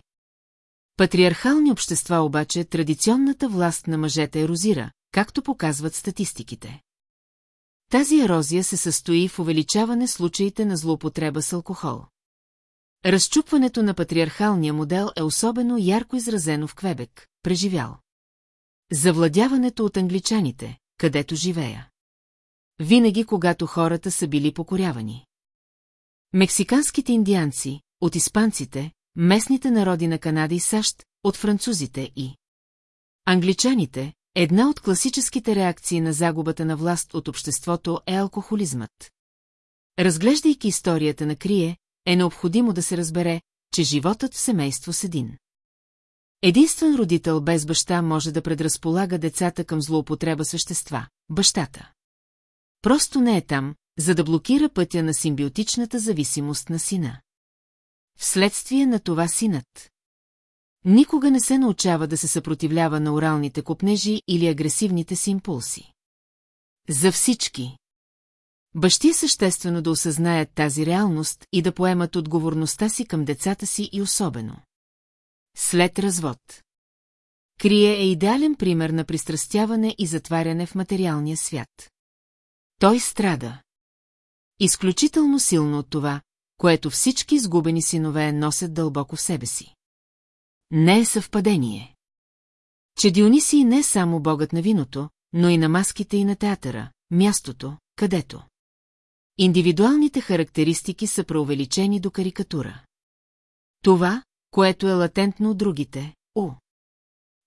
Патриархални общества обаче традиционната власт на мъжете ерозира, както показват статистиките. Тази ерозия се състои в увеличаване случаите на злоупотреба с алкохол. Разчупването на патриархалния модел е особено ярко изразено в Квебек, преживял. Завладяването от англичаните, където живея. Винаги, когато хората са били покорявани. Мексиканските индианци, от испанците, местните народи на Канада и САЩ, от французите и англичаните, една от класическите реакции на загубата на власт от обществото е алкохолизмът. Разглеждайки историята на Крие, е необходимо да се разбере, че животът в семейство с един. Единствен родител без баща може да предразполага децата към злоупотреба с вещества – бащата. Просто не е там, за да блокира пътя на симбиотичната зависимост на сина. Вследствие на това синът. Никога не се научава да се съпротивлява на оралните купнежи или агресивните си импулси. За всички. Бащи е съществено да осъзнаят тази реалност и да поемат отговорността си към децата си и особено. След развод. Крие е идеален пример на пристрастяване и затваряне в материалния свят. Той страда. Изключително силно от това, което всички изгубени синове носят дълбоко в себе си. Не е съвпадение. Че Дионисий не е само богът на виното, но и на маските и на театъра, мястото, където. Индивидуалните характеристики са преувеличени до карикатура. Това, което е латентно от другите, у.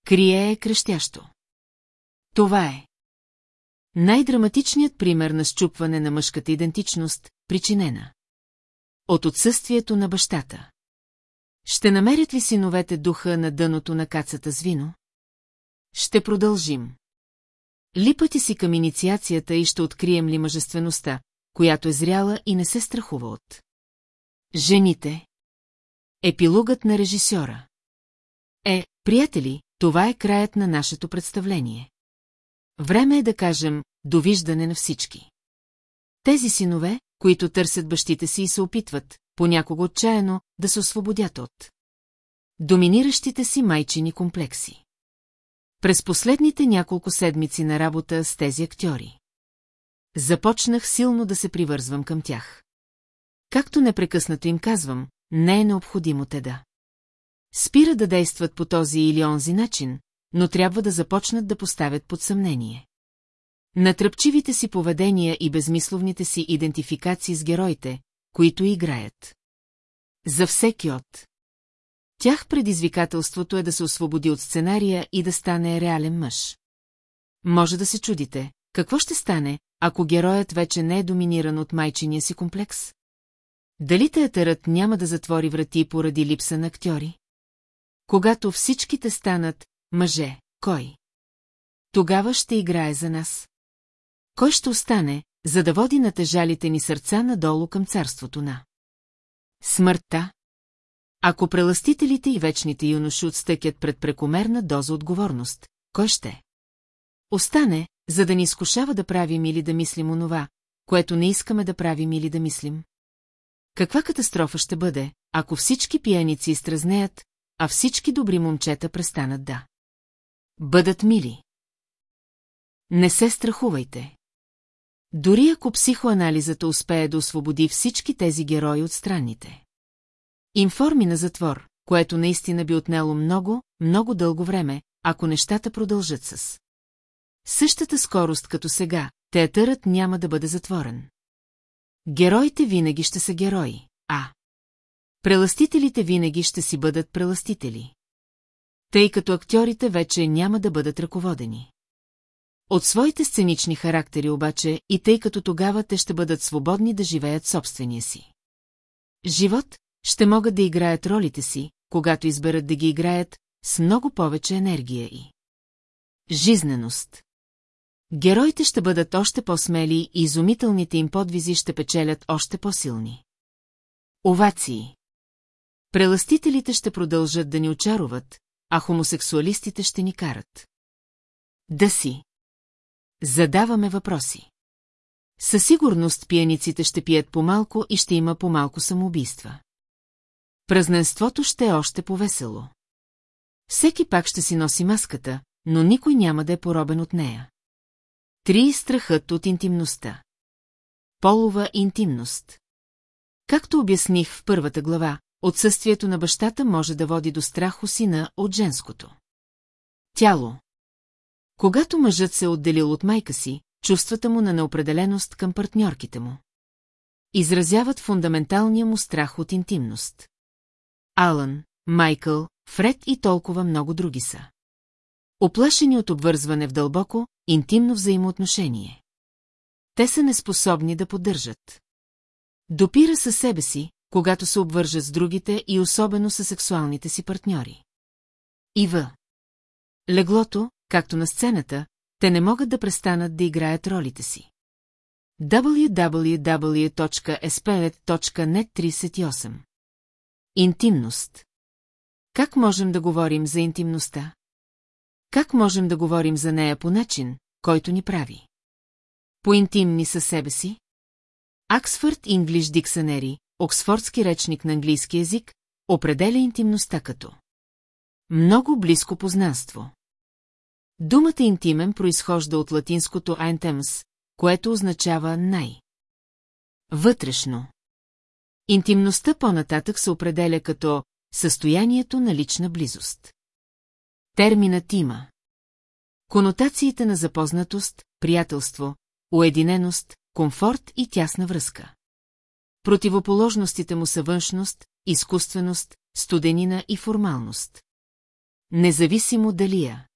Крие е крещящо. Това е. Най-драматичният пример на щупване на мъжката идентичност, причинена. От отсъствието на бащата. Ще намерят ли синовете духа на дъното на кацата с вино? Ще продължим. Липати си към инициацията и ще открием ли мъжествеността, която е зряла и не се страхува от. Жените. Епилогът на режисьора. Е, приятели, това е краят на нашето представление. Време е да кажем довиждане на всички. Тези синове, които търсят бащите си и се опитват, понякога отчаяно, да се освободят от доминиращите си майчини комплекси. През последните няколко седмици на работа с тези актьори. Започнах силно да се привързвам към тях. Както непрекъснато им казвам, не е необходимо те да. Спира да действат по този или онзи начин, но трябва да започнат да поставят под съмнение. Натръпчивите си поведения и безмисловните си идентификации с героите, които играят. За всеки от. Тях предизвикателството е да се освободи от сценария и да стане реален мъж. Може да се чудите, какво ще стане, ако героят вече не е доминиран от майчиния си комплекс? Дали театърът няма да затвори врати поради липса на актьори? Когато всичките станат мъже, кой? Тогава ще играе за нас. Кой ще остане, за да води на тежалите ни сърца надолу към царството на? Смъртта? Ако преластителите и вечните юноши отстъкят пред прекомерна доза отговорност, кой ще? Остане, за да ни изкушава да правим или да мислим онова, което не искаме да правим или да мислим. Каква катастрофа ще бъде, ако всички пияници изтразнеят, а всички добри момчета престанат да. Бъдат мили. Не се страхувайте. Дори ако психоанализата успее да освободи всички тези герои от странните. Информи на затвор, което наистина би отнело много, много дълго време, ако нещата продължат с. Същата скорост като сега, театърът няма да бъде затворен. Героите винаги ще са герои, а... Преластителите винаги ще си бъдат преластители. Тъй като актьорите вече няма да бъдат ръководени. От своите сценични характери обаче и тъй като тогава те ще бъдат свободни да живеят собствения си. Живот ще могат да играят ролите си, когато изберат да ги играят с много повече енергия и жизненост. Героите ще бъдат още по-смели и изумителните им подвизи ще печелят още по-силни. Овации Преластителите ще продължат да ни очаруват, а хомосексуалистите ще ни карат. Да си. Задаваме въпроси. Със сигурност пияниците ще пият по-малко и ще има по-малко самоубийства. Празненството ще е още повесело. Всеки пак ще си носи маската, но никой няма да е поробен от нея. Три страхът от интимността. полова интимност. Както обясних в първата глава, отсъствието на бащата може да води до страх у сина от женското. Тяло. Когато мъжът се е отделил от майка си, чувствата му на неопределеност към партньорките му. Изразяват фундаменталния му страх от интимност. Алън, Майкъл, Фред и толкова много други са. Оплашени от обвързване в дълбоко, интимно взаимоотношение. Те са неспособни да поддържат. Допира със себе си, когато се обвържат с другите и особено с сексуалните си партньори. И. Леглото, както на сцената, те не могат да престанат да играят ролите си. www.esperet.net 38 Интимност Как можем да говорим за интимността? Как можем да говорим за нея по начин, който ни прави? По-интимни със себе си? Аксфорд English Dictionary, Оксфордски речник на английски язик, определя интимността като много близко познанство. Думата интимен произхожда от латинското «aentems», което означава «най». Вътрешно. Интимността по-нататък се определя като състоянието на лична близост. Терминът има конотациите на запознатост, приятелство, уединеност, комфорт и тясна връзка. Противоположностите му са външност, изкуственост, студенина и формалност. Независимо дали я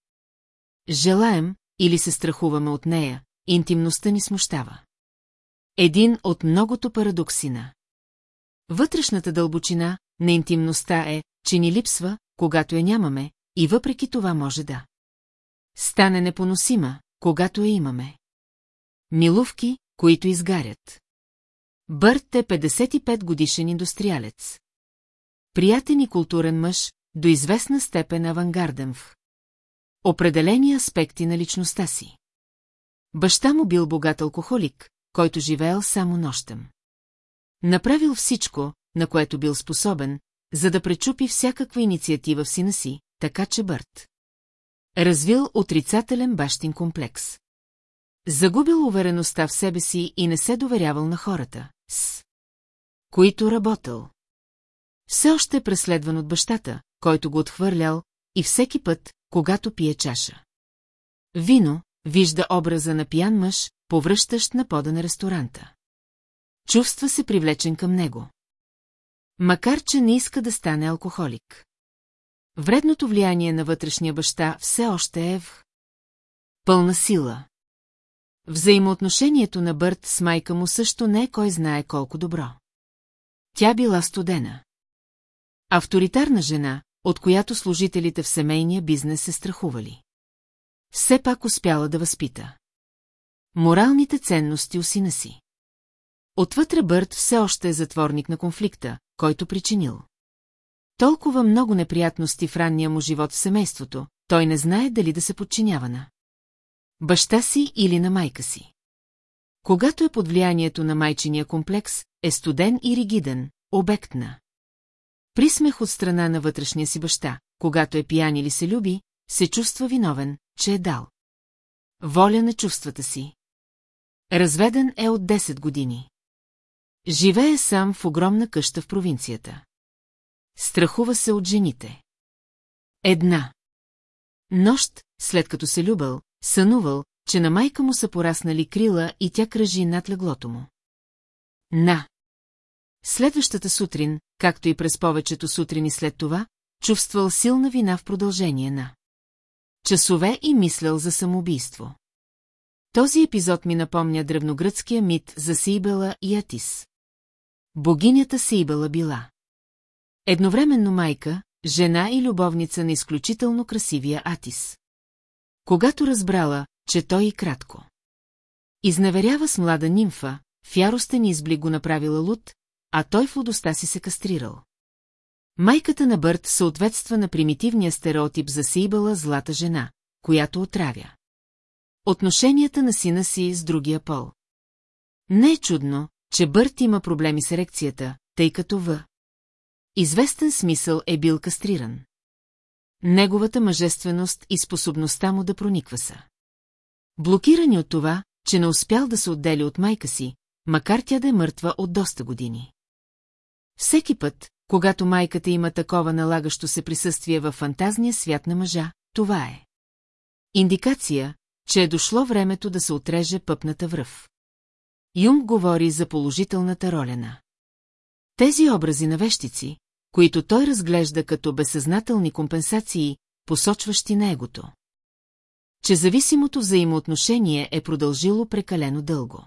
желаем или се страхуваме от нея, интимността ни смущава. Един от многото парадоксина. Вътрешната дълбочина на интимността е, че ни липсва, когато я нямаме, и въпреки това може да. Стане непоносима, когато я имаме. Милувки, които изгарят. Бърт е 55 годишен индустриалец. Приятен и културен мъж, до известна степен авангарден в определени аспекти на личността си. Баща му бил богат алкохолик, който живеел само нощем. Направил всичко, на което бил способен, за да пречупи всякаква инициатива в сина си, така че Бърт. Развил отрицателен бащин комплекс. Загубил увереността в себе си и не се доверявал на хората, с които работил. Все още е преследван от бащата, който го отхвърлял, и всеки път, когато пие чаша. Вино, вижда образа на пиян мъж, повръщащ на пода на ресторанта. Чувства се привлечен към него. Макар, че не иска да стане алкохолик. Вредното влияние на вътрешния баща все още е в пълна сила. Взаимоотношението на Бърт с майка му също не е кой знае колко добро. Тя била студена. Авторитарна жена, от която служителите в семейния бизнес се страхували. Все пак успяла да възпита. Моралните ценности у сина си. Отвътре Бърт все още е затворник на конфликта, който причинил. Толкова много неприятности в ранния му живот в семейството, той не знае дали да се подчинява на баща си или на майка си. Когато е под влиянието на майчиния комплекс, е студен и ригиден, обект на. Присмех от страна на вътрешния си баща, когато е пиян или се люби, се чувства виновен, че е дал. Воля на чувствата си. Разведен е от 10 години. Живее сам в огромна къща в провинцията. Страхува се от жените. Една. Нощ, след като се любил, сънувал, че на майка му са пораснали крила и тя кръжи над леглото му. На. Следващата сутрин, както и през повечето сутрини след това, чувствал силна вина в продължение на часове и мислял за самоубийство. Този епизод ми напомня древногръцкия мит за Сибела и Атис. Богинята Сибела била. Едновременно майка, жена и любовница на изключително красивия Атис. Когато разбрала, че той и кратко. Изневерява с млада нимфа, в яростен изблик го направила луд, а той в удоста си се кастрирал. Майката на Бърт съответства на примитивния стереотип за Сейбъла злата жена, която отравя. Отношенията на сина си с другия пол. Не е чудно, че Бърт има проблеми с ерекцията, тъй като в известен смисъл е бил кастриран. Неговата мъжественост и способността му да прониква са. Блокирани от това, че не успял да се отдели от майка си, макар тя да е мъртва от доста години. Всеки път, когато майката има такова налагащо се присъствие във фантазния свят на мъжа, това е. Индикация, че е дошло времето да се отреже пъпната връв. Юнг говори за положителната роля на. Тези образи на вещици, които той разглежда като безсъзнателни компенсации, посочващи на егото. Че зависимото взаимоотношение е продължило прекалено дълго.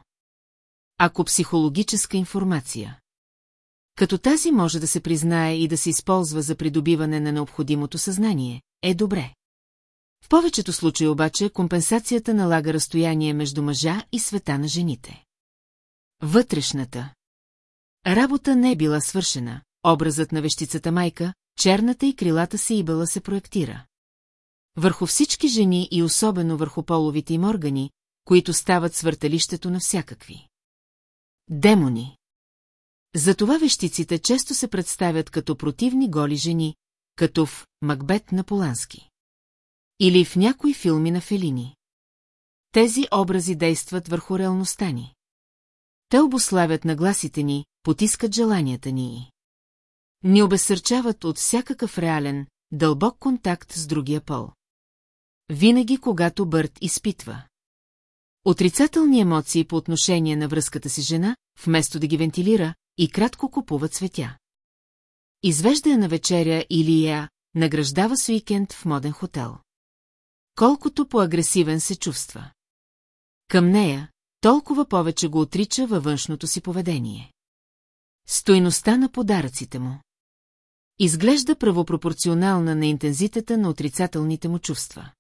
Ако психологическа информация. Като тази може да се признае и да се използва за придобиване на необходимото съзнание, е добре. В повечето случаи обаче компенсацията налага разстояние между мъжа и света на жените. Вътрешната. Работа не е била свършена, образът на вещицата майка, черната и крилата се ибала се проектира. Върху всички жени и особено върху половите им органи, които стават свърталището на всякакви. Демони. Затова вещиците често се представят като противни голи жени, като в Макбет на Полански. Или в някои филми на Фелини. Тези образи действат върху реалността ни. Те обославят нагласите ни, потискат желанията ни. Ни обесърчават от всякакъв реален, дълбок контакт с другия пол. Винаги, когато Бърт изпитва. Отрицателни емоции по отношение на връзката си жена, вместо да ги вентилира, и кратко купува цветя. Извежда я на вечеря или я награждава с уикенд в моден хотел. Колкото по-агресивен се чувства. Към нея, толкова повече го отрича във външното си поведение. Стойността на подаръците му. Изглежда правопропорционална на интензитета на отрицателните му чувства.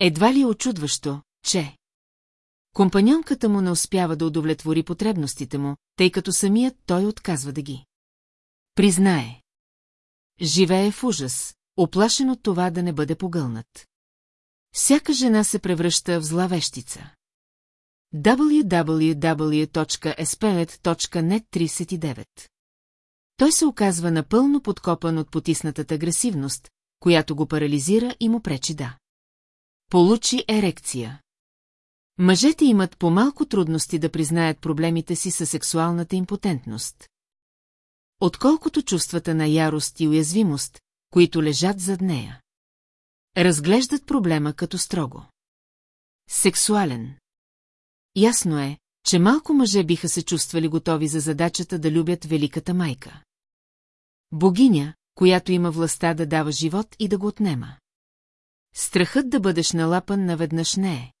Едва ли е очудващо, че... Компаньонката му не успява да удовлетвори потребностите му, тъй като самият той отказва да ги. Признае. Живее в ужас, оплашен от това да не бъде погълнат. Всяка жена се превръща в зла вещица. www.espelet.net 39 Той се оказва напълно подкопан от потиснатата агресивност, която го парализира и му пречи да. Получи ерекция. Мъжете имат по-малко трудности да признаят проблемите си със сексуалната импотентност. Отколкото чувствата на ярост и уязвимост, които лежат зад нея. Разглеждат проблема като строго. Сексуален. Ясно е, че малко мъже биха се чувствали готови за задачата да любят великата майка. Богиня, която има властта да дава живот и да го отнема. Страхът да бъдеш налапан наведнъж не е.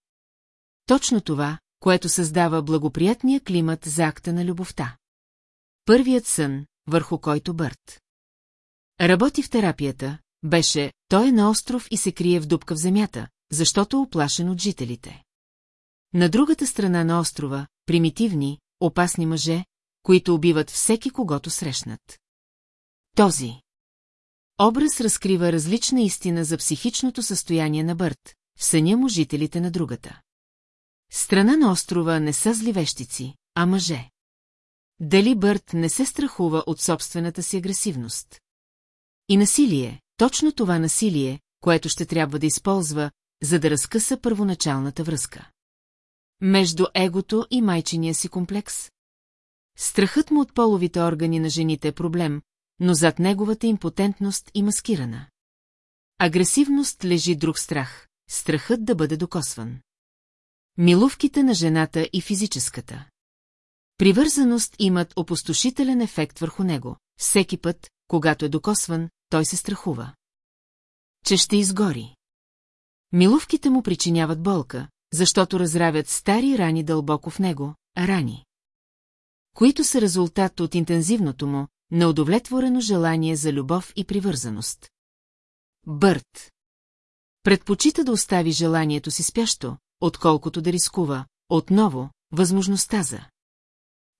Точно това, което създава благоприятния климат за акта на любовта. Първият сън, върху който Бърт. Работи в терапията, беше, той е на остров и се крие в дупка в земята, защото е оплашен от жителите. На другата страна на острова, примитивни, опасни мъже, които убиват всеки когото срещнат. Този образ разкрива различна истина за психичното състояние на Бърт, в съня му жителите на другата. Страна на острова не са зливещици, а мъже. Дали Бърт не се страхува от собствената си агресивност? И насилие, точно това насилие, което ще трябва да използва, за да разкъса първоначалната връзка. Между егото и майчиния си комплекс. Страхът му от половите органи на жените е проблем, но зад неговата импотентност и маскирана. Агресивност лежи друг страх, страхът да бъде докосван. Милувките на жената и физическата. Привързаност имат опустошителен ефект върху него. Всеки път, когато е докосван, той се страхува. Че ще изгори. Милувките му причиняват болка, защото разравят стари рани дълбоко в него, рани. Които са резултат от интензивното му, неудовлетворено желание за любов и привързаност. Бърт. Предпочита да остави желанието си спящо, отколкото да рискува, отново, възможността за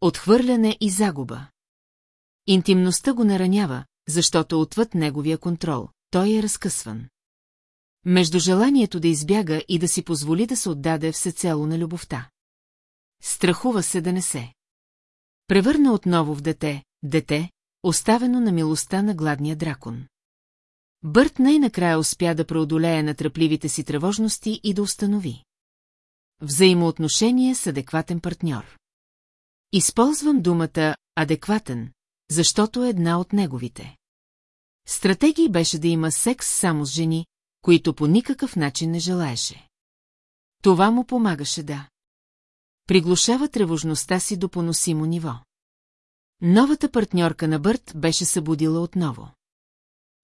отхвърляне и загуба. Интимността го наранява, защото отвъд неговия контрол, той е разкъсван. Между желанието да избяга и да си позволи да се отдаде всецело на любовта. Страхува се да не се. Превърна отново в дете, дете, оставено на милостта на гладния дракон. Бърт най-накрая успя да преодолее натръпливите си тревожности и да установи. Взаимоотношение с адекватен партньор. Използвам думата адекватен, защото е една от неговите. Стратегии беше да има секс само с жени, които по никакъв начин не желаеше. Това му помагаше да. Приглушава тревожността си до поносимо ниво. Новата партньорка на Бърт беше събудила отново.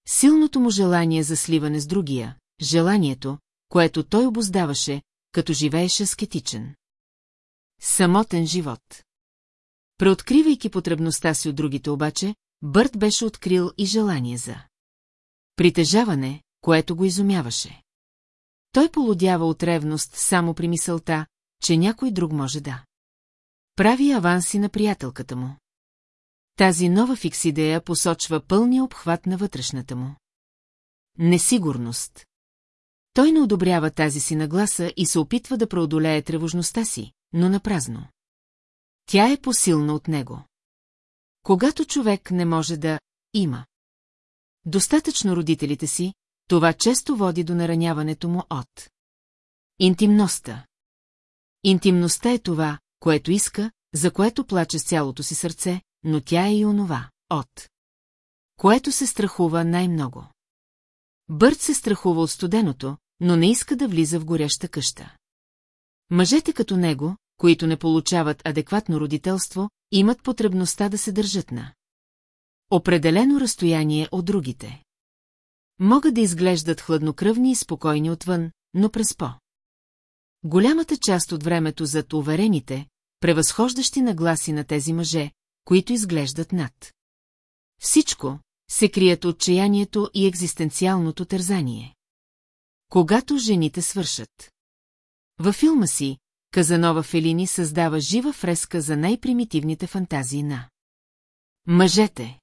Силното му желание за сливане с другия, желанието, което той обоздаваше, като живееше скетичен. Самотен живот. Преоткривайки потребността си от другите обаче, Бърт беше открил и желание за притежаване, което го изумяваше. Той полудява от ревност само при мисълта, че някой друг може да. Прави аванси на приятелката му. Тази нова фикс идея посочва пълния обхват на вътрешната му. Несигурност. Той не одобрява тази си нагласа и се опитва да преодолее тревожността си, но на празно. Тя е посилна от него. Когато човек не може да има достатъчно родителите си, това често води до нараняването му от интимността. Интимността е това, което иска, за което плаче с цялото си сърце, но тя е и онова, от което се страхува най-много. Бърт се страхува от студеното, но не иска да влиза в горяща къща. Мъжете като него, които не получават адекватно родителство, имат потребността да се държат на определено разстояние от другите. Могат да изглеждат хладнокръвни и спокойни отвън, но през по. Голямата част от времето зад уверените, превъзхождащи нагласи на тези мъже, които изглеждат над. Всичко се крият отчаянието и екзистенциалното тързание. Когато жените свършат. Във филма си, Казанова Фелини създава жива фреска за най-примитивните фантазии на мъжете.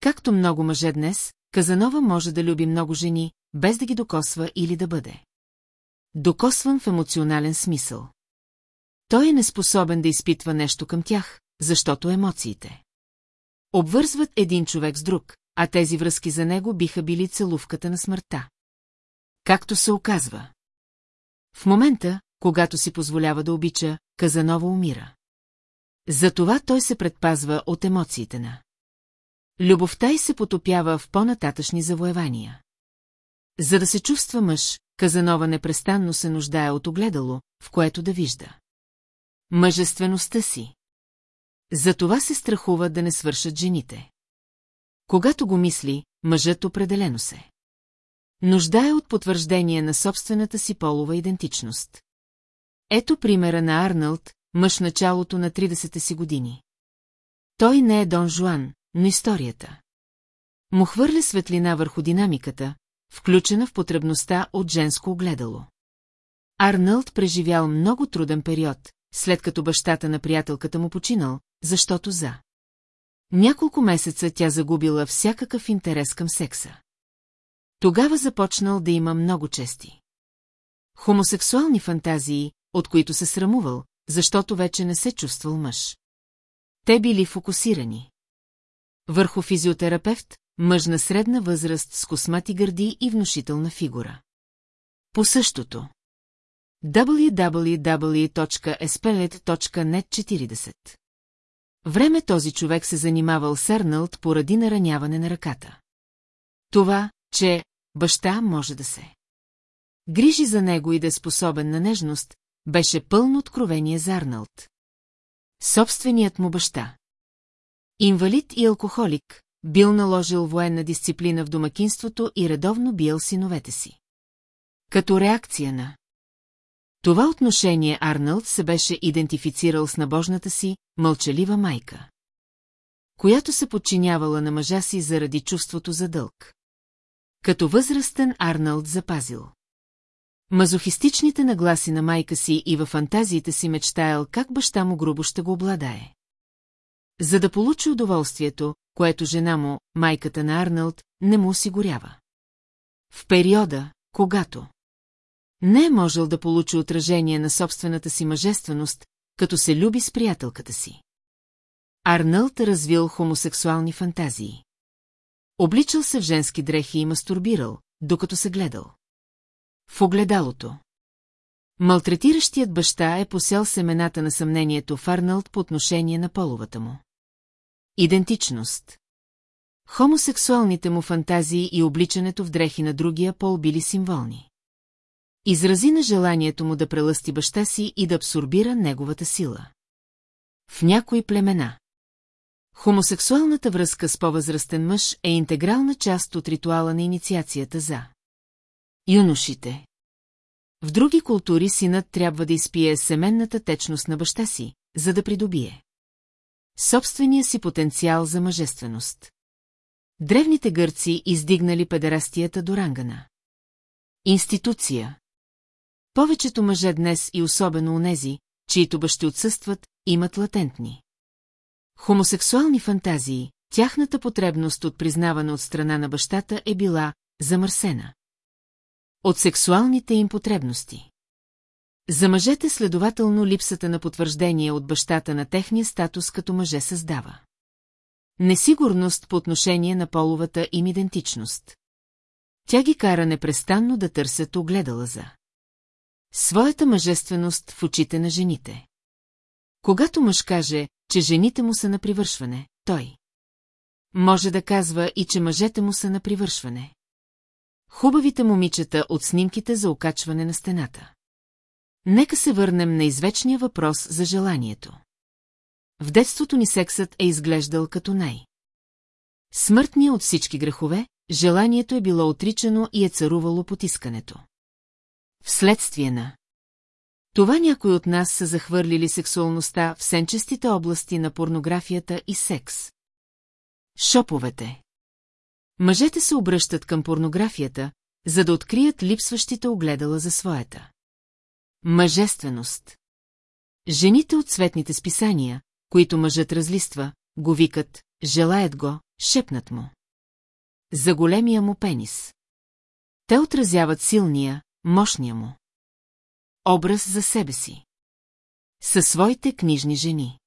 Както много мъже днес, Казанова може да люби много жени, без да ги докосва или да бъде. Докосван в емоционален смисъл. Той е неспособен да изпитва нещо към тях, защото емоциите. Обвързват един човек с друг, а тези връзки за него биха били целувката на смъртта. Както се оказва. В момента, когато си позволява да обича, Казанова умира. Затова той се предпазва от емоциите на. Любовта й се потопява в по-нататъчни завоевания. За да се чувства мъж, Казанова непрестанно се нуждае от огледало, в което да вижда. Мъжествеността си. Затова се страхува да не свършат жените. Когато го мисли, мъжът определено се. Нуждае от потвърждение на собствената си полова идентичност. Ето примера на Арнолд, мъж началото на 30-те си години. Той не е Дон Жуан, но историята. Му хвърля светлина върху динамиката, включена в потребността от женско огледало. Арнълд преживял много труден период, след като бащата на приятелката му починал, защото за. Няколко месеца тя загубила всякакъв интерес към секса. Тогава започнал да има много чести. Хомосексуални фантазии, от които се срамувал, защото вече не се чувствал мъж. Те били фокусирани. Върху физиотерапевт, мъж на средна възраст с космати гърди и внушителна фигура. По същото. www.espelet.net 40 Време този човек се занимавал с Арнълд поради нараняване на ръката. Това, че баща може да се грижи за него и да е способен на нежност, беше пълно откровение за Арнълд. Собственият му баща. Инвалид и алкохолик, бил наложил военна дисциплина в домакинството и редовно бил синовете си. Като реакция на това отношение Арнълд се беше идентифицирал с набожната си, мълчалива майка, която се подчинявала на мъжа си заради чувството за дълг. Като възрастен Арнълд запазил. Мазохистичните нагласи на майка си и във фантазиите си мечтаял как баща му грубо ще го обладае. За да получи удоволствието, което жена му, майката на Арнолд, не му осигурява. В периода, когато не е можел да получи отражение на собствената си мъжественост, като се люби с приятелката си. Арнълд развил хомосексуални фантазии. Обличал се в женски дрехи и мастурбирал, докато се гледал. В огледалото. Малтретиращият баща е посел семената на съмнението в Арнолд по отношение на половата му. Идентичност Хомосексуалните му фантазии и обличането в дрехи на другия пол били символни. Изрази на желанието му да прелъсти баща си и да абсорбира неговата сила. В някои племена. Хомосексуалната връзка с по-възрастен мъж е интегрална част от ритуала на инициацията за юношите. В други култури синът трябва да изпие семенната течност на баща си, за да придобие собствения си потенциал за мъжественост. Древните гърци издигнали педерастията до рангана. Институция. Повечето мъже днес и особено онези, чието бащи отсъстват, имат латентни. Хомосексуални фантазии, тяхната потребност от признаване от страна на бащата е била замърсена. От сексуалните им потребности. За мъжете следователно липсата на потвърждение от бащата на техния статус като мъже създава. Несигурност по отношение на половата им идентичност. Тя ги кара непрестанно да търсят огледала за своята мъжественост в очите на жените. Когато мъж каже, че жените му са на привършване, той може да казва и, че мъжете му са на привършване. Хубавите момичета от снимките за окачване на стената. Нека се върнем на извечния въпрос за желанието. В детството ни сексът е изглеждал като най. Смъртния от всички грехове, желанието е било отричано и е царувало потискането. Вследствие на това някои от нас са захвърлили сексуалността в сенчестите области на порнографията и секс. Шоповете Мъжете се обръщат към порнографията, за да открият липсващите огледала за своята. Мъжественост Жените от цветните списания, които мъжът разлиства, го викат, желаят го, шепнат му. За големия му пенис. Те отразяват силния, мощния му. Образ за себе си. Със своите книжни жени.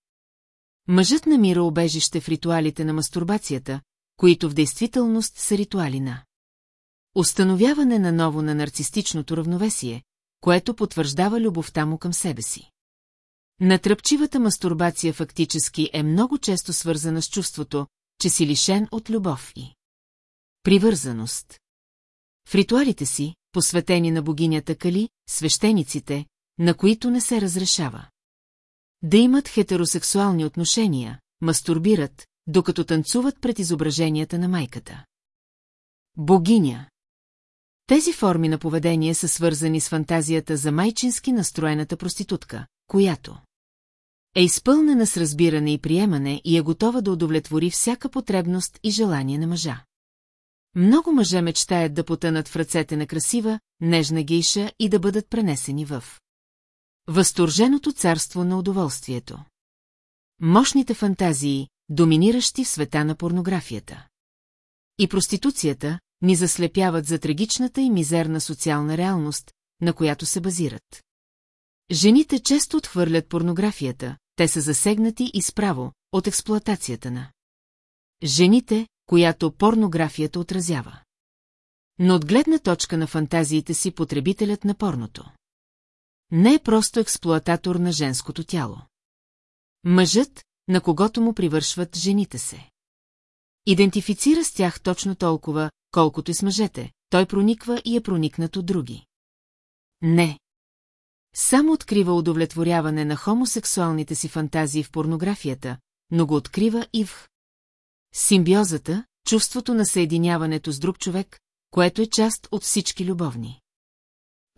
Мъжът намира обежище в ритуалите на мастурбацията, които в действителност са ритуали на установяване на ново на нарцистичното равновесие, което потвърждава любовта му към себе си. Натръпчивата мастурбация фактически е много често свързана с чувството, че си лишен от любов и привързаност. В ритуалите си, посветени на богинята Кали, свещениците, на които не се разрешава. Да имат хетеросексуални отношения, мастурбират, докато танцуват пред изображенията на майката. Богиня Тези форми на поведение са свързани с фантазията за майчински настроената проститутка, която е изпълнена с разбиране и приемане и е готова да удовлетвори всяка потребност и желание на мъжа. Много мъже мечтаят да потънат в ръцете на красива, нежна гейша и да бъдат пренесени в възторженото царство на удоволствието. Мощните фантазии, доминиращи в света на порнографията. И проституцията ни заслепяват за трагичната и мизерна социална реалност, на която се базират. Жените често отхвърлят порнографията, те са засегнати и справо от експлоатацията на жените, която порнографията отразява. Но от гледна точка на фантазиите си потребителят на порното. Не е просто експлоататор на женското тяло. Мъжът, на когото му привършват жените се. Идентифицира с тях точно толкова, колкото и с мъжете, той прониква и е проникнат от други. Не. Само открива удовлетворяване на хомосексуалните си фантазии в порнографията, но го открива и в симбиозата, чувството на съединяването с друг човек, което е част от всички любовни.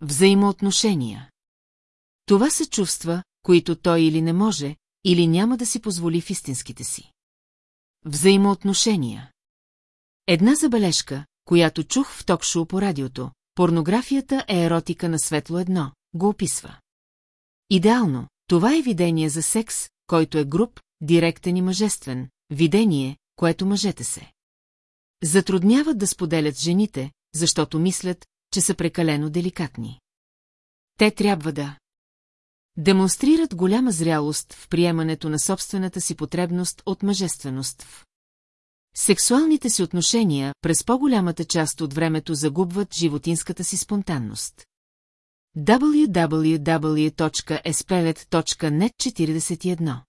Взаимоотношения. Това са чувства, които той или не може, или няма да си позволи в истинските си. Взаимоотношения. Една забележка, която чух в ток-шоу по радиото, порнографията е еротика на светло едно, го описва. Идеално, това е видение за секс, който е груп, директен и мъжествен, видение, което мъжете се. Затрудняват да споделят жените, защото мислят, че са прекалено деликатни. Те трябва да демонстрират голяма зрялост в приемането на собствената си потребност от мъжественост в Сексуалните си отношения през по-голямата част от времето загубват животинската си спонтанност. www.espelet.net 41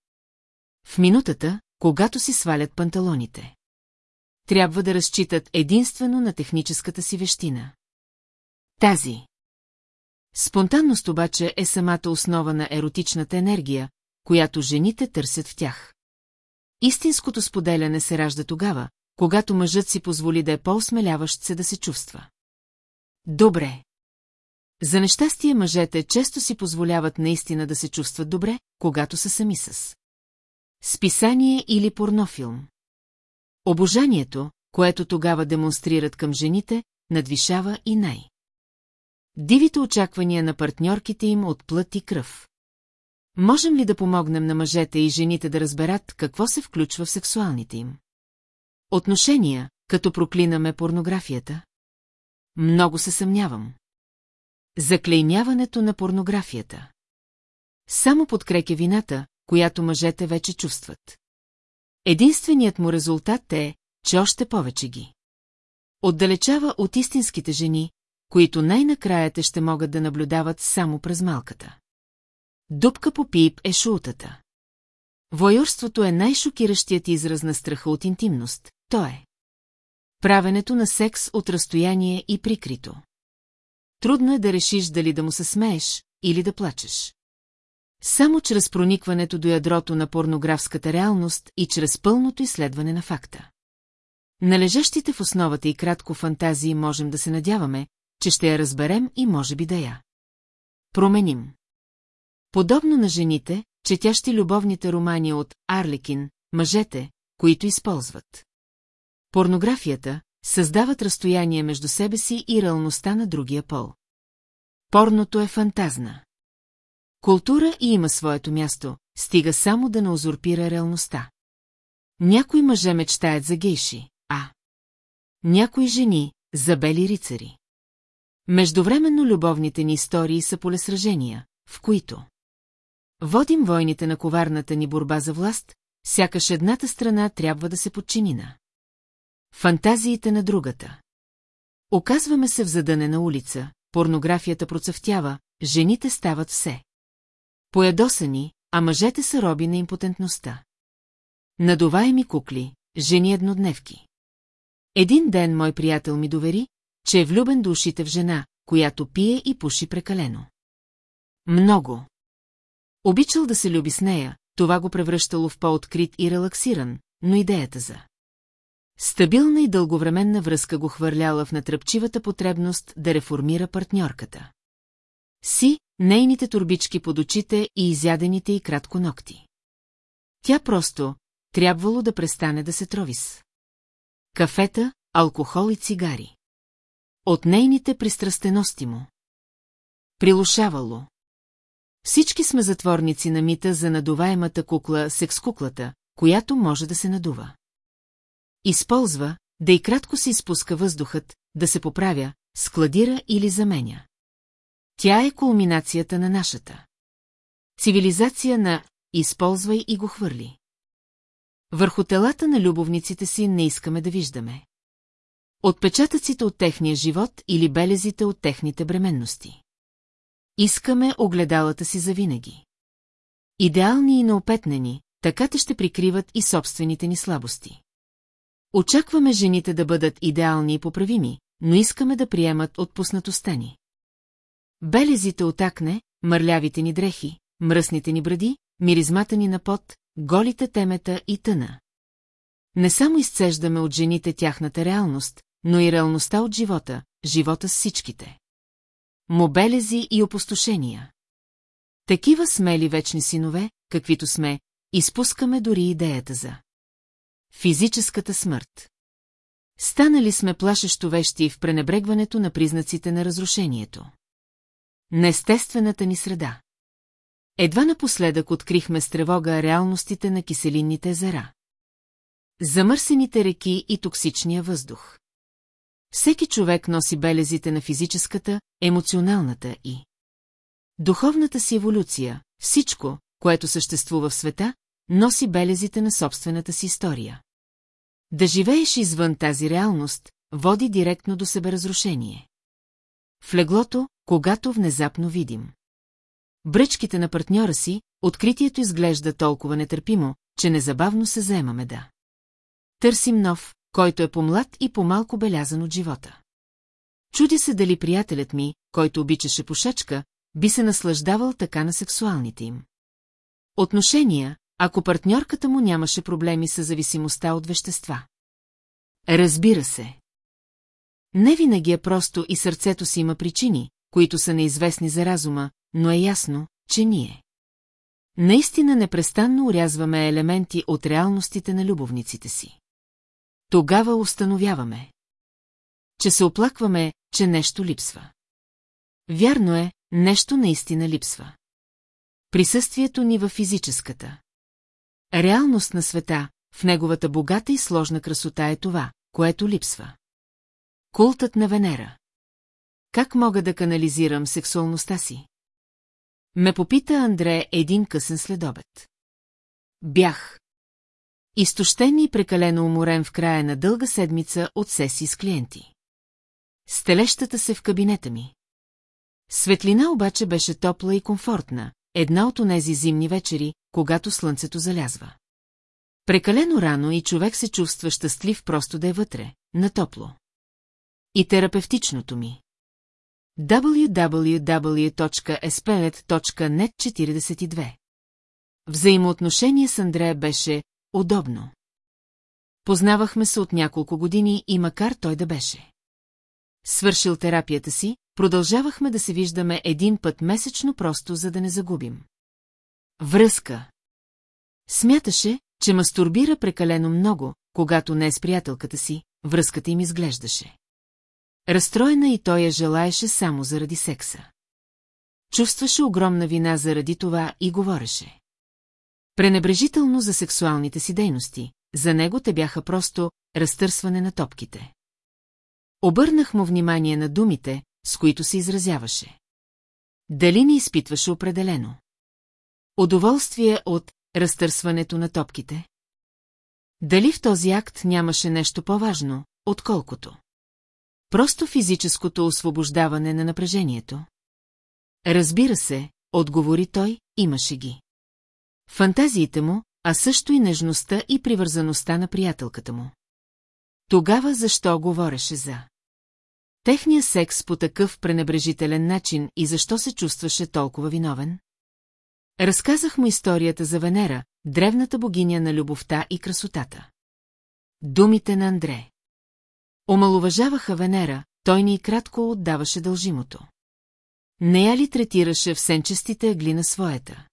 В минутата, когато си свалят панталоните. Трябва да разчитат единствено на техническата си вещина. Тази. Спонтанност обаче е самата основа на еротичната енергия, която жените търсят в тях. Истинското споделяне се ражда тогава, когато мъжът си позволи да е по-осмеляващ се да се чувства. Добре. За нещастие мъжете често си позволяват наистина да се чувстват добре, когато са сами с. Списание или порнофилм. Обожанието, което тогава демонстрират към жените, надвишава и най. Дивите очаквания на партньорките им от плът и кръв. Можем ли да помогнем на мъжете и жените да разберат какво се включва в сексуалните им? Отношения, като проклинаме порнографията? Много се съмнявам. Заклеймяването на порнографията. Само подкрепя вината, която мъжете вече чувстват. Единственият му резултат е, че още повече ги. Отдалечава от истинските жени, които най-накрая те ще могат да наблюдават само през малката. Дупка по пип е шултата. Воюрството е най-шокиращият израз на страха от интимност. То е. Правенето на секс от разстояние и прикрито. Трудно е да решиш дали да му се смееш или да плачеш. Само чрез проникването до ядрото на порнографската реалност и чрез пълното изследване на факта. Належащите в основата и кратко фантазии можем да се надяваме, че ще я разберем и може би да я. Променим. Подобно на жените, четящи любовните романи от Арликин, мъжете, които използват. Порнографията създават разстояние между себе си и реалността на другия пол. Порното е фантазна. Култура и има своето място, стига само да не узурпира реалността. Някои мъже мечтаят за гейши, а някои жени за бели рицари. Междувременно любовните ни истории са полесражения, в които водим войните на коварната ни борба за власт, сякаш едната страна трябва да се подчини на фантазиите на другата. Оказваме се в задънена улица, порнографията процъфтява, жените стават все. Поядосани, а мъжете са роби на импотентността. Надуваеми кукли, жени еднодневки. Един ден мой приятел ми довери, че е влюбен до ушите в жена, която пие и пуши прекалено. Много. Обичал да се люби с нея, това го превръщало в по-открит и релаксиран, но идеята за стабилна и дълговременна връзка го хвърляла в натръпчивата потребност да реформира партньорката. Си, нейните турбички под очите и изядените и кратко ногти. Тя просто трябвало да престане да се тровис. Кафета, алкохол и цигари. От нейните пристрастености му. Прилушавало. Всички сме затворници на мита за надуваемата кукла секс-куклата, която може да се надува. Използва, да и кратко се изпуска въздухът, да се поправя, складира или заменя. Тя е кулминацията на нашата. Цивилизация на «използвай и го хвърли». Върху телата на любовниците си не искаме да виждаме. Отпечатъците от техния живот или белезите от техните бременности. Искаме огледалата си завинаги. Идеални и неопетнени, така те ще прикриват и собствените ни слабости. Очакваме жените да бъдат идеални и поправими, но искаме да приемат отпуснатостта ни. Белезите от акне, мърлявите ни дрехи, мръсните ни бради, миризмата ни на пот, голите темета и тъна. Не само изцеждаме от жените тяхната реалност, но и реалността от живота, живота с всичките. Мобелези и опустошения. Такива смели вечни синове, каквито сме, изпускаме дори идеята за физическата смърт. Станали сме плашещо вещи в пренебрегването на признаците на разрушението. На естествената ни среда. Едва напоследък открихме с тревога реалностите на киселинните езера. Замърсените реки и токсичния въздух. Всеки човек носи белезите на физическата, емоционалната и духовната си еволюция, всичко, което съществува в света, носи белезите на собствената си история. Да живееш извън тази реалност, води директно до себеразрушение. В леглото, когато внезапно видим. Бръчките на партньора си, откритието изглежда толкова нетърпимо, че незабавно се заемаме да. Търсим нов, който е по-млад и по-малко белязан от живота. Чуди се дали приятелят ми, който обичаше пушачка, би се наслаждавал така на сексуалните им. Отношения, ако партньорката му нямаше проблеми с зависимостта от вещества. Разбира се. Не винаги е просто и сърцето си има причини, които са неизвестни за разума, но е ясно, че ние. Наистина непрестанно урязваме елементи от реалностите на любовниците си. Тогава установяваме, че се оплакваме, че нещо липсва. Вярно е, нещо наистина липсва. Присъствието ни във физическата. Реалност на света, в неговата богата и сложна красота е това, което липсва. Култът на Венера. Как мога да канализирам сексуалността си? Ме попита Андре един късен следобед. Бях. Изтощен и прекалено уморен в края на дълга седмица от сесии с клиенти. Стелещата се в кабинета ми. Светлина обаче беше топла и комфортна, една от онези зимни вечери, когато слънцето залязва. Прекалено рано и човек се чувства щастлив просто да е вътре, на топло. И терапевтичното ми www.espelet.net 42 Взаимоотношение с Андрея беше удобно. Познавахме се от няколко години и макар той да беше. Свършил терапията си, продължавахме да се виждаме един път месечно просто за да не загубим. Връзка. Смяташе, че мастурбира прекалено много, когато не е с приятелката си, връзката им изглеждаше. Разстроена и той я желаеше само заради секса. Чувстваше огромна вина заради това и говореше. Пренебрежително за сексуалните си дейности, за него те бяха просто разтърсване на топките. Обърнах му внимание на думите, с които се изразяваше. Дали не изпитваше определено? Удоволствие от разтърсването на топките? Дали в този акт нямаше нещо по-важно, отколкото? Просто физическото освобождаване на напрежението. Разбира се, отговори той, имаше ги. Фантазиите му, а също и нежността и привързаността на приятелката му. Тогава защо говореше за? Техния секс по такъв пренебрежителен начин и защо се чувстваше толкова виновен? Разказах му историята за Венера, древната богиня на любовта и красотата. Думите на Андре. Омалуважаваха Венера, той ни кратко отдаваше дължимото. Не я ли третираше в сенчестите ъгли на своята?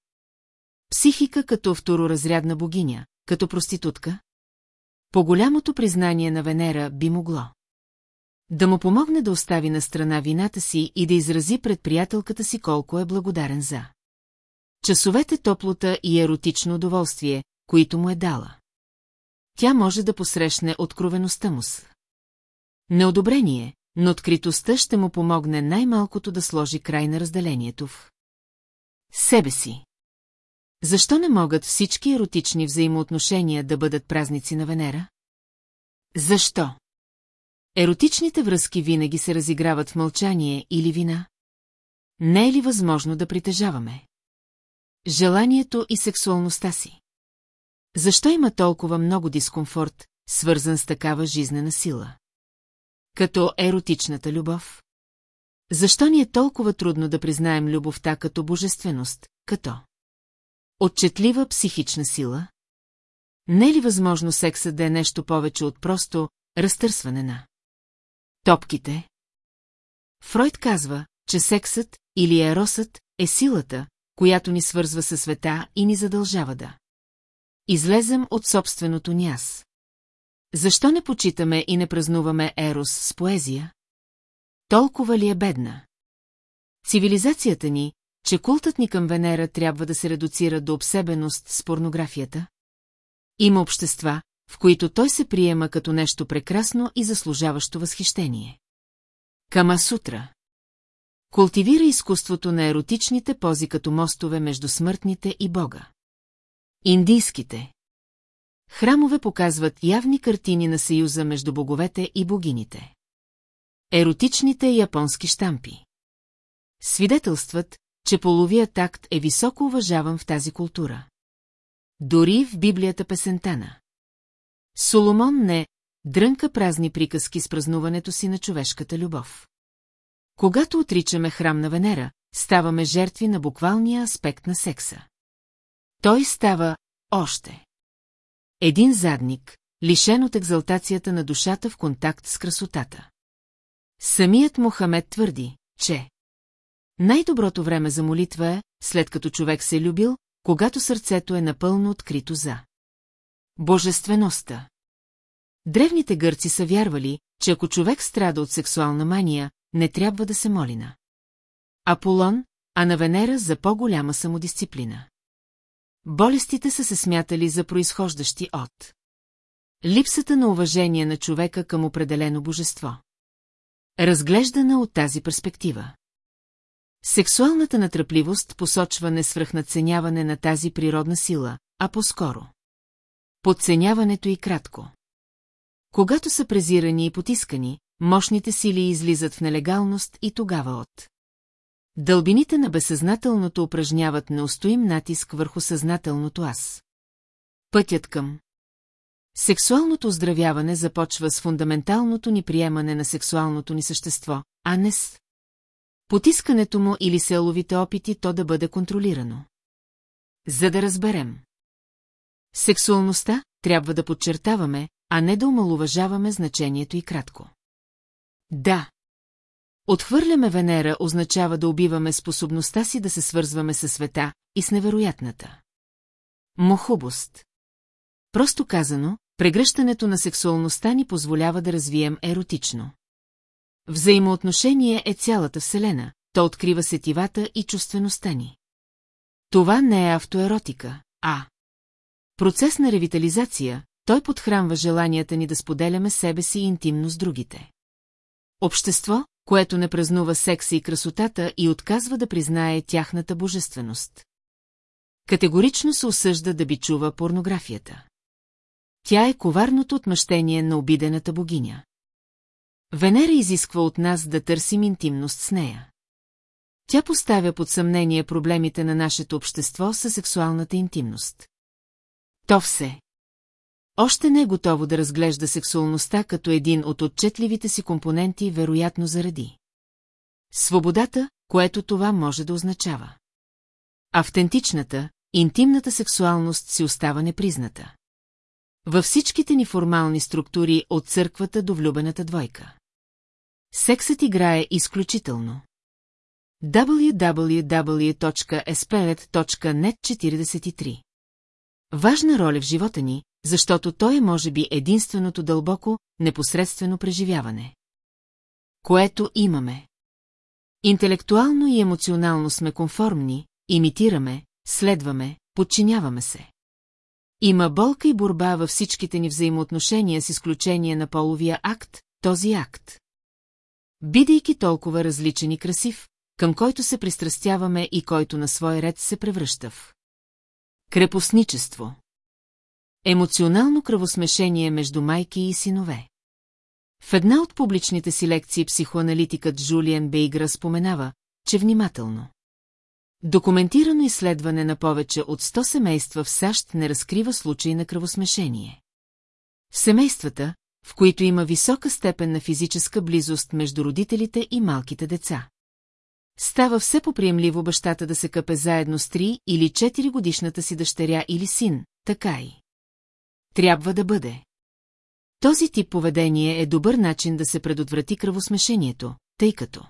Психика като второразрядна богиня, като проститутка? По голямото признание на Венера би могло. Да му помогне да остави на страна вината си и да изрази пред приятелката си колко е благодарен за. Часовете топлота и еротично удоволствие, които му е дала. Тя може да посрещне откровеността му с. Неодобрение, но откритостта ще му помогне най-малкото да сложи край на разделението в себе си. Защо не могат всички еротични взаимоотношения да бъдат празници на Венера? Защо? Еротичните връзки винаги се разиграват в мълчание или вина? Не е ли възможно да притежаваме? Желанието и сексуалността си. Защо има толкова много дискомфорт, свързан с такава жизнена сила? Като еротичната любов? Защо ни е толкова трудно да признаем любовта като божественост, като отчетлива психична сила? Не е ли възможно сексът да е нещо повече от просто разтърсване на топките? Фройд казва, че сексът или еросът е силата, която ни свързва със света и ни задължава да. Излезем от собственото ни аз. Защо не почитаме и не празнуваме Ерос с поезия? Толкова ли е бедна? Цивилизацията ни, че култът ни към Венера трябва да се редуцира до обсебеност с порнографията? Има общества, в които той се приема като нещо прекрасно и заслужаващо възхищение. Кама сутра. Култивира изкуството на еротичните пози като мостове между смъртните и Бога. Индийските. Храмове показват явни картини на съюза между боговете и богините. Еротичните японски штампи. Свидетелстват, че половият акт е високо уважаван в тази култура. Дори в Библията песентана. Соломон не дрънка празни приказки с празнуването си на човешката любов. Когато отричаме храм на Венера, ставаме жертви на буквалния аспект на секса. Той става още. Един задник, лишен от екзалтацията на душата в контакт с красотата. Самият Мохамед твърди, че най-доброто време за молитва е, след като човек се е любил, когато сърцето е напълно открито за божествеността. Древните гърци са вярвали, че ако човек страда от сексуална мания, не трябва да се моли на Аполон, а на Венера за по-голяма самодисциплина. Болестите са се смятали за произхождащи от липсата на уважение на човека към определено божество. Разглеждана от тази перспектива. Сексуалната натръпливост посочва не свръхнадценяване на тази природна сила, а по-скоро. Подценяването и кратко. Когато са презирани и потискани, мощните сили излизат в нелегалност и тогава от. Дълбините на безсъзнателното упражняват неустоим натиск върху съзнателното аз. Пътят към Сексуалното оздравяване започва с фундаменталното ни приемане на сексуалното ни същество, а не с потискането му или селовите опити то да бъде контролирано. За да разберем. Сексуалността трябва да подчертаваме, а не да омалуважаваме значението и кратко. Да. Отхвърляме Венера означава да убиваме способността си да се свързваме със света и с невероятната. Мохубост. Просто казано, прегръщането на сексуалността ни позволява да развием еротично. Взаимоотношение е цялата Вселена, то открива сетивата и чувствеността ни. Това не е автоеротика, а процес на ревитализация, той подхранва желанията ни да споделяме себе си интимно с другите. Общество, което не празнува секса и красотата и отказва да признае тяхната божественост. Категорично се осъжда да би чува порнографията. Тя е коварното отмъщение на обидената богиня. Венера изисква от нас да търсим интимност с нея. Тя поставя под съмнение проблемите на нашето общество със сексуалната интимност. То все. Още не е готово да разглежда сексуалността като един от отчетливите си компоненти, вероятно заради. Свободата, което това може да означава. Автентичната, интимната сексуалност си остава непризната. Във всичките ни формални структури от църквата до влюбената двойка. Сексът играе изключително. www.esperet.net 43 Важна роля в живота ни, защото той е може би единственото дълбоко, непосредствено преживяване. Което имаме. Интелектуално и емоционално сме конформни, имитираме, следваме, подчиняваме се. Има болка и борба във всичките ни взаимоотношения с изключение на половия акт, този акт. Бидейки толкова различен и красив, към който се пристрастяваме и който на свой ред се превръща в. Крепостничество. Емоционално кръвосмешение между майки и синове. В една от публичните си лекции психоаналитикът Жулиан Бейгра споменава, че внимателно. Документирано изследване на повече от 100 семейства в САЩ не разкрива случаи на кръвосмешение. В семействата, в които има висока степен на физическа близост между родителите и малките деца. Става все поприемливо бащата да се къпе заедно с 3 или 4 годишната си дъщеря или син, така и. Трябва да бъде. Този тип поведение е добър начин да се предотврати кръвосмешението, тъй като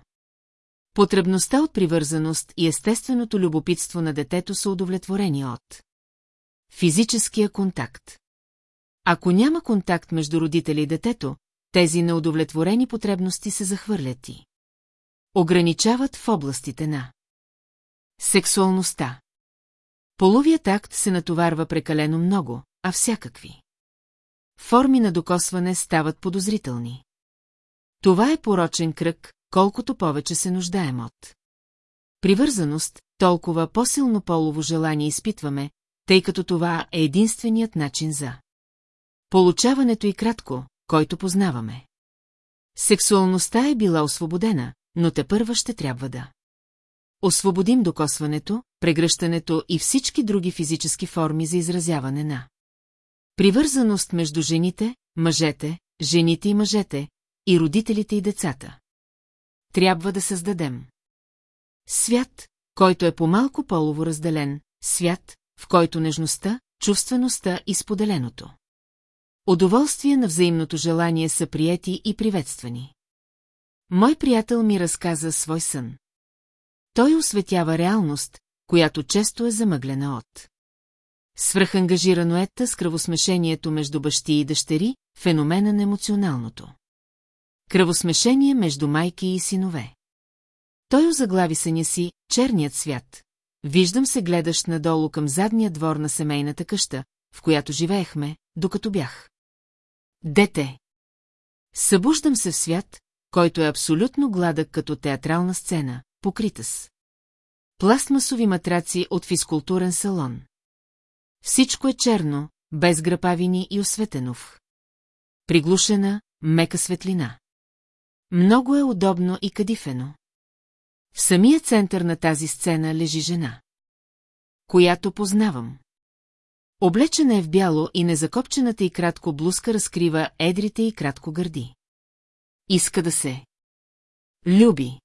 Потребността от привързаност и естественото любопитство на детето са удовлетворени от физическия контакт. Ако няма контакт между родители и детето, тези неудовлетворени потребности се захвърлят и ограничават в областите на сексуалността. Половият акт се натоварва прекалено много, а всякакви форми на докосване стават подозрителни. Това е порочен кръг, колкото повече се нуждаем от. Привързаност, толкова по-силно полово желание изпитваме, тъй като това е единственият начин за получаването и кратко, който познаваме. Сексуалността е била освободена, но те първа ще трябва да освободим докосването, прегръщането и всички други физически форми за изразяване на. Привързаност между жените, мъжете, жените и мъжете, и родителите и децата. Трябва да създадем. Свят, който е по-малко полово разделен, свят, в който нежността, чувствеността и споделеното. Удоволствие на взаимното желание са приети и приветствани. Мой приятел ми разказа свой сън. Той осветява реалност, която често е замъглена от. Свръхангажирано ета с кръвосмешението между бащи и дъщери, феномена на емоционалното. Кръвосмешение между майки и синове. Той озаглави съня си «Черният свят». Виждам се гледаш надолу към задния двор на семейната къща, в която живеехме, докато бях. Дете. Събуждам се в свят, който е абсолютно гладък като театрална сцена, покрита с. Пластмасови матраци от физкултурен салон. Всичко е черно, без грапавини и осветенов. Приглушена, мека светлина. Много е удобно и кадифено. В самия център на тази сцена лежи жена. Която познавам. Облечена е в бяло и незакопчената и кратко блузка разкрива едрите и кратко гърди. Иска да се. Люби.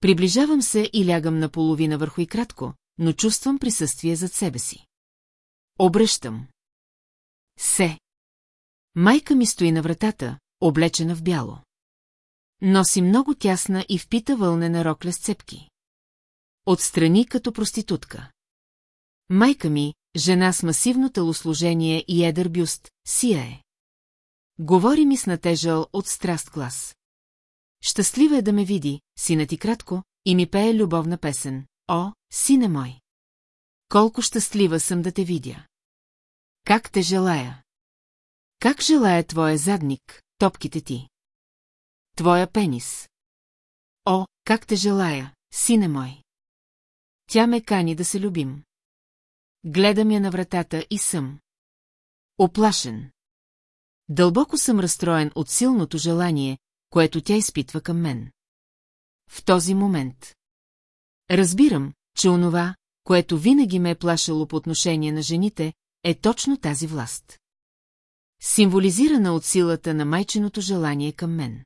Приближавам се и лягам наполовина върху и кратко, но чувствам присъствие зад себе си. Обръщам. Се. Майка ми стои на вратата, облечена в бяло. Носи много тясна и впита вълнена рокля с цепки. Отстрани като проститутка. Майка ми, жена с масивно телосложение и едър бюст, сия е. Говори ми с натежал от страст глас. Щастлива е да ме види, сина ти кратко, и ми пее любовна песен. О, сине мой! Колко щастлива съм да те видя! Как те желая! Как желая твоя задник, топките ти? Твоя пенис. О, как те желая, сине мой! Тя ме кани да се любим. Гледам я на вратата и съм. Оплашен. Дълбоко съм разстроен от силното желание, което тя изпитва към мен. В този момент. Разбирам, че онова, което винаги ме е плашало по отношение на жените, е точно тази власт. Символизирана от силата на майченото желание към мен.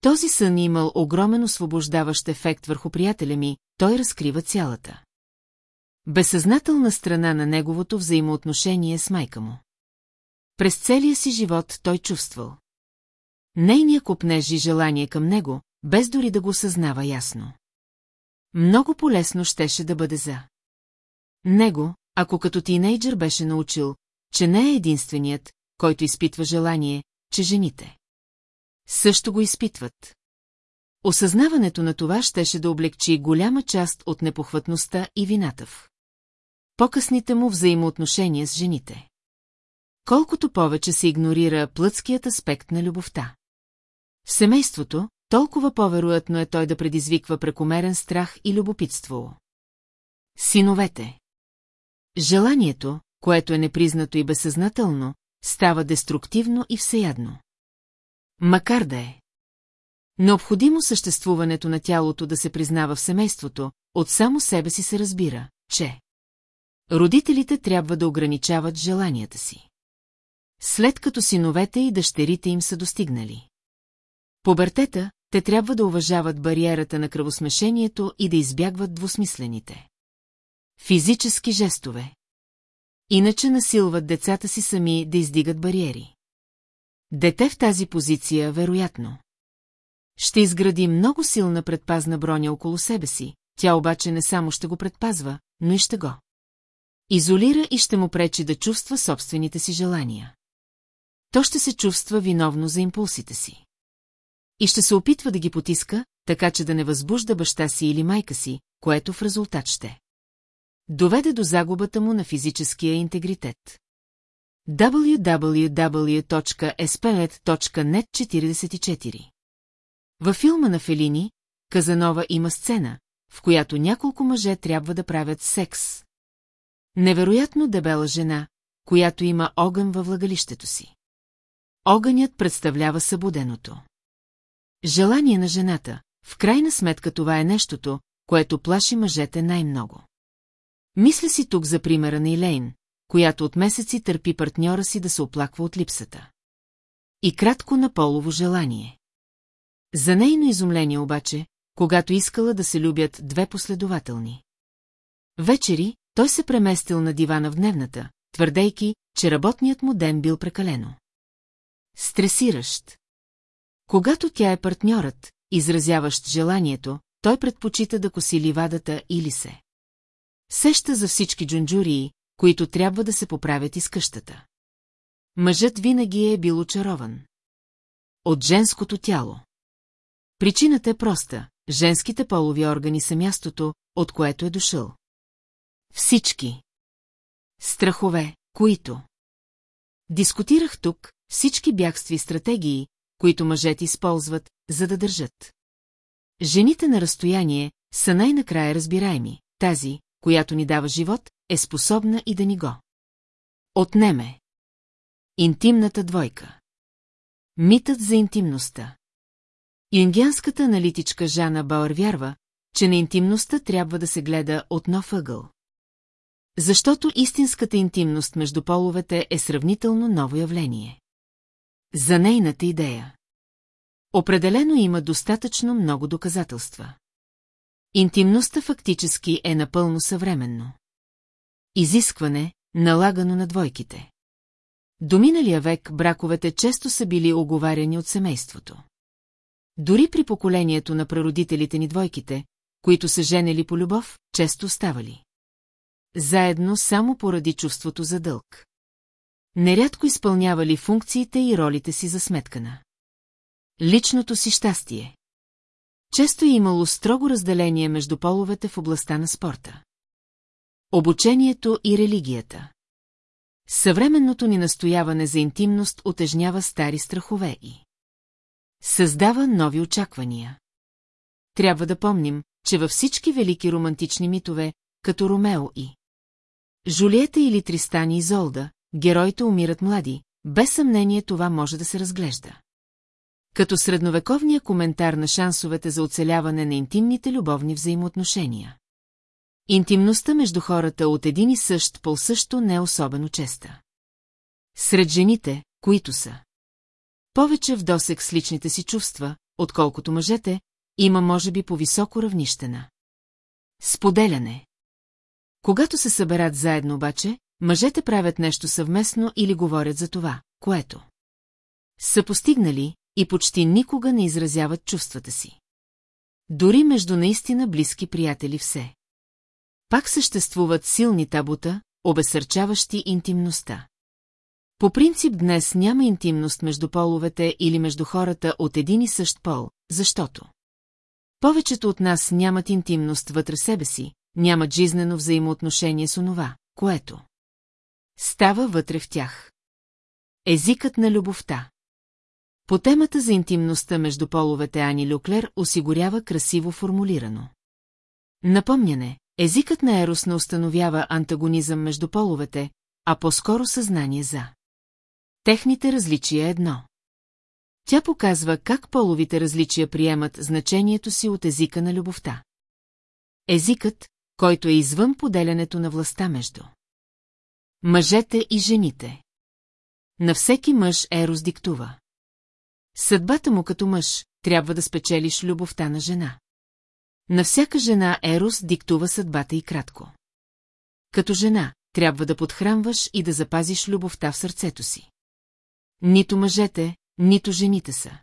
Този сън е имал огромен освобождаващ ефект върху приятеля ми, той разкрива цялата. Безсъзнателна страна на неговото взаимоотношение с майка му. През целия си живот той чувствал. Нейния купнеж и желание към него, без дори да го съзнава ясно. Много полезно щеше да бъде за. Него, ако като тинейджър беше научил, че не е единственият, който изпитва желание, че жените. Също го изпитват. Осъзнаването на това щеше да облегчи голяма част от непохватността и вината в. По-късните му взаимоотношения с жените. Колкото повече се игнорира плътският аспект на любовта. В семейството, толкова по-вероятно е той да предизвиква прекомерен страх и любопитство. Синовете. Желанието, което е непризнато и безсъзнателно, става деструктивно и всеядно. Макар да е. Необходимо съществуването на тялото да се признава в семейството, от само себе си се разбира, че родителите трябва да ограничават желанията си. След като синовете и дъщерите им са достигнали. Побертета, те трябва да уважават бариерата на кръвосмешението и да избягват двусмислените. Физически жестове. Иначе насилват децата си сами да издигат бариери. Дете в тази позиция, вероятно. Ще изгради много силна предпазна броня около себе си, тя обаче не само ще го предпазва, но и ще го. Изолира и ще му пречи да чувства собствените си желания. То ще се чувства виновно за импулсите си. И ще се опитва да ги потиска, така че да не възбужда баща си или майка си, което в резултат ще. Доведе до загубата му на физическия интегритет www.espelet.net 44 Във филма на Фелини, Казанова има сцена, в която няколко мъже трябва да правят секс. Невероятно дебела жена, която има огън във влагалището си. Огънят представлява събуденото. Желание на жената, в крайна сметка това е нещото, което плаши мъжете най-много. Мисля си тук за примера на Илейн, която от месеци търпи партньора си да се оплаква от липсата. И кратко на полово желание. За нейно изумление обаче, когато искала да се любят две последователни. Вечери, той се преместил на дивана в дневната, твърдейки, че работният му ден бил прекалено. Стресиращ. Когато тя е партньорът, изразяващ желанието, той предпочита да коси ливадата или се. Сеща за всички джунджурии, които трябва да се поправят из къщата. Мъжът винаги е бил очарован. От женското тяло. Причината е проста. Женските полови органи са мястото, от което е дошъл. Всички. Страхове, които. Дискутирах тук всички бягства и стратегии, които мъжете използват, за да държат. Жените на разстояние са най-накрая разбираеми. Тази, която ни дава живот, е способна и да ни го. Отнеме. Интимната двойка. Митът за интимността. Юнгианската аналитичка Жана Бауър вярва, че на интимността трябва да се гледа от нов ъгъл. Защото истинската интимност между половете е сравнително ново явление. За нейната идея. Определено има достатъчно много доказателства. Интимността фактически е напълно съвременно. Изискване, налагано на двойките. До миналия век браковете често са били оговаряни от семейството. Дори при поколението на прародителите ни двойките, които са женели по любов, често ставали. Заедно само поради чувството за дълг. Нерядко изпълнявали функциите и ролите си за сметка на. Личното си щастие. Често е имало строго разделение между половете в областта на спорта. Обучението и религията. Съвременното ни настояване за интимност отежнява стари страхове и създава нови очаквания. Трябва да помним, че във всички велики романтични митове, като Ромео и Жулиета или Тристани и Золда, героите умират млади, без съмнение това може да се разглежда. Като средновековния коментар на шансовете за оцеляване на интимните любовни взаимоотношения. Интимността между хората от един и същ пол също не е особено честа. Сред жените, които са повече в досек с личните си чувства, отколкото мъжете, има може би по-високо равнище на споделяне. Когато се съберат заедно обаче, мъжете правят нещо съвместно или говорят за това, което са постигнали и почти никога не изразяват чувствата си. Дори между наистина близки приятели все. Пак съществуват силни табута, обесърчаващи интимността. По принцип днес няма интимност между половете или между хората от един и същ пол, защото повечето от нас нямат интимност вътре себе си, нямат жизнено взаимоотношение с онова, което става вътре в тях. Езикът на любовта По темата за интимността между половете Ани Люклер осигурява красиво формулирано. Напомняне, езикът на Ерос не установява антагонизъм между половете, а по-скоро съзнание за. Техните различия е едно. Тя показва как половите различия приемат значението си от езика на любовта. Езикът, който е извън поделянето на властта между мъжете и жените. На всеки мъж Ерос диктува. Съдбата му като мъж трябва да спечелиш любовта на жена. На всяка жена Ерос диктува съдбата и кратко. Като жена, трябва да подхранваш и да запазиш любовта в сърцето си. Нито мъжете, нито жените са.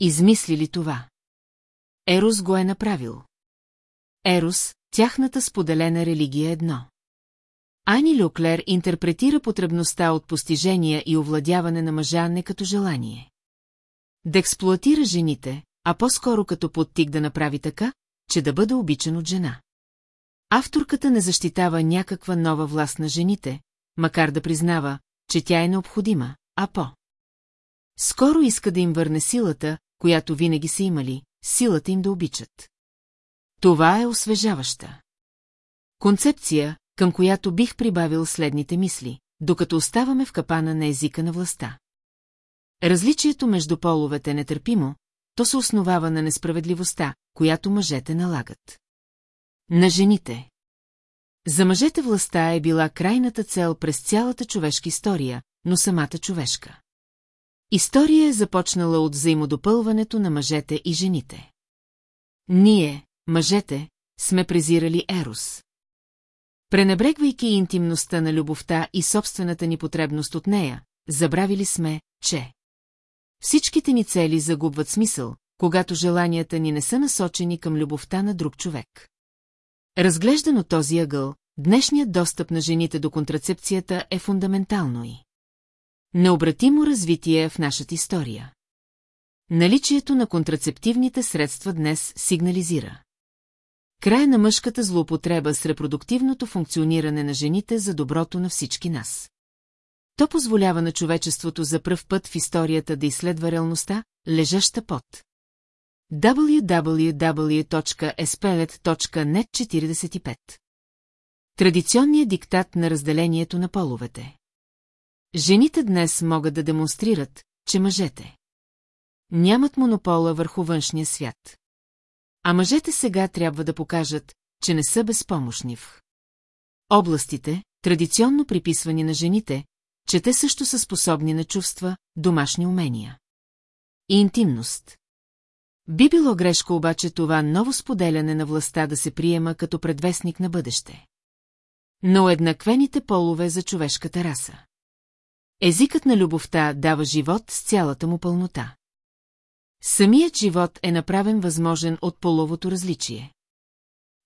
Измислили това. Ерос го е направил. Ерос, тяхната споделена религия едно. Ани Люклер интерпретира потребността от постижения и овладяване на мъжа не като желание. Да експлуатира жените, а по-скоро като подтик да направи така, че да бъде обичан от жена. Авторката не защитава някаква нова власт на жените, макар да признава, че тя е необходима, а по. Скоро иска да им върне силата, която винаги са имали, силата им да обичат. Това е освежаваща. Концепция, към която бих прибавил следните мисли, докато оставаме в капана на езика на властта. Различието между половете е нетърпимо, то се основава на несправедливостта, която мъжете налагат. На жените. За мъжете властта е била крайната цел през цялата човешка история, но самата човешка. История е започнала от взаимодопълването на мъжете и жените. Ние, мъжете, сме презирали Ерос. Пренебрегвайки интимността на любовта и собствената ни потребност от нея, забравили сме, че всичките ни цели загубват смисъл, когато желанията ни не са насочени към любовта на друг човек. Разглеждано този ъгъл, днешният достъп на жените до контрацепцията е фундаментално и необратимо развитие в нашата история. Наличието на контрацептивните средства днес сигнализира. Края на мъжката злоупотреба с репродуктивното функциониране на жените за доброто на всички нас. То позволява на човечеството за пръв път в историята да изследва реалността, лежаща под www.espelet.net 45 Традиционният диктат на разделението на половете Жените днес могат да демонстрират, че мъжете нямат монопола върху външния свят. А мъжете сега трябва да покажат, че не са безпомощни в областите, традиционно приписвани на жените, че те също са способни на чувства, домашни умения. И интимност. Би било грешко обаче това ново споделяне на властта да се приема като предвестник на бъдеще. Но еднаквените полове за човешката раса. Езикът на любовта дава живот с цялата му пълнота. Самият живот е направен възможен от половото различие.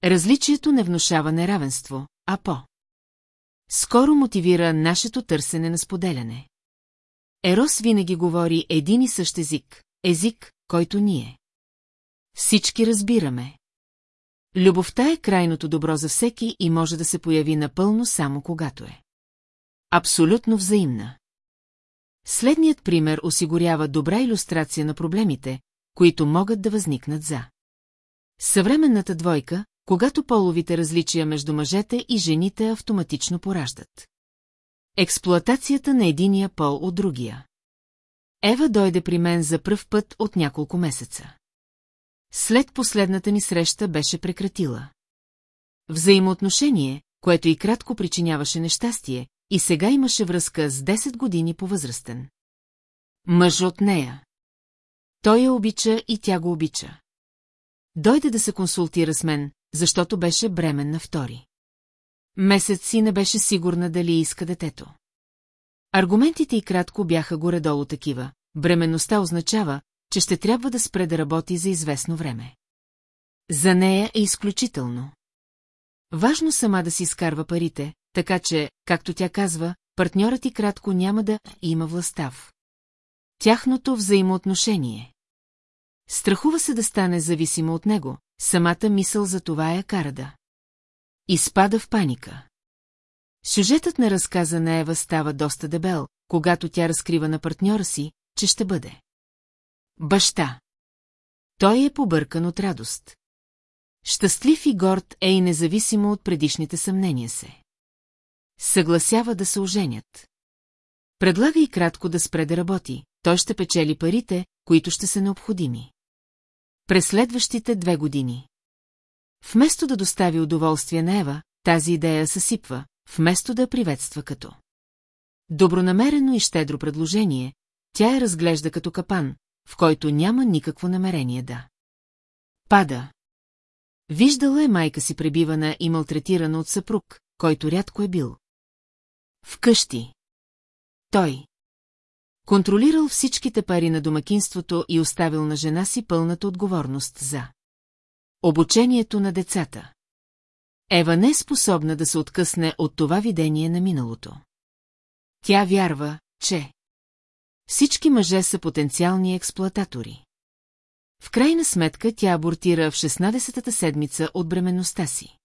Различието не внушава неравенство, а по. Скоро мотивира нашето търсене на споделяне. Ерос винаги говори един и същ език, език, който ние. Всички разбираме. Любовта е крайното добро за всеки и може да се появи напълно само когато е. Абсолютно взаимна. Следният пример осигурява добра иллюстрация на проблемите, които могат да възникнат за. Съвременната двойка, когато половите различия между мъжете и жените автоматично пораждат. Експлоатацията на единия пол от другия. Ева дойде при мен за пръв път от няколко месеца. След последната ни среща беше прекратила. Взаимоотношение, което и кратко причиняваше нещастие, и сега имаше връзка с 10 години по-възрастен. Мъж от нея. Той я обича и тя го обича. Дойде да се консултира с мен, защото беше бремен на втори. Месец си не беше сигурна дали иска детето. Аргументите и кратко бяха горе-долу такива. Бременността означава, че ще трябва да спре да работи за известно време. За нея е изключително. Важно сама да си изкарва парите, така че, както тя казва, партньорът и кратко няма да има властта в. Тяхното взаимоотношение. Страхува се да стане зависимо от него, самата мисъл за това я кара да. Изпада в паника. Сюжетът на разказа на Ева става доста дебел, когато тя разкрива на партньора си, че ще бъде. Баща. Той е побъркан от радост. Щастлив и горд е и независимо от предишните съмнения се. Съгласява да се оженят. Предлага и кратко да спре да работи, той ще печели парите, които ще са необходими. През следващите две години. Вместо да достави удоволствие на Ева, тази идея съсипва, вместо да приветства като. Добронамерено и щедро предложение, тя я разглежда като капан, в който няма никакво намерение да. Пада. Виждала е майка си пребивана и малтретирана от съпруг, който рядко е бил. Вкъщи. Той. Контролирал всичките пари на домакинството и оставил на жена си пълната отговорност за обучението на децата. Ева не е способна да се откъсне от това видение на миналото. Тя вярва, че всички мъже са потенциални експлоататори. В крайна сметка тя абортира в 16-та седмица от бременността си.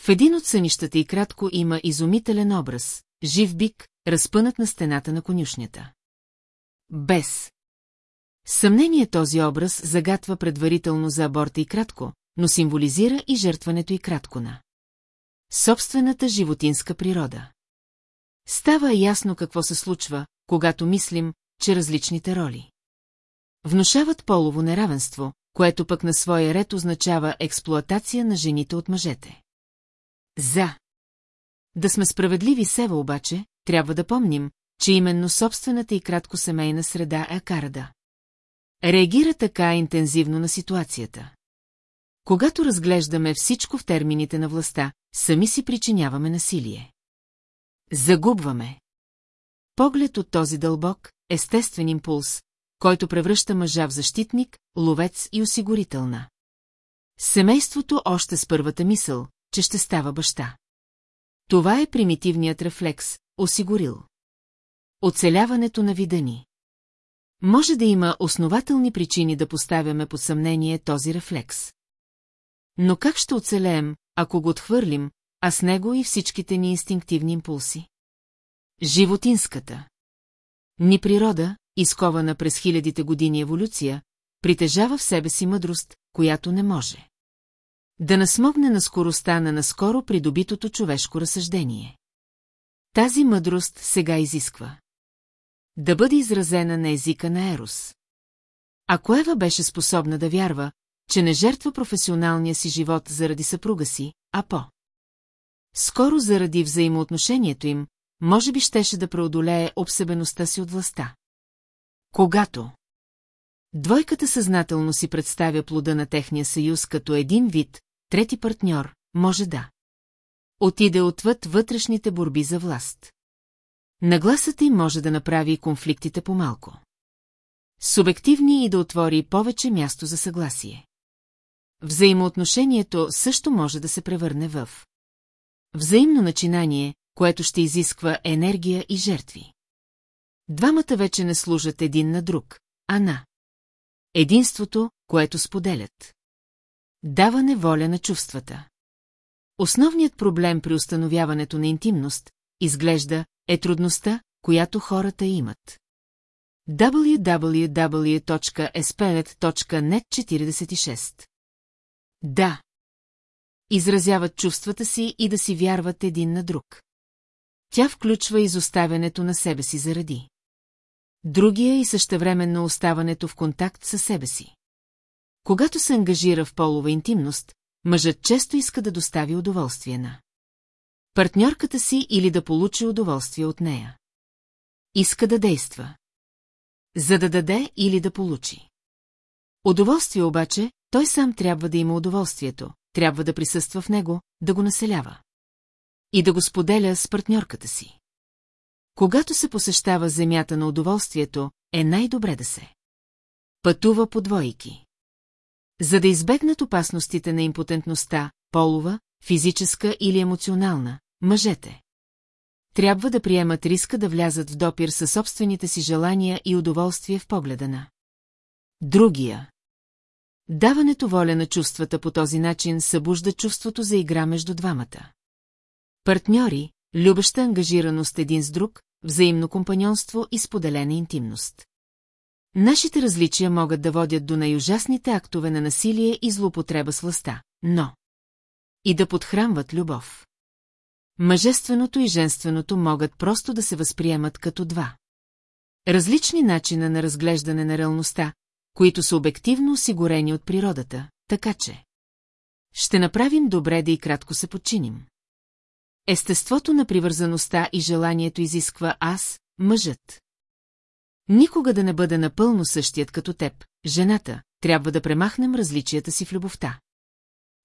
В един от сънищата и кратко има изумителен образ, жив бик, разпънат на стената на конюшнята. Без. Съмнение този образ загатва предварително за аборта и кратко, но символизира и жертването и кратко на. Собствената животинска природа. Става ясно какво се случва, когато мислим, че различните роли. Внушават полово неравенство, което пък на своя ред означава експлоатация на жените от мъжете. За. Да сме справедливи Сева обаче, трябва да помним, че именно собствената и кратко семейна среда е кара. Реагира така интензивно на ситуацията. Когато разглеждаме всичко в термините на властта, сами си причиняваме насилие. Загубваме. Поглед от този дълбок, естествен импулс, който превръща мъжа в защитник, ловец и осигурителна. Семейството още с първата мисъл, че ще става баща. Това е примитивният рефлекс, осигурил. Оцеляването на вида ни. Може да има основателни причини да поставяме под съмнение този рефлекс. Но как ще оцелеем, ако го отхвърлим, а с него и всичките ни инстинктивни импулси? Животинската. Ни природа, изкована през хилядите години еволюция, притежава в себе си мъдрост, която не може. Да насмогне на скоростта на наскоро придобитото човешко разсъждение. Тази мъдрост сега изисква. Да бъде изразена на езика на Ерос. Ако Ева беше способна да вярва, че не жертва професионалния си живот заради съпруга си, а по. Скоро заради взаимоотношението им, може би щеше да преодолее обсебеността си от властта. Когато Двойката съзнателно си представя плода на техния съюз като един вид, трети партньор, може да. Отиде отвъд вътрешните борби за власт. Нагласата им може да направи конфликтите по-малко. Субективни и да отвори повече място за съгласие. Взаимоотношението също може да се превърне в взаимно начинание, което ще изисква енергия и жертви. Двамата вече не служат един на друг, а на единството, което споделят. Даване воля на чувствата. Основният проблем при установяването на интимност, изглежда, е трудността, която хората имат. www.espelet.net 46 Да. Изразяват чувствата си и да си вярват един на друг. Тя включва изоставянето на себе си заради. Другия и същевременно оставането в контакт със себе си. Когато се ангажира в полова интимност, мъжът често иска да достави удоволствие на партньорката си или да получи удоволствие от нея. Иска да действа. За да даде или да получи. Удоволствие обаче, той сам трябва да има удоволствието, трябва да присъства в него, да го населява. И да го споделя с партньорката си. Когато се посещава земята на удоволствието, е най-добре да се пътува по двойки. За да избегнат опасностите на импотентността, полова, физическа или емоционална, мъжете. Трябва да приемат риска да влязат в допир със собствените си желания и удоволствие в погледа на. Другия. Даването воля на чувствата по този начин събужда чувството за игра между двамата. Партньори, любеща ангажираност един с друг, взаимно компаньонство и споделена интимност. Нашите различия могат да водят до най-ужасните актове на насилие и злоупотреба с властта, но и да подхранват любов. Мъжественото и женственото могат просто да се възприемат като два. Различни начина на разглеждане на реалността, които са обективно осигурени от природата, така че ще направим добре да и кратко се подчиним. Естеството на привързаността и желанието изисква аз, мъжът. Никога да не бъде напълно същият като теб, жената, трябва да премахнем различията си в любовта.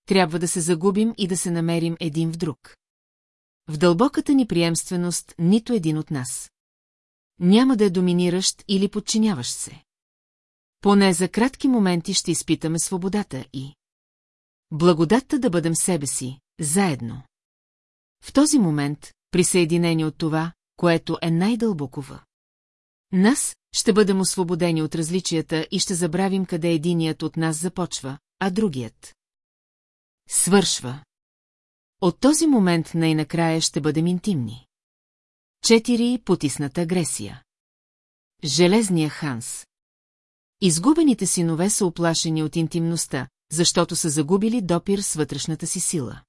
Трябва да се загубим и да се намерим един в друг. В дълбоката ни приемственост нито един от нас. Няма да е доминиращ или подчиняващ се. Поне за кратки моменти ще изпитаме свободата и... Благодатта да бъдем себе си, заедно. В този момент, присъединени от това, което е най-дълбоко в нас, ще бъдем освободени от различията и ще забравим къде единият от нас започва, а другият. Свършва. От този момент най-накрая ще бъдем интимни. Четири потисната агресия. Железния Ханс. Изгубените синове са оплашени от интимността, защото са загубили допир с вътрешната си сила.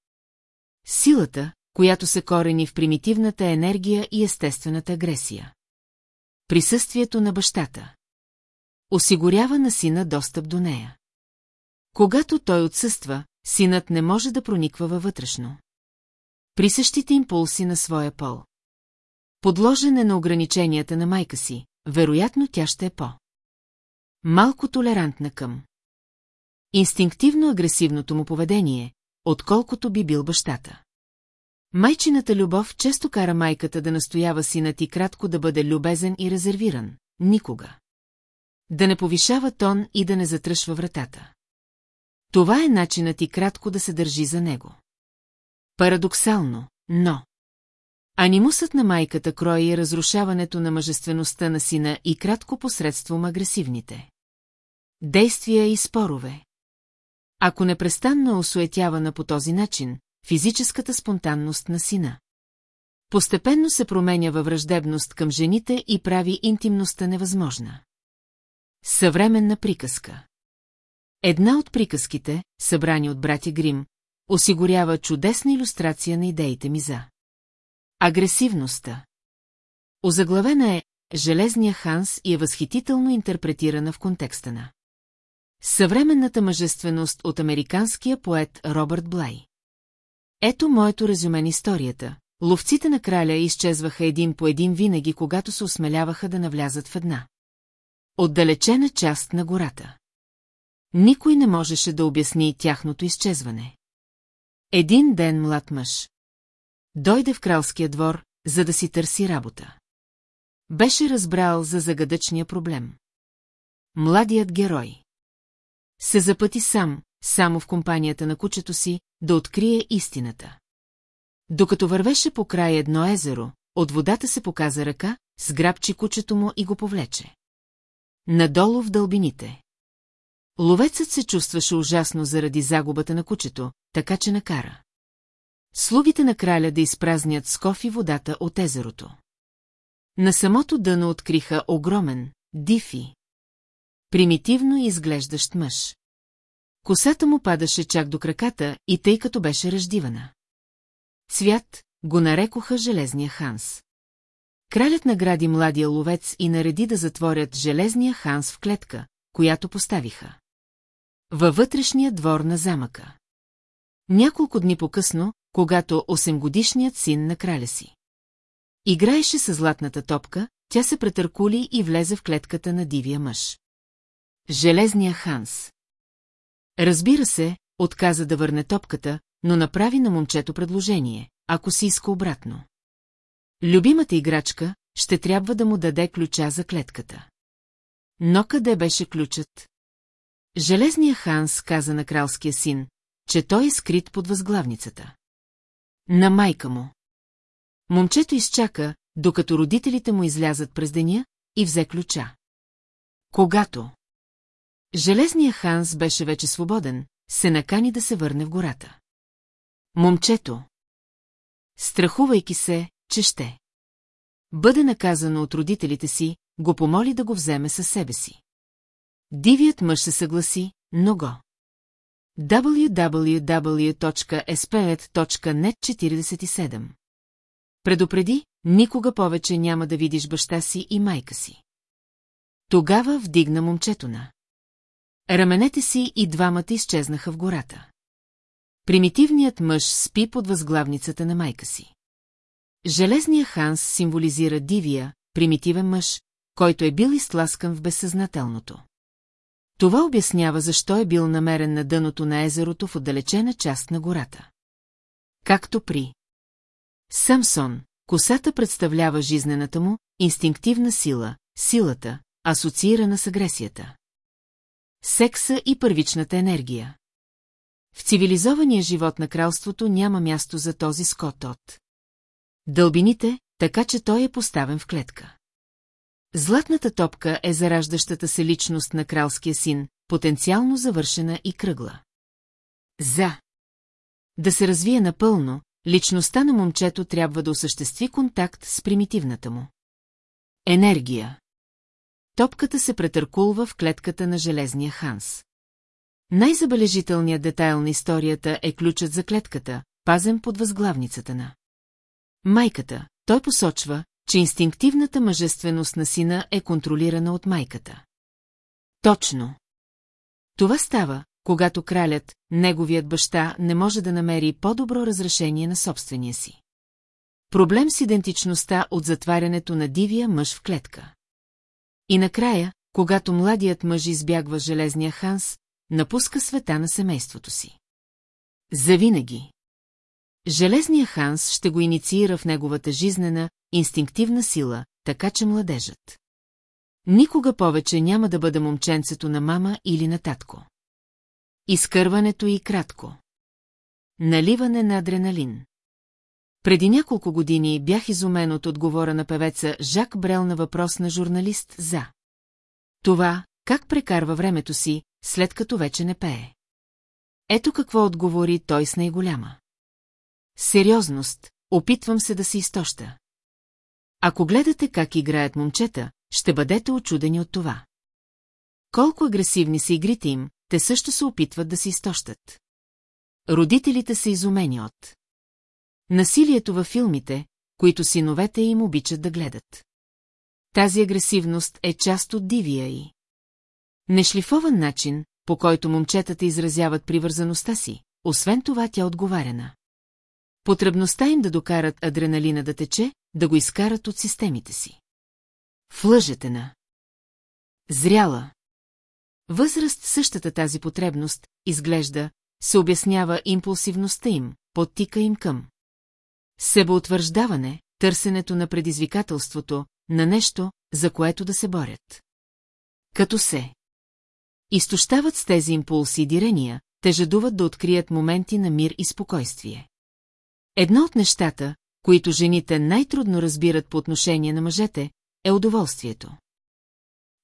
Силата, която се корени в примитивната енергия и естествената агресия. Присъствието на бащата. осигурява на сина достъп до нея. Когато той отсъства, синът не може да прониква във вътрешно. При същите импулси на своя пол. Подложен е на ограниченията на майка си, вероятно тя ще е по. Малко толерантна към. Инстинктивно агресивното му поведение, отколкото би бил бащата. Майчината любов често кара майката да настоява синът и кратко да бъде любезен и резервиран. Никога. Да не повишава тон и да не затръшва вратата. Това е начинът и кратко да се държи за него. Парадоксално, но... Анимусът на майката крои разрушаването на мъжествеността на сина и кратко посредством агресивните. Действия и спорове. Ако непрестанно е осуетявана по този начин, физическата спонтанност на сина. Постепенно се променя във враждебност към жените и прави интимността невъзможна. Съвременна приказка Една от приказките, събрани от братя Грим, осигурява чудесна иллюстрация на идеите ми за агресивността. Озаглавена е «Железния Ханс» и е възхитително интерпретирана в контекста на съвременната мъжественост от американския поет Робърт Блай. Ето моето резюме на историята. Ловците на краля изчезваха един по един винаги, когато се осмеляваха да навлязат в една. Отдалечена част на гората. Никой не можеше да обясни тяхното изчезване. Един ден млад мъж. Дойде в кралския двор, за да си търси работа. Беше разбрал за загадъчния проблем. Младият герой. Се запъти сам, само в компанията на кучето си, да открие истината. Докато вървеше по край едно езеро, от водата се показа ръка, сграбчи кучето му и го повлече. Надолу в дълбините. Ловецът се чувстваше ужасно заради загубата на кучето, така че накара. Слугите на краля да изпразнят с кофи водата от езерото. На самото дъно откриха огромен, дифи. Примитивно изглеждащ мъж. Косата му падаше чак до краката и тъй като беше ръждивана. Цвят го нарекоха Железния Ханс. Кралят награди младия ловец и нареди да затворят Железния Ханс в клетка, която поставиха. Във вътрешния двор на замъка. Няколко дни по-късно, когато осемгодишният син на краля си. Играеше с златната топка, тя се претъркули и влезе в клетката на дивия мъж. Железния Ханс. Разбира се, отказа да върне топката, но направи на момчето предложение, ако си иска обратно. Любимата играчка ще трябва да му даде ключа за клетката. Но къде беше ключът? Железния Ханс каза на кралския син, че той е скрит под възглавницата. На майка му. Момчето изчака, докато родителите му излязат през деня, и взе ключа. Когато Железния Ханс беше вече свободен, се накани да се върне в гората. Момчето. Страхувайки се, че ще. Бъде наказано от родителите си, го помоли да го вземе със себе си. Дивият мъж се съгласи, но го. www.spet.net 47 Предупреди, никога повече няма да видиш баща си и майка си. Тогава вдигна момчето на. Раменете си и двамата изчезнаха в гората. Примитивният мъж спи под възглавницата на майка си. Железният Ханс символизира дивия, примитивен мъж, който е бил изтласкан в безсъзнателното. Това обяснява защо е бил намерен на дъното на езерото в отдалечена част на гората. Както при Самсон, косата представлява жизнената му, инстинктивна сила, силата, асоциирана с агресията. Секса и първичната енергия. В цивилизования живот на кралството няма място за този скот от дълбините, така че той е поставен в клетка. Златната топка е зараждащата се личност на кралския син, потенциално завършена и кръгла. За да се развие напълно, личността на момчето трябва да осъществи контакт с примитивната му. Енергия Топката се претъркулва в клетката на железния Ханс. Най-забележителният детайл на историята е ключът за клетката, пазен под възглавницата на. Майката, той посочва, че инстинктивната мъжественост на сина е контролирана от майката. Точно. Това става, когато кралят, неговият баща, не може да намери по-добро разрешение на собствения си. Проблем с идентичността от затварянето на дивия мъж в клетка. И накрая, когато младият мъж избягва железния Ханс, напуска света на семейството си. Завинаги. Железния Ханс ще го инициира в неговата жизнена, инстинктивна сила, така че младежът. Никога повече няма да бъде момченцето на мама или на татко. Изкърването и кратко. Наливане на адреналин. Преди няколко години бях изумен от отговора на певеца Жак Брел на въпрос на журналист за това, как прекарва времето си, след като вече не пее. Ето какво отговори той с най-голяма. Сериозност, опитвам се да се изтоща. Ако гледате как играят момчета, ще бъдете очудени от това. Колко агресивни са игрите им, те също се опитват да се изтощат. Родителите са изумени от насилието във филмите, които синовете им обичат да гледат. Тази агресивност е част от дивия и нешлифован начин, по който момчетата изразяват привързаността си, освен това тя отговаряна. Потребността им да докарат адреналина да тече, да го изкарат от системите си. В лъжете на. Зряла. Възраст същата тази потребност, изглежда, се обяснява импулсивността им, подтика им към. Себеутвърждаване, търсенето на предизвикателството, на нещо, за което да се борят. Като се изтощават с тези импулси и дирения, те жадуват да открият моменти на мир и спокойствие. Едно от нещата, които жените най-трудно разбират по отношение на мъжете, е удоволствието.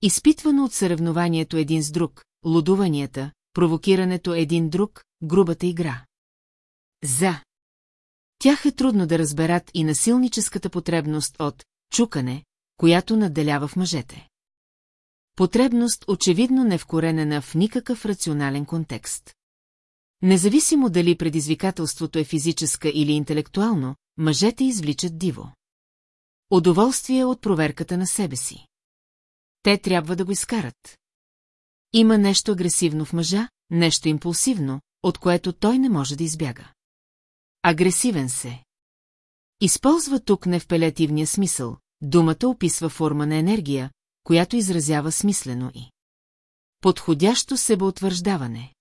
Изпитвано от съревнованието един с друг, лудуванията, провокирането един друг, грубата игра. За. Тях е трудно да разберат и насилническата потребност от чукане, която надделява в мъжете. Потребност очевидно не вкоренена в никакъв рационален контекст. Независимо дали предизвикателството е физическа или интелектуално, мъжете извличат диво. Удоволствие от проверката на себе си. Те трябва да го изкарат. Има нещо агресивно в мъжа, нещо импулсивно, от което той не може да избяга. Агресивен се. Използва тук не в пелетивния смисъл, думата описва форма на енергия, която изразява смислено и. Подходящо себеутвърждаване.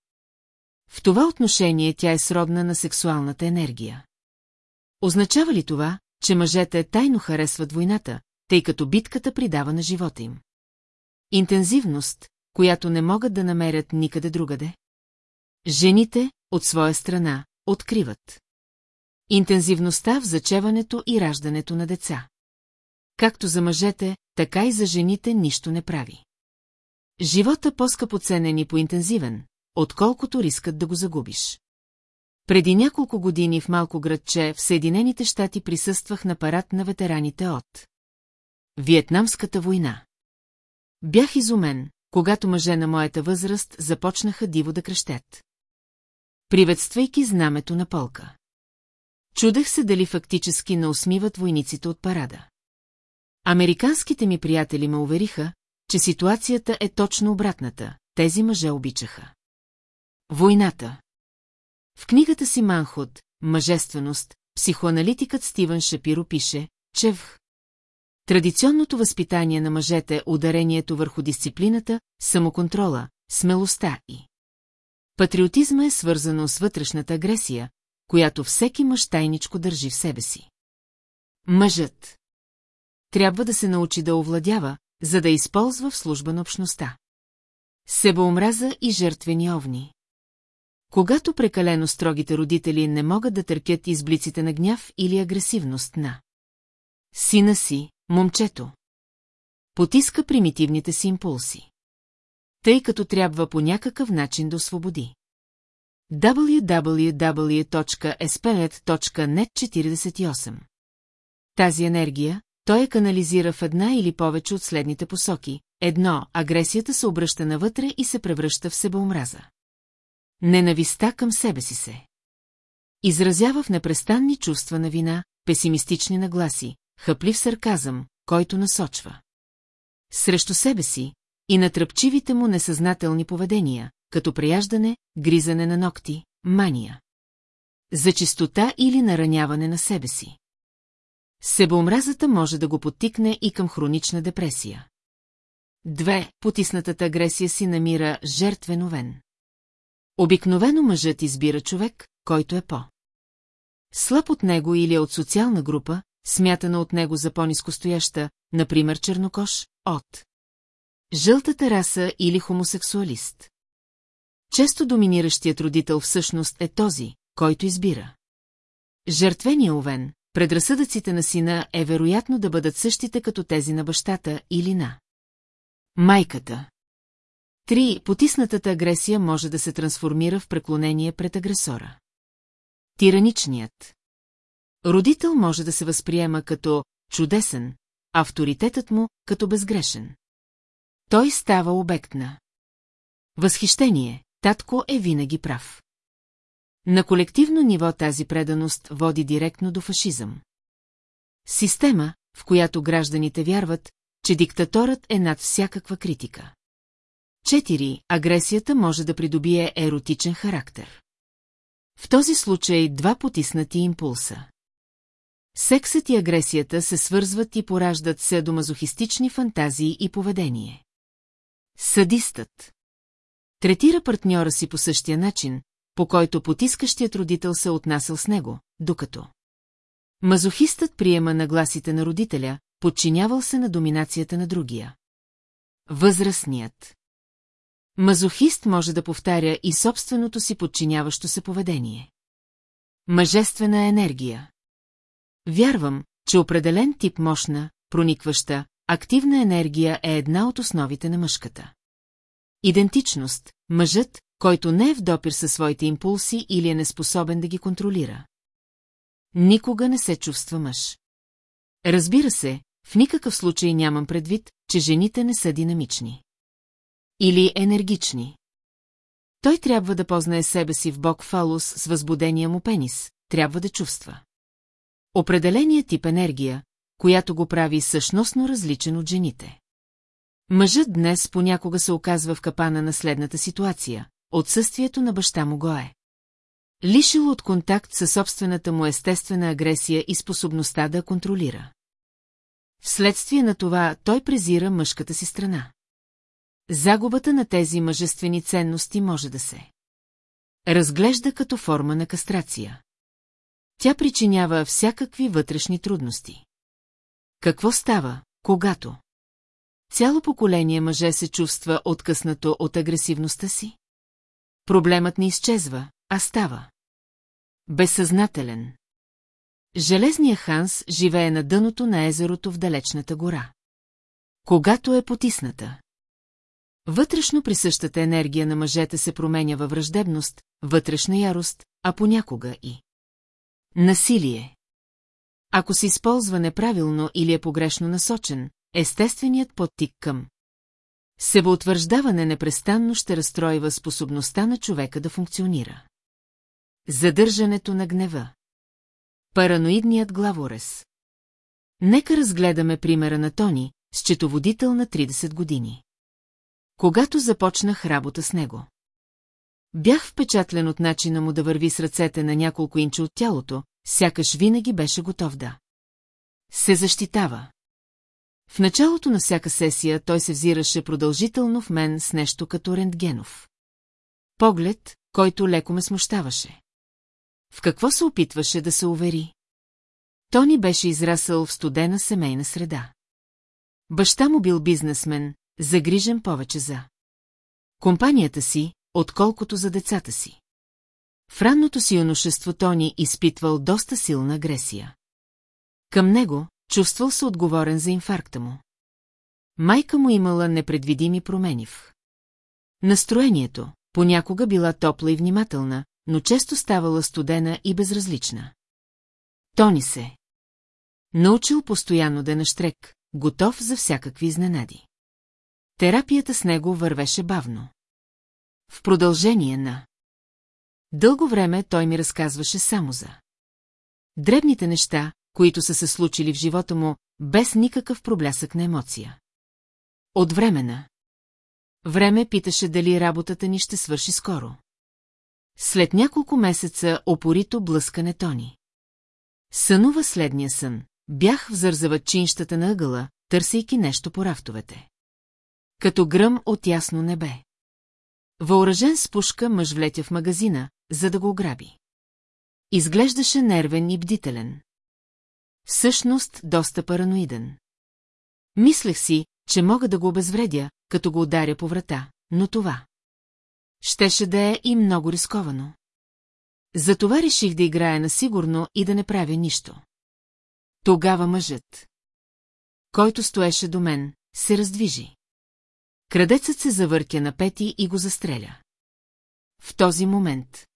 В това отношение тя е сродна на сексуалната енергия. Означава ли това, че мъжете тайно харесват войната, тъй като битката придава на живота им? Интензивност, която не могат да намерят никъде другаде? Жените, от своя страна, откриват. Интензивността в зачеването и раждането на деца. Както за мъжете, така и за жените нищо не прави. Живота по-скъпоценен и по-интензивен, отколкото рискът да го загубиш. Преди няколко години в малко градче в Съединените щати присъствах на парад на ветераните от Виетнамската война. Бях изумен, когато мъже на моята възраст започнаха диво да крещят. Приветствайки знамето на полка. Чудех се дали фактически не усмиват войниците от парада. Американските ми приятели ме увериха, че ситуацията е точно обратната. Тези мъже обичаха. Войната. В книгата си Манхот, Мъжественост, психоаналитикът Стивън Шапиро пише, че в традиционното възпитание на мъжете ударението върху дисциплината, самоконтрола, смелостта и патриотизма е свързано с вътрешната агресия, която всеки мъж тайничко държи в себе си. Мъжът трябва да се научи да овладява, за да използва в служба на общността. Себеомраза и жертвени овни. Когато прекалено строгите родители не могат да търпят изблиците на гняв или агресивност на сина си, момчето. Потиска примитивните си импулси. Тъй като трябва по някакъв начин да освободи. www.espelet.net 48 Тази енергия, той я канализира в една или повече от следните посоки. Едно, агресията се обръща навътре и се превръща в себеомраза. Ненависта към себе си се. Изразява в непрестанни чувства на вина, песимистични нагласи, хъплив сарказъм, който насочва. Срещу себе си и натръпчивите му несъзнателни поведения, като преяждане, гризане на ногти, мания. За чистота или нараняване на себе си. Себеомразата може да го подтикне и към хронична депресия. Две, потиснатата агресия си намира жертвеновен. Обикновено мъжът избира човек, който е по. Слаб от него или от социална група, смятана от него за по-нискостояща, например чернокош, от жълтата раса или хомосексуалист. Често доминиращият родител всъщност е този, който избира. Жертвения овен, предразсъдъците на сина е вероятно да бъдат същите като тези на бащата или на майката. Три, потиснатата агресия може да се трансформира в преклонение пред агресора. Тираничният. Родител може да се възприема като чудесен, авторитетът му като безгрешен. Той става обект на възхищение, татко е винаги прав. На колективно ниво тази преданост води директно до фашизъм. Система, в която гражданите вярват, че диктаторът е над всякаква критика. 4. Агресията може да придобие еротичен характер. В този случай два потиснати импулса. Сексът и агресията се свързват и пораждат седомазохистични фантазии и поведение. Съдистът Третира партньора си по същия начин, по който потискащият родител се отнасял с него, докато Мазохистът приема нагласите на родителя, подчинявал се на доминацията на другия. Възрастният Мазохист може да повтаря и собственото си подчиняващо се поведение. Мъжествена енергия Вярвам, че определен тип мощна, проникваща, активна енергия е една от основите на мъжката. Идентичност – мъжът, който не е в допир със своите импулси или е неспособен да ги контролира. Никога не се чувства мъж. Разбира се, в никакъв случай нямам предвид, че жените не са динамични. Или енергични. Той трябва да познае себе си в бок фалус с възбудения му пенис, трябва да чувства. Определеният тип енергия, която го прави същностно различен от жените. Мъжът днес понякога се оказва в капана на следната ситуация. Отсъствието на баща му го е. Лишило от контакт със собствената му естествена агресия и способността да контролира. Вследствие на това той презира мъжката си страна. Загубата на тези мъжествени ценности може да се разглежда като форма на кастрация. Тя причинява всякакви вътрешни трудности. Какво става, когато? Цяло поколение мъже се чувства откъснато от агресивността си? Проблемът не изчезва, а става. Безсъзнателен. Железния Ханс живее на дъното на езерото в далечната гора. Когато е потисната. Вътрешно присъщата енергия на мъжете се променя във враждебност, вътрешна ярост, а понякога и насилие. Ако се използва неправилно или е погрешно насочен, естественият подтик към себеутвърждаване непрестанно ще разстройва способността на човека да функционира. Задържането на гнева Параноидният главорез Нека разгледаме примера на Тони, счетоводител на 30 години. Когато започнах работа с него. Бях впечатлен от начина му да върви с ръцете на няколко инча от тялото, сякаш винаги беше готов да. Се защитава. В началото на всяка сесия той се взираше продължително в мен с нещо като рентгенов. Поглед, който леко ме смущаваше. В какво се опитваше да се увери? Тони беше израсъл в студена семейна среда. Баща му бил бизнесмен, загрижен повече за компанията си, отколкото за децата си. В ранното си юношество Тони изпитвал доста силна агресия. Към него чувствал се отговорен за инфаркта му. Майка му имала непредвидими промени в настроението, понякога била топла и внимателна, но често ставала студена и безразлична. Тони се. Научил постоянно да е наштрек, готов за всякакви изненади. Терапията с него вървеше бавно. В продължение на... Дълго време той ми разказваше само за... Дребните неща, които са се случили в живота му, без никакъв проблясък на емоция. От времена. Време питаше дали работата ни ще свърши скоро. След няколко месеца опорито блъскане Тони. Сънува следния сън. Бях в зързавачинщата на ъгъла, търсейки нещо по рафтовете. Като гръм от ясно небе. Въоръжен с пушка мъж влетя в магазина, за да го ограби. Изглеждаше нервен и бдителен. Всъщност доста параноиден. Мислех си, че мога да го обезвредя, като го ударя по врата, но това... Щеше да е и много рисковано. Затова реших да играя на сигурно и да не правя нищо. Тогава мъжът, който стоеше до мен, се раздвижи. Крадецът се завъртя на пети и го застреля. В този момент.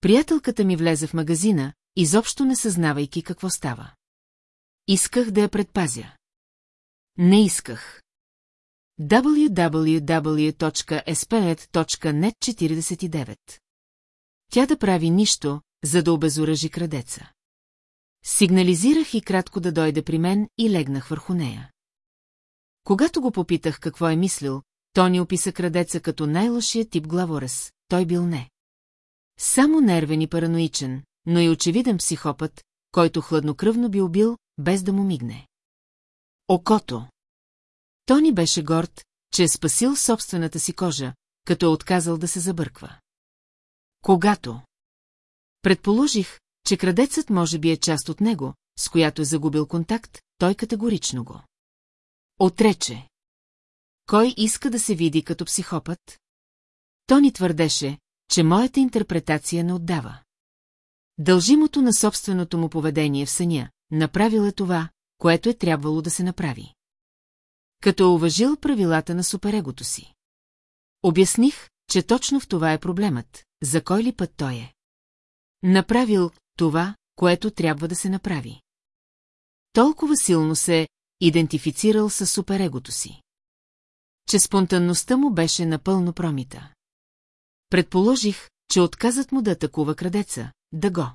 Приятелката ми влезе в магазина, изобщо не съзнавайки какво става. Исках да я предпазя. Не исках. www.spnet.net 49 Тя да прави нищо, за да обезоръжи крадеца. Сигнализирах и кратко да дойде при мен и легнах върху нея. Когато го попитах какво е мислил, Тони описа крадеца като най-лошия тип главорез. Той бил не. Само нервен и параноичен, но и очевиден психопат, който хладнокръвно би убил, без да му мигне. Окото. Тони беше горд, че е спасил собствената си кожа, като е отказал да се забърква. Когато предположих, че крадецът може би е част от него, с която е загубил контакт, той категорично го. Отрече. Кой иска да се види като психопат? Тони твърдеше, че моята интерпретация не отдава. Дължимото на собственото му поведение в съня, направил е това, което е трябвало да се направи. Като е уважил правилата на суперегото си. Обясних, че точно в това е проблемът, за кой ли път той е. Направил това, което трябва да се направи. Толкова силно се идентифицирал с суперегото си. Че спонтанността му беше напълно промита. Предположих, че отказът му да атакува крадеца, да го.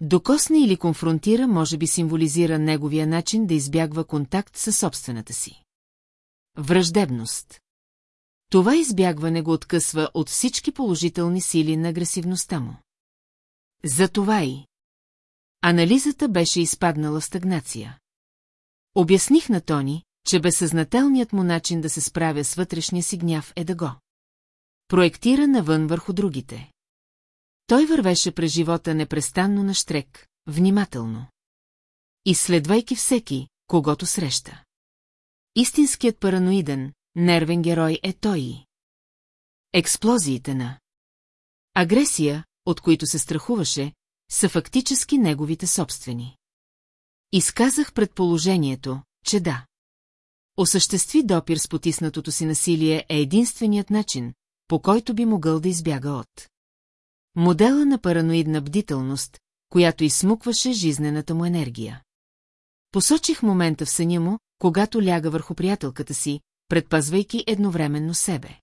Докосне или конфронтира може би символизира неговия начин да избягва контакт със собствената си. Враждебност. Това избягване го откъсва от всички положителни сили на агресивността му. Затова и. Анализата беше изпаднала в стагнация. Обясних на Тони, че безсъзнателният му начин да се справя с вътрешния си гняв е да го. Проектира навън върху другите. Той вървеше през живота непрестанно на штрек, внимателно. Изследвайки всеки, когато среща. Истинският параноиден, нервен герой е той. Експлозиите на агресия, от които се страхуваше, са фактически неговите собствени. Изказах предположението, че да. Осъществи допир с потиснатото си насилие е единственият начин, по който би могъл да избяга от. Модела на параноидна бдителност, която изсмукваше жизнената му енергия. Посочих момента в съня му, когато ляга върху приятелката си, предпазвайки едновременно себе.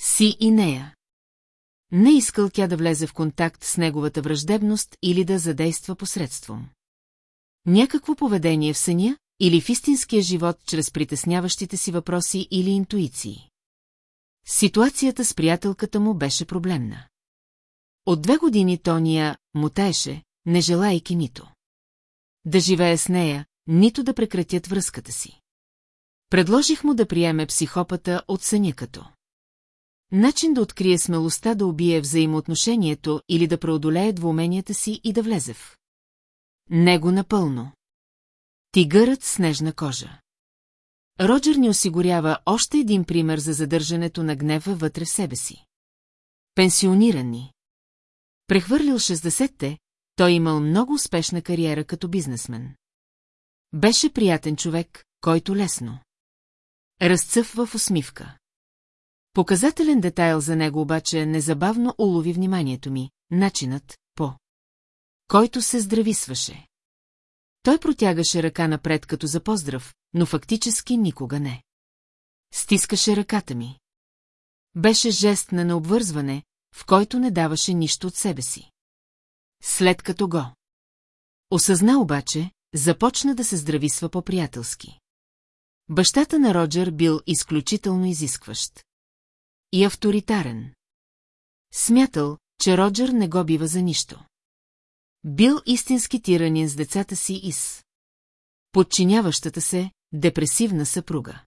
Си и нея. Не искал тя да влезе в контакт с неговата враждебност или да задейства посредством. Някакво поведение в съня или в истинския живот чрез притесняващите си въпроси или интуиции. Ситуацията с приятелката му беше проблемна. От две години Тония мутаеше, не желайки нито. Да живее с нея, нито да прекратят връзката си. Предложих му да приеме психопата от съня като. Начин да открие смелостта да убие взаимоотношението или да преодолее двуменията си и да влезе в. Него напълно. Тигърът снежна кожа. Роджер ни осигурява още един пример за задържането на гнева вътре в себе си. Пенсиониран ни. Прехвърлил 60-те, той имал много успешна кариера като бизнесмен. Беше приятен човек, който лесно. Разцъфва в усмивка. Показателен детайл за него обаче незабавно улови вниманието ми, начинът, по който се здрависваше. Той протягаше ръка напред като за поздрав, но фактически никога не. Стискаше ръката ми. Беше жест на необвързване, в който не даваше нищо от себе си. След като го. Осъзна обаче, започна да се здрависва по-приятелски. Бащата на Роджер бил изключително изискващ. И авторитарен. Смятал, че Роджер не го бива за нищо. Бил истински тиранин с децата си и с подчиняващата се, депресивна съпруга.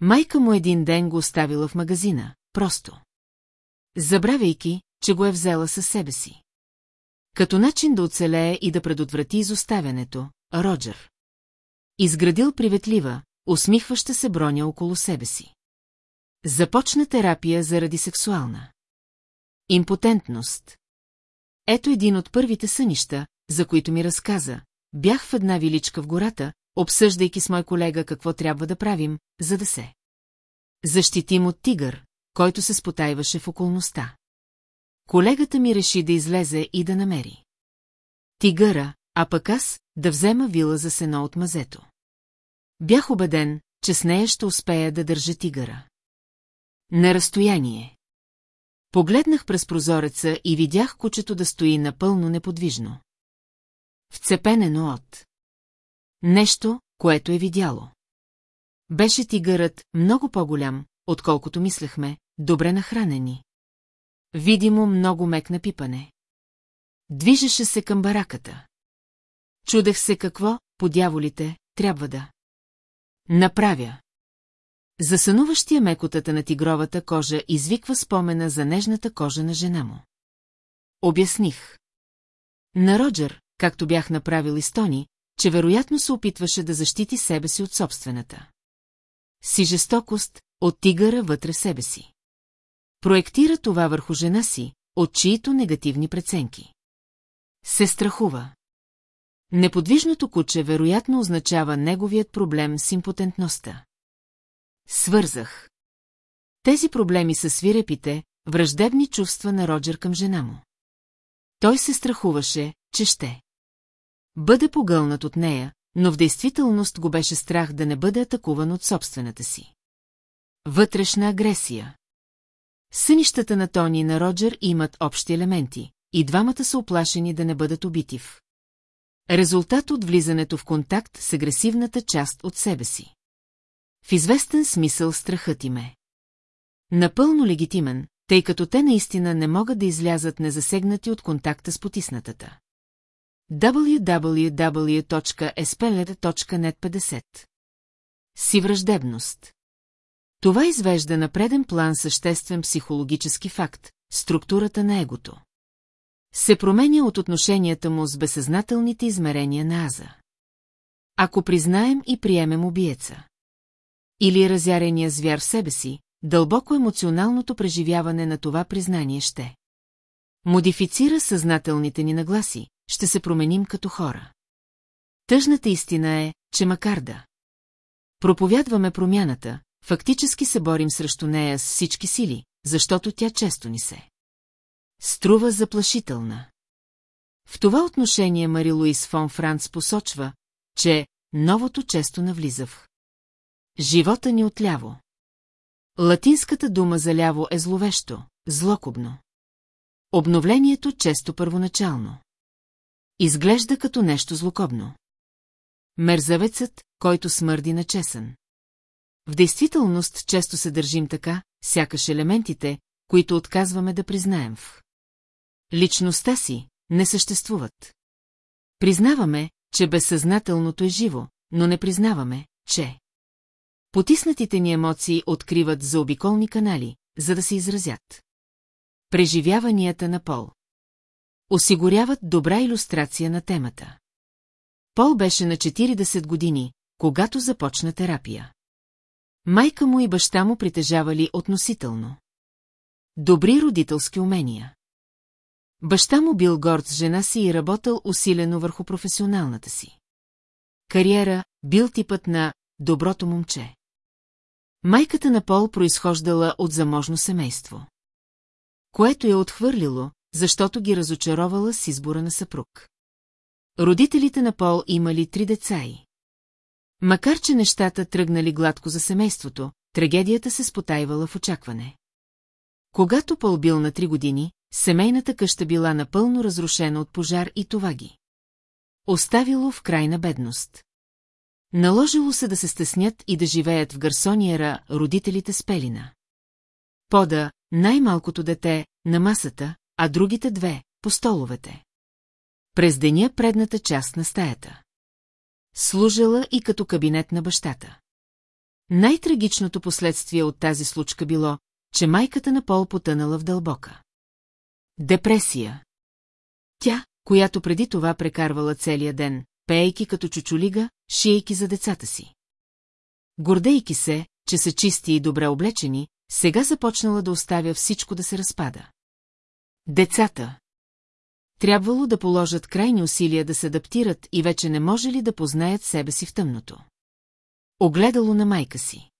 Майка му един ден го оставила в магазина, просто. Забравяйки, че го е взела със себе си. Като начин да оцелее и да предотврати изоставянето, Роджер. Изградил приветлива, усмихваща се броня около себе си. Започна терапия заради сексуална. Импотентност. Ето един от първите сънища, за които ми разказа. Бях в една виличка в гората, обсъждайки с мой колега какво трябва да правим, за да се защитим от тигър, който се спотайваше в околността. Колегата ми реши да излезе и да намери. Тигъра, а пък аз да взема вила за сено от мазето. Бях убеден, че с нея ще успея да държа тигъра. На разстояние. Погледнах през прозореца и видях кучето да стои напълно неподвижно. Вцепенено от. Нещо, което е видяло. Беше тигърът много по-голям, отколкото мислехме, добре нахранени. Видимо много мек на пипане. Движеше се към бараката. Чудех се какво, по дяволите, трябва да. Направя. Засънуващия мекотата на тигровата кожа извиква спомена за нежната кожа на жена му. Обясних. На Роджер, както бях направил и Стони, че вероятно се опитваше да защити себе си от собствената. Си жестокост, от тигъра вътре себе си. Проектира това върху жена си, от чието негативни преценки. Се страхува. Неподвижното куче вероятно означава неговият проблем с импотентността. Свързах. Тези проблеми са свирепите, враждебни чувства на Роджер към жена му. Той се страхуваше, че ще. Бъде погълнат от нея, но в действителност го беше страх да не бъде атакуван от собствената си. Вътрешна агресия. Сънищата на Тони и на Роджер имат общи елементи, и двамата са оплашени да не бъдат убитив. Резултат от влизането в контакт с агресивната част от себе си. В известен смисъл страхът им е. Напълно легитимен, тъй като те наистина не могат да излязат незасегнати от контакта с потиснатата. www.speled.net 50 Си враждебност Това извежда на преден план съществен психологически факт – структурата на егото. Се променя от отношенията му с безсъзнателните измерения на Аза. Ако признаем и приемем убиеца. Или разярения звяр в себе си, дълбоко емоционалното преживяване на това признание ще. Модифицира съзнателните ни нагласи, ще се променим като хора. Тъжната истина е, че макар да проповядваме промяната, фактически се борим срещу нея с всички сили, защото тя често ни се струва заплашителна. В това отношение Мари Луис фон Франц посочва, че новото често навлиза в живота ни отляво. Латинската дума за ляво е зловещо, злокобно. Обновлението често първоначално. Изглежда като нещо злокобно. Мерзавецът, който смърди на чесън. В действителност често се държим така, сякаш елементите, които отказваме да признаем в. Личността си не съществуват. Признаваме, че безсъзнателното е живо, но не признаваме, че... Потиснатите ни емоции откриват заобиколни канали, за да се изразят. Преживяванията на Пол осигуряват добра иллюстрация на темата. Пол беше на 40 години, когато започна терапия. Майка му и баща му притежавали относително. Добри родителски умения. Баща му бил горд с жена си и работил усилено върху професионалната си. Кариера бил типът на доброто момче. Майката на Пол произхождала от заможно семейство. Което я отхвърлило, защото ги разочаровала с избора на съпруг. Родителите на Пол имали три деца и. Макар, че нещата тръгнали гладко за семейството, трагедията се спотайвала в очакване. Когато Пол бил на три години, семейната къща била напълно разрушена от пожар и това ги. Оставило в крайна бедност. Наложило се да се стеснят и да живеят в гарсониера родителите с пелина. Пода, най-малкото дете, на масата, а другите две, по столовете. През деня предната част на стаята. Служила и като кабинет на бащата. Най-трагичното последствие от тази случка било, че майката на Пол потънала в дълбока. Депресия. Тя, която преди това прекарвала целия ден, пеейки като чучулига, шиейки за децата си. Гордейки се, че са чисти и добре облечени, сега започнала да оставя всичко да се разпада. Децата. Трябвало да положат крайни усилия да се адаптират и вече не може ли да познаят себе си в тъмното. Огледало на майка си.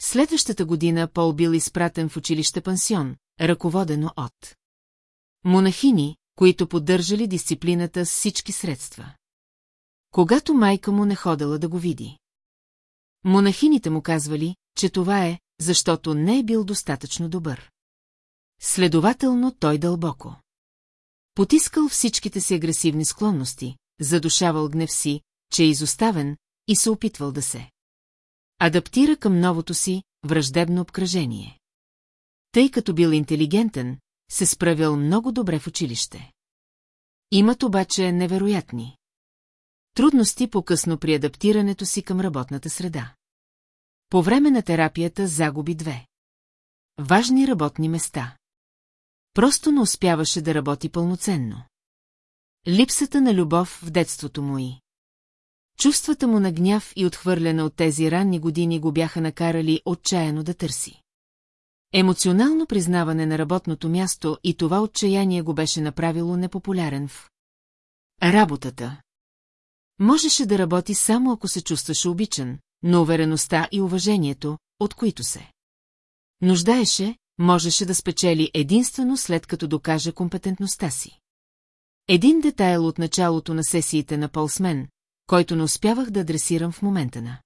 Следващата година Пол бил изпратен в училище-пансион, ръководено от монахини, които поддържали дисциплината с всички средства. Когато майка му не ходела да го види. Монахините му казвали, че това е, защото не е бил достатъчно добър. Следователно той дълбоко. Потискал всичките си агресивни склонности, задушавал гнев си, че е изоставен и се опитвал да се. Адаптира към новото си враждебно обкръжение. Тъй като бил интелигентен, се справил много добре в училище. Имат обаче невероятни. Трудности по-късно при адаптирането си към работната среда. По време на терапията загуби две. Важни работни места. Просто не успяваше да работи пълноценно. Липсата на любов в детството му и. Чувствата му на гняв и отхвърляне от тези ранни години го бяха накарали отчаяно да търси. Емоционално признаване на работното място и това отчаяние го беше направило непопулярен в работата. Можеше да работи само ако се чувстваше обичан, но увереността и уважението, от които се нуждаеше, можеше да спечели единствено след като докаже компетентността си. Един детайл от началото на сесиите на Полсмен, който не успявах да адресирам в момента на.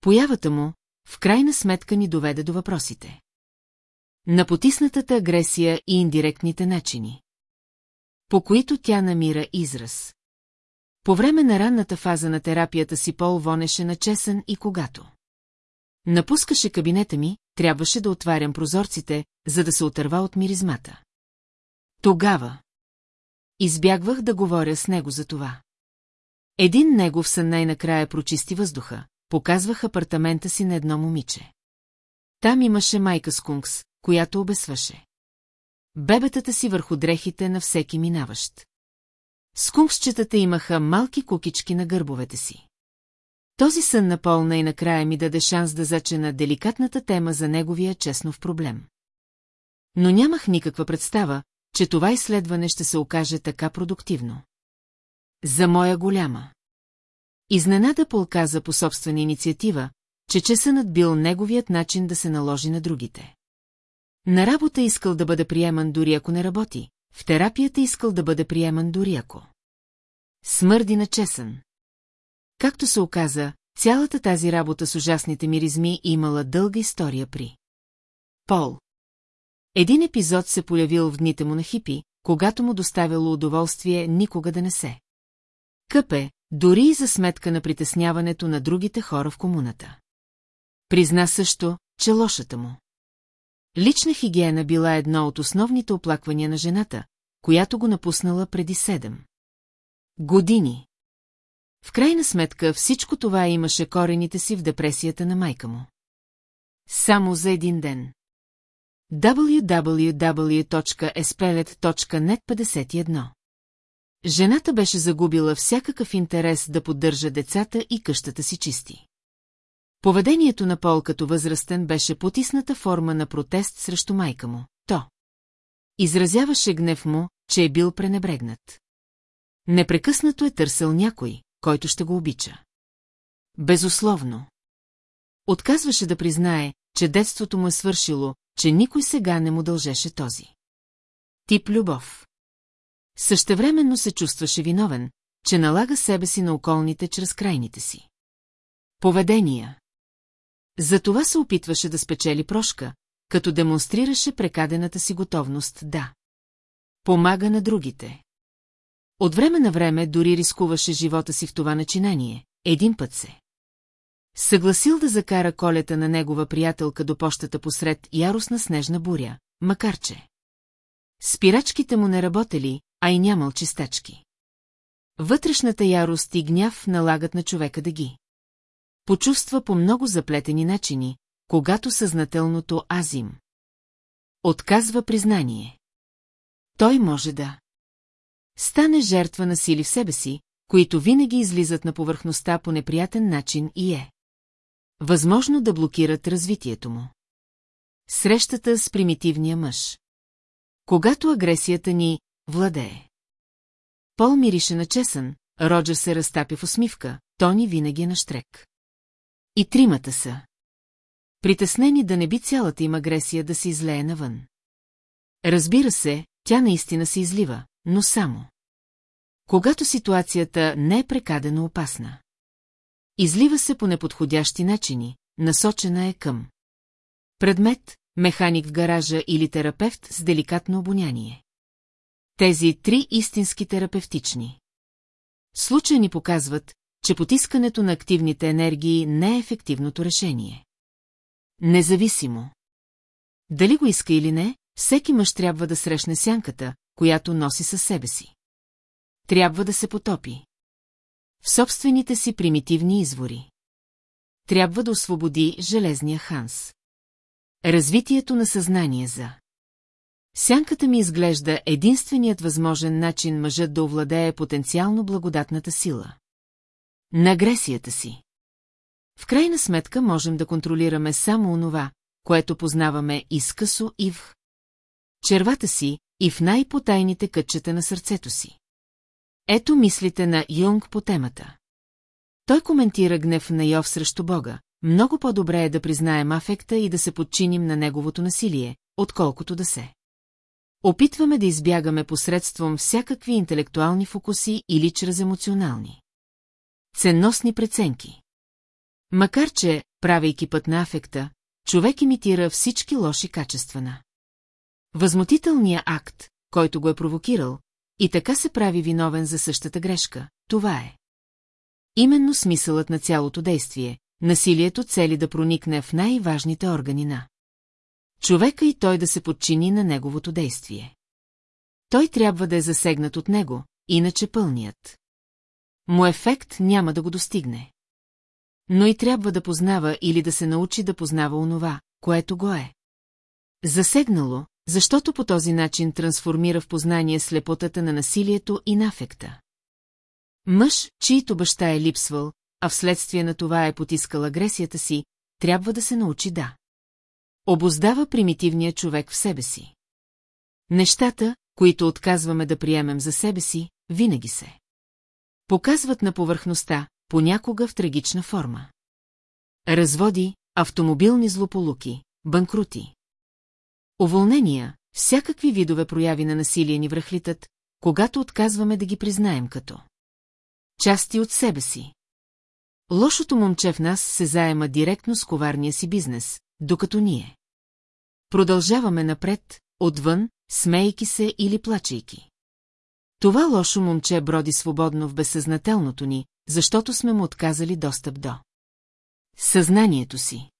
Появата му, в крайна сметка ни доведе до въпросите. На потиснатата агресия и индиректните начини. По които тя намира израз. По време на ранната фаза на терапията си Пол вонеше на чесън и когато. Напускаше кабинета ми, трябваше да отварям прозорците, за да се отърва от миризмата. Тогава. Избягвах да говоря с него за това. Един негов сън най-накрая прочисти въздуха, показвах апартамента си на едно момиче. Там имаше майка скункс, която обесваше. Бебетата си върху дрехите на всеки минаващ. Скунксчетата имаха малки кукички на гърбовете си. Този сън на Полна и накрая ми даде шанс да зачена деликатната тема за неговия честнов проблем. Но нямах никаква представа, че това изследване ще се окаже така продуктивно. За моя голяма. Изненада Пол каза по собствена инициатива, че чесънът бил неговият начин да се наложи на другите. На работа искал да бъде приеман дори ако не работи, в терапията искал да бъде приеман дори ако. Смърди на чесън. Както се оказа, цялата тази работа с ужасните миризми имала дълга история при. Пол. Един епизод се появил в дните му на хипи, когато му доставяло удоволствие никога да не се. Къпе, дори и за сметка на притесняването на другите хора в комуната. Призна също, че лошата му. Лична хигиена била едно от основните оплаквания на жената, която го напуснала преди седем. Години. В крайна сметка всичко това имаше корените си в депресията на майка му. Само за един ден. www.espelet.net 51 Жената беше загубила всякакъв интерес да поддържа децата и къщата си чисти. Поведението на Пол като възрастен беше потисната форма на протест срещу майка му. То. Изразяваше гнев му, че е бил пренебрегнат. Непрекъснато е търсил някой, който ще го обича. Безусловно. Отказваше да признае, че детството му е свършило, че никой сега не му дължеше този. Тип любов. Същевременно се чувстваше виновен, че налага себе си на околните чрез крайните си. Поведения. Затова се опитваше да спечели прошка, като демонстрираше прекадената си готовност да. Помага на другите. От време на време дори рискуваше живота си в това начинание, един път се. Съгласил да закара колета на негова приятелка до пощата посред яростна снежна буря, макар че. Спирачките му не работели, а и нямал чистачки. Вътрешната ярост и гняв налагат на човека да ги. Почувства по много заплетени начини, когато съзнателното азим. Отказва признание. Той може да. Стане жертва на сили в себе си, които винаги излизат на повърхността по неприятен начин и е. Възможно да блокират развитието му. Срещата с примитивния мъж. Когато агресията ни владее. Пол мирише на чесън, Роджер се разтапя в усмивка, Тони винаги е на штрек. И тримата са. Притеснени да не би цялата им агресия да се излее навън. Разбира се, тя наистина се излива, но само. Когато ситуацията не е прекадено опасна. Излива се по неподходящи начини, насочена е към. Предмет, механик в гаража или терапевт с деликатно обоняние. Тези три истински терапевтични. Случаи ни показват, че потискането на активните енергии не е ефективното решение. Независимо. Дали го иска или не, всеки мъж трябва да срещне сянката, която носи със себе си. Трябва да се потопи. В собствените си примитивни извори. Трябва да освободи железния Ханс. Развитието на съзнание за Сянката ми изглежда единственият възможен начин мъжът да овладее потенциално благодатната сила. На агресията си. В крайна сметка можем да контролираме само онова, което познаваме изкъсо и в червата си и в най-потайните кътчета на сърцето си. Ето мислите на Юнг по темата. Той коментира гнев на Йов срещу Бога. Много по-добре е да признаем афекта и да се подчиним на неговото насилие, отколкото да се. Опитваме да избягаме посредством всякакви интелектуални фокуси или чрез емоционални. Ценностни преценки. Макар че, правейки път на афекта, човек имитира всички лоши качества на. Възмутителният акт, който го е провокирал, и така се прави виновен за същата грешка, това е. Именно смисълът на цялото действие, насилието цели да проникне в най-важните органи на човека и той да се подчини на неговото действие. Той трябва да е засегнат от него, иначе пълният. Му ефект няма да го достигне. Но и трябва да познава или да се научи да познава онова, което го е. Засегнало, защото по този начин трансформира в познание слепотата на насилието и нафекта. Мъж, чийто баща е липсвал, а вследствие на това е потискал агресията си, трябва да се научи да. Обоздава примитивния човек в себе си. Нещата, които отказваме да приемем за себе си, винаги се. Показват на повърхността, понякога в трагична форма. Разводи, автомобилни злополуки, банкрути. Уволнения, всякакви видове прояви на насилие ни връхлитат, когато отказваме да ги признаем като части от себе си. Лошото момче в нас се заема директно с коварния си бизнес, докато ние. Продължаваме напред, отвън, смейки се или плачейки. Това лошо момче броди свободно в безсъзнателното ни, защото сме му отказали достъп до съзнанието си.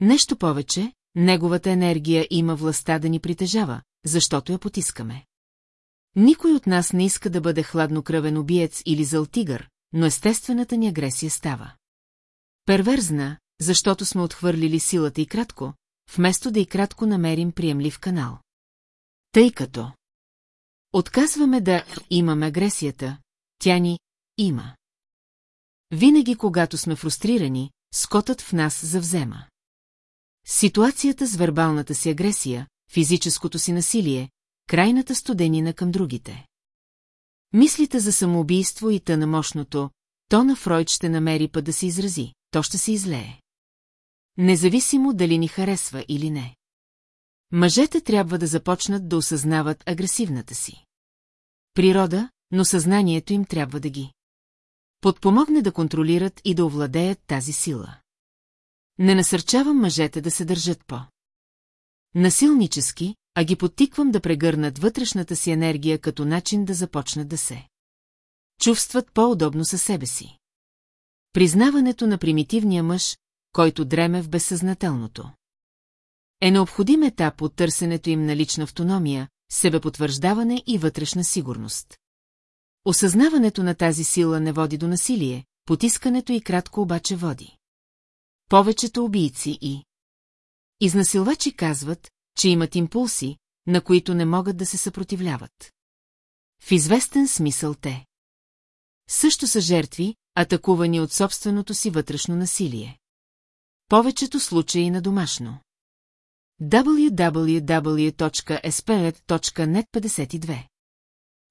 Нещо повече, неговата енергия има властта да ни притежава, защото я потискаме. Никой от нас не иска да бъде хладнокръвен убиец или зъл тигър, но естествената ни агресия става. Перверзна, защото сме отхвърлили силата и кратко, вместо да и кратко намерим приемлив канал. Тъй като отказваме да имаме агресията, тя ни има. Винаги, когато сме фрустрирани, скотът в нас завзема. Ситуацията с вербалната си агресия, физическото си насилие, крайната студенина към другите. Мислите за самоубийство и тъна мощното, то на Фройд ще намери път да се изрази, то ще се излее. Независимо дали ни харесва или не. Мъжете трябва да започнат да осъзнават агресивната си. Природа, но съзнанието им трябва да ги. Подпомогне да контролират и да овладеят тази сила. Не насърчавам мъжете да се държат по. Насилнически, а ги подтиквам да прегърнат вътрешната си енергия като начин да започнат да се. Чувстват по-удобно със себе си. Признаването на примитивния мъж, който дреме в безсъзнателното. Е необходим етап от търсенето им на лична автономия, себепотвърждаване и вътрешна сигурност. Осъзнаването на тази сила не води до насилие, потискането и кратко обаче води. Повечето убийци и изнасилвачи казват, че имат импулси, на които не могат да се съпротивляват. В известен смисъл те. Също са жертви, атакувани от собственото си вътрешно насилие. Повечето случаи на домашно. www.speret.net 52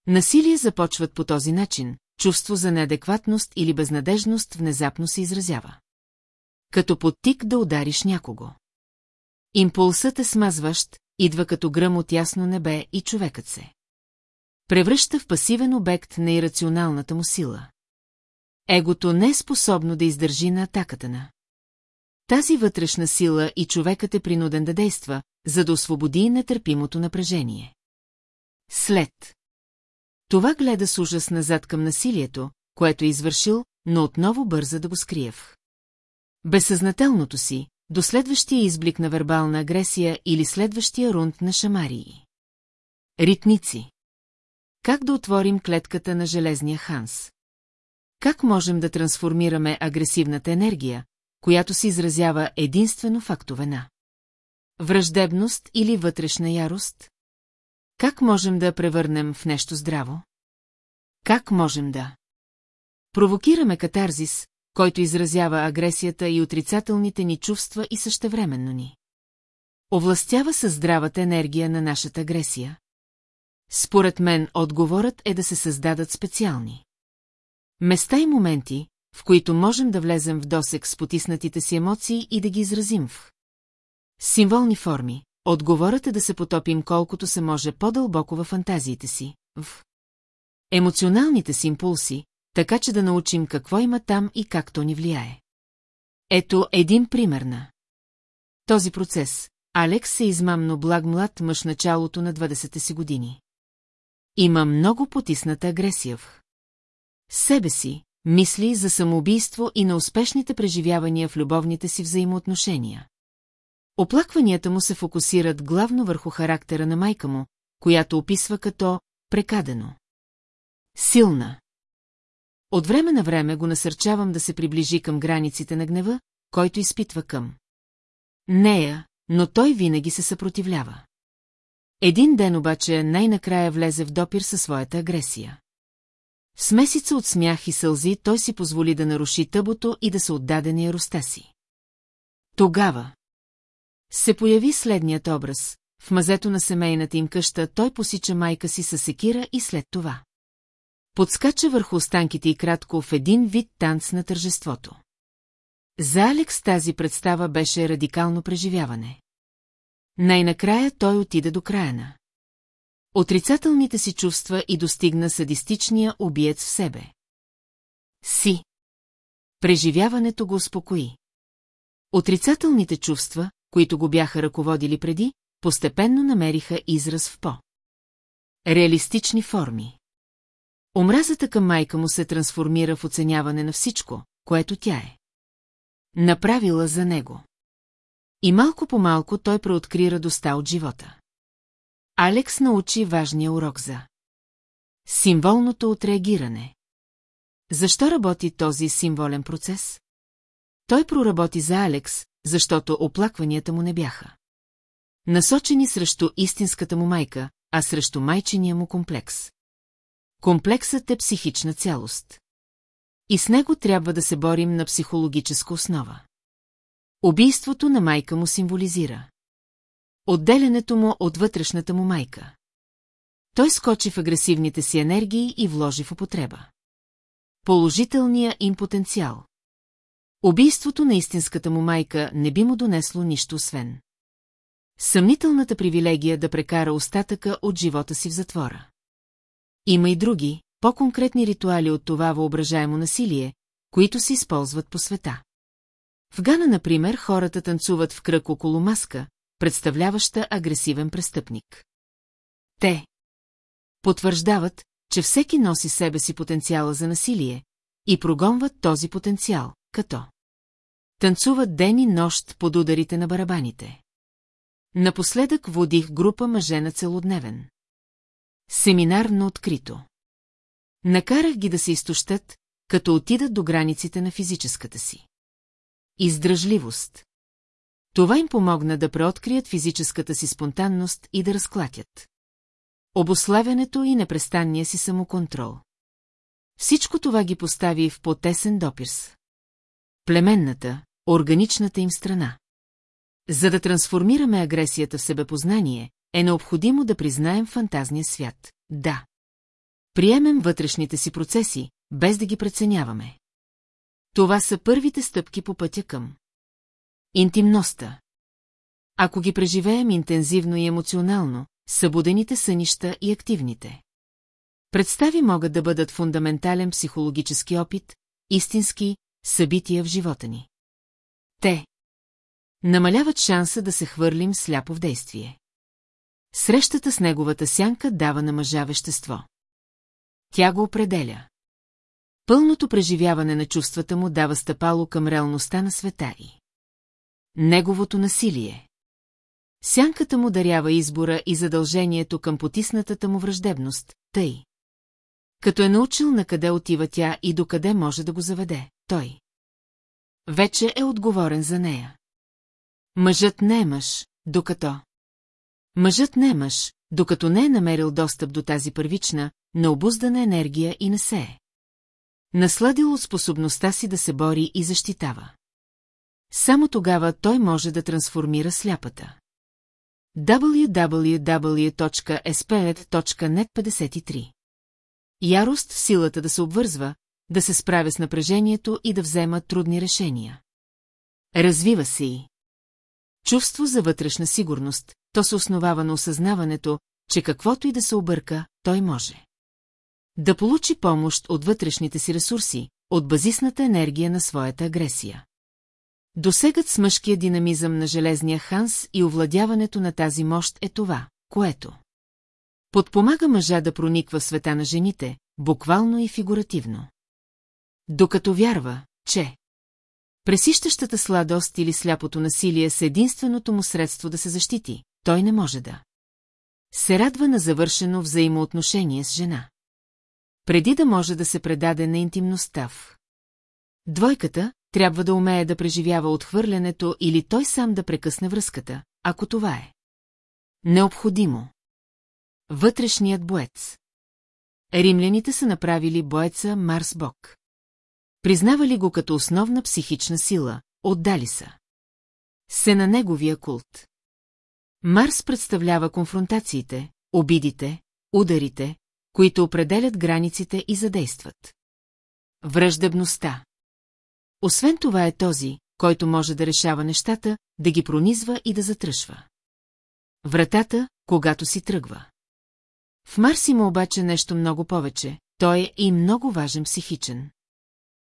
Насилие започват по този начин, чувство за неадекватност или безнадежност внезапно се изразява. Като подтик да удариш някого. Импулсът е смазващ, идва като гръм от ясно небе и човекът се. Превръща в пасивен обект на ирационалната му сила. Егото не е способно да издържи на атаката на. Тази вътрешна сила и човекът е принуден да действа, за да освободи нетърпимото напрежение. След. Това гледа с ужас назад към насилието, което е извършил, но отново бърза да го скрие в. Безсъзнателното си, до следващия изблик на вербална агресия или следващия рунд на шамарии. Ритници. Как да отворим клетката на железния Ханс? Как можем да трансформираме агресивната енергия, която се изразява единствено в актове на враждебност или вътрешна ярост? Как можем да я превърнем в нещо здраво? Как можем да провокираме катарзис, който изразява агресията и отрицателните ни чувства и същевременно ни? Овластява със здравата енергия на нашата агресия. Според мен отговорът е да се създадат специални. Места и моменти, в които можем да влезем в досек с потиснатите си емоции и да ги изразим в символни форми. Отговорът е да се потопим колкото се може по-дълбоко във фантазиите си, в емоционалните си импулси, така че да научим какво има там и как то ни влияе. Ето един пример на този процес. Алекс е измамно благ млад мъж началото на 20-те си години. Има много потисната агресия в себе си, мисли за самоубийство и на успешните преживявания в любовните си взаимоотношения. Оплакванията му се фокусират главно върху характера на майка му, която описва като прекадено. Силна. От време на време го насърчавам да се приближи към границите на гнева, който изпитва към нея, но той винаги се съпротивлява. Един ден обаче най-накрая влезе в допир със своята агресия. С месица от смях и сълзи той си позволи да наруши тъбото и да се отдаде на яроста си. Тогава се появи следният образ. В мазето на семейната им къща той посича майка си със секира и след това. Подскача върху останките и кратко в един вид танц на тържеството. За Алекс тази представа беше радикално преживяване. Най-накрая той отида до края на. Отрицателните си чувства и достигна садистичния убиец в себе. Си. Преживяването го успокои. Отрицателните чувства, които го бяха ръководили преди, постепенно намериха израз в по. Реалистични форми. Омразата към майка му се трансформира в оценяване на всичко, което тя е. Направила за него. И малко по малко той преоткри радостта от живота. Алекс научи важния урок за символното отреагиране. Защо работи този символен процес? Той проработи за Алекс, защото оплакванията му не бяха. Насочени срещу истинската му майка, а срещу майчиния му комплекс. Комплексът е психична цялост. И с него трябва да се борим на психологическа основа. Убийството на майка му символизира. Отделянето му от вътрешната му майка. Той скочи в агресивните си енергии и вложи в употреба. Положителния им потенциал. Убийството на истинската му майка не би му донесло нищо освен. Съмнителната привилегия да прекара остатъка от живота си в затвора. Има и други, по-конкретни ритуали от това въображаемо насилие, които се използват по света. В Гана, например, хората танцуват в кръг около маска, представляваща агресивен престъпник. Те потвърждават, че всеки носи себе си потенциала за насилие, и прогонват този потенциал, като танцуват ден и нощ под ударите на барабаните. Напоследък водих група мъже на целодневен. Семинар на открито. Накарах ги да се изтощат, като отидат до границите на физическата си. Издръжливост. Това им помогна да преоткрият физическата си спонтанност и да разклатят. Обославянето и непрестанния си самоконтрол. Всичко това ги постави в потесен допирс. Племенната, органичната им страна. За да трансформираме агресията в себепознание, е необходимо да признаем фантазния свят. Да. Приемем вътрешните си процеси, без да ги преценяваме. Това са първите стъпки по пътя към. Интимността. Ако ги преживеем интензивно и емоционално, събудените сънища и активните. Представи могат да бъдат фундаментален психологически опит, истински събития в живота ни. Те намаляват шанса да се хвърлим сляпо в действие. Срещата с неговата сянка дава на мъжа вещество. Тя го определя. Пълното преживяване на чувствата му дава стъпало към реалността на света и. Неговото насилие. Сянката му дарява избора и задължението към потиснатата му враждебност, тъй. Като е научил на къде отива тя и докъде може да го заведе, той. Вече е отговорен за нея. Мъжът не е мъж, докато... Мъжът не е мъж, докато не е намерил достъп до тази първична, необуздана енергия и не се е. Насладил от способността си да се бори и защитава. Само тогава той може да трансформира сляпата. www.sped.net 53 Ярост в силата да се обвързва, да се справя с напрежението и да взема трудни решения. Развива се и. Чувство за вътрешна сигурност, то се основава на осъзнаването, че каквото и да се обърка, той може. Да получи помощ от вътрешните си ресурси, от базисната енергия на своята агресия. Досегът с мъжкия динамизъм на железния Ханс и овладяването на тази мощ е това, което подпомага мъжа да прониква в света на жените, буквално и фигуративно. Докато вярва, че пресищащата сладост или сляпото насилие са единственото му средство да се защити, той не може да се радва на завършено взаимоотношение с жена. Преди да може да се предаде на интимността в. Двойката трябва да умее да преживява отхвърлянето или той сам да прекъсне връзката, ако това е. Необходимо. Вътрешният боец. Римляните са направили боеца Марс Бог. Признавали го като основна психична сила, отдали са. Се на неговия култ. Марс представлява конфронтациите, обидите, ударите, които определят границите и задействат. Връждебността. Освен това е този, който може да решава нещата, да ги пронизва и да затръшва. Вратата, когато си тръгва. В Марс има обаче нещо много повече, той е и много важен психичен.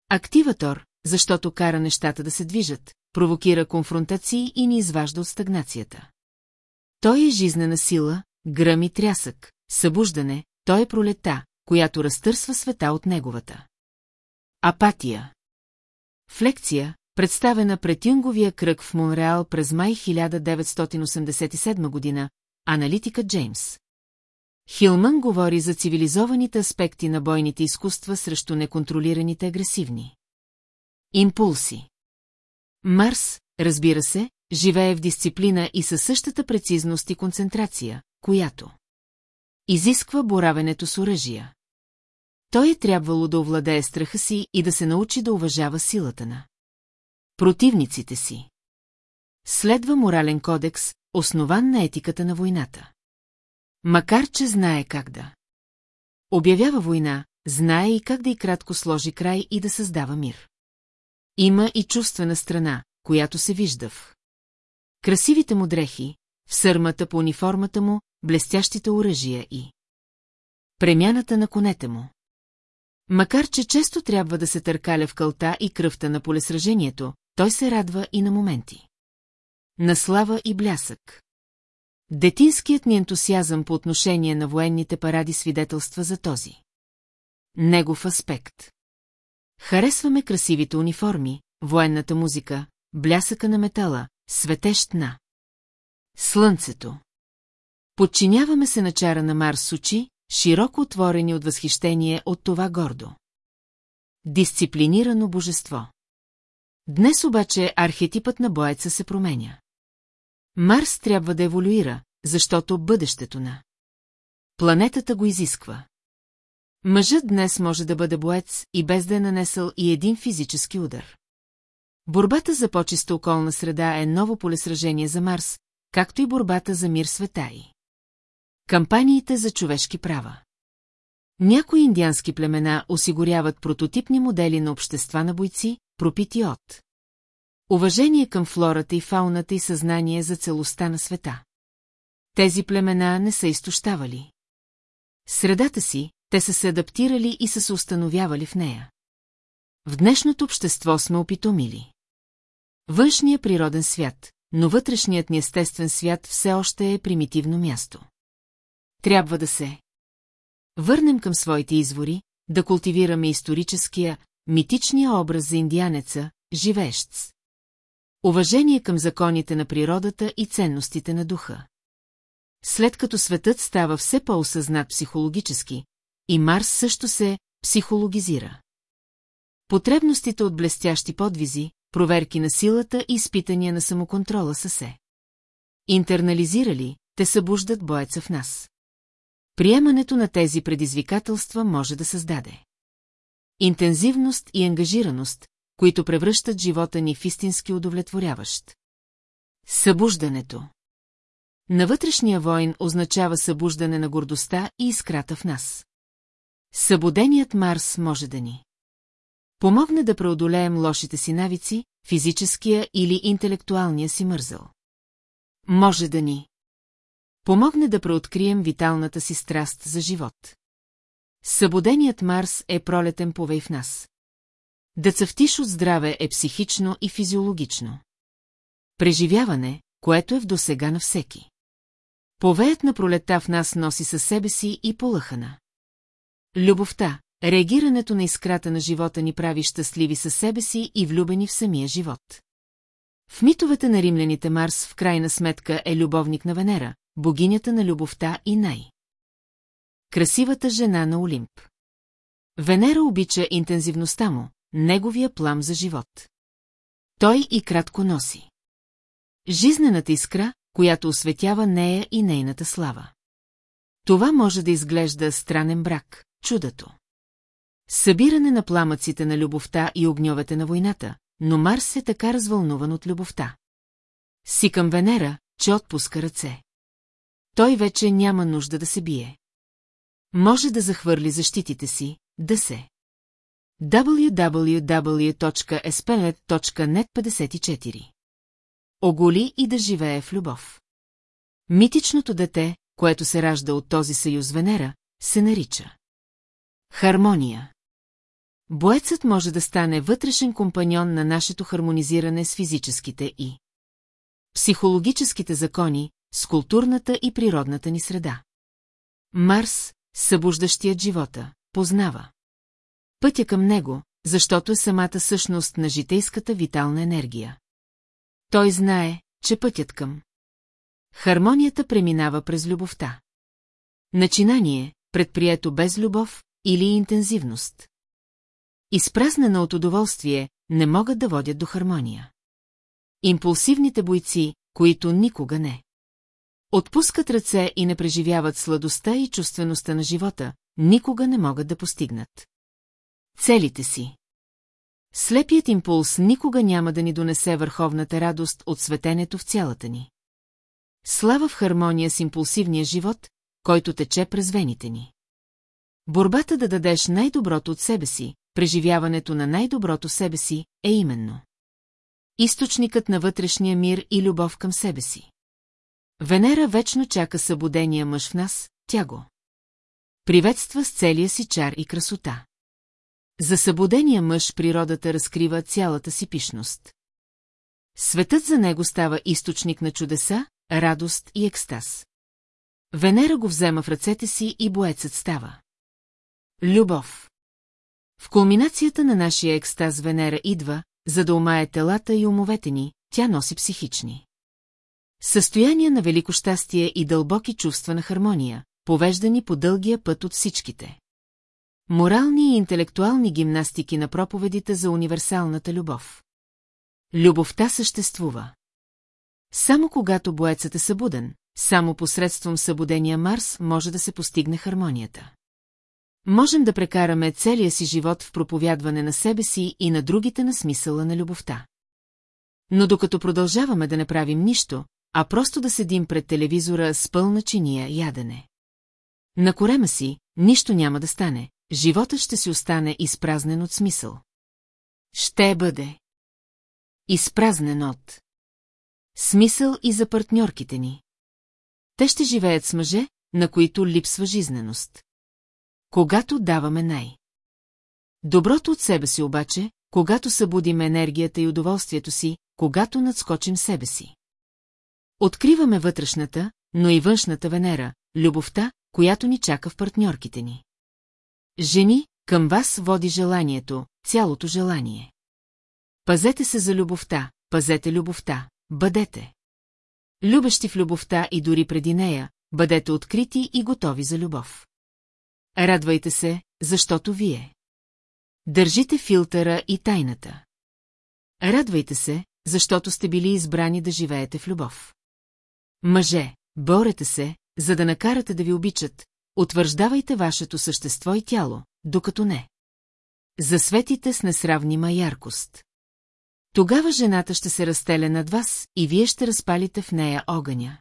Активатор, защото кара нещата да се движат, провокира конфронтации и ни изважда от стагнацията. Той е жизнена сила, гръм и трясък, събуждане, той е пролета, която разтърсва света от неговата. Апатия В лекция, представена пред Юнговия кръг в Монреал през май 1987 година, аналитика Джеймс. Хилман говори за цивилизованите аспекти на бойните изкуства срещу неконтролираните агресивни. Импулси Марс, разбира се, живее в дисциплина и със същата прецизност и концентрация, която изисква боравенето с оръжия. Той е трябвало да овладее страха си и да се научи да уважава силата на противниците си. Следва морален кодекс, основан на етиката на войната. Макар, че знае как да. Обявява война, знае и как да и кратко сложи край и да създава мир. Има и чувствена страна, която се вижда в красивите му дрехи, в сърмата по униформата му, блестящите оръжия и премяната на конете му. Макар, че често трябва да се търкаля в кълта и кръвта на полесражението, той се радва и на моменти. На слава и блясък. Детинският ни ентусиазъм по отношение на военните паради свидетелства за този. Негов аспект. Харесваме красивите униформи, военната музика, блясъка на метала, светещ на. Слънцето. Подчиняваме се на чара на Марс очи, широко отворени от възхищение от това гордо. Дисциплинирано божество. Днес обаче архетипът на боеца се променя. Марс трябва да еволюира, защото бъдещето на планетата го изисква. Мъжът днес може да бъде боец и без да е нанесъл и един физически удар. Борбата за почиста околна среда е ново полесражение за Марс, както и борбата за мир света и. Кампаниите за човешки права. Някои индиански племена осигуряват прототипни модели на общества на бойци, пропити от. Уважение към флората и фауната и съзнание за целостта на света. Тези племена не са изтощавали. Средата си, те са се адаптирали и са се установявали в нея. В днешното общество сме опитомили. Външният природен свят, но вътрешният ни естествен свят все още е примитивно място. Трябва да се върнем към своите извори, да култивираме историческия, митичния образ за индианеца, живеещ. Уважение към законите на природата и ценностите на духа. След като светът става все по-осъзнат психологически, и Марс също се психологизира. Потребностите от блестящи подвизи, проверки на силата и изпитания на самоконтрола са се. Интернализирали, те събуждат боеца в нас. Приемането на тези предизвикателства може да създаде. Интензивност и ангажираност, които превръщат живота ни в истински удовлетворяващ. Събуждането На вътрешния войн означава събуждане на гордостта и искрата в нас. Събуденият Марс може да ни помогне да преодолеем лошите си навици, физическия или интелектуалния си мързъл. Може да ни помогне да преоткрием виталната си страст за живот. Събуденият Марс е пролетен повей в нас. Да цъфтиш от здраве е психично и физиологично. Преживяване, което е в досега на всеки. Повеят на пролета в нас носи със себе си и полъхана. Любовта, реагирането на искрата на живота ни прави щастливи със себе си и влюбени в самия живот. В митовете на римляните Марс в крайна сметка е любовник на Венера, богинята на любовта и най. Красивата жена на Олимп. Венера обича интензивността му, неговия плам за живот. Той и кратко носи. Жизнената искра, която осветява нея и нейната слава. Това може да изглежда странен брак, чудото. Събиране на пламъците на любовта и огньовете на войната, но Марс е така развълнуван от любовта. Си към Венера, че отпуска ръце. Той вече няма нужда да се бие. Може да захвърли защитите си, да се. www.espelet.net 54 Оголи и да живее в любов. Митичното дете, което се ражда от този съюз Венера, се нарича Хармония. Боецът може да стане вътрешен компаньон на нашето хармонизиране с физическите и психологическите закони, с културната и природната ни среда. Марс, събуждащият живота, познава. Пътя към него, защото е самата същност на житейската витална енергия. Той знае, че пътят към хармонията преминава през любовта. Начинание, предприето без любов или интензивност. Изпразнена от удоволствие, не могат да водят до хармония. Импулсивните бойци, които никога не отпускат ръце и не преживяват сладостта и чувствеността на живота, никога не могат да постигнат целите си. Слепият импулс никога няма да ни донесе върховната радост от светенето в цялата ни. Слава в хармония с импулсивния живот, който тече през вените ни. Борбата да дадеш най-доброто от себе си, преживяването на най-доброто себе си, е именно. Източникът на вътрешния мир и любов към себе си. Венера вечно чака събудения мъж в нас, тя го. Приветства с целия си чар и красота. За събудения мъж природата разкрива цялата си пишност. Светът за него става източник на чудеса, радост и екстаз. Венера го взема в ръцете си и боецът става. Любов. В кулминацията на нашия екстаз Венера идва, за да умае телата и умовете ни, тя носи психични. Състояние на велико щастие и дълбоки чувства на хармония, повеждани по дългия път от всичките. Морални и интелектуални гимнастики на проповедите за универсалната любов. Любовта съществува. Само когато боецът е събуден, само посредством събудения Марс може да се постигне хармонията. Можем да прекараме целия си живот в проповядване на себе си и на другите на смисъла на любовта. Но докато продължаваме да не правим нищо, а просто да седим пред телевизора с пълна чиния ядене. На корема си, нищо няма да стане, живота ще си остане изпразнен от смисъл. Ще бъде. Изпразнен от. Смисъл и за партньорките ни. Те ще живеят с мъже, на които липсва жизненост. Когато даваме най. Доброто от себе си обаче, когато събудим енергията и удоволствието си, когато надскочим себе си. Откриваме вътрешната, но и външната Венера, любовта, която ни чака в партньорките ни. Жени, към вас води желанието, цялото желание. Пазете се за любовта, пазете любовта, бъдете. Любещи в любовта и дори преди нея, бъдете открити и готови за любов. Радвайте се, защото вие. Държите филтъра и тайната. Радвайте се, защото сте били избрани да живеете в любов. Мъже, борете се, за да накарате да ви обичат, утвърждавайте вашето същество и тяло, докато не. Засветите с несравнима яркост. Тогава жената ще се разтеля над вас и вие ще разпалите в нея огъня.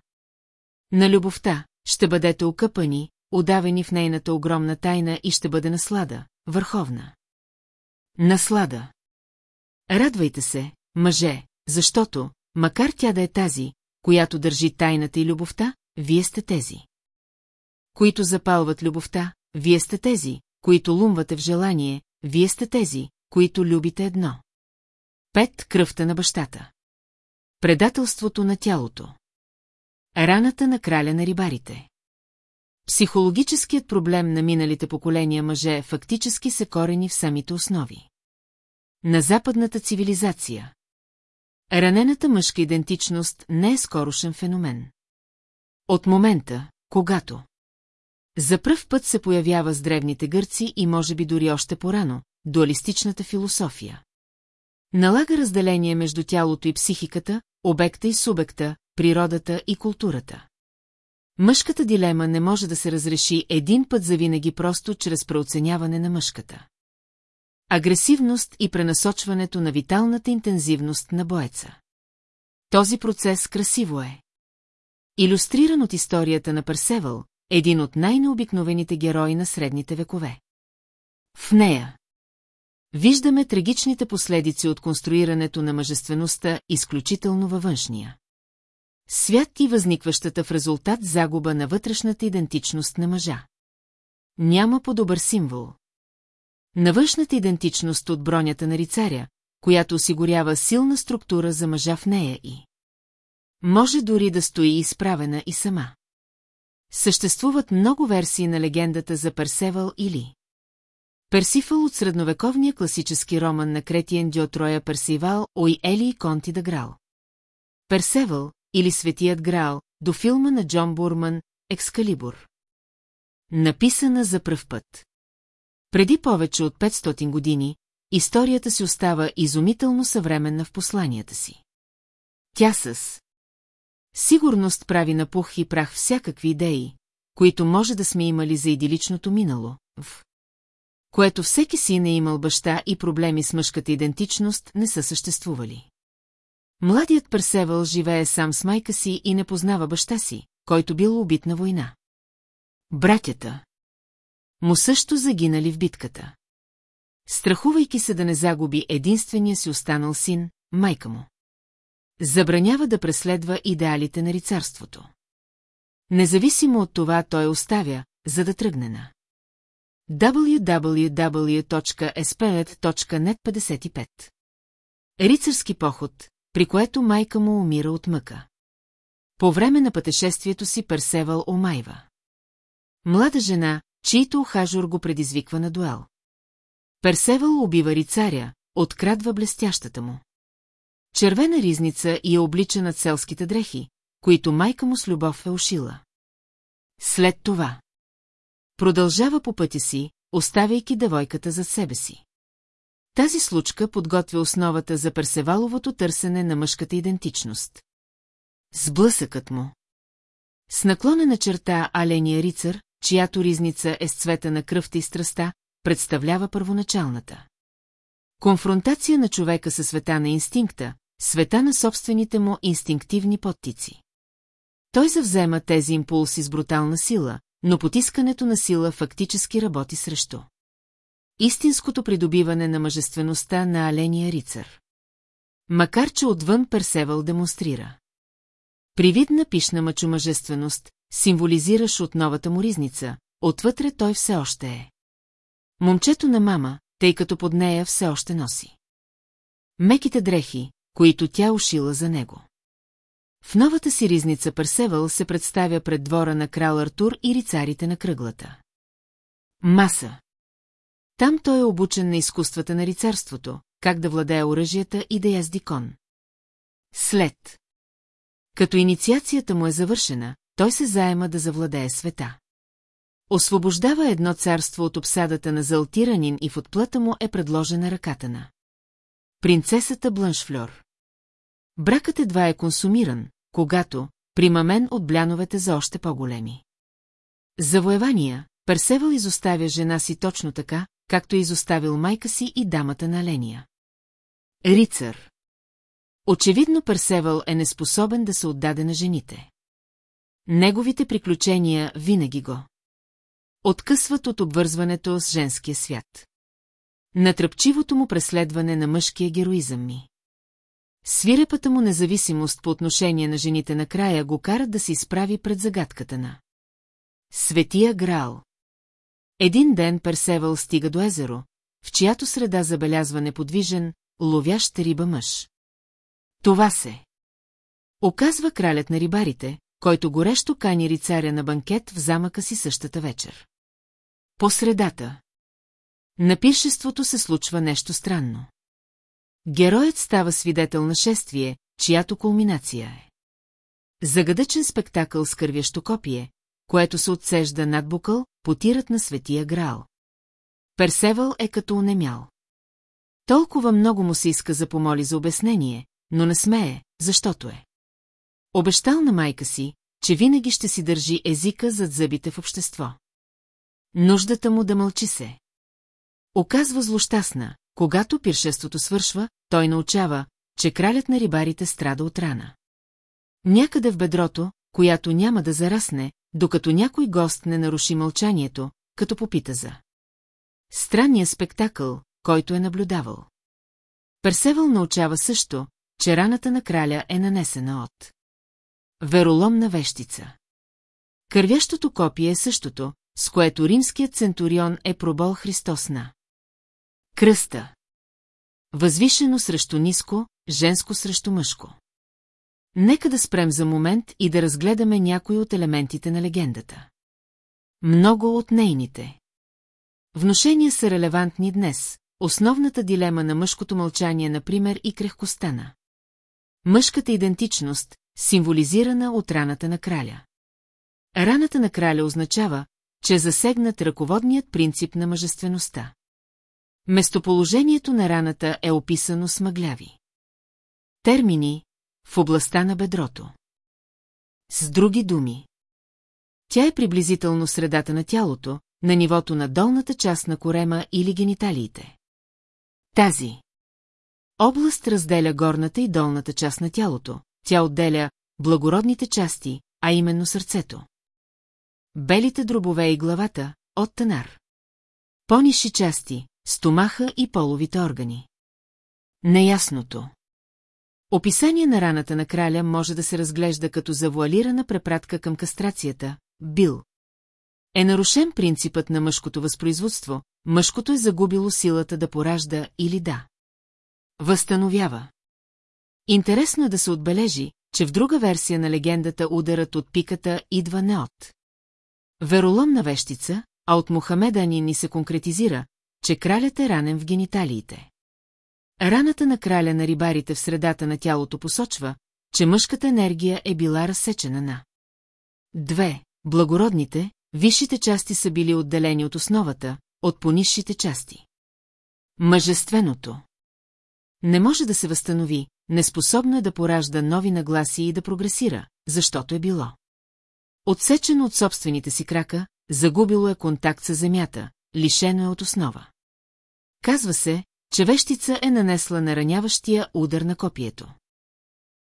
На любовта ще бъдете окъпани, удавени в нейната огромна тайна и ще бъде наслада, върховна. Наслада. Радвайте се, мъже, защото, макар тя да е тази, която държи тайната и любовта, вие сте тези. Които запалват любовта, вие сте тези, които лумвате в желание, вие сте тези, които любите едно. Пет кръвта на бащата. Предателството на тялото. Раната на краля на рибарите. Психологическият проблем на миналите поколения мъже фактически се корени в самите основи. На западната цивилизация. Ранената мъжка идентичност не е скорошен феномен. От момента, когато за пръв път се появява с древните гърци и може би дори още порано, дуалистичната философия. Налага разделение между тялото и психиката, обекта и субекта, природата и културата. Мъжката дилема не може да се разреши един път завинаги просто чрез преоценяване на мъжката. Агресивност и пренасочването на виталната интензивност на боеца. Този процес красиво е. Иллюстриран от историята на Персевъл, един от най-необикновените герои на средните векове. В нея виждаме трагичните последици от конструирането на мъжествеността изключително във външния. Свят и възникващата в резултат загуба на вътрешната идентичност на мъжа. Няма по-добър символ. На външната идентичност от бронята на рицаря, която осигурява силна структура за мъжа в нея и може дори да стои изправена и сама. Съществуват много версии на легендата за Персевал или Персифал от средновековния класически роман на Кретиен Диотроя Персивал Ой Ели и Конти да Грал. Персевал, или Светият Грал, до филма на Джон Бурман «Екскалибур». Написана за пръв път. Преди повече от 500 години, историята си остава изумително съвременна в посланията си. Тя с сигурност прави на пух и прах всякакви идеи, които може да сме имали за идиличното минало, в което всеки си не е имал баща и проблеми с мъжката идентичност не са съществували. Младият Персевал живее сам с майка си и не познава баща си, който бил убит на война. Братята му също загинали в битката. Страхувайки се да не загуби единствения си останал син, майка му. Забранява да преследва идеалите на рицарството. Независимо от това той оставя, за да тръгне на www.esperet.net 55 Рицарски поход, при което майка му умира от мъка. По време на пътешествието си Персевал омайва. Млада жена, чийто ухажор го предизвиква на дуел. Персевал убива рицаря, открадва блестящата му. Червена ризница и е облича над селските дрехи, които майка му с любов е ушила. След това. Продължава по пътя си, оставяйки девойката за себе си. Тази случка подготвя основата за Персеваловото търсене на мъжката идентичност. Сблъсъкът му. С наклонена черта Аления рицар, чиято ризница е с цвета на кръвта и страста, представлява първоначалната. Конфронтация на човека със света на инстинкта, света на собствените му инстинктивни подтици. Той завзема тези импулси с брутална сила, но потискането на сила фактически работи срещу. Истинското придобиване на мъжествеността на Аления Рицар. Макар, че отвън Персевал демонстрира. Привидна пишна мъчомъжественост, символизираш от новата му ризница, отвътре той все още е. Момчето на мама, тъй като под нея все още носи. Меките дрехи, които тя ушила за него. В новата си ризница Персевал се представя пред двора на крал Артур и рицарите на кръглата. Маса. Там той е обучен на изкуствата на рицарството, как да владее оръжията и да язди кон. След. Като инициацията му е завършена, той се заема да завладее света. Освобождава едно царство от обсадата на Залтиранин и в отплата му е предложена ръката на. Принцесата Бланшфлор. Бракът едва е консумиран, когато, примамен от бляновете за още по-големи. Завоевания, Персевал изоставя жена си точно така, както е изоставил майка си и дамата на Ления. Рицар. Очевидно Персевал е неспособен да се отдаде на жените. Неговите приключения винаги го. Откъсват от обвързването с женския свят. Натръпчивото му преследване на мъжкия героизъм ми. Свирепата му независимост по отношение на жените накрая го карат да се изправи пред загадката на. Светия Грал. Един ден Персевал стига до езеро, в чиято среда забелязва неподвижен, ловящ риба мъж. Това се. Оказва кралят на рибарите, който горещо кани рицаря на банкет в замъка си същата вечер. По средата. На пиршеството се случва нещо странно. Героят става свидетел на шествие, чиято кулминация е. Загадъчен спектакъл с кървящо копие, което се отсежда над букъл, потират на светия Грал. Персевал е като онемял. Толкова много му се иска за помоли за обяснение, но не смее, защото е. Обещал на майка си, че винаги ще си държи езика зад зъбите в общество. Нуждата му да мълчи се. Оказва злощастна, когато пиршеството свършва, той научава, че кралят на рибарите страда от рана. Някъде в бедрото, която няма да зарасне, докато някой гост не наруши мълчанието, като попита за. Странния спектакъл, който е наблюдавал. Персевал научава също, че раната на краля е нанесена от вероломна вещица. Кървящото копие е същото, с което римският центурион е пробол Христос на кръста. Възвишено срещу ниско, женско срещу мъжко. Нека да спрем за момент и да разгледаме някои от елементите на легендата. Много от нейните. Вношения са релевантни днес, основната дилема на мъжкото мълчание, например, и крехкостта на. Мъжката идентичност, символизирана от раната на краля. Раната на краля означава, че е засегнат ръководният принцип на мъжествеността. Местоположението на раната е описано с мъгляви. Термини в областта на бедрото. С други думи. Тя е приблизително средата на тялото, на нивото на долната част на корема или гениталиите. Тази област разделя горната и долната част на тялото, тя отделя благородните части, а именно сърцето. Белите дробове и главата от танар. Пониши части, стомаха и половите органи. Неясното. Описание на раната на краля може да се разглежда като завуалирана препратка към кастрацията, бил. Е нарушен принципът на мъжкото възпроизводство, мъжкото е загубило силата да поражда или да. Възстановява. Интересно е да се отбележи, че в друга версия на легендата ударът от пиката идва не от. Вероломна вещица, а от Мохамеда ни се конкретизира, че кралят е ранен в гениталиите. Раната на краля на рибарите в средата на тялото посочва, че мъжката енергия е била разсечена на. Две. Благородните, висшите части са били отделени от основата, от понисшите части. Мъжественото. Не може да се възстанови, неспособно е да поражда нови нагласи и да прогресира, защото е било. Отсечено от собствените си крака, загубило е контакт с земята, лишено е от основа. Казва се, че вещица е нанесла на раняващия удар на копието.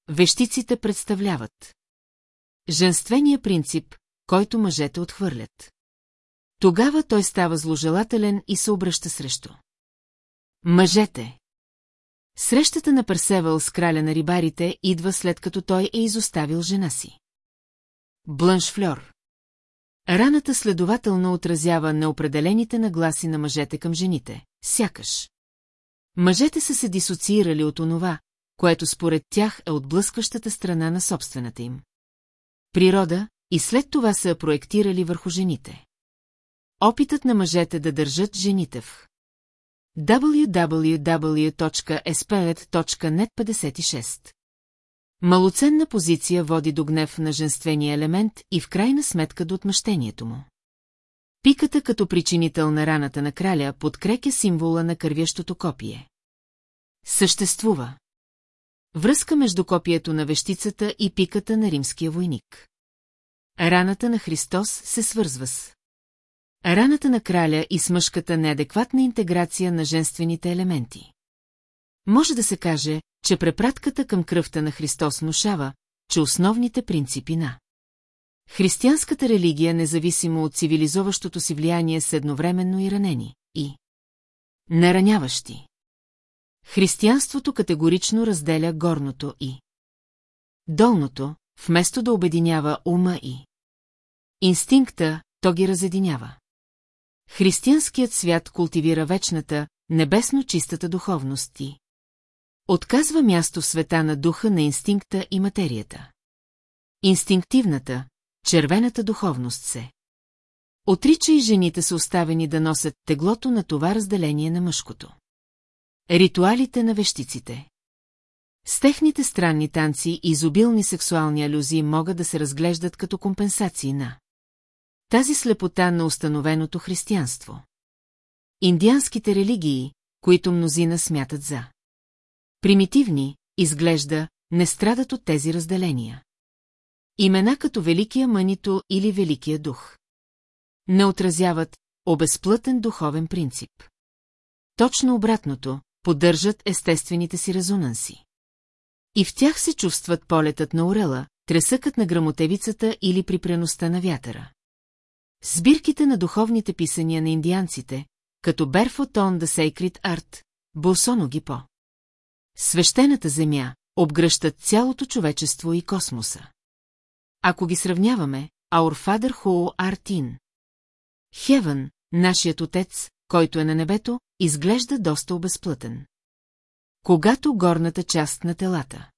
Вещиците представляват женствения принцип, който мъжете отхвърлят. Тогава той става зложелателен и се обръща срещу. Мъжете. Срещата на Персевал с краля на рибарите идва след като той е изоставил жена си. Бланш Флор. Раната следователно отразява неопределените нагласи на мъжете към жените, сякаш. Мъжете са се дисоциирали от онова, което според тях е отблъскващата страна на собствената им. Природа и след това са проектирали върху жените. Опитът на мъжете да държат жените в www.esperet.net 56 Малоценна позиция води до гнев на женствения елемент и в крайна сметка до отмъщението му. Пиката като причинител на раната на краля подкрепя символа на кървящото копие. Съществува. Връзка между копието на вещицата и пиката на римския войник. Раната на Христос се свързва с Раната на краля и с мъжката неадекватна интеграция на женствените елементи. Може да се каже, че препратката към кръвта на Христос внушава, че основните принципи на християнската религия, независимо от цивилизоващото си влияние, са едновременно и ранени, и нараняващи. Християнството категорично разделя горното и долното, вместо да обединява ума и инстинкта, то ги разединява. Християнският свят култивира вечната, небесно чистата духовност и отказва място в света на духа на инстинкта и материята. Инстинктивната, червената духовност се. Отрича и жените са оставени да носят теглото на това разделение на мъжкото. Ритуалите на вещиците С техните странни танци и изобилни сексуални алюзии могат да се разглеждат като компенсации на тази слепота на установеното християнство. Индианските религии, които мнозина смятат за примитивни, изглежда, не страдат от тези разделения. Имена като Великия Мънито или Великия Дух. Не отразяват обезплътен духовен принцип. Точно обратното, поддържат естествените си резонанси. И в тях се чувстват полетът на орела, тресъкът на грамотевицата или припреността на вятъра. Сбирките на духовните писания на индианците, като Barefoot on the Sacred Art, Болсоно ги по. Свещената земя обгръщат цялото човечество и космоса. Ако ги сравняваме, Our Father Who Art Heaven, нашият отец, който е на небето, изглежда доста обезплътен. Когато горната част на телата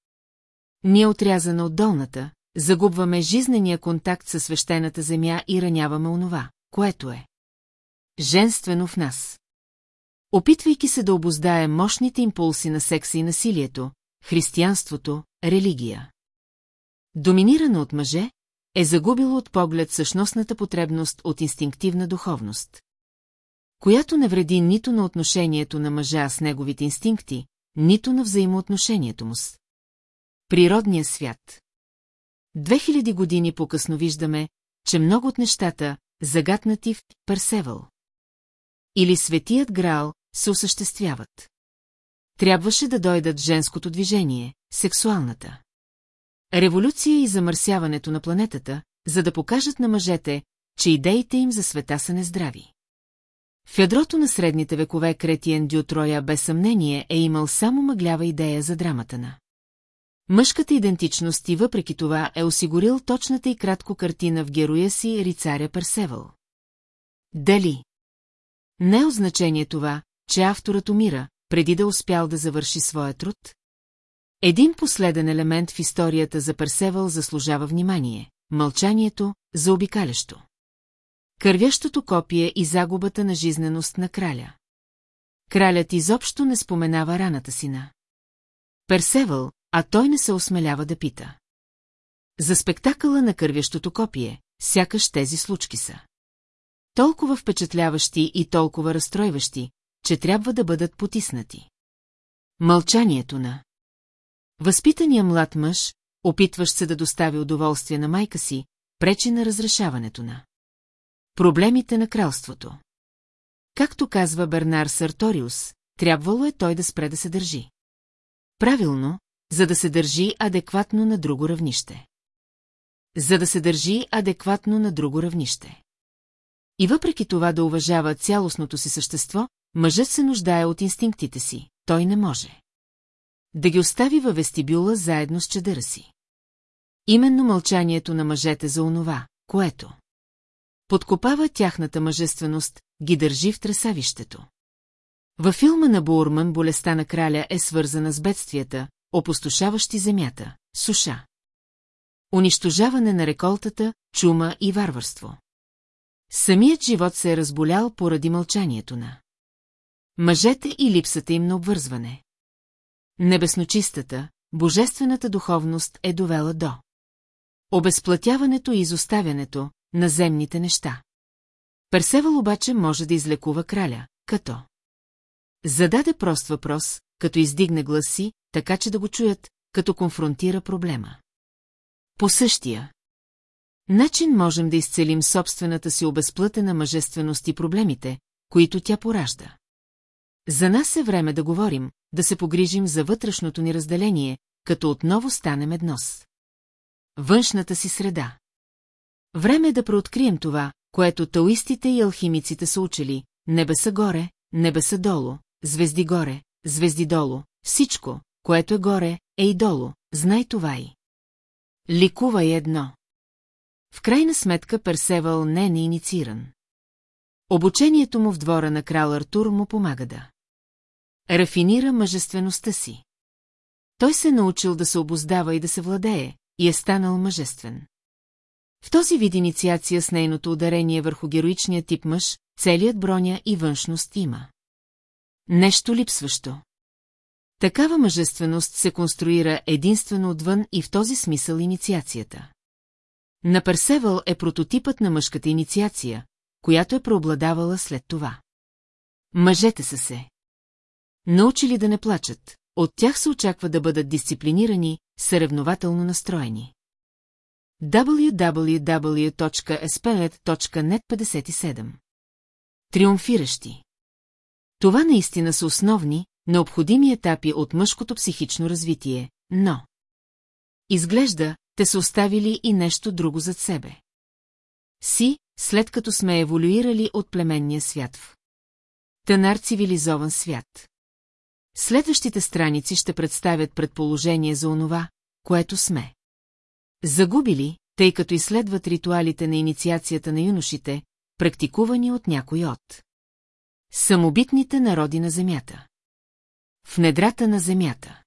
ни е отрязана от долната, загубваме жизнения контакт със свещената земя и раняваме онова, което е женствено в нас. Опитвайки се да обоздае мощните импулси на секса и насилието, християнството, религия. Доминирана от мъже, е загубило от поглед същностната потребност от инстинктивна духовност. Която не вреди нито на отношението на мъжа с неговите инстинкти, нито на взаимоотношението му с природния свят. 2000 години по-късно виждаме, че много от нещата, загатнати в Персевал или Светият Грал, се осъществяват. Трябваше да дойдат женското движение, сексуалната. Революция и замърсяването на планетата, за да покажат на мъжете, че идеите им за света са нездрави. В ядрото на средните векове Кретиен Дютроя без съмнение е имал само мъглява идея за драмата на Мъжката идентичност и въпреки това е осигурил точната и кратко картина в героя си рицаря Персевал. Дали? Не е означение това, че авторът умира, преди да успял да завърши своя труд? Един последен елемент в историята за Персевал заслужава внимание – мълчанието, за обикалящо. Кървящото копие и загубата на жизненост на краля. Кралят изобщо не споменава раната си на. Персевал, а той не се осмелява да пита. За спектакъла на кървящото копие, сякаш тези случки са. Толкова впечатляващи и толкова разстройващи, че трябва да бъдат потиснати. Мълчанието на Възпитания млад мъж, опитващ се да достави удоволствие на майка си, пречи на разрешаването на проблемите на кралството. Както казва Бернар Сарториус, трябвало е той да спре да се държи. Правилно, за да се държи адекватно на друго равнище. За да се държи адекватно на друго равнище. И въпреки това да уважава цялостното си същество, мъжът се нуждае от инстинктите си, той не може. Да ги остави във вестибюла заедно с чадъра си. Именно мълчанието на мъжете за онова, което подкопава тяхната мъжественост, ги държи в тресавището. Във филма на Бурман болестта на краля е свързана с бедствията, опустошаващи земята, суша. Унищожаване на реколтата, чума и варварство. Самият живот се е разболял поради мълчанието на мъжете и липсата им на обвързване. Небесночистата, божествената духовност е довела до обезплатяването и изоставянето на земните неща. Персевал обаче може да излекува краля, като зададе прост въпрос, като издигне гласи, така че да го чуят, като конфронтира проблема. По същия начин можем да изцелим собствената си обезплътена мъжественост и проблемите, които тя поражда. За нас е време да говорим, да се погрижим за вътрешното ни разделение, като отново станем еднос. Външната си среда. Време е да преоткрием това, което таоистите и алхимиците са учили, небеса горе, небеса долу, звезди горе, звезди долу, всичко, което е горе, е и долу, знай това и. Ликувай едно. В крайна сметка Персевал не е неиницииран. Обучението му в двора на крал Артур му помага да. Рафинира мъжествеността си. Той се научил да се обоздава и да се владее, и е станал мъжествен. В този вид инициация с нейното ударение върху героичния тип мъж, целият броня и външност има. Нещо липсващо. Такава мъжественост се конструира единствено отвън и в този смисъл инициацията. На Персевал е прототипът на мъжката инициация, която е преобладавала след това. Мъжете са се. Научили да не плачат, от тях се очаква да бъдат дисциплинирани, съревнователно настроени. www.espnet.net 57 Триумфиращи Това наистина са основни, необходими етапи от мъжкото психично развитие, но... Изглежда, те са оставили и нещо друго зад себе. Си, след като сме еволюирали от племенния свят в тънар цивилизован свят. Следващите страници ще представят предположение за онова, което сме. Загубили, тъй като изследват ритуалите на инициацията на юношите, практикувани от някой от. Самобитните народи на Земята. В недрата на Земята.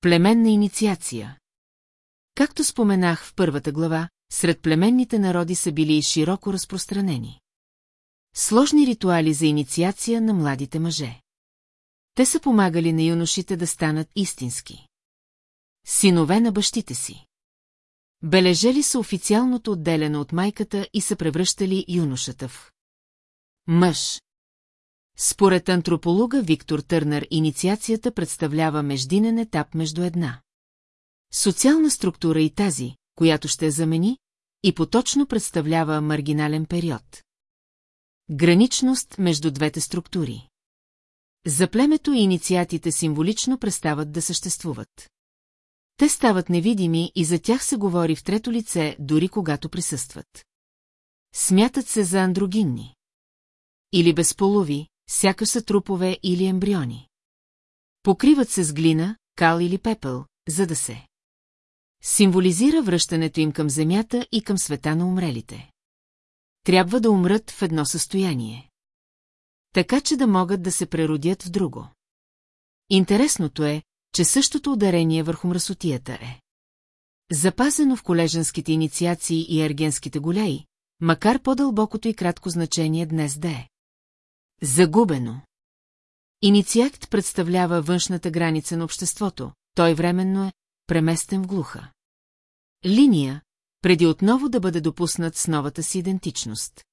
Племенна инициация. Както споменах в първата глава, сред племенните народи са били и широко разпространени. Сложни ритуали за инициация на младите мъже. Те са помагали на юношите да станат истински. Синове на бащите си. Бележели са официалното отделяне от майката и са превръщали юношата в мъж. Според антрополога Виктор Търнър инициацията представлява междинен етап между една. Социална структура и тази, която ще замени, и поточно представлява маргинален период. Граничност между двете структури. За племето и инициатите символично престават да съществуват. Те стават невидими и за тях се говори в трето лице, дори когато присъстват. Смятат се за андрогинни. Или безполови, сякаш са трупове или ембриони. Покриват се с глина, кал или пепел, за да се символизира връщането им към земята и към света на умрелите. Трябва да умрат в едно състояние. Така че да могат да се преродят в друго. Интересното е, че същото ударение върху мръсотията е. Запазено в колежанските инициации и ергенските голяи, макар по-дълбокото и кратко значение днес да е. Загубено. Инициакт представлява външната граница на обществото, той временно е преместен в глуха. Линия, преди отново да бъде допуснат с новата си идентичност.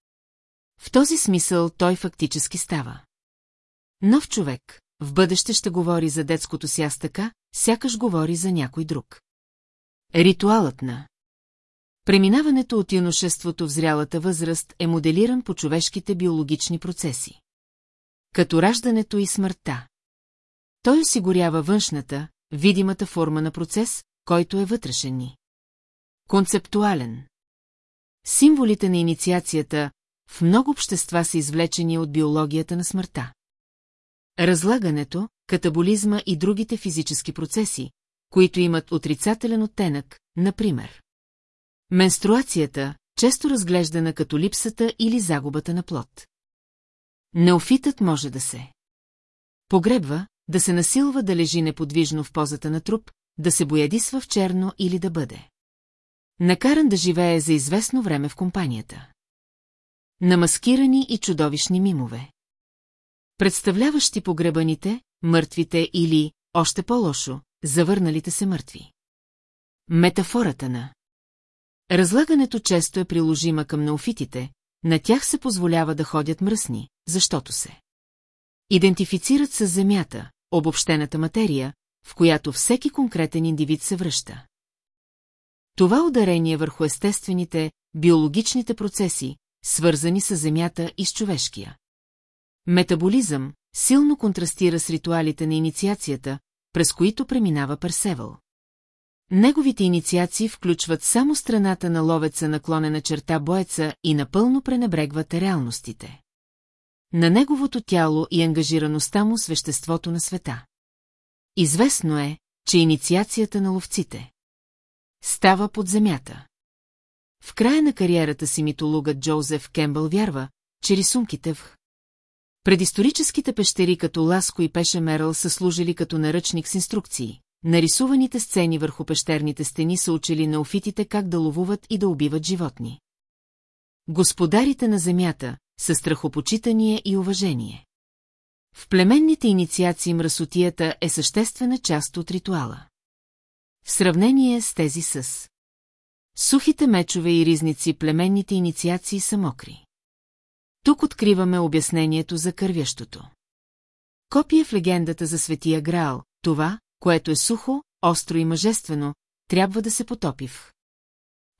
В този смисъл той фактически става. Нов човек, в бъдеще ще говори за детското си аз така, сякаш говори за някой друг. Ритуалът на Преминаването от юношеството в зрялата възраст е моделиран по човешките биологични процеси. Като раждането и смъртта. Той осигурява външната, видимата форма на процес, който е вътрешен ни. Концептуален. Символите на инициацията в много общества са извлечени от биологията на смъртта. Разлагането, катаболизма и другите физически процеси, които имат отрицателен оттенък, например. Менструацията, често разглеждана като липсата или загубата на плод. Неофитът може да се погребва, да се насилва да лежи неподвижно в позата на труп, да се боядисва в черно или да бъде. Накаран да живее за известно време в компанията. Намаскирани и чудовищни мимове. Представляващи погребаните, мъртвите или, още по-лошо, завърналите се мъртви. Метафората на Разлагането често е приложима към неофитите, на тях се позволява да ходят мръсни, защото се идентифицират с земята, обобщената материя, в която всеки конкретен индивид се връща. Това ударение върху естествените, биологичните процеси, свързани с земята и с човешкия. Метаболизъм силно контрастира с ритуалите на инициацията, през които преминава Персевал. Неговите инициации включват само страната на ловеца наклонена черта боеца и напълно пренебрегват реалностите. На неговото тяло и ангажираността му с веществото на света. Известно е, че инициацията на ловците става под земята. В края на кариерата си митологът Джозеф Кембъл вярва, че рисунките в предисторическите пещери като Ласко и Пеше Меръл са служили като наръчник с инструкции. Нарисуваните сцени върху пещерните стени са учили на офитите как да ловуват и да убиват животни. Господарите на земята са страхопочитание и уважение. В племенните инициации мръсотията е съществена част от ритуала. В сравнение с тези с сухите мечове и ризници племенните инициации са мокри. Тук откриваме обяснението за кървящото. Копие в легендата за Светия Граал, това, което е сухо, остро и мъжествено, трябва да се потопи в.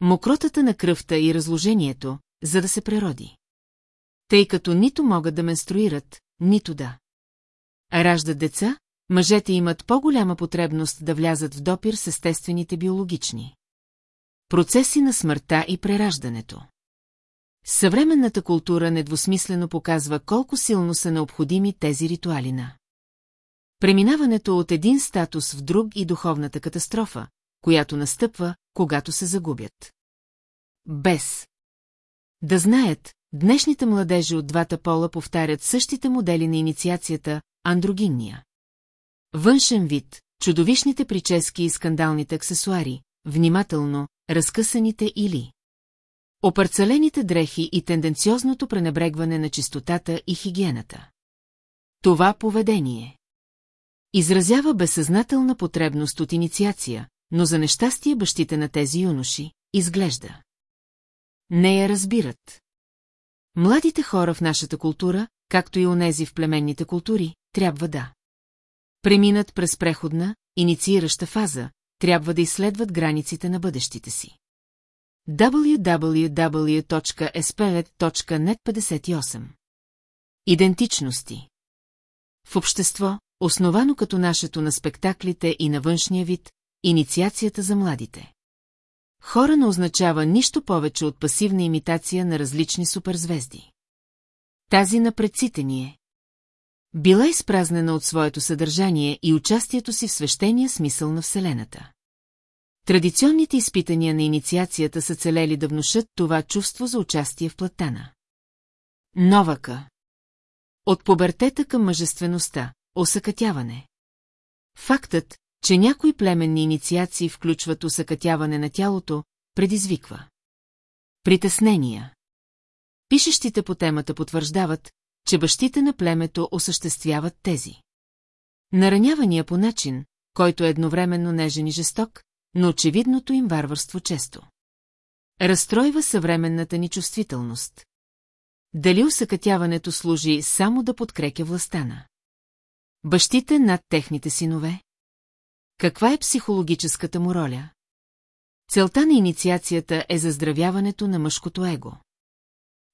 Мокротата на кръвта и разложението, за да се прероди. Тъй като нито могат да менструират, нито да. Раждат деца, мъжете имат по-голяма потребност да влязат в допир с естествените биологични. Процеси на смъртта и прераждането. Съвременната култура недвусмислено показва колко силно са необходими тези ритуали на. Преминаването от един статус в друг и духовната катастрофа, която настъпва, когато се загубят. Без. Да знаят, днешните младежи от двата пола повтарят същите модели на инициацията, андрогинния. Външен вид, чудовищните прически и скандалните аксесуари, внимателно, разкъсаните или опарцалените дрехи и тенденциозното пренебрегване на чистотата и хигиената. Това поведение изразява безсъзнателна потребност от инициация, но за нещастие бащите на тези юноши изглежда. Не я разбират. Младите хора в нашата култура, както и онези в племенните култури, трябва да преминат през преходна, инициираща фаза, трябва да изследват границите на бъдещите си. www.splet.net 58 Идентичности В общество, основано като нашето на спектаклите и на външния вид, инициацията за младите. Хора не означава нищо повече от пасивна имитация на различни суперзвезди. Тази на предците ни е. Била изпразнена от своето съдържание и участието си в свещения смисъл на Вселената. Традиционните изпитания на инициацията са целели да внушат това чувство за участие в платана. Новака. От побертета към мъжествеността, осъкатяване. Фактът, че някои племенни инициации включват усъкатяване на тялото, предизвиква. Притеснения. Пишещите по темата потвърждават, че бащите на племето осъществяват тези. Наранявания по начин, който е едновременно нежен и жесток, но очевидното им варварство често. Разстройва съвременната ни чувствителност. Дали усъкътяването служи само да подкрепя властта на бащите над техните синове? Каква е психологическата му роля? Целта на инициацията е заздравяването на мъжкото его.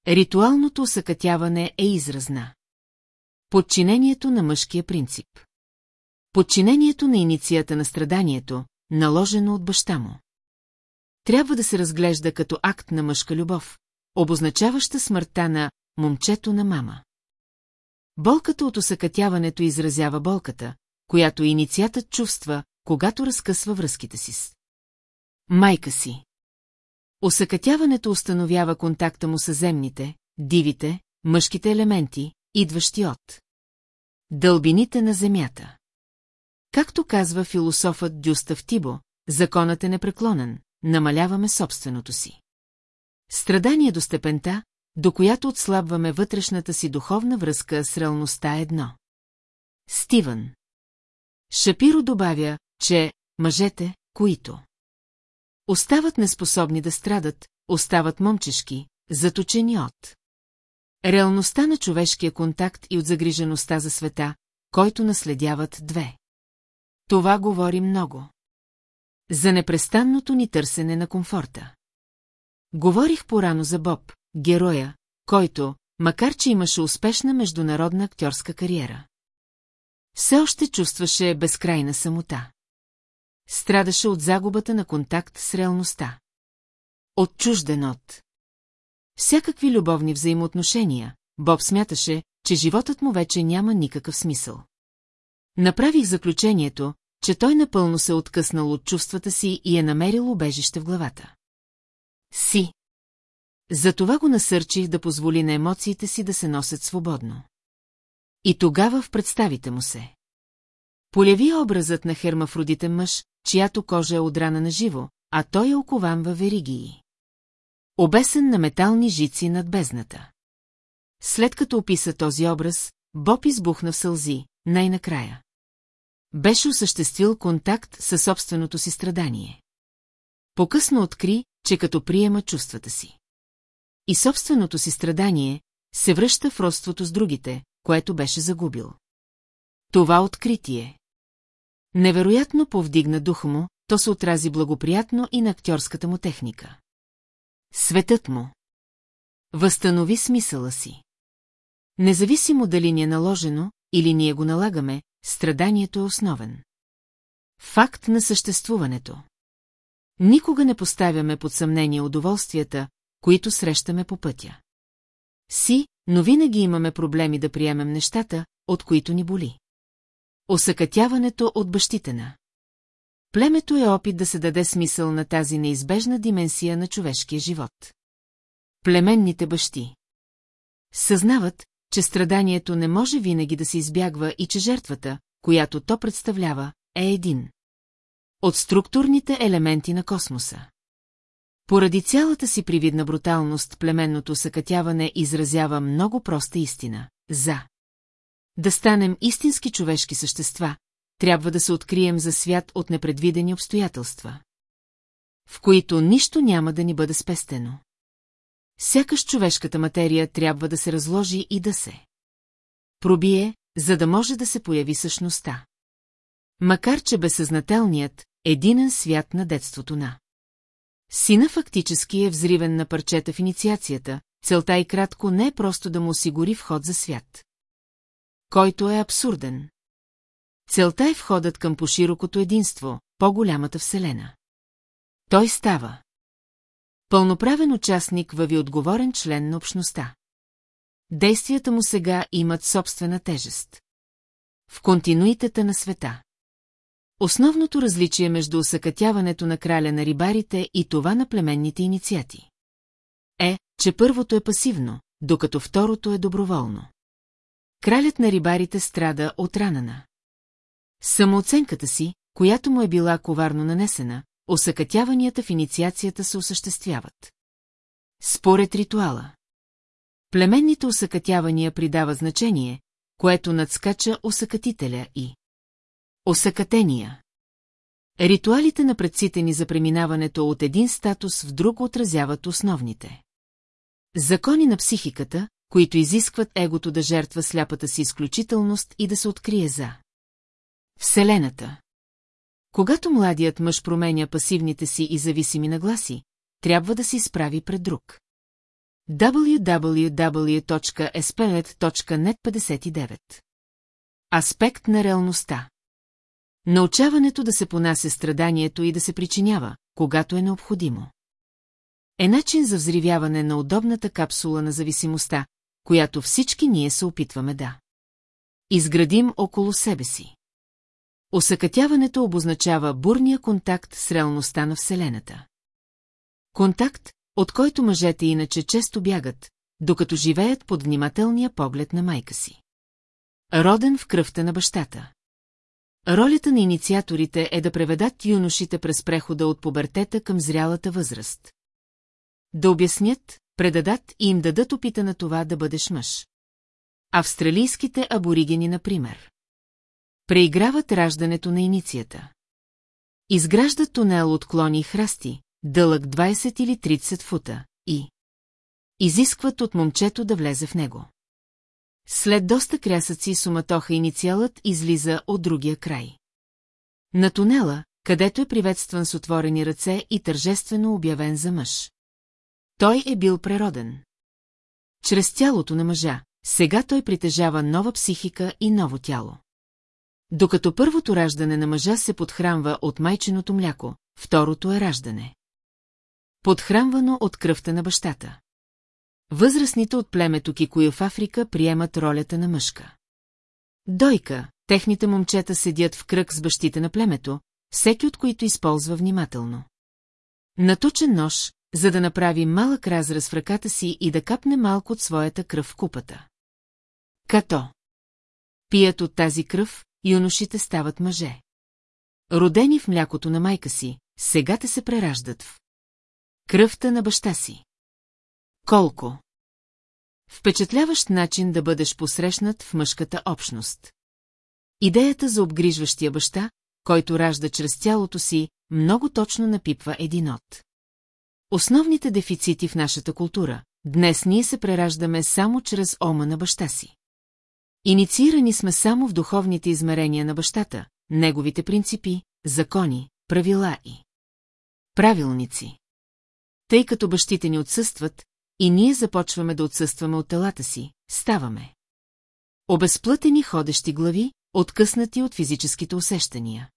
Ритуалното усъкътяване е изразна. Подчинението на мъжкия принцип. Подчинението на иницията на страданието, наложено от баща му. Трябва да се разглежда като акт на мъжка любов, обозначаваща смъртта на момчето на мама. Болката от усъкътяването изразява болката, която инициатът чувства, когато разкъсва връзките си с майка си. Осъкътяването установява контакта му с земните, дивите, мъжките елементи, идващи от дълбините на земята. Както казва философът Дюстав Тибо, законът е непреклонен, намаляваме собственото си. Страдание до степента, до която отслабваме вътрешната си духовна връзка с реалността едно. Стивън Шапиро добавя, че мъжете, които остават неспособни да страдат, остават момчешки, заточени от реалността на човешкия контакт и от загрижеността за света, който наследяват две. Това говори много. За непрестанното ни търсене на комфорта. Говорих порано за Боб, героя, който, макар че имаше успешна международна актьорска кариера. Все още чувстваше безкрайна самота. Страдаше от загубата на контакт с реалността. Отчужден от. Всякакви любовни взаимоотношения, Боб смяташе, че животът му вече няма никакъв смисъл. Направих заключението, че той напълно се откъснал от чувствата си и е намерил убежище в главата. Си. Затова го насърчих да позволи на емоциите си да се носят свободно. И тогава в представите му се. Поляви образът на хермафродитен мъж, чиято кожа е одрана на живо, а той е окован във веригии. Обесен на метални жици над бездната. След като описа този образ, Боб избухна в сълзи, най-накрая. Беше осъществил контакт със собственото си страдание. Покъсно откри, че като приема чувствата си. И собственото си страдание се връща в родството с другите, което беше загубил. Това откритие. Невероятно повдигна духа му, то се отрази благоприятно и на актьорската му техника. Светът му. Възстанови смисъла си. Независимо дали ни е наложено, или ние го налагаме, страданието е основен. Факт на съществуването. Никога не поставяме под съмнение удоволствията, които срещаме по пътя. Си, но винаги имаме проблеми да приемем нещата, от които ни боли. Осъкътяването от бащите на. Племето е опит да се даде смисъл на тази неизбежна дименсия на човешкия живот. Племенните бащи. Съзнават, че страданието не може винаги да се избягва и че жертвата, която то представлява, е един. От структурните елементи на космоса. Поради цялата си привидна бруталност, племенното съкътяване изразява много проста истина. За. Да станем истински човешки същества, трябва да се открием за свят от непредвидени обстоятелства. В които нищо няма да ни бъде спестено. Сякаш човешката материя трябва да се разложи и да се пробие, за да може да се появи същността. Макар че безсъзнателният, единен свят на детството на. Сина фактически е взривен на парчета в инициацията, целта и кратко не е просто да му осигури вход за свят. Който е абсурден. Целта е входът към поширокото единство, по-голямата вселена. Той става. Пълноправен участник във ви отговорен член на общността. Действията му сега имат собствена тежест. В континуитета на света. Основното различие между усъкътяването на краля на рибарите и това на племенните инициати е, че първото е пасивно, докато второто е доброволно. Кралят на рибарите страда от ранана. Самооценката си, която му е била коварно нанесена, осъкътяванията в инициацията се осъществяват. Според ритуала. племенните усъкътявания придава значение, което надскача усъкътителя и Осъкатения Ритуалите на предците ни за преминаването от един статус в друг отразяват основните. Закони на психиката, които изискват егото да жертва сляпата си изключителност и да се открие за. Вселената. Когато младият мъж променя пасивните си и зависими нагласи, трябва да се изправи пред друг. www.espelet.net 59 Аспект на реалността Научаването да се понася страданието и да се причинява, когато е необходимо. Е начин за взривяване на удобната капсула на зависимостта, която всички ние се опитваме да. Изградим около себе си. Осъкътяването обозначава бурния контакт с реалността на Вселената. Контакт, от който мъжете иначе често бягат, докато живеят под внимателния поглед на майка си. Роден в кръвта на бащата. Ролята на инициаторите е да преведат юношите през прехода от пубертета към зрялата възраст. Да обяснят, предадат и им дадат опита на това да бъдеш мъж. Австралийските аборигени, например. Преиграват раждането на иницията. Изграждат тунел от клони и храсти, дълъг 20 или 30 фута, и изискват от момчето да влезе в него. След доста крясъци суматоха инициалът излиза от другия край. На тунела, където е приветстван с отворени ръце и тържествено обявен за мъж. Той е бил природен. Чрез тялото на мъжа, сега той притежава нова психика и ново тяло. Докато първото раждане на мъжа се подхранва от майченото мляко, второто е раждане. Подхранвано от кръвта на бащата. Възрастните от племето Кикуя в Африка приемат ролята на мъжка. Дойка, техните момчета седят в кръг с бащите на племето, всеки от които използва внимателно. Наточен нож, за да направи малък разраз в ръката си и да капне малко от своята кръв в купата. Като пият от тази кръв, юношите стават мъже. Родени в млякото на майка си, сега те се прераждат в кръвта на баща си. Колко? Впечатляващ начин да бъдеш посрещнат в мъжката общност. Идеята за обгрижващия баща, който ражда чрез тялото си, много точно напипва един от. Основните дефицити в нашата култура. Днес ние се прераждаме само чрез ома на баща си. Инициирани сме само в духовните измерения на бащата, неговите принципи, закони, правила и правилници. Тъй като бащите ни отсъстват, и ние започваме да отсъстваме от телата си, ставаме. Обезплътени ходещи глави, откъснати от физическите усещания.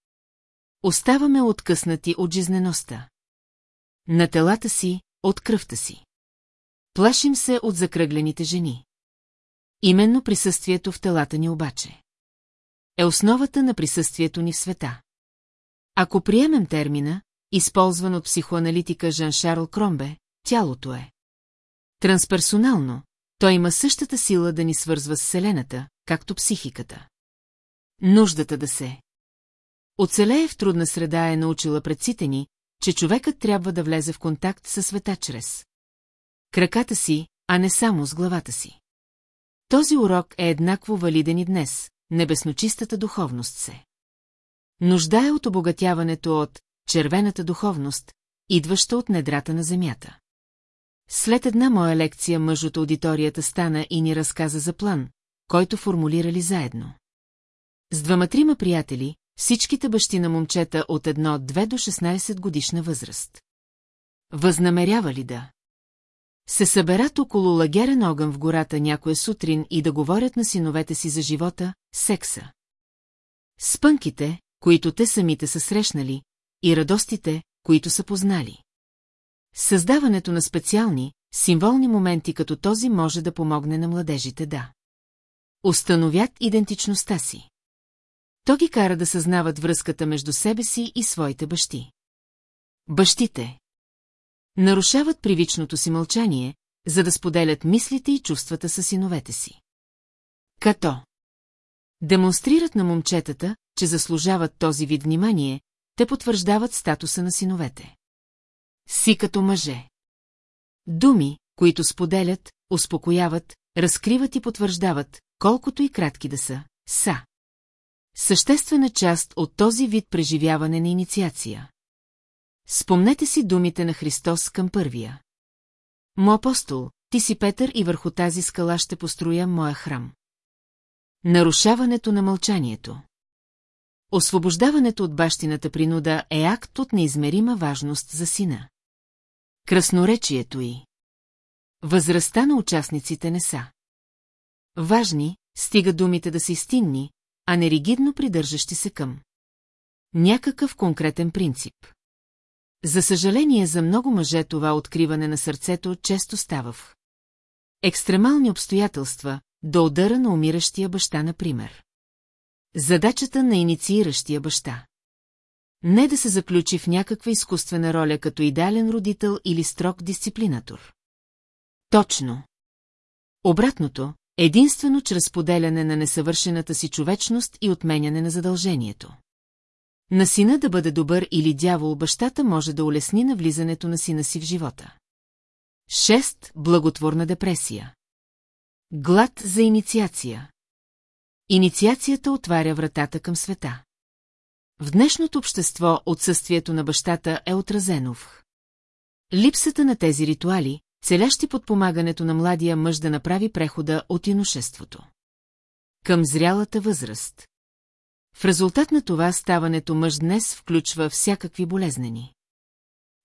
Оставаме откъснати от жизнеността. На телата си, от кръвта си. Плашим се от закръглените жени. Именно присъствието в телата ни обаче. Е основата на присъствието ни в света. Ако приемем термина, използван от психоаналитика Жан-Шарл Кромбе, тялото е. Трансперсонално, той има същата сила да ни свързва с Вселената, както психиката. Нуждата да се. Оцелее в трудна среда е научила предците ни, че човекът трябва да влезе в контакт със света чрез краката си, а не само с главата си. Този урок е еднакво валиден и днес, небесночистата духовност се. Нуждае от обогатяването от червената духовност, идваща от недрата на земята. След една моя лекция мъж от аудиторията стана и ни разказа за план, който формулирали заедно. С двама-трима приятели, всичките бащи на момчета от едно 2 до 16 годишна възраст. Възнамерява ли да? Се съберат около лагерен огън в гората някоя сутрин и да говорят на синовете си за живота, секса. Спънките, които те самите са срещнали, и радостите, които са познали. Създаването на специални, символни моменти като този може да помогне на младежите да. Установят идентичността си. То ги кара да съзнават връзката между себе си и своите бащи. Бащите нарушават привичното си мълчание, за да споделят мислите и чувствата с синовете си. Като демонстрират на момчетата, че заслужават този вид внимание, те потвърждават статуса на синовете. Си като мъже. Думи, които споделят, успокояват, разкриват и потвърждават, колкото и кратки да са, са. Съществена част от този вид преживяване на инициация. Спомнете си думите на Христос към първия. Мо апостол, ти си Петър и върху тази скала ще построя моя храм. Нарушаването на мълчанието. Освобождаването от бащината принуда е акт от неизмерима важност за сина. Красноречието й. Възрастта на участниците не са. Важни, стига думите да са истинни, а не ригидно придържащи се към. Някакъв конкретен принцип. За съжаление за много мъже това откриване на сърцето често става в екстремални обстоятелства, до удара на умиращия баща, например. Задачата на иницииращия баща. Не да се заключи в някаква изкуствена роля като идеален родител или строг дисциплинатор. Точно. Обратното, единствено чрез поделяне на несъвършената си човечност и отменяне на задължението. На сина да бъде добър или дявол бащата може да улесни навлизането на сина си в живота. 6. Благотворна депресия. Глад за инициация. Инициацията отваря вратата към света. В днешното общество отсъствието на бащата е отразено в липсата на тези ритуали, целящи подпомагането на младия мъж да направи прехода от иношеството към зрялата възраст. В резултат на това ставането мъж днес включва всякакви болезнени.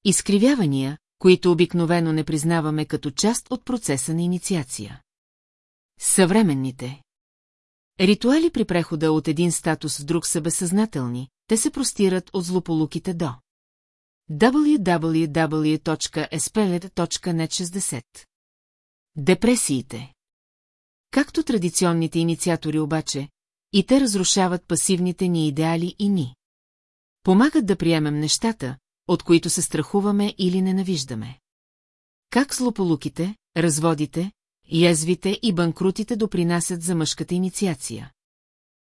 Изкривявания, които обикновено не признаваме като част от процеса на инициация. Съвременните Ритуали при прехода от един статус в друг са безсъзнателни, те се простират от злополуките до www.espeled.net60 Депресиите Както традиционните инициатори обаче, и те разрушават пасивните ни идеали и ни. Помагат да приемем нещата, от които се страхуваме или ненавиждаме. Как злополуките, разводите, язвите и банкрутите допринасят за мъжката инициация.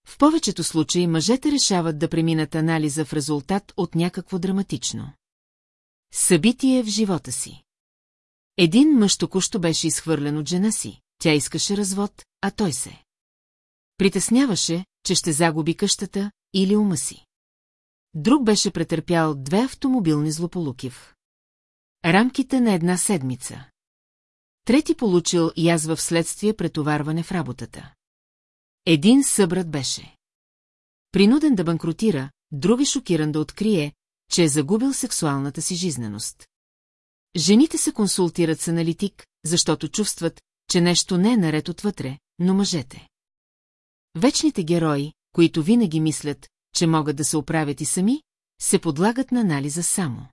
В повечето случаи мъжете решават да преминат анализа в резултат от някакво драматично. Събитие в живота си. Един мъж току-що беше изхвърлен от жена си, тя искаше развод, а той се. Притесняваше, че ще загуби къщата или ума си. Друг беше претърпял две автомобилни злополуки в рамките на една седмица. Трети получил язва вследствие претоварване в работата. Един събрат беше. Принуден да банкротира, друг е шокиран да открие, че е загубил сексуалната си жизненост. Жените се консултират с аналитик, защото чувстват, че нещо не е наред отвътре, но мъжете. Вечните герои, които винаги мислят, че могат да се оправят и сами, се подлагат на анализа само.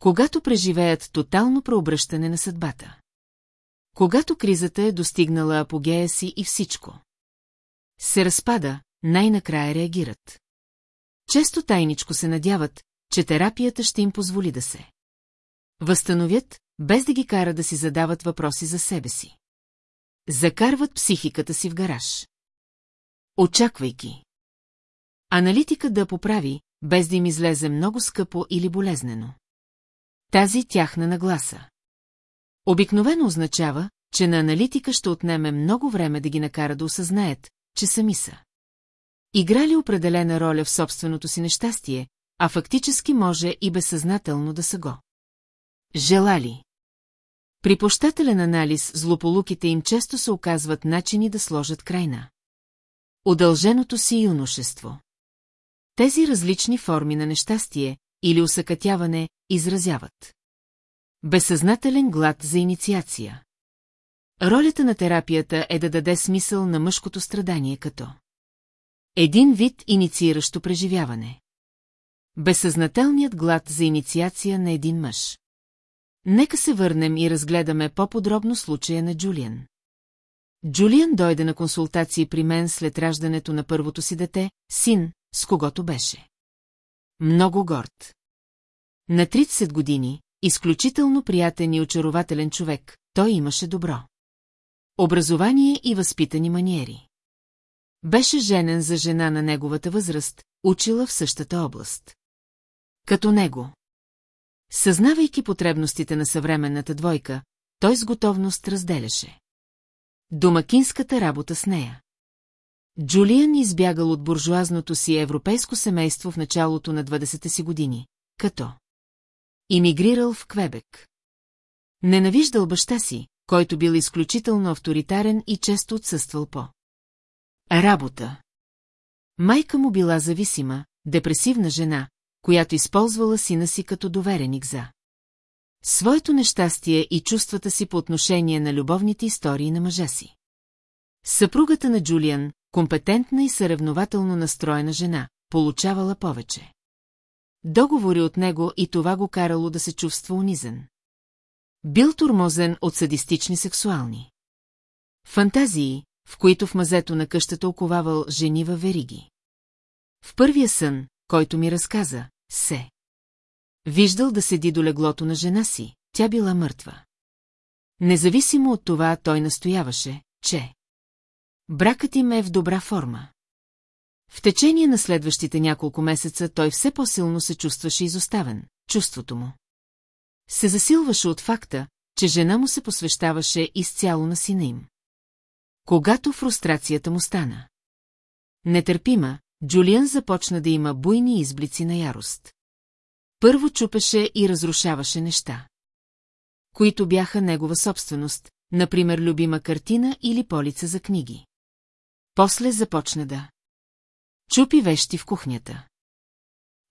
Когато преживеят тотално преобръщане на съдбата. Когато кризата е достигнала апогея си и всичко. Се разпада, най-накрая реагират. Често тайничко се надяват, че терапията ще им позволи да се. Възстановят, без да ги кара да си задават въпроси за себе си. Закарват психиката си в гараж. Очаквайки. Аналитика да поправи, без да им излезе много скъпо или болезнено. Тази тяхна нагласа. Обикновено означава, че на аналитика ще отнеме много време да ги накара да осъзнаят, че сами са. Играли определена роля в собственото си нещастие, а фактически може и безсъзнателно да са го. Желали. При пощателен анализ злополуките им често се оказват начини да сложат крайна. Удълженото си юношество. Тези различни форми на нещастие или усъкътяване изразяват. Безсъзнателен глад за инициация. Ролята на терапията е да даде смисъл на мъжкото страдание като един вид иницииращо преживяване. Безсъзнателният глад за инициация на един мъж. Нека се върнем и разгледаме по-подробно случая на Джулиан. Джулиан дойде на консултации при мен след раждането на първото си дете, син, с когото беше. Много горд. На 30 години, изключително приятен и очарователен човек, той имаше добро. Образование и възпитани маниери. Беше женен за жена на неговата възраст, учила в същата област. Като него. Съзнавайки потребностите на съвременната двойка, той с готовност разделяше. Домакинската работа с нея. Джулиан избягал от буржуазното си европейско семейство в началото на 20-те си години, като имигрирал в Квебек. Ненавиждал баща си, който бил изключително авторитарен и често отсъствал по работа. Майка му била зависима, депресивна жена, която използвала сина си като довереник за своето нещастие и чувствата си по отношение на любовните истории на мъжа си. Съпругата на Джулиан, компетентна и съревнователно настроена жена, получавала повече. Договори от него и това го карало да се чувства унизен. Бил турмозен от садистични сексуални. Фантазии, в които в мазето на къщата оковавал жени във вериги. В първия сън, който ми разказа, се. Виждал да седи до леглото на жена си, тя била мъртва. Независимо от това, той настояваше, че бракът им е в добра форма. В течение на следващите няколко месеца той все по-силно се чувстваше изоставен, чувството му. Се засилваше от факта, че жена му се посвещаваше изцяло на сина им. Когато фрустрацията му стана. Нетърпима, Джулиан започна да има буйни изблици на ярост. Първо чупеше и разрушаваше неща. Които бяха негова собственост, например любима картина или полица за книги. После започна да чупи вещи в кухнята.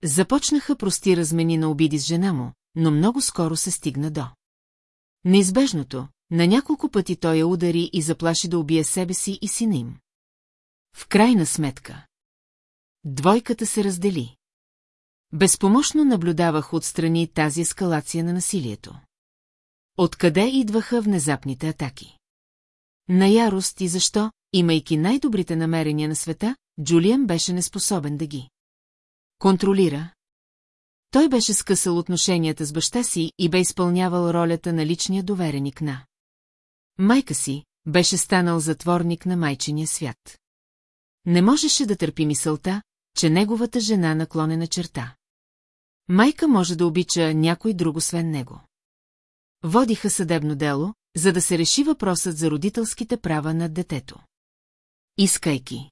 Започнаха прости размени на обиди с жена му, но много скоро се стигна до. Неизбежното, на няколко пъти той я удари и заплаши да убие себе си и сина им. В крайна сметка. Двойката се раздели. Безпомощно наблюдавах отстрани тази ескалация на насилието. Откъде идваха внезапните атаки? На ярост и защо, имайки най-добрите намерения на света, Джулиан беше неспособен да ги контролира. Той беше скъсал отношенията с баща си и бе изпълнявал ролята на личния довереник на. Майка си беше станал затворник на майчиния свят. Не можеше да търпи мисълта, че неговата жена наклонена черта. Майка може да обича някой друг освен него. Водиха съдебно дело, за да се реши въпросът за родителските права над детето. Искайки.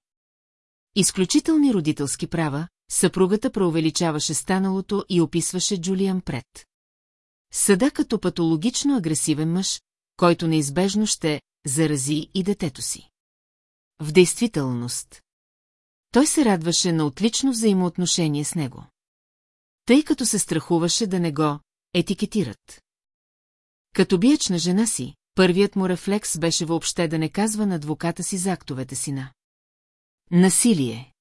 Изключителни родителски права, съпругата преувеличаваше станалото и описваше Джулиан пред. Съда като патологично агресивен мъж, който неизбежно ще зарази и детето си. В действителност. Той се радваше на отлично взаимоотношение с него. Тъй като се страхуваше да не го етикетират. Като биеч на жена си, първият му рефлекс беше въобще да не казва на адвоката си за актовете си на. Насилие.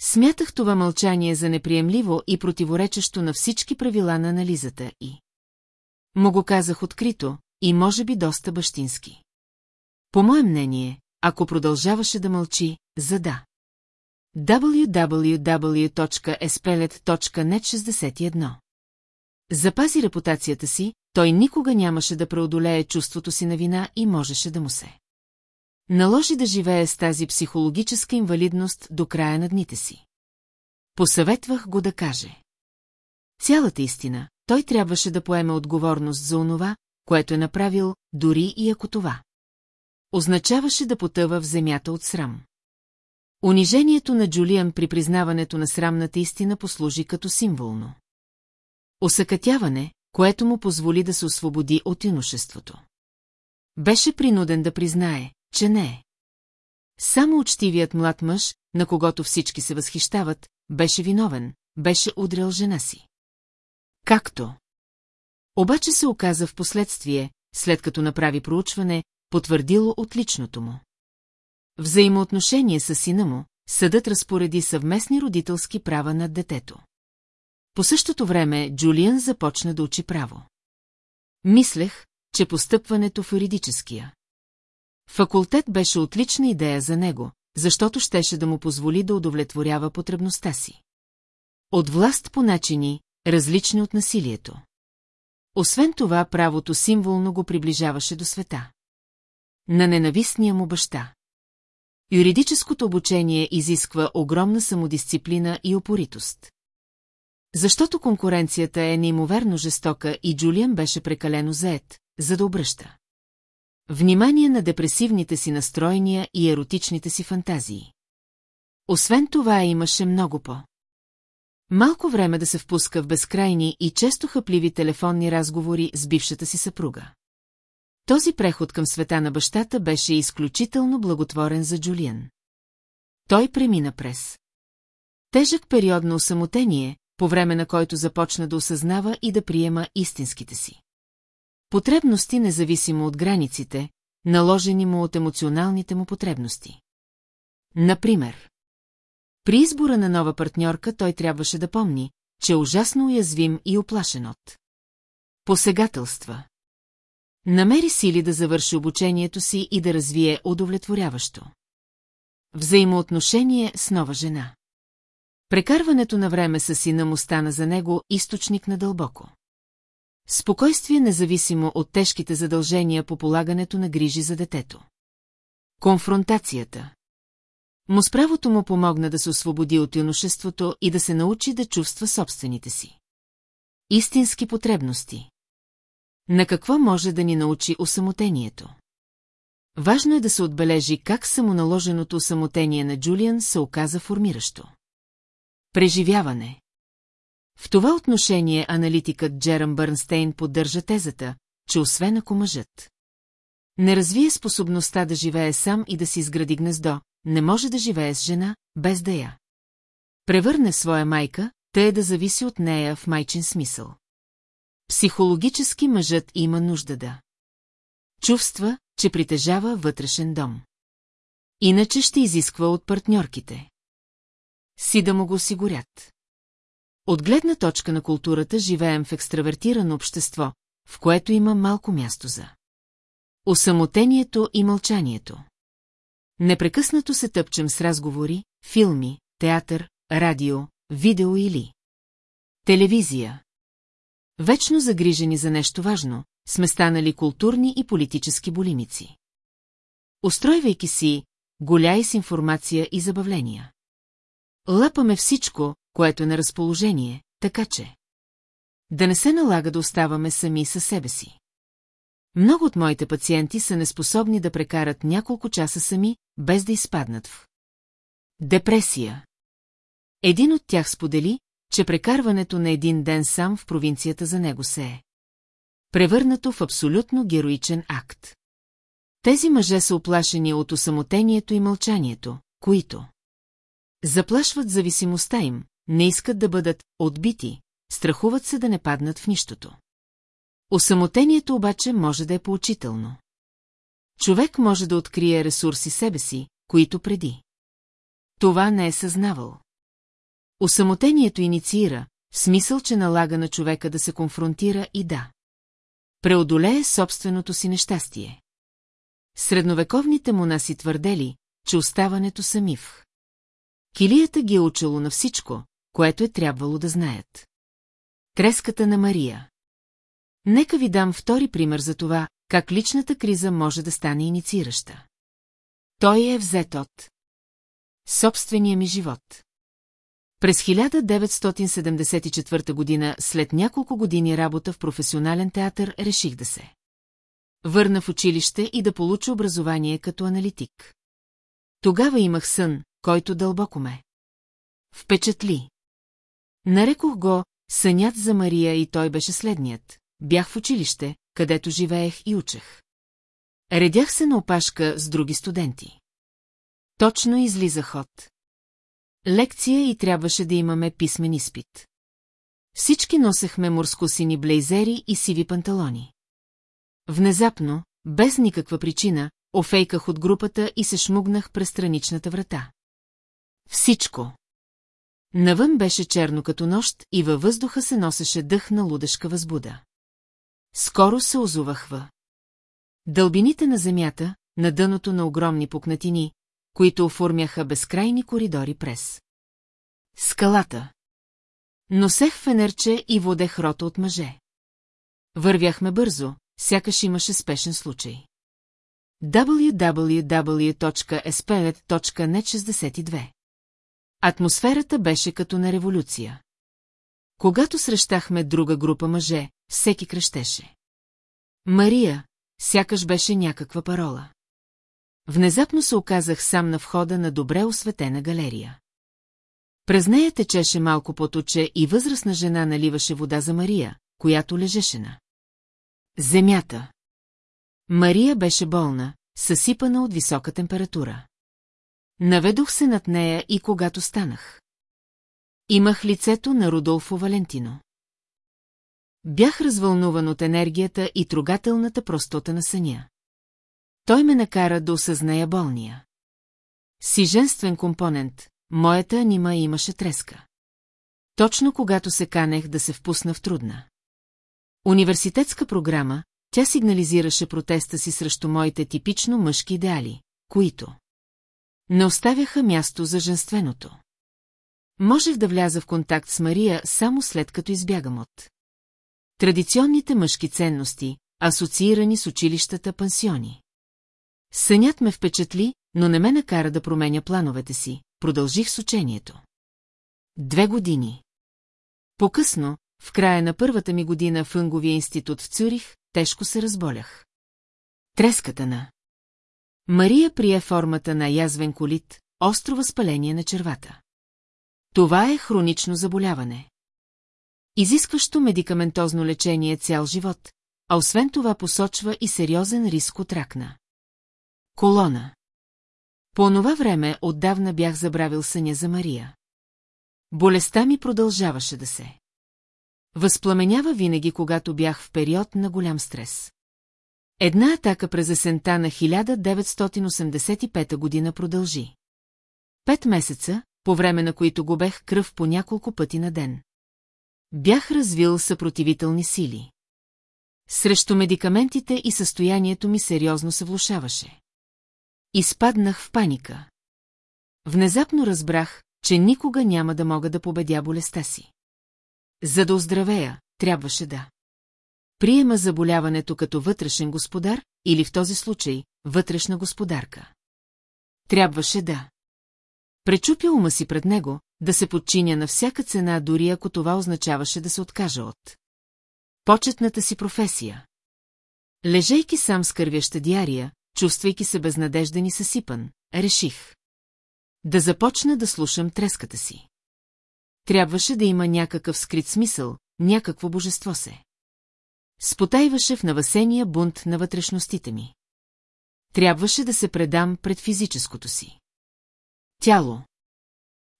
Смятах това мълчание за неприемливо и противоречещо на всички правила на анализата и... Му го казах открито и може би доста бащински. По мое мнение, ако продължаваше да мълчи, за да www.espelet.net 61 Запази репутацията си, той никога нямаше да преодолее чувството си на вина и можеше да му се. Наложи да живее с тази психологическа инвалидност до края на дните си. Посъветвах го да каже. Цялата истина, той трябваше да поеме отговорност за онова, което е направил, дори и ако това. Означаваше да потъва в земята от срам. Унижението на Джулиан при признаването на срамната истина послужи като символно. Осъкътяване, което му позволи да се освободи от иношеството. Беше принуден да признае, че не е. Само учтивият млад мъж, на когото всички се възхищават, беше виновен, беше удрял жена си. Както? Обаче се оказа в последствие, след като направи проучване, потвърдило отличното му. Взаимоотношение с сина му, съдът разпореди съвместни родителски права над детето. По същото време Джулиан започна да учи право. Мислех, че постъпването в юридическия. Факултет беше отлична идея за него, защото щеше да му позволи да удовлетворява потребността си. От власт по начини, различни от насилието. Освен това, правото символно го приближаваше до света. На ненавистния му баща. Юридическото обучение изисква огромна самодисциплина и опоритост. Защото конкуренцията е неимоверно жестока и Джулиан беше прекалено заед, за да обръща. Внимание на депресивните си настроения и еротичните си фантазии. Освен това имаше много по. Малко време да се впуска в безкрайни и често хъпливи телефонни разговори с бившата си съпруга. Този преход към света на бащата беше изключително благотворен за Джулиан. Той премина през. Тежък период на осамотение, по време на който започна да осъзнава и да приема истинските си. Потребности независимо от границите, наложени му от емоционалните му потребности. Например, при избора на нова партньорка той трябваше да помни, че е ужасно уязвим и оплашен от. Посегателства. Намери сили да завърши обучението си и да развие удовлетворяващо. Взаимоотношение с нова жена. Прекарването на време с сина му стана за него източник на дълбоко. Спокойствие независимо от тежките задължения по полагането на грижи за детето. Конфронтацията. Му справото му помогна да се освободи от юношеството и да се научи да чувства собствените си. Истински потребности. На какво може да ни научи осамотението? Важно е да се отбележи как самоналоженото осамотение на Джулиан се оказа формиращо. Преживяване В това отношение аналитикът Джерам Бърнстейн поддържа тезата, че освен ако мъжът не развие способността да живее сам и да си изгради гнездо, не може да живее с жена, без да я. Превърне своя майка, те е да зависи от нея в майчин смисъл. Психологически мъжът има нужда да. Чувства, че притежава вътрешен дом. Иначе ще изисква от партньорките. Си да му го осигурят. От гледна точка на културата живеем в екстравертирано общество, в което има малко място за. Осамотението и мълчанието. Непрекъснато се тъпчем с разговори, филми, театър, радио, видео или телевизия. Вечно загрижени за нещо важно, сме станали културни и политически болимици. Устройвайки си, голяй с информация и забавления. Лапаме всичко, което е на разположение, така че... Да не се налага да оставаме сами със себе си. Много от моите пациенти са неспособни да прекарат няколко часа сами, без да изпаднат в депресия. Един от тях сподели, че прекарването на един ден сам в провинцията за него се е превърнато в абсолютно героичен акт. Тези мъже са оплашени от осамотението и мълчанието, които заплашват зависимостта им, не искат да бъдат отбити, страхуват се да не паднат в нищото. Осамотението обаче може да е поучително. Човек може да открие ресурси себе си, които преди. Това не е съзнавал. Осамотението инициира, в смисъл, че налага на човека да се конфронтира и да. Преодолее собственото си нещастие. Средновековните монаси твърдели, че оставането са мив. Килията ги е учило на всичко, което е трябвало да знаят. Треската на Мария Нека ви дам втори пример за това, как личната криза може да стане инициираща. Той е взет от собствения ми живот. През 1974 година, след няколко години работа в професионален театър, реших да се върна в училище и да получа образование като аналитик. Тогава имах сън, който дълбоко ме впечатли. Нарекох го Сънят за Мария и той беше следният бях в училище, където живеех и учех. Редях се на опашка с други студенти. Точно излизах от. Лекция и трябваше да имаме писмен изпит. Всички носехме морскосини блейзери и сиви панталони. Внезапно, без никаква причина, офейках от групата и се шмугнах през страничната врата. Всичко. Навън беше черно като нощ и във въздуха се носеше дъх на лудешка възбуда. Скоро се озувах. Дълбините на земята, на дъното на огромни пукнатини, които оформяха безкрайни коридори през. Скалата. Носех фенерче и водех рота от мъже. Вървяхме бързо, сякаш имаше спешен случай. www.splet.net62 Атмосферата беше като на революция. Когато срещахме друга група мъже, всеки крещеше. Мария, сякаш беше някаква парола. Внезапно се оказах сам на входа на добре осветена галерия. През нея течеше малко поточе и възрастна жена наливаше вода за Мария, която лежеше на земята. Мария беше болна, съсипана от висока температура. Наведох се над нея и когато станах. Имах лицето на Рудолфо Валентино. Бях развълнуван от енергията и трогателната простота на съня. Той ме накара да осъзная болния. Си женствен компонент, моята анима имаше треска. Точно когато се канех да се впусна в трудна. Университетска програма, тя сигнализираше протеста си срещу моите типично мъжки идеали, които не оставяха място за женственото. Можех да вляза в контакт с Мария само след като избягам от традиционните мъжки ценности, асоциирани с училищата пансиони. Сънят ме впечатли, но не ме накара да променя плановете си, продължих с учението. Две години. По-късно, в края на първата ми година в Ънговия институт в Цюрих, тежко се разболях. Треската на Мария прие формата на язвен колит, остро възпаление на червата. Това е хронично заболяване. Изискващо медикаментозно лечение цял живот, а освен това посочва и сериозен риск от ракна. Колона По онова време отдавна бях забравил съня за Мария. Болестта ми продължаваше да се. Възпламенява винаги, когато бях в период на голям стрес. Една атака през есента на 1985 година продължи. Пет месеца, по време на които губех кръв по няколко пъти на ден. Бях развил съпротивителни сили. Срещу медикаментите и състоянието ми сериозно се влушаваше. Изпаднах в паника. Внезапно разбрах, че никога няма да мога да победя болестта си. За да оздравея, трябваше да. Приема заболяването като вътрешен господар или в този случай вътрешна господарка. Трябваше да. Пречупя ума си пред него, да се подчиня на всяка цена, дори ако това означаваше да се откажа от. Почетната си професия. Лежейки сам с кървяща диария, чувствайки се безнадежден и съсипан, реших. Да започна да слушам треската си. Трябваше да има някакъв скрит смисъл, някакво божество се. Спотайваше в навасения бунт на вътрешностите ми. Трябваше да се предам пред физическото си. Тяло.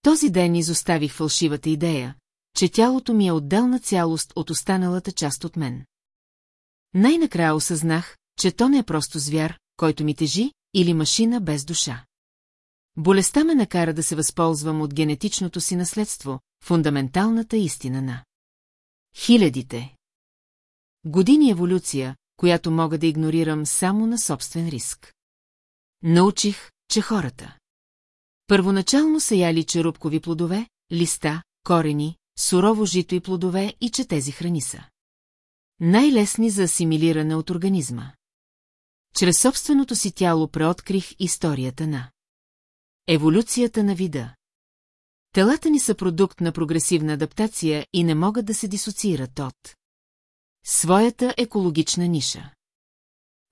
Този ден изоставих фалшивата идея, че тялото ми е отделна цялост от останалата част от мен. Най-накрая осъзнах, че то не е просто звяр, който ми тежи, или машина без душа. Болестта ме накара да се възползвам от генетичното си наследство, фундаменталната истина на хилядите. Години еволюция, която мога да игнорирам само на собствен риск. Научих, че хората. Първоначално са яли черупкови плодове, листа, корени, сурово жито и плодове и че тези храни са. Най-лесни за асимилиране от организма. Чрез собственото си тяло преоткрих историята на еволюцията на вида. Телата ни са продукт на прогресивна адаптация и не могат да се дисоциират от своята екологична ниша.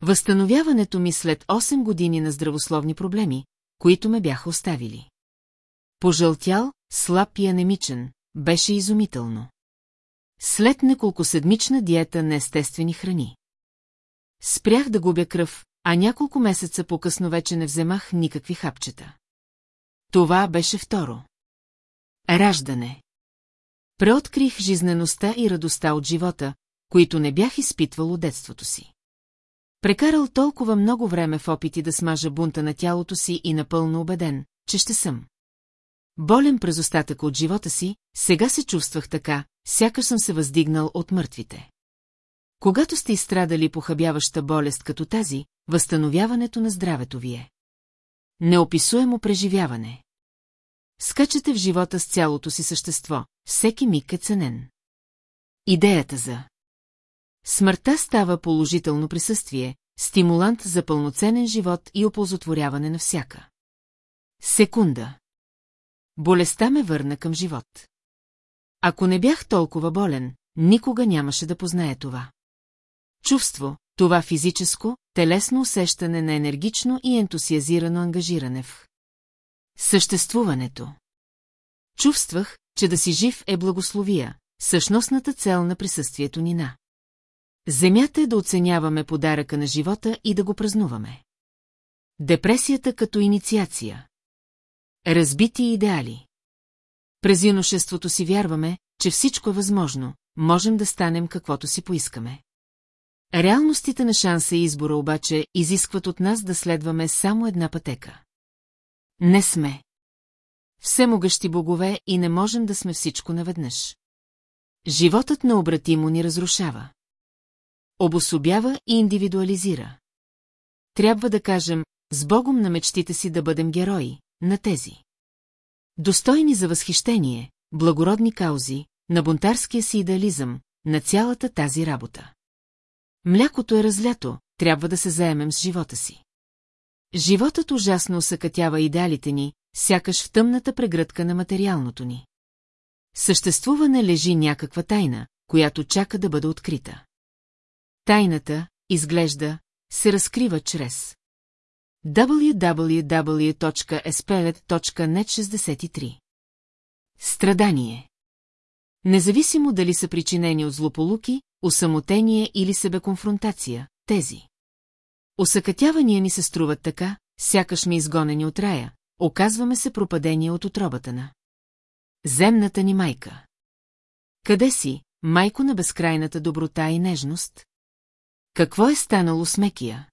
Възстановяването ми след 8 години на здравословни проблеми, които ме бяха оставили. Пожълтял, слаб и анемичен, беше изумително. След неколко седмична диета на естествени храни. Спрях да губя кръв, а няколко месеца по-късно вече не вземах никакви хапчета. Това беше второ. Раждане. Преоткрих жизнеността и радостта от живота, които не бях изпитвал от детството си. Прекарал толкова много време в опити да смажа бунта на тялото си и напълно убеден, че ще съм. Болен през остатъка от живота си, сега се чувствах така, сякаш съм се въздигнал от мъртвите. Когато сте изстрадали похабяваща болест като тази, възстановяването на здравето ви е. Неописуемо преживяване. Скачате в живота с цялото си същество, всеки миг е ценен. Идеята за Смъртта става положително присъствие, стимулант за пълноценен живот и оползотворяване на всяка. Секунда. Болестта ме върна към живот. Ако не бях толкова болен, никога нямаше да познае това. Чувство, това физическо, телесно усещане на енергично и ентусиазирано ангажиране в съществуването. Чувствах, че да си жив е благословия, същностната цел на присъствието ни на. Земята е да оценяваме подаръка на живота и да го празнуваме. Депресията като инициация. Разбити идеали. През юношеството си вярваме, че всичко е възможно, можем да станем каквото си поискаме. Реалностите на шанса и избора обаче изискват от нас да следваме само една пътека. Не сме. Всемогъщи богове и не можем да сме всичко наведнъж. Животът необратимо ни разрушава. Обособява и индивидуализира. Трябва да кажем, с Богом на мечтите си да бъдем герои, на тези. Достойни за възхищение, благородни каузи, на бунтарския си идеализъм, на цялата тази работа. Млякото е разлято, трябва да се заемем с живота си. Животът ужасно усъкътява идеалите ни, сякаш в тъмната прегръдка на материалното ни. Съществуване лежи някаква тайна, която чака да бъде открита. Тайната, изглежда, се разкрива чрез www.espelet.net63 Страдание Независимо дали са причинени от злополуки, осамотение или себеконфронтация, тези. Осъкътявания ни се струват така, сякаш ми изгонени от рая, оказваме се пропадение от отробата на. Земната ни майка. Къде си, майко на безкрайната доброта и нежност? Какво е станало с Мекия?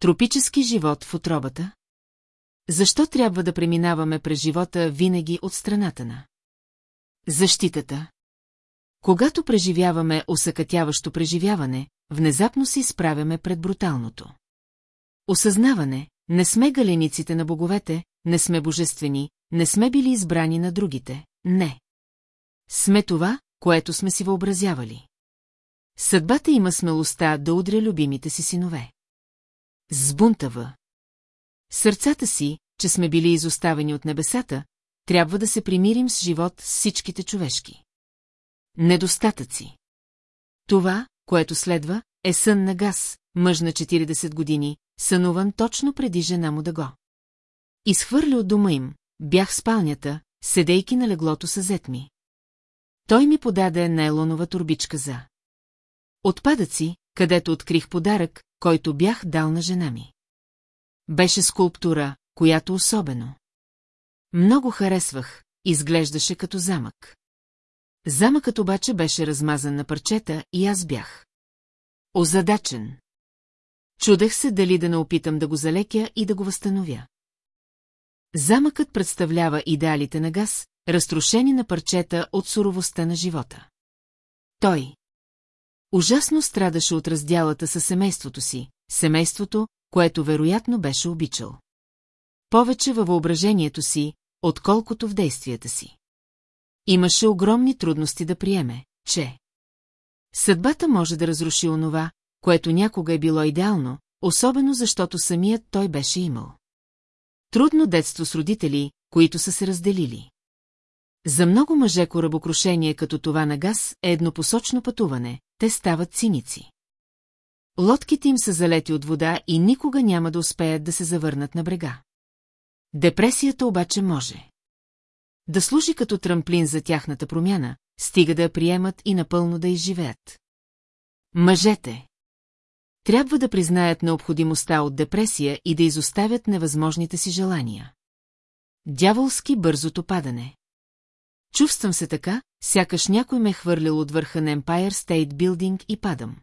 Тропически живот в отробата? Защо трябва да преминаваме през живота винаги от страната на? Защитата. Когато преживяваме осъкътяващо преживяване, внезапно се изправяме пред бруталното. Осъзнаване, не сме галениците на боговете, не сме божествени, не сме били избрани на другите, не. Сме това, което сме си въобразявали. Съдбата има смелостта да удря любимите си синове. Сбунтава. Сърцата си, че сме били изоставени от небесата, трябва да се примирим с живот с всичките човешки. Недостатъци. Това, което следва, е сън на газ, мъж на 40 години, сънуван точно преди жена му да го. Изхвърли от дома им, бях в спалнята, седейки на леглото с зет ми. Той ми подаде нейлонова турбичка за. Отпадъци, където открих подарък, който бях дал на жена ми. Беше скулптура, която особено. Много харесвах, изглеждаше като замък. Замъкът обаче беше размазан на парчета и аз бях. Озадачен. Чудех се дали да не опитам да го залекя и да го възстановя. Замъкът представлява идеалите на газ, разрушени на парчета от суровостта на живота. Той. Ужасно страдаше от разделата със семейството си, семейството, което вероятно беше обичал. Повече във въображението си, отколкото в действията си. Имаше огромни трудности да приеме, че съдбата може да разруши онова, което някога е било идеално, особено защото самият той беше имал. Трудно детство с родители, които са се разделили. За много мъже корабокрушение като това на газ е еднопосочно пътуване, те стават циници. Лодките им са залети от вода и никога няма да успеят да се завърнат на брега. Депресията обаче може. Да служи като трамплин за тяхната промяна, стига да я приемат и напълно да изживеят. Мъжете трябва да признаят необходимостта от депресия и да изоставят невъзможните си желания. Дяволски бързото падане. Чувствам се така, сякаш някой ме е хвърлил от върха на Empire State Building и падам.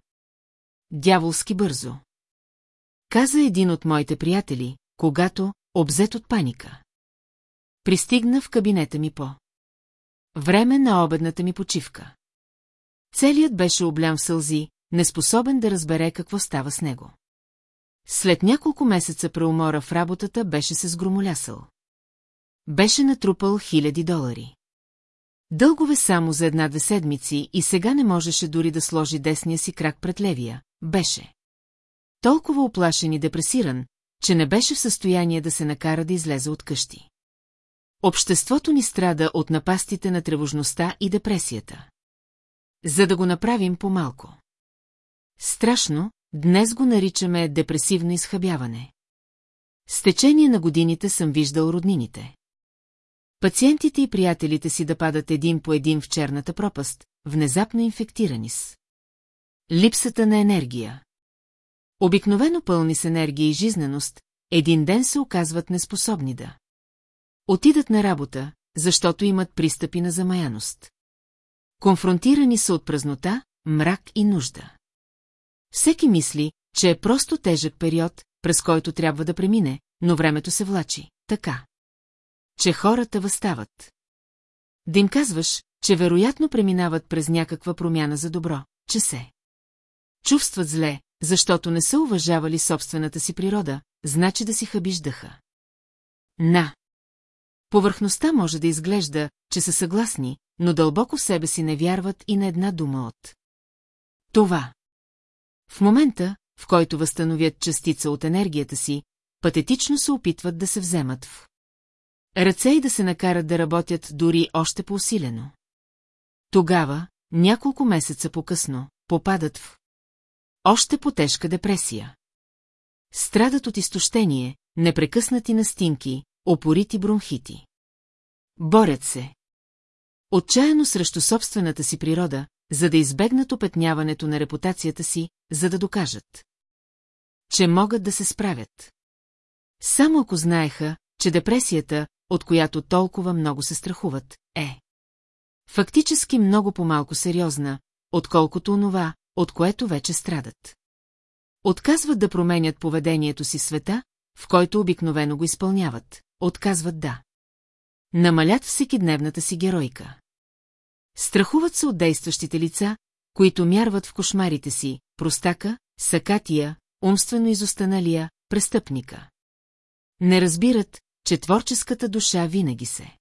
Дяволски бързо. Каза един от моите приятели, когато, обзет от паника. Пристигна в кабинета ми по. Време на обедната ми почивка. Целият беше облям в сълзи, неспособен да разбере какво става с него. След няколко месеца преумора в работата беше се сгромолясал. Беше натрупал хиляди долари. Дългове само за една-две седмици и сега не можеше дори да сложи десния си крак пред левия. Беше. Толкова оплашен и депресиран, че не беше в състояние да се накара да излезе от къщи. Обществото ни страда от напастите на тревожността и депресията. За да го направим по-малко. Страшно, Днес го наричаме депресивно изхабяване. С течение на годините съм виждал роднините. Пациентите и приятелите си да падат един по един в черната пропаст, внезапно инфектирани с. Липсата на енергия. Обикновено пълни с енергия и жизненост, един ден се оказват неспособни да. Отидат на работа, защото имат пристъпи на замаяност. Конфронтирани са от празнота, мрак и нужда. Всеки мисли, че е просто тежък период, през който трябва да премине, но времето се влачи, така. Че хората възстават. Да им казваш, че вероятно преминават през някаква промяна за добро, че се. Чувстват зле, защото не са уважавали собствената си природа, значи да си хабиш дъха. На. Повърхността може да изглежда, че са съгласни, но дълбоко в себе си не вярват и на една дума от. Това. В момента, в който възстановят частица от енергията си, патетично се опитват да се вземат в ръце и да се накарат да работят дори още по-усилено. Тогава, няколко месеца по-късно, попадат в още по-тежка депресия. Страдат от изтощение, непрекъснати настинки, опорити бронхити. Борят се. Отчаяно срещу собствената си природа, за да избегнат опетняването на репутацията си, за да докажат, че могат да се справят. Само ако знаеха, че депресията, от която толкова много се страхуват, е фактически много по-малко сериозна, отколкото онова, от което вече страдат. Отказват да променят поведението си света, в който обикновено го изпълняват, отказват да. Намалят всекидневната си геройка. Страхуват се от действащите лица, които мярват в кошмарите си, простака, сакатия, умствено изостаналия, престъпника. Не разбират, че творческата душа винаги се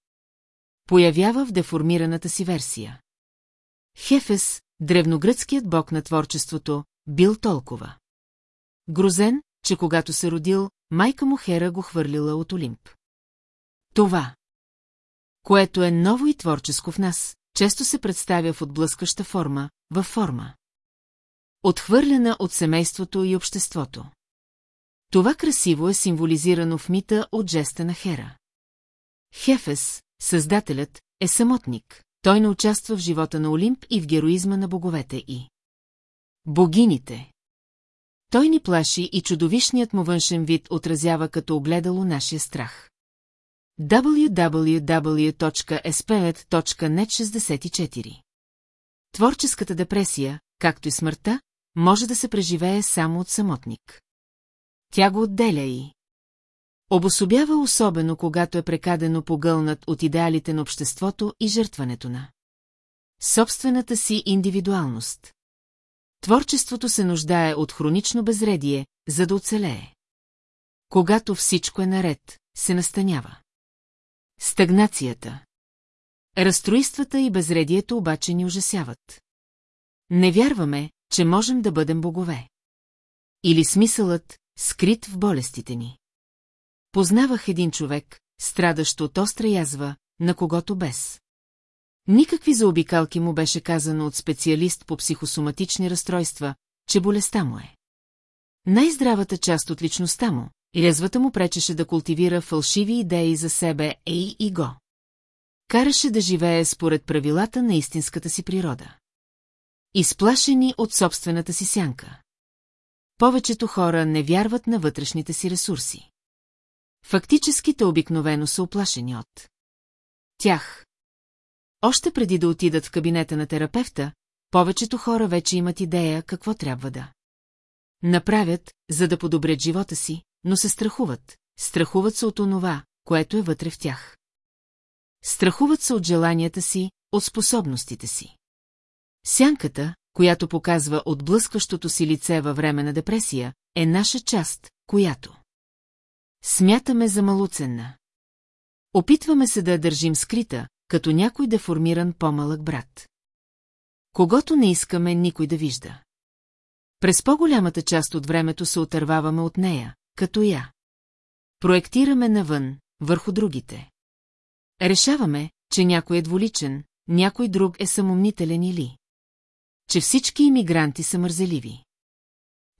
появява в деформираната си версия. Хефес, древногръцкият бог на творчеството, бил толкова. Грозен, че когато се родил, майка му Хера го хвърлила от Олимп. Това, което е ново и творческо в нас, често се представя в отблъскаща форма, във форма. Отхвърлена от семейството и обществото. Това красиво е символизирано в мита от жеста на Хера. Хефес, създателят, е самотник. Той не участва в живота на Олимп и в героизма на боговете и. Богините. Той ни плаши и чудовищният му външен вид отразява като огледало нашия страх www.spet.net64 Творческата депресия, както и смъртта, може да се преживее само от самотник. Тя го отделя и... Обособява особено, когато е прекадено погълнат от идеалите на обществото и жертването на собствената си индивидуалност. Творчеството се нуждае от хронично безредие, за да оцелее. Когато всичко е наред, се настанява. Стагнацията. Разстроиствата и безредието обаче ни ужасяват. Не вярваме, че можем да бъдем богове. Или смисълът, скрит в болестите ни. Познавах един човек, страдащ от остра язва, на когото без. Никакви заобикалки му беше казано от специалист по психосоматични разстройства, че болестта му е. Най-здравата част от личността му, Резвата му пречеше да култивира фалшиви идеи за себе ей и го. Караше да живее според правилата на истинската си природа. Изплашени от собствената си сянка. Повечето хора не вярват на вътрешните си ресурси. Фактическите обикновено са оплашени от тях. Още преди да отидат в кабинета на терапевта, повечето хора вече имат идея какво трябва да направят, за да подобрят живота си, но се страхуват. Страхуват се от онова, което е вътре в тях. Страхуват се от желанията си, от способностите си. Сянката, която показва отблъскващото си лице във време на депресия, е наша част, която смятаме за малоценна. Опитваме се да я държим скрита, като някой деформиран по-малък брат. Когато не искаме никой да вижда. През по-голямата част от времето се отърваваме от нея, като я. Проектираме навън, върху другите. Решаваме, че някой е дволичен, някой друг е самомнителен или... Че всички иммигранти са мързеливи.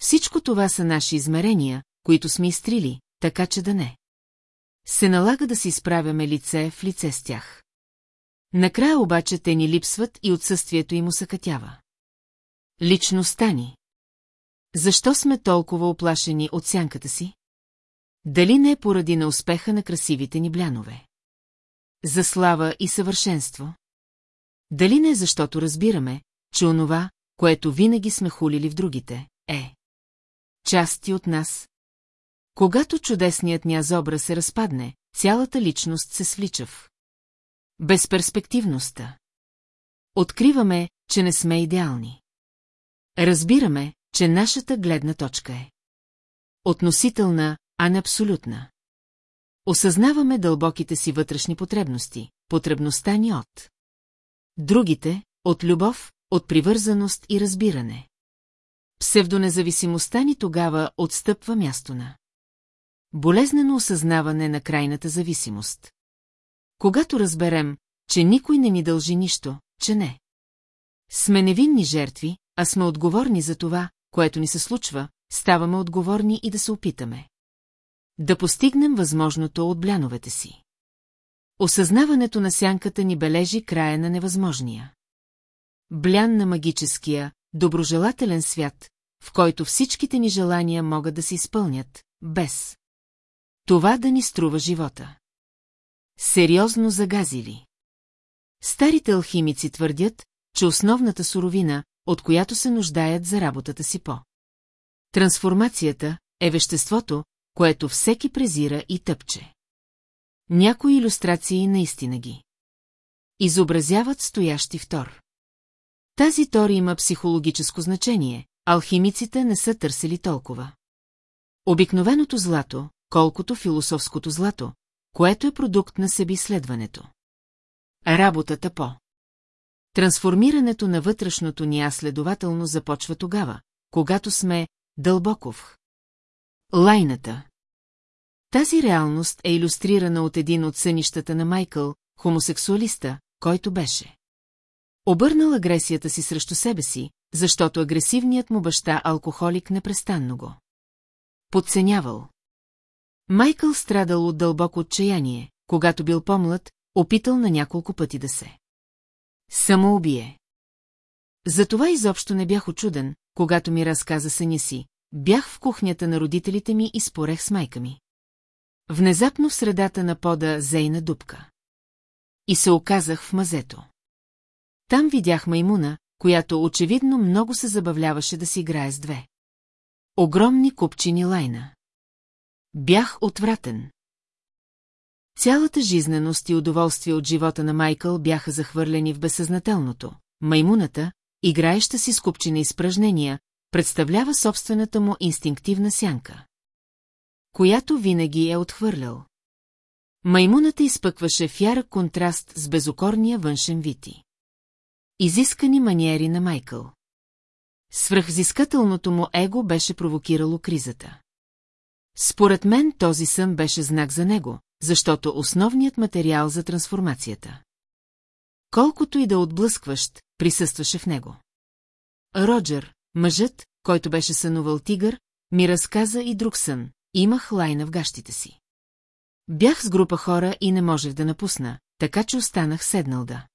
Всичко това са наши измерения, които сме изтрили, така че да не. Се налага да се изправяме лице в лице с тях. Накрая обаче те ни липсват и отсъствието им усъкътява. Личността ни. Защо сме толкова оплашени от сянката си? Дали не е поради на успеха на красивите ни блянове? За слава и съвършенство? Дали не е защото разбираме, че онова, което винаги сме хулили в другите, е части от нас? Когато чудесният ня образ се разпадне, цялата личност се свлича в безперспективността. Откриваме, че не сме идеални. Разбираме, че нашата гледна точка е относителна, а не абсолютна. Осъзнаваме дълбоките си вътрешни потребности, потребността ни от другите, от любов, от привързаност и разбиране. Псевдонезависимостта ни тогава отстъпва място на болезнено осъзнаване на крайната зависимост. Когато разберем, че никой не ни дължи нищо, че не. Сме невинни жертви, а сме отговорни за това, което ни се случва, ставаме отговорни и да се опитаме. Да постигнем възможното от бляновете си. Осъзнаването на сянката ни бележи края на невъзможния. Блян на магическия, доброжелателен свят, в който всичките ни желания могат да се изпълнят, без това да ни струва живота. Сериозно загазили. Старите алхимици твърдят, че основната суровина, от която се нуждаят за работата си по. Трансформацията е веществото, което всеки презира и тъпче. Някои иллюстрации наистина ги. Изобразяват стоящи втор. Тази тор има психологическо значение, алхимиците не са търсили толкова. Обикновеното злато, колкото философското злато, което е продукт на себеизследването. Работата по Трансформирането на вътрешното ни аз следователно започва тогава, когато сме дълбоков. Лайната Тази реалност е иллюстрирана от един от сънищата на Майкъл, хомосексуалиста, който беше. Обърнал агресията си срещу себе си, защото агресивният му баща алкохолик непрестанно го. Подценявал. Майкъл страдал от дълбоко отчаяние, когато бил по-млад, опитал на няколко пъти да се. Самоубие. Затова изобщо не бях очуден, когато ми разказа съня си. Бях в кухнята на родителите ми и спорех с майка ми. Внезапно в средата на пода зейна дупка. И се оказах в мазето. Там видях маймуна, която очевидно много се забавляваше да си играе с две. Огромни купчини лайна. Бях отвратен. Цялата жизненост и удоволствие от живота на Майкъл бяха захвърлени в безсъзнателното. Маймуната, играеща си с купчина изпражнения, представлява собствената му инстинктивна сянка. Която винаги е отхвърлял. Маймуната изпъкваше в ярък контраст с безокорния външен вити. Изискани маниери на Майкъл. Свръхзискателното му его беше провокирало кризата. Според мен този сън беше знак за него, защото основният материал за трансформацията. Колкото и да отблъскващ, присъстваше в него. Роджер, мъжът, който беше сънувал тигър, ми разказа и друг сън. Имах лайна в гащите си. Бях с група хора и не можех да напусна, така че останах седнал да.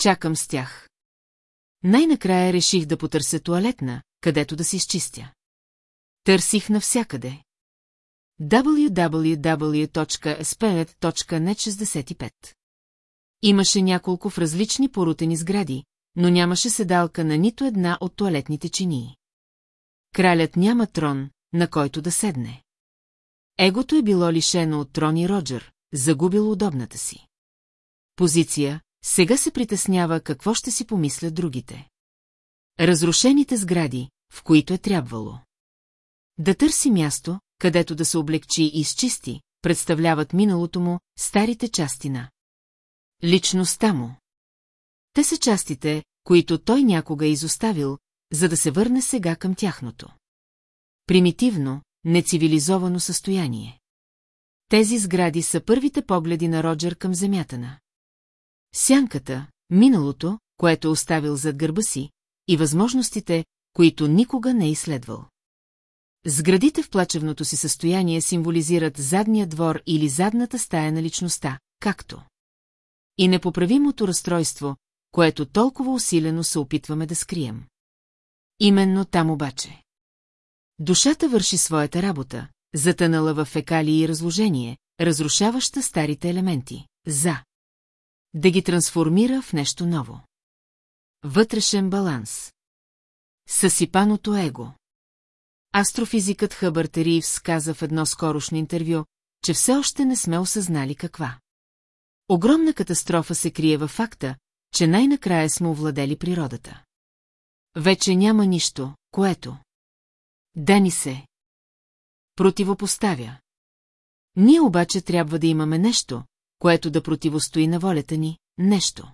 Чакам с тях. Най-накрая реших да потърся туалетна, където да си изчистя. Търсих навсякъде, www.spnet.net65 Имаше няколко в различни порутени сгради, но нямаше седалка на нито една от туалетните чинии. Кралят няма трон, на който да седне. Егото е било лишено от трон и Роджер, загубил удобната си. Позиция, сега се притеснява какво ще си помислят другите. Разрушените сгради, в които е трябвало. Да търси място, където да се облегчи и изчисти, представляват миналото му, старите части на личността му. Те са частите, които той някога е изоставил, за да се върне сега към тяхното. Примитивно, нецивилизовано състояние. Тези сгради са първите погледи на Роджер към земята на. Сянката, миналото, което е оставил зад гърба си, и възможностите, които никога не е изследвал. Сградите в плачевното си състояние символизират задния двор или задната стая на личността, както и непоправимото разстройство, което толкова усилено се опитваме да скрием. Именно там обаче. Душата върши своята работа, затънала в фекалии и разложение, разрушаваща старите елементи, за да ги трансформира в нещо ново. Вътрешен баланс. Съсипаното его. Астрофизикът Хъбърт Ривс каза в едно скорошно интервю, че все още не сме осъзнали каква. Огромна катастрофа се крие във факта, че най-накрая сме овладели природата. Вече няма нищо, което да ни се противопоставя. Ние обаче трябва да имаме нещо, което да противостои на волята ни, нещо,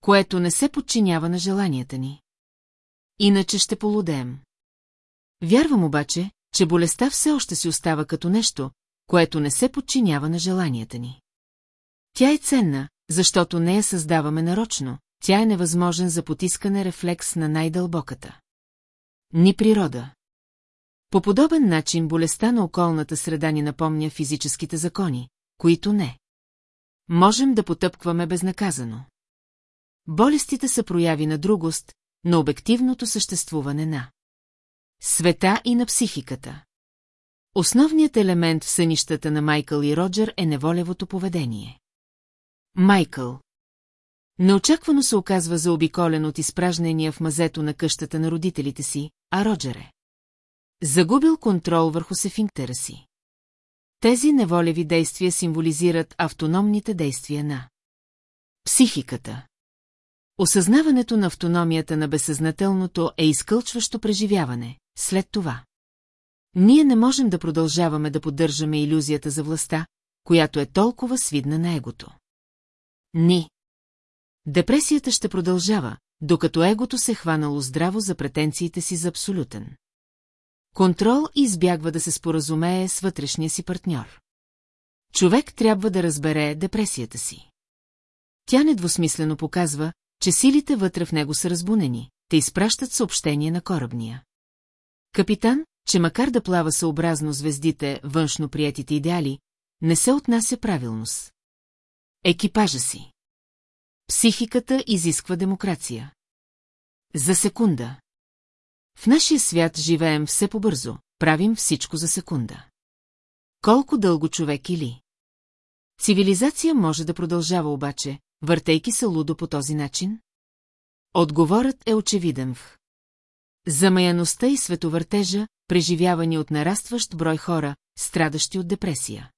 което не се подчинява на желанията ни. Иначе ще полудеем. Вярвам обаче, че болестта все още си остава като нещо, което не се подчинява на желанията ни. Тя е ценна, защото не я създаваме нарочно, тя е невъзможен за потискане рефлекс на най-дълбоката. Ни природа. По подобен начин болестта на околната среда ни напомня физическите закони, които не. Можем да потъпкваме безнаказано. Болестите са прояви на другост, на обективното съществуване на света и на психиката. Основният елемент в сънищата на Майкъл и Роджер е неволевото поведение. Майкъл Неочаквано се оказва заобиколен от изпражнения в мазето на къщата на родителите си, а Роджер е. Загубил контрол върху сефинктера си. Тези неволеви действия символизират автономните действия на психиката. Осъзнаването на автономията на безсъзнателното е изкълчващо преживяване, след това. Ние не можем да продължаваме да поддържаме иллюзията за властта, която е толкова свидна на егото. Ни. Депресията ще продължава, докато егото се хванало здраво за претенциите си за абсолютен. Контрол избягва да се споразумее с вътрешния си партньор. Човек трябва да разбере депресията си. Тя недвусмислено показва, че силите вътре в него са разбунени, те изпращат съобщение на корабния. Капитан, че макар да плава съобразно звездите, външно приятите идеали, не се отнася правилност. Екипажа си. Психиката изисква демокрация. За секунда. В нашия свят живеем все по-бързо, правим всичко за секунда. Колко дълго човек или? Цивилизация може да продължава обаче, въртейки се лудо по този начин? Отговорът е очевиден в замаяността и световъртежа, преживявани от нарастващ брой хора, страдащи от депресия.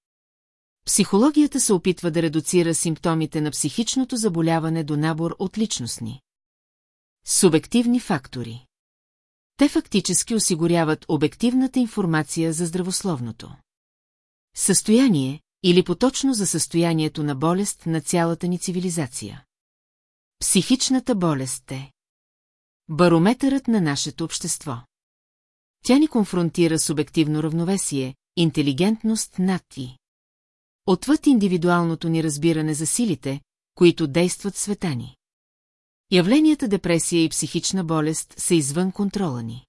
Психологията се опитва да редуцира симптомите на психичното заболяване до набор от личностни. Субективни фактори. Те фактически осигуряват обективната информация за здравословното. Състояние, или поточно за състоянието на болест на цялата ни цивилизация. Психичната болест е барометърът на нашето общество. Тя ни конфронтира с обективно равновесие, интелигентност над и. Отвъд индивидуалното ни разбиране за силите, които действат света ни. Явленията депресия и психична болест са извън контрола ни.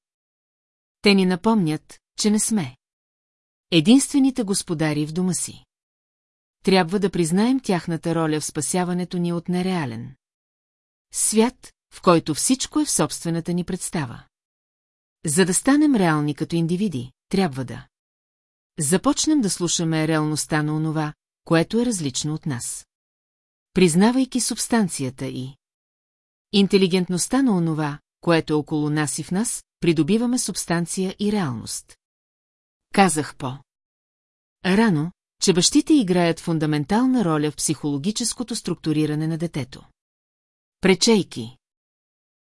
Те ни напомнят, че не сме. Единствените господари в дома си. Трябва да признаем тяхната роля в спасяването ни от нереален. Свят, в който всичко е в собствената ни представа. За да станем реални като индивиди, трябва да започнем да слушаме реалността на онова, което е различно от нас. Признавайки субстанцията и интелигентността на онова, което е около нас и в нас, придобиваме субстанция и реалност. Казах по. Рано, че бащите играят фундаментална роля в психологическото структуриране на детето. Пречейки.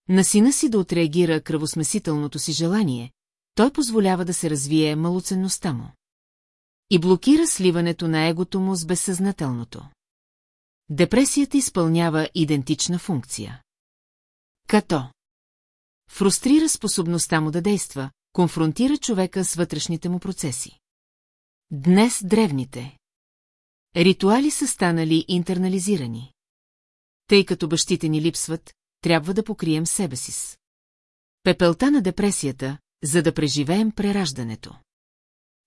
На сина си да отреагира кръвосмесителното си желание, той позволява да се развие малоценността му. И блокира сливането на егото му с безсъзнателното. Депресията изпълнява идентична функция. Като фрустрира способността му да действа, конфронтира човека с вътрешните му процеси. Днес древните ритуали са станали интернализирани. Тъй като бащите ни липсват, трябва да покрием себе си с. Пепелта на депресията, за да преживеем прераждането.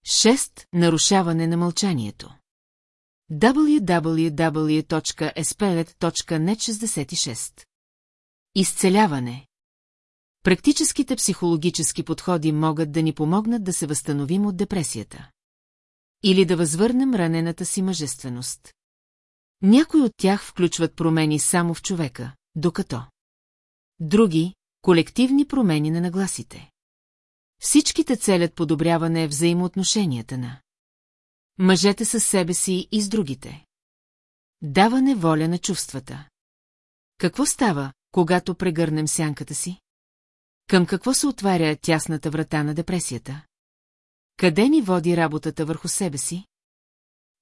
6. Нарушаване на мълчанието. www.espelet.net66 Изцеляване Практическите психологически подходи могат да ни помогнат да се възстановим от депресията. Или да възвърнем ранената си мъжественост. Някои от тях включват промени само в човека, докато други – колективни промени на нагласите. Всичките целят подобряване взаимоотношенията на мъжете със себе си и с другите. Даване воля на чувствата. Какво става, когато прегърнем сянката си? Към какво се отваря тясната врата на депресията? Къде ни води работата върху себе си?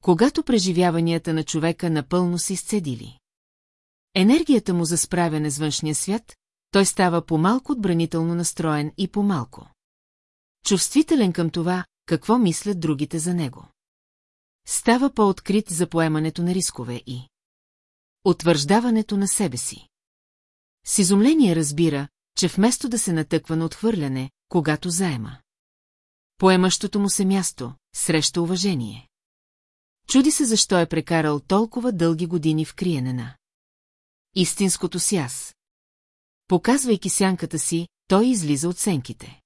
Когато преживяванията на човека напълно се изцедили. Енергията му за справяне с външния свят, той става по-малко отбранително настроен и по-малко. Чувствителен към това, какво мислят другите за него. Става по-открит за поемането на рискове и утвърждаването на себе си. С изумление разбира, че вместо да се натъква на отхвърляне, когато заема. Поемащото му се място, среща уважение. Чуди се защо е прекарал толкова дълги години в криене на. Истинското си аз. Показвайки сянката си, той излиза от сенките.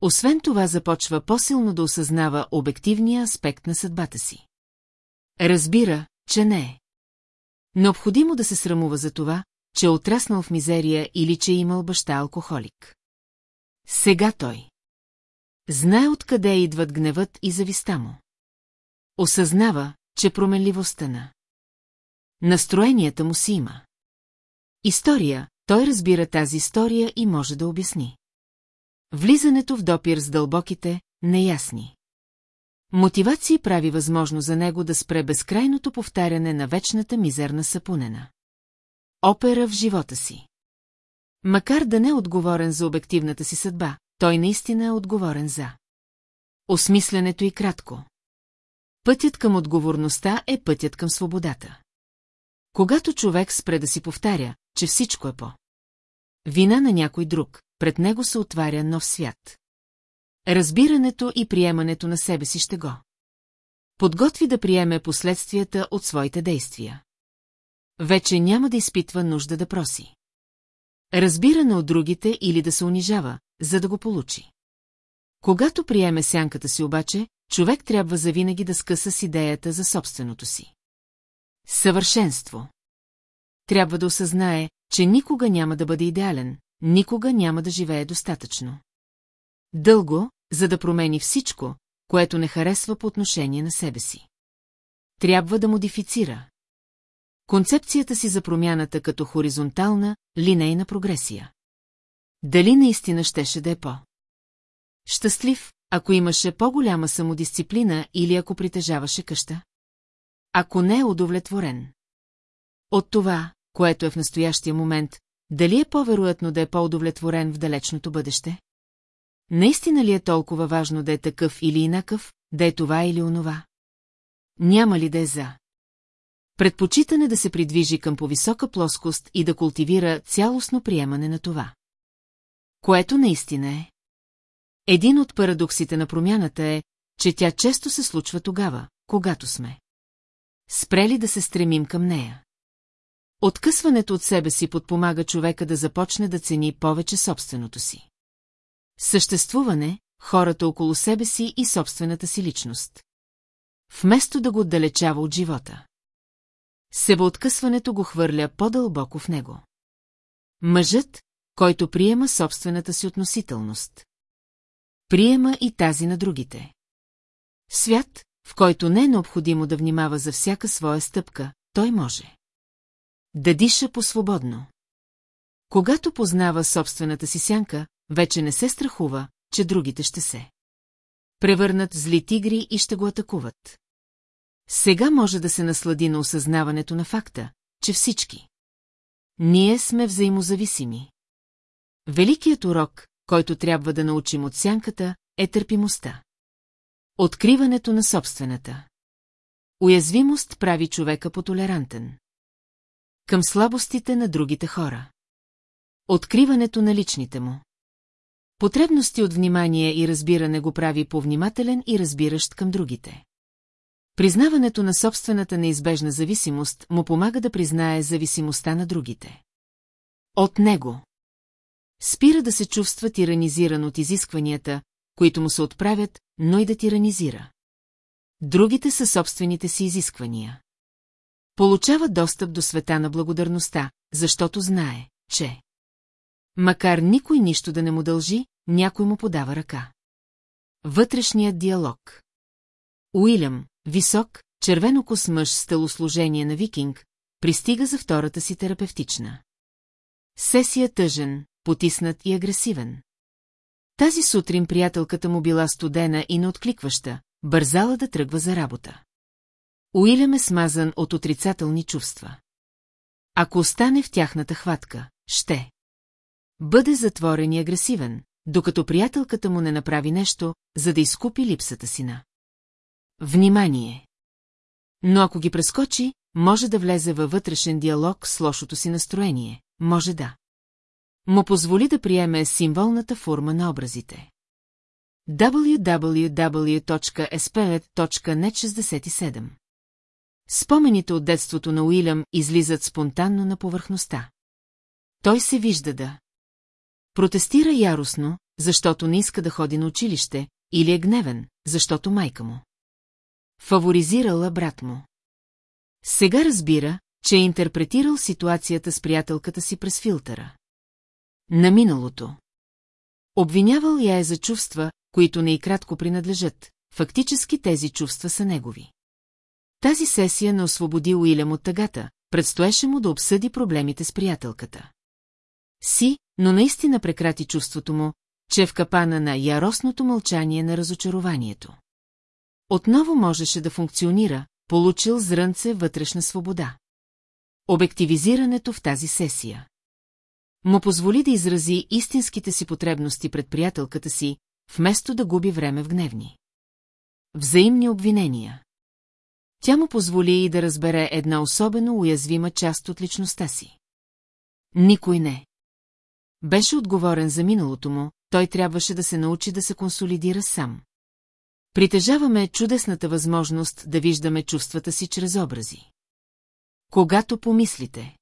Освен това започва по-силно да осъзнава обективния аспект на съдбата си. Разбира, че не е. Необходимо да се срамува за това, че е отраснал в мизерия или че е имал баща алкохолик. Сега той. Знае откъде идват гневът и зависта му. Осъзнава, че променливостта на настроенията му си има. История, той разбира тази история и може да обясни. Влизането в допир с дълбоките, неясни. Мотивации прави възможно за него да спре безкрайното повтаряне на вечната мизерна сапунена. Опера в живота си. Макар да не е отговорен за обективната си съдба, той наистина е отговорен за. Осмислянето и кратко. Пътят към отговорността е пътят към свободата. Когато човек спре да си повтаря, че всичко е по. Вина на някой друг, пред него се отваря нов свят. Разбирането и приемането на себе си ще го. Подготви да приеме последствията от своите действия. Вече няма да изпитва нужда да проси. Разбиране от другите или да се унижава, за да го получи. Когато приеме сянката си обаче, човек трябва завинаги да скъса с идеята за собственото си. Съвършенство. Трябва да осъзнае, че никога няма да бъде идеален, никога няма да живее достатъчно. Дълго, за да промени всичко, което не харесва по отношение на себе си. Трябва да модифицира. Концепцията си за промяната като хоризонтална, линейна прогресия. Дали наистина щеше да е по? Щастлив, ако имаше по-голяма самодисциплина или ако притежаваше къща? Ако не е удовлетворен. От това, което е в настоящия момент, дали е по-вероятно да е по-удовлетворен в далечното бъдеще? Наистина ли е толкова важно да е такъв или инакъв, да е това или онова? Няма ли да е за? Предпочитане да се придвижи към повисока плоскост и да култивира цялостно приемане на това. Което наистина е. Един от парадоксите на промяната е, че тя често се случва тогава, когато сме. Спрели да се стремим към нея. Откъсването от себе си подпомага човека да започне да цени повече собственото си. Съществуване, хората около себе си и собствената си личност. Вместо да го отдалечава от живота. Себеоткъсването го хвърля по-дълбоко в него. Мъжът, който приема собствената си относителност. Приема и тази на другите. Свят, в който не е необходимо да внимава за всяка своя стъпка, той може. Да диша по-свободно. Когато познава собствената си сянка, вече не се страхува, че другите ще се. Превърнат зли тигри и ще го атакуват. Сега може да се наслади на осъзнаването на факта, че всички. Ние сме взаимозависими. Великият урок, който трябва да научим от сянката, е търпимостта. Откриването на собствената. Уязвимост прави човека потолерантен. Към слабостите на другите хора. Откриването на личните му. Потребности от внимание и разбиране го прави повнимателен и разбиращ към другите. Признаването на собствената неизбежна зависимост му помага да признае зависимостта на другите. От него. Спира да се чувства тиранизиран от изискванията, които му се отправят, но и да тиранизира. Другите са собствените си изисквания. Получава достъп до света на благодарността, защото знае, че... Макар никой нищо да не му дължи, някой му подава ръка. Вътрешният диалог Уилям, висок, червенокос мъж с телосложение на викинг, пристига за втората си терапевтична. Сесия тъжен, потиснат и агресивен. Тази сутрин приятелката му била студена и неоткликваща, бързала да тръгва за работа. Уилям е смазан от отрицателни чувства. Ако остане в тяхната хватка, ще. Бъде затворен и агресивен, докато приятелката му не направи нещо, за да изкупи липсата си на. Внимание! Но ако ги прескочи, може да влезе във вътрешен диалог с лошото си настроение. Може да. Му позволи да приеме символната форма на образите. www.splet.net67 Спомените от детството на Уилям излизат спонтанно на повърхността. Той се вижда да Протестира яростно, защото не иска да ходи на училище, или е гневен, защото майка му. Фаворизирала брат му. Сега разбира, че е интерпретирал ситуацията с приятелката си през филтъра. На миналото. Обвинявал я е за чувства, които не и кратко принадлежат, фактически тези чувства са негови. Тази сесия не освободи Уилям от тъгата, предстоеше му да обсъди проблемите с приятелката. Си, но наистина прекрати чувството му, че е в капана на яростното мълчание на разочарованието. Отново можеше да функционира, получил зрънце вътрешна свобода. Обективизирането в тази сесия. Му позволи да изрази истинските си потребности пред приятелката си, вместо да губи време в гневни. Взаимни обвинения. Тя му позволи и да разбере една особено уязвима част от личността си. Никой не. Беше отговорен за миналото му, той трябваше да се научи да се консолидира сам. Притежаваме чудесната възможност да виждаме чувствата си чрез образи. Когато помислите.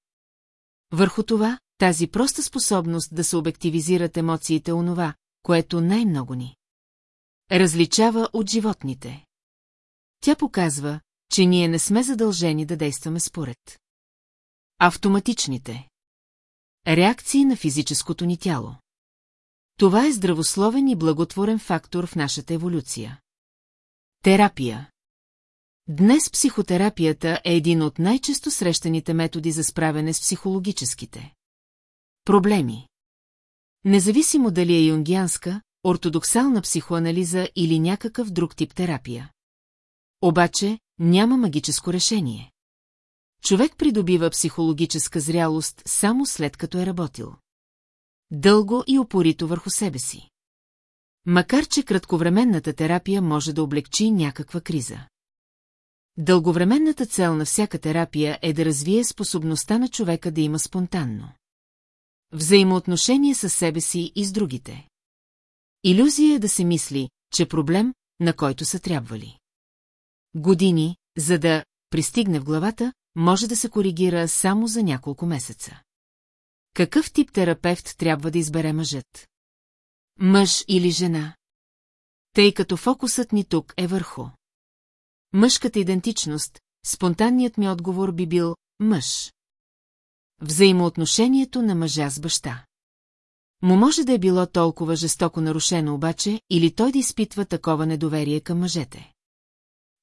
Върху това, тази проста способност да се обективизират емоциите онова, което най-много ни. Различава от животните. Тя показва, че ние не сме задължени да действаме според. Автоматичните. Реакции на физическото ни тяло. Това е здравословен и благотворен фактор в нашата еволюция. Терапия Днес психотерапията е един от най-често срещаните методи за справяне с психологическите проблеми. Независимо дали е юнгианска, ортодоксална психоанализа или някакъв друг тип терапия. Обаче няма магическо решение. Човек придобива психологическа зрялост само след като е работил. Дълго и опорито върху себе си. Макар, че кратковременната терапия може да облегчи някаква криза. Дълговременната цел на всяка терапия е да развие способността на човека да има спонтанно. Взаимоотношение с себе си и с другите. Иллюзия е да се мисли, че проблем, на който са трябвали. Години, за да пристигне в главата, може да се коригира само за няколко месеца. Какъв тип терапевт трябва да избере мъжът? Мъж или жена? Тъй като фокусът ни тук е върху. Мъжката идентичност, спонтанният ми отговор би бил мъж. Взаимоотношението на мъжа с баща. Му може да е било толкова жестоко нарушено обаче, или той да изпитва такова недоверие към мъжете.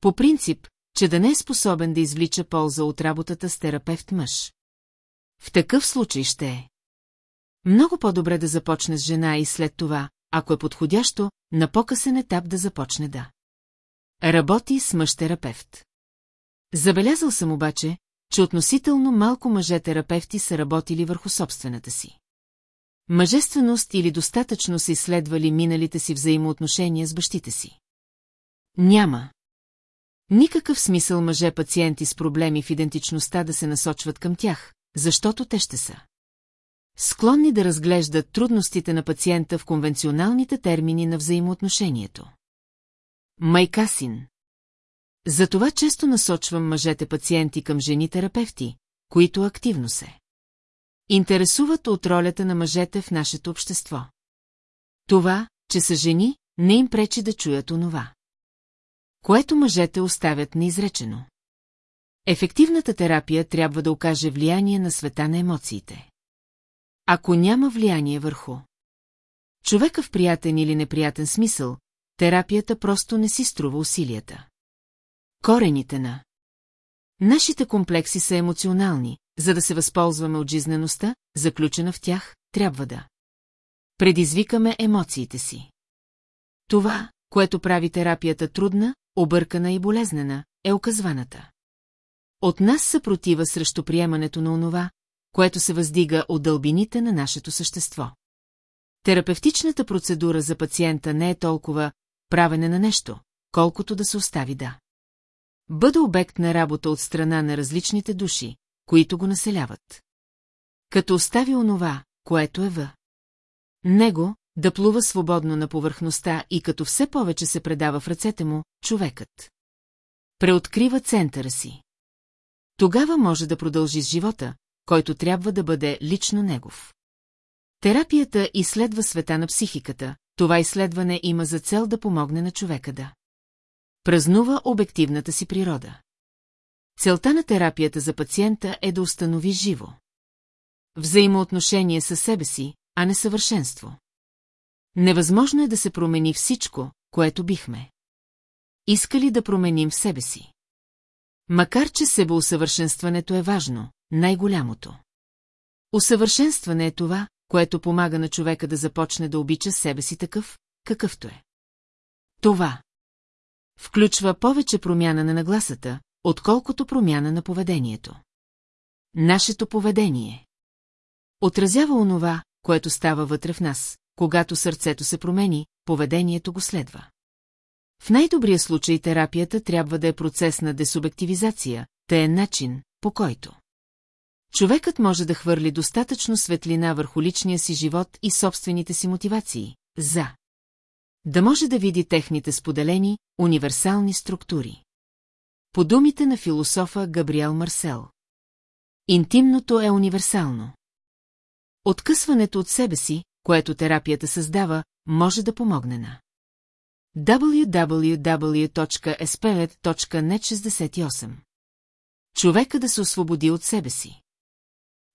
По принцип, че да не е способен да извлича полза от работата с терапевт мъж. В такъв случай ще е. Много по-добре да започне с жена и след това, ако е подходящо, на по-късен етап да започне да. Работи с мъж-терапевт. Забелязал съм обаче, че относително малко мъже-терапевти са работили върху собствената си. Мъжественост или достатъчно са изследвали миналите си взаимоотношения с бащите си. Няма. Никакъв смисъл мъже-пациенти с проблеми в идентичността да се насочват към тях, защото те ще са. Склонни да разглеждат трудностите на пациента в конвенционалните термини на взаимоотношението. Майкасин Затова често насочвам мъжете пациенти към жени терапевти, които активно се интересуват от ролята на мъжете в нашето общество. Това, че са жени, не им пречи да чуят онова. Което мъжете оставят неизречено. Ефективната терапия трябва да окаже влияние на света на емоциите. Ако няма влияние върху човека в приятен или неприятен смисъл, терапията просто не си струва усилията. Корените на Нашите комплекси са емоционални, за да се възползваме от жизнеността, заключена в тях, трябва да предизвикаме емоциите си. Това, което прави терапията трудна, объркана и болезнена, е оказваната. От нас съпротива срещу приемането на онова, което се въздига от дълбините на нашето същество. Терапевтичната процедура за пациента не е толкова правене на нещо, колкото да се остави да. Бъде обект на работа от страна на различните души, които го населяват. Като остави онова, което е в него, да плува свободно на повърхността и като все повече се предава в ръцете му, човекът. Преоткрива центъра си. Тогава може да продължи с живота, който трябва да бъде лично негов. Терапията изследва света на психиката, това изследване има за цел да помогне на човека да празнува обективната си природа. Целта на терапията за пациента е да установи живо. Взаимоотношение със себе си, а не съвършенство. Невъзможно е да се промени всичко, което бихме. Искали да променим в себе си. Макар, че себеусъвършенстването е важно, най-голямото. Усъвършенстване е това, което помага на човека да започне да обича себе си такъв, какъвто е. Това включва повече промяна на нагласата, отколкото промяна на поведението. Нашето поведение отразява онова, което става вътре в нас, когато сърцето се промени, поведението го следва. В най-добрия случай терапията трябва да е процес на десубективизация, те е начин, по който човекът може да хвърли достатъчно светлина върху личния си живот и собствените си мотивации, за да може да види техните споделени, универсални структури. По думите на философа Габриел Марсел. Интимното е универсално. Откъсването от себе си, което терапията създава, може да помогне на www.esperet.net68 Човека да се освободи от себе си.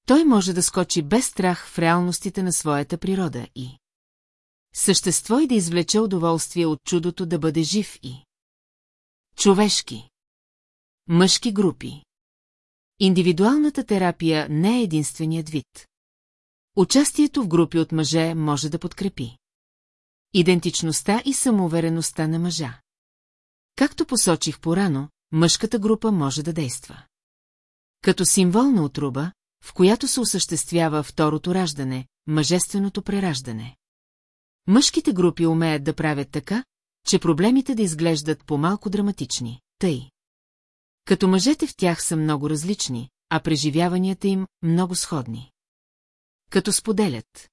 Той може да скочи без страх в реалностите на своята природа и същество и да извлече удоволствие от чудото да бъде жив и човешки. Мъжки групи. Индивидуалната терапия не е единственият вид. Участието в групи от мъже може да подкрепи. Идентичността и самоувереността на мъжа. Както посочих порано, мъжката група може да действа. Като символ на отруба, в която се осъществява второто раждане, мъжественото прераждане. Мъжките групи умеят да правят така, че проблемите да изглеждат по-малко драматични, тъй. Като мъжете в тях са много различни, а преживяванията им много сходни. Като споделят.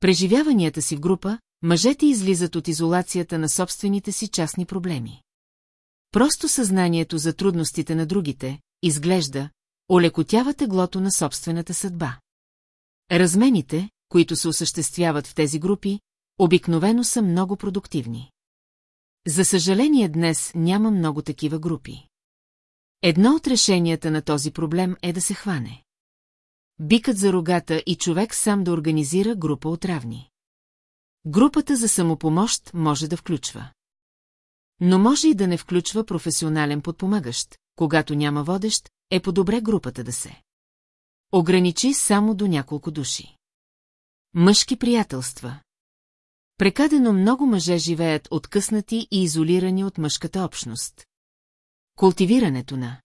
Преживяванията си в група, мъжете излизат от изолацията на собствените си частни проблеми. Просто съзнанието за трудностите на другите, изглежда, олекотява теглото на собствената съдба. Размените, които се осъществяват в тези групи, обикновено са много продуктивни. За съжаление днес няма много такива групи. Едно от решенията на този проблем е да се хване. Бикът за рогата и човек сам да организира група от равни. Групата за самопомощ може да включва. Но може и да не включва професионален подпомагащ, когато няма водещ, е по-добре групата да се. Ограничи само до няколко души. Мъжки приятелства. Прекадено много мъже живеят откъснати и изолирани от мъжката общност. Култивирането на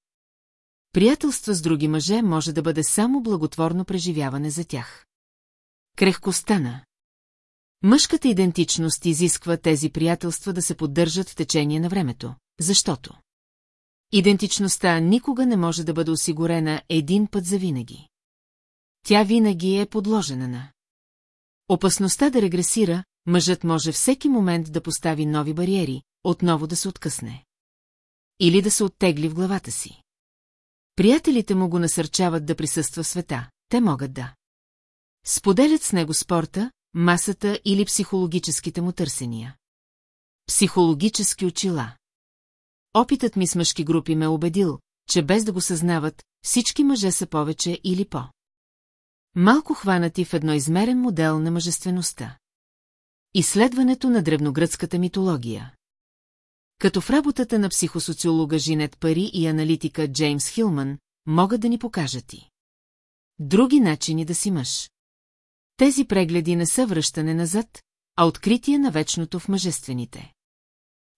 Приятелства с други мъже може да бъде само благотворно преживяване за тях. Крехкостта на Мъжката идентичност изисква тези приятелства да се поддържат в течение на времето, защото Идентичността никога не може да бъде осигурена един път за винаги. тя винаги е подложена на. Опасността да регресира, мъжът може всеки момент да постави нови бариери, отново да се откъсне. Или да се оттегли в главата си. Приятелите му го насърчават да присъства в света, те могат да. Споделят с него спорта, масата или психологическите му търсения. Психологически очила. Опитът ми с мъжки групи ме убедил, че без да го съзнават, всички мъже са повече или по. Малко хванати в едноизмерен модел на мъжествеността. Изследването на древногръцката митология. Като в работата на психосоциолога Жинет Пари и аналитика Джеймс Хилман, могат да ни покажат и. Други начини да си мъж. Тези прегледи не са връщане назад, а откритие на вечното в мъжествените.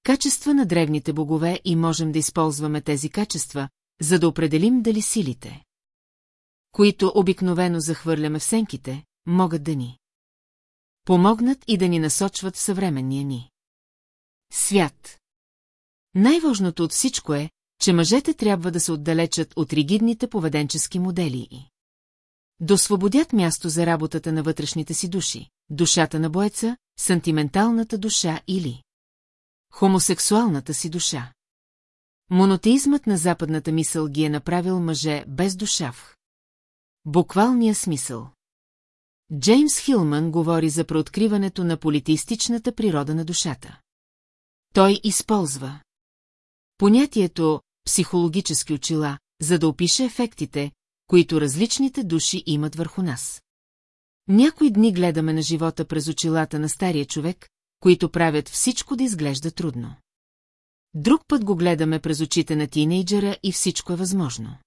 Качества на древните богове и можем да използваме тези качества, за да определим дали силите, които обикновено захвърляме в сенките, могат да ни помогнат и да ни насочват в съвременния ни свят. Най-важното от всичко е, че мъжете трябва да се отдалечат от ригидните поведенчески модели и да освободят място за работата на вътрешните си души, душата на боеца, сантименталната душа или хомосексуалната си душа. Монотеизмът на западната мисъл ги е направил мъже без душа в буквалния смисъл. Джеймс Хилман говори за прооткриването на политеистичната природа на душата. Той използва понятието психологически очила, за да опише ефектите, които различните души имат върху нас. Някои дни гледаме на живота през очилата на стария човек, които правят всичко да изглежда трудно. Друг път го гледаме през очите на тинейджера и всичко е възможно.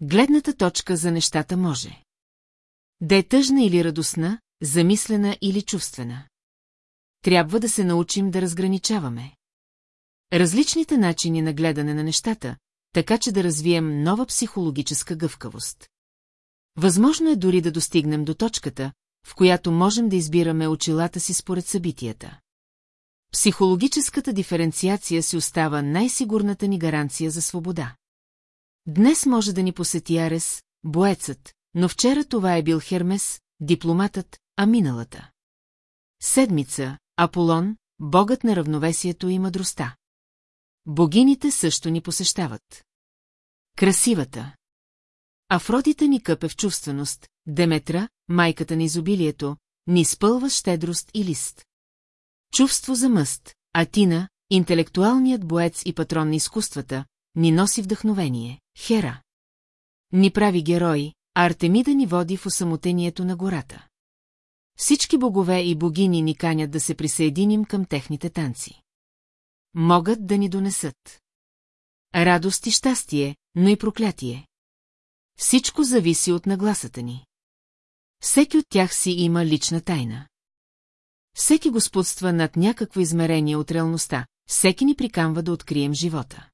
Гледната точка за нещата може. Да е тъжна или радостна, замислена или чувствена. Трябва да се научим да разграничаваме. Различните начини на гледане на нещата, така че да развием нова психологическа гъвкавост. Възможно е дори да достигнем до точката, в която можем да избираме очилата си според събитията. Психологическата диференциация си остава най-сигурната ни гаранция за свобода. Днес може да ни посети Арес, боецът, но вчера това е бил Хермес, дипломатът, а миналата. Седмица, Аполон, богът на равновесието и мъдростта. Богините също ни посещават. Красивата. Афродита ни къпе в чувственост, Деметра, майката на изобилието, ни спълва щедрост и лист. Чувство за мъст, Атина, интелектуалният боец и патрон на изкуствата, ни носи вдъхновение, Хера. Ни прави герои, а Артемида ни води в осамотението на гората. Всички богове и богини ни канят да се присъединим към техните танци. Могат да ни донесат. Радост и щастие, но и проклятие. Всичко зависи от нагласата ни. Всеки от тях си има лична тайна. Всеки господства над някакво измерение от реалността, всеки ни прикамва да открием живота.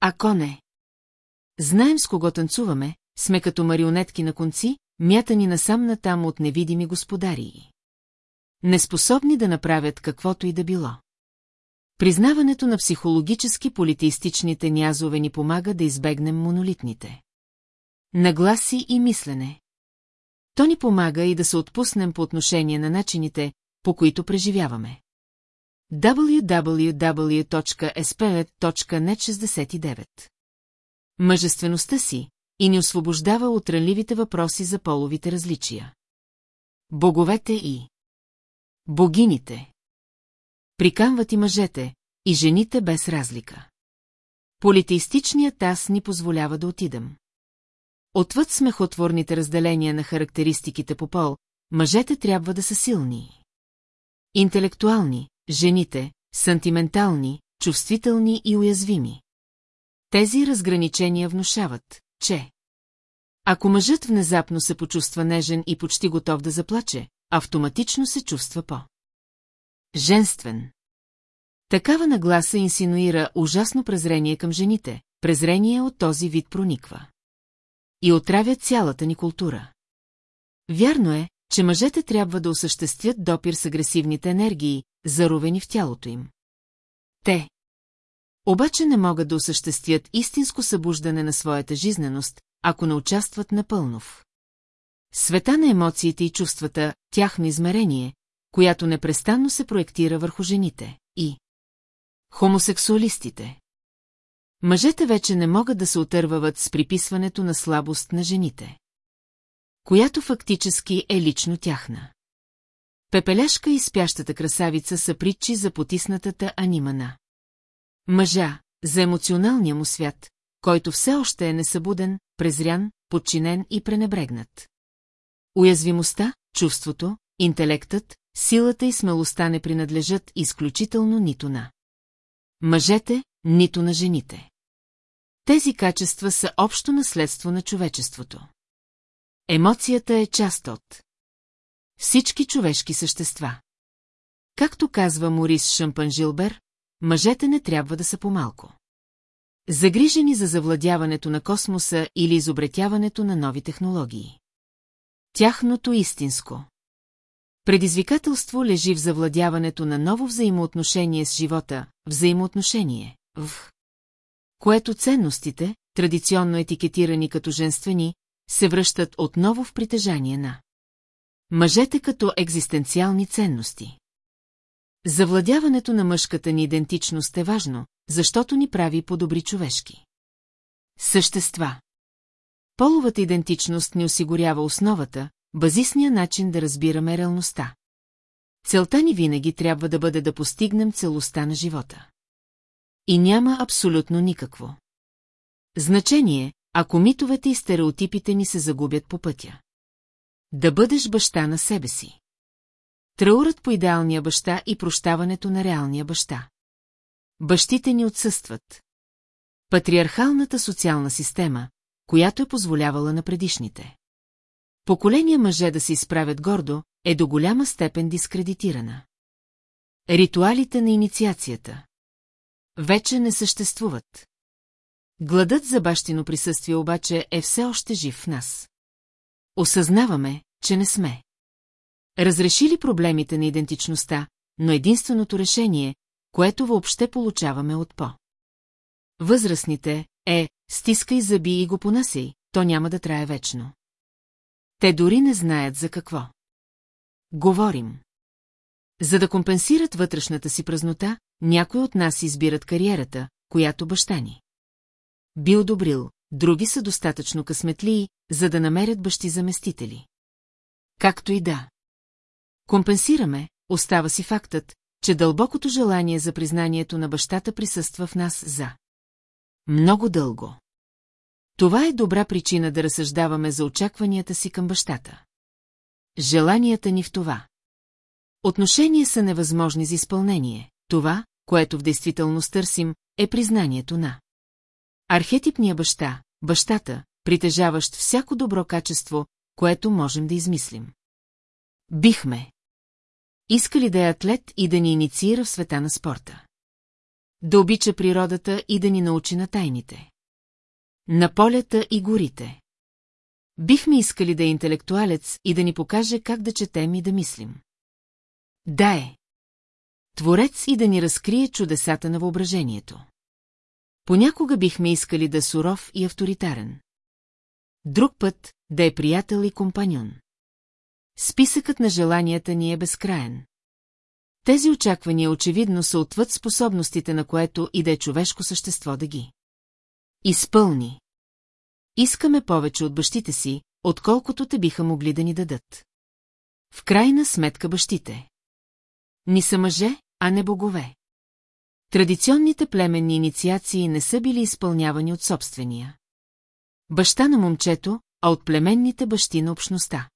Ако не. Знаем с кого танцуваме, сме като марионетки на конци, мятани насам натам от невидими господарии. Неспособни да направят каквото и да било. Признаването на психологически политеистичните нязове ни помага да избегнем монолитните. Нагласи и мислене. То ни помага и да се отпуснем по отношение на начините, по които преживяваме. www.sp.net69 Мъжествеността си и ни освобождава от ранливите въпроси за половите различия. Боговете и Богините Приканват и мъжете, и жените без разлика. Политеистичният аз ни позволява да отидем. Отвъд смехотворните разделения на характеристиките по пол, мъжете трябва да са силни. Интелектуални, жените, сантиментални, чувствителни и уязвими. Тези разграничения внушават, че ако мъжът внезапно се почувства нежен и почти готов да заплаче, автоматично се чувства по. Женствен. Такава нагласа инсинуира ужасно презрение към жените, презрение от този вид прониква. И отравя цялата ни култура. Вярно е, че мъжете трябва да осъществят допир с агресивните енергии, заровени в тялото им. Те. Обаче не могат да осъществят истинско събуждане на своята жизненост, ако не участват напълно в Света на емоциите и чувствата, тяхно измерение, която непрестанно се проектира върху жените и хомосексуалистите. Мъжете вече не могат да се отървават с приписването на слабост на жените. Която фактически е лично тяхна. Пепеляшка и спящата красавица са притчи за потиснатата анимана. Мъжа, за емоционалния му свят, който все още е несъбуден, презрян, подчинен и пренебрегнат. Уязвимостта, чувството, интелектът, силата и смелостта не принадлежат изключително нито на мъжете, нито на жените. Тези качества са общо наследство на човечеството. Емоцията е част от всички човешки същества. Както казва Морис Шампан Жилбер, мъжете не трябва да са по-малко. Загрижени за завладяването на космоса или изобретяването на нови технологии. Тяхното истинско. Предизвикателство лежи в завладяването на ново взаимоотношение с живота, взаимоотношение, в. Което ценностите, традиционно етикетирани като женствени, се връщат отново в притежание на. Мъжете като екзистенциални ценности. Завладяването на мъжката ни идентичност е важно, защото ни прави по-добри човешки. Същества. Половата идентичност ни осигурява основата, базисния начин да разбираме реалността. Целта ни винаги трябва да бъде да постигнем целостта на живота. И няма абсолютно никакво. Значение, ако митовете и стереотипите ни се загубят по пътя. Да бъдеш баща на себе си. Траурът по идеалния баща и прощаването на реалния баща. Бащите ни отсъстват. Патриархалната социална система, която е позволявала на предишните. Поколения мъже да се изправят гордо, е до голяма степен дискредитирана. Ритуалите на инициацията вече не съществуват. Гладът за бащино присъствие обаче е все още жив в нас. Осъзнаваме, че не сме. Разрешили проблемите на идентичността, но единственото решение, което въобще получаваме от по. Възрастните е, стискай зъби и го понасей, то няма да трае вечно. Те дори не знаят за какво. Говорим. За да компенсират вътрешната си празнота, някои от нас избират кариерата, която баща ни. Би одобрил, други са достатъчно късметлии, за да намерят бащи заместители. Както и да. Компенсираме, остава си фактът, че дълбокото желание за признанието на бащата присъства в нас за. Много дълго. Това е добра причина да разсъждаваме за очакванията си към бащата. Желанията ни в това. Отношения са невъзможни за изпълнение. Това, което в действителност търсим, е признанието на. Архетипния баща, бащата, притежаващ всяко добро качество, което можем да измислим. Бихме. Искали да е атлет и да ни инициира в света на спорта. Да обича природата и да ни научи на тайните. На полята и горите. Бихме искали да е интелектуалец и да ни покаже как да четем и да мислим. Да е. Творец и да ни разкрие чудесата на въображението. Понякога бихме искали да е суров и авторитарен. Друг път да е приятел и компаньон. Списъкът на желанията ни е безкраен. Тези очаквания очевидно са отвъд способностите на което и да е човешко същество да ги. Изпълни. Искаме повече от бащите си, отколкото те биха могли да ни дадат. В крайна сметка бащите. Ни са мъже, а не богове. Традиционните племенни инициации не са били изпълнявани от собствения. Баща на момчето, а от племенните бащи на общността.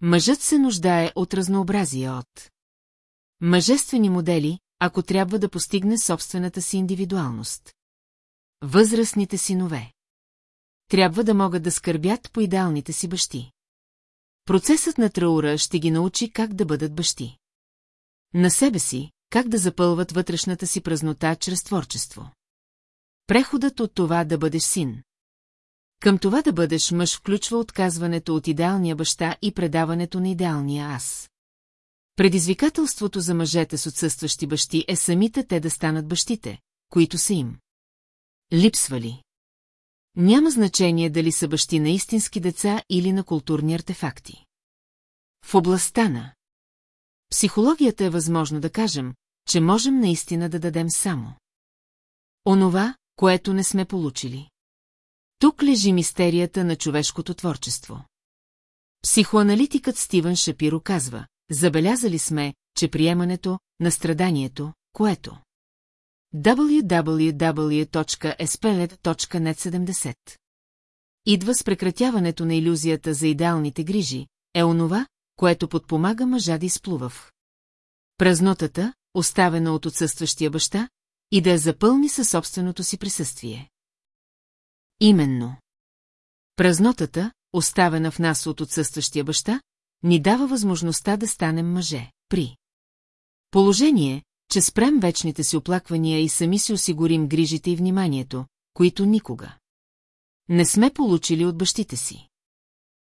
Мъжът се нуждае от разнообразие от мъжествени модели, ако трябва да постигне собствената си индивидуалност. Възрастните синове. Трябва да могат да скърбят по идеалните си бащи. Процесът на траура ще ги научи как да бъдат бащи. На себе си, как да запълват вътрешната си празнота чрез творчество. Преходът от това да бъдеш син. Към това да бъдеш мъж включва отказването от идеалния баща и предаването на идеалния аз. Предизвикателството за мъжете с отсъстващи бащи е самите те да станат бащите, които са им. Липсвали. Няма значение дали са бащи на истински деца или на културни артефакти. В областта на психологията е възможно да кажем, че можем наистина да дадем само. Онова, което не сме получили. Тук лежи мистерията на човешкото творчество. Психоаналитикът Стивън Шапиро казва, забелязали сме, че приемането на страданието, което www.espeled.net70 идва с прекратяването на иллюзията за идеалните грижи, е онова, което подпомага мъжа да изплував. Празнотата, оставена от отсъстващия баща, и да я запълни със собственото си присъствие. Именно. Празнотата, оставена в нас от отсъстващия баща, ни дава възможността да станем мъже, при положение, че спрем вечните си оплаквания и сами си осигурим грижите и вниманието, които никога не сме получили от бащите си.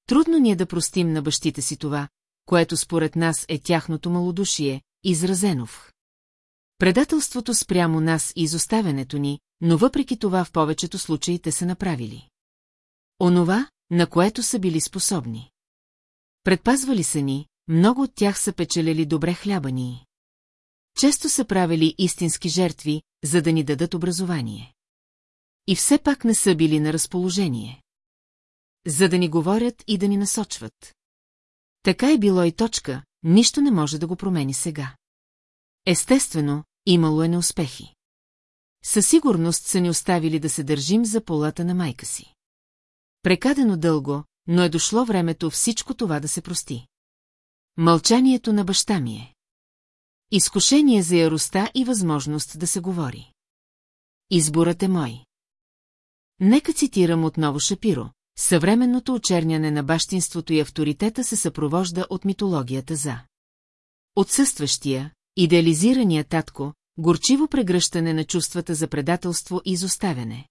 Трудно ни е да простим на бащите си това, което според нас е тяхното малодушие, изразено в предателството спрямо нас и изоставянето ни, но въпреки това в повечето случаи те са направили. Онова, на което са били способни. Предпазвали са ни, много от тях са печелели добре хляба ни. Често са правили истински жертви, за да ни дадат образование. И все пак не са били на разположение. За да ни говорят и да ни насочват. Така е било и точка, нищо не може да го промени сега. Естествено, имало е неуспехи. Със сигурност са ни оставили да се държим за полата на майка си. Прекадено дълго, но е дошло времето всичко това да се прости. Мълчанието на баща ми е. Изкушение за яростта и възможност да се говори. Изборът е мой. Нека цитирам отново Шапиро. Съвременното очерняне на бащинството и авторитета се съпровожда от митологията за отсъстващия, идеализирания татко, горчиво прегръщане на чувствата за предателство и изоставяне.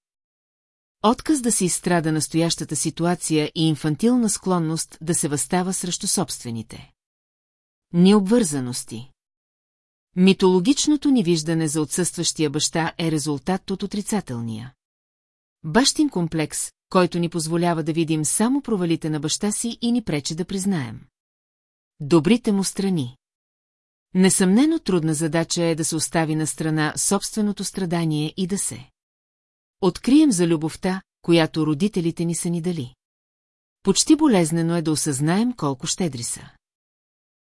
Отказ да се изстрада настоящата ситуация и инфантилна склонност да се възстава срещу собствените. Необвързаности Митологичното ни виждане за отсъстващия баща е резултат от отрицателния. Бащин комплекс, който ни позволява да видим само провалите на баща си и ни пречи да признаем. Добрите му страни. Несъмнено трудна задача е да се остави на страна собственото страдание и да се. Открием за любовта, която родителите ни са ни дали. Почти болезнено е да осъзнаем колко щедри са.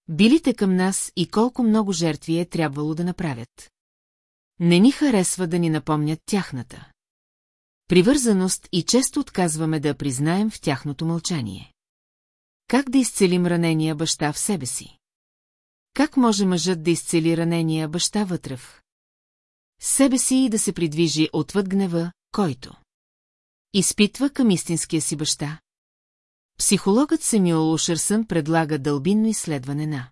Билите към нас и колко много жертви е трябвало да направят. Не ни харесва да ни напомнят тяхната. Привързаност и често отказваме да признаем в тяхното мълчание. Как да изцелим ранения баща в себе си? Как може мъжът да изцели ранения баща вътре себе си и да се придвижи отвъд гнева, който изпитва към истинския си баща? Психологът Семюел Ушерсън предлага дълбинно изследване на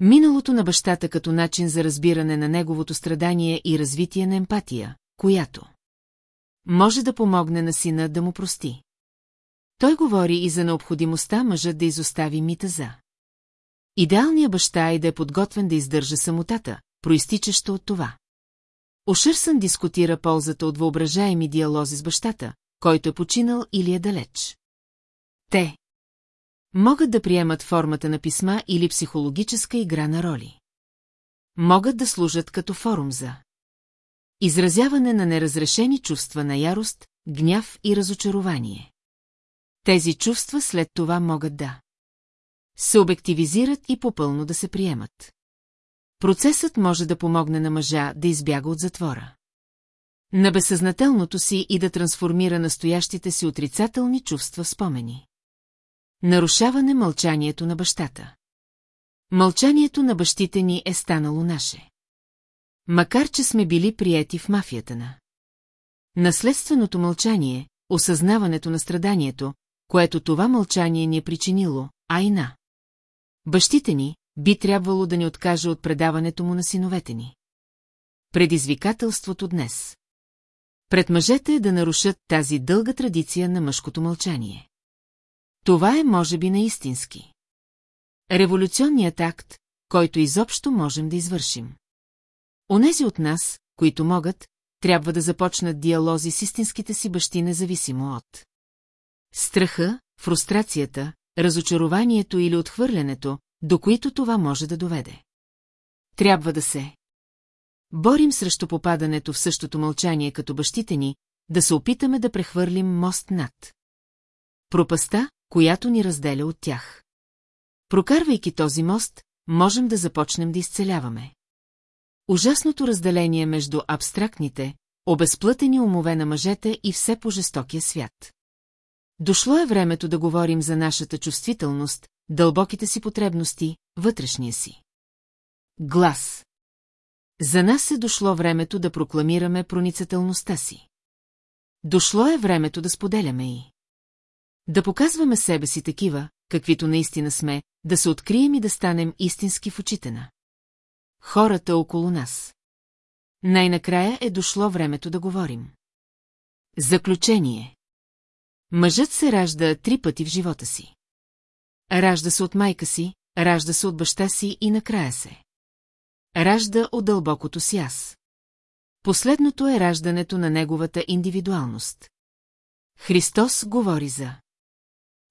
миналото на бащата като начин за разбиране на неговото страдание и развитие на емпатия, която може да помогне на сина да му прости. Той говори и за необходимостта мъжът да изостави мита за. Идеалният баща е да е подготвен да издържа самотата, проистичаща от това. Ошърсън дискутира ползата от въображаеми диалози с бащата, който е починал или е далеч. Те могат да приемат формата на писма или психологическа игра на роли. Могат да служат като форум за изразяване на неразрешени чувства на ярост, гняв и разочарование. Тези чувства след това могат да се обективизират и попълно да се приемат. Процесът може да помогне на мъжа да избяга от затвора. На безсъзнателното си и да трансформира настоящите си отрицателни чувства в спомени. Нарушаване мълчанието на бащата. Мълчанието на бащите ни е станало наше. Макар, че сме били приети в мафията на. Наследственото мълчание, осъзнаването на страданието, което това мълчание ни е причинило, а и на. Бащите ни би трябвало да ни откаже от предаването му на синовете ни. Предизвикателството днес. Пред мъжете е да нарушат тази дълга традиция на мъжкото мълчание. Това е, може би, наистински. Революционният акт, който изобщо можем да извършим. Онези от нас, които могат, трябва да започнат диалози с истинските си бащи независимо от страха, фрустрацията, разочарованието или отхвърлянето, до които това може да доведе. Трябва да се борим срещу попадането в същото мълчание като бащите ни, да се опитаме да прехвърлим мост над пропаста, която ни разделя от тях. Прокарвайки този мост, можем да започнем да изцеляваме. Ужасното разделение между абстрактните, обезплътени умове на мъжете и все по-жестокия свят. Дошло е времето да говорим за нашата чувствителност, дълбоките си потребности, вътрешния си. Глас. За нас е дошло времето да прокламираме проницателността си. Дошло е времето да споделяме и. Да показваме себе си такива, каквито наистина сме, да се открием и да станем истински в очите на. Хората около нас. Най-накрая е дошло времето да говорим. Заключение. Мъжът се ражда три пъти в живота си. Ражда се от майка си, ражда се от баща си и накрая се. Ражда от дълбокото си аз. Последното е раждането на неговата индивидуалност. Христос говори за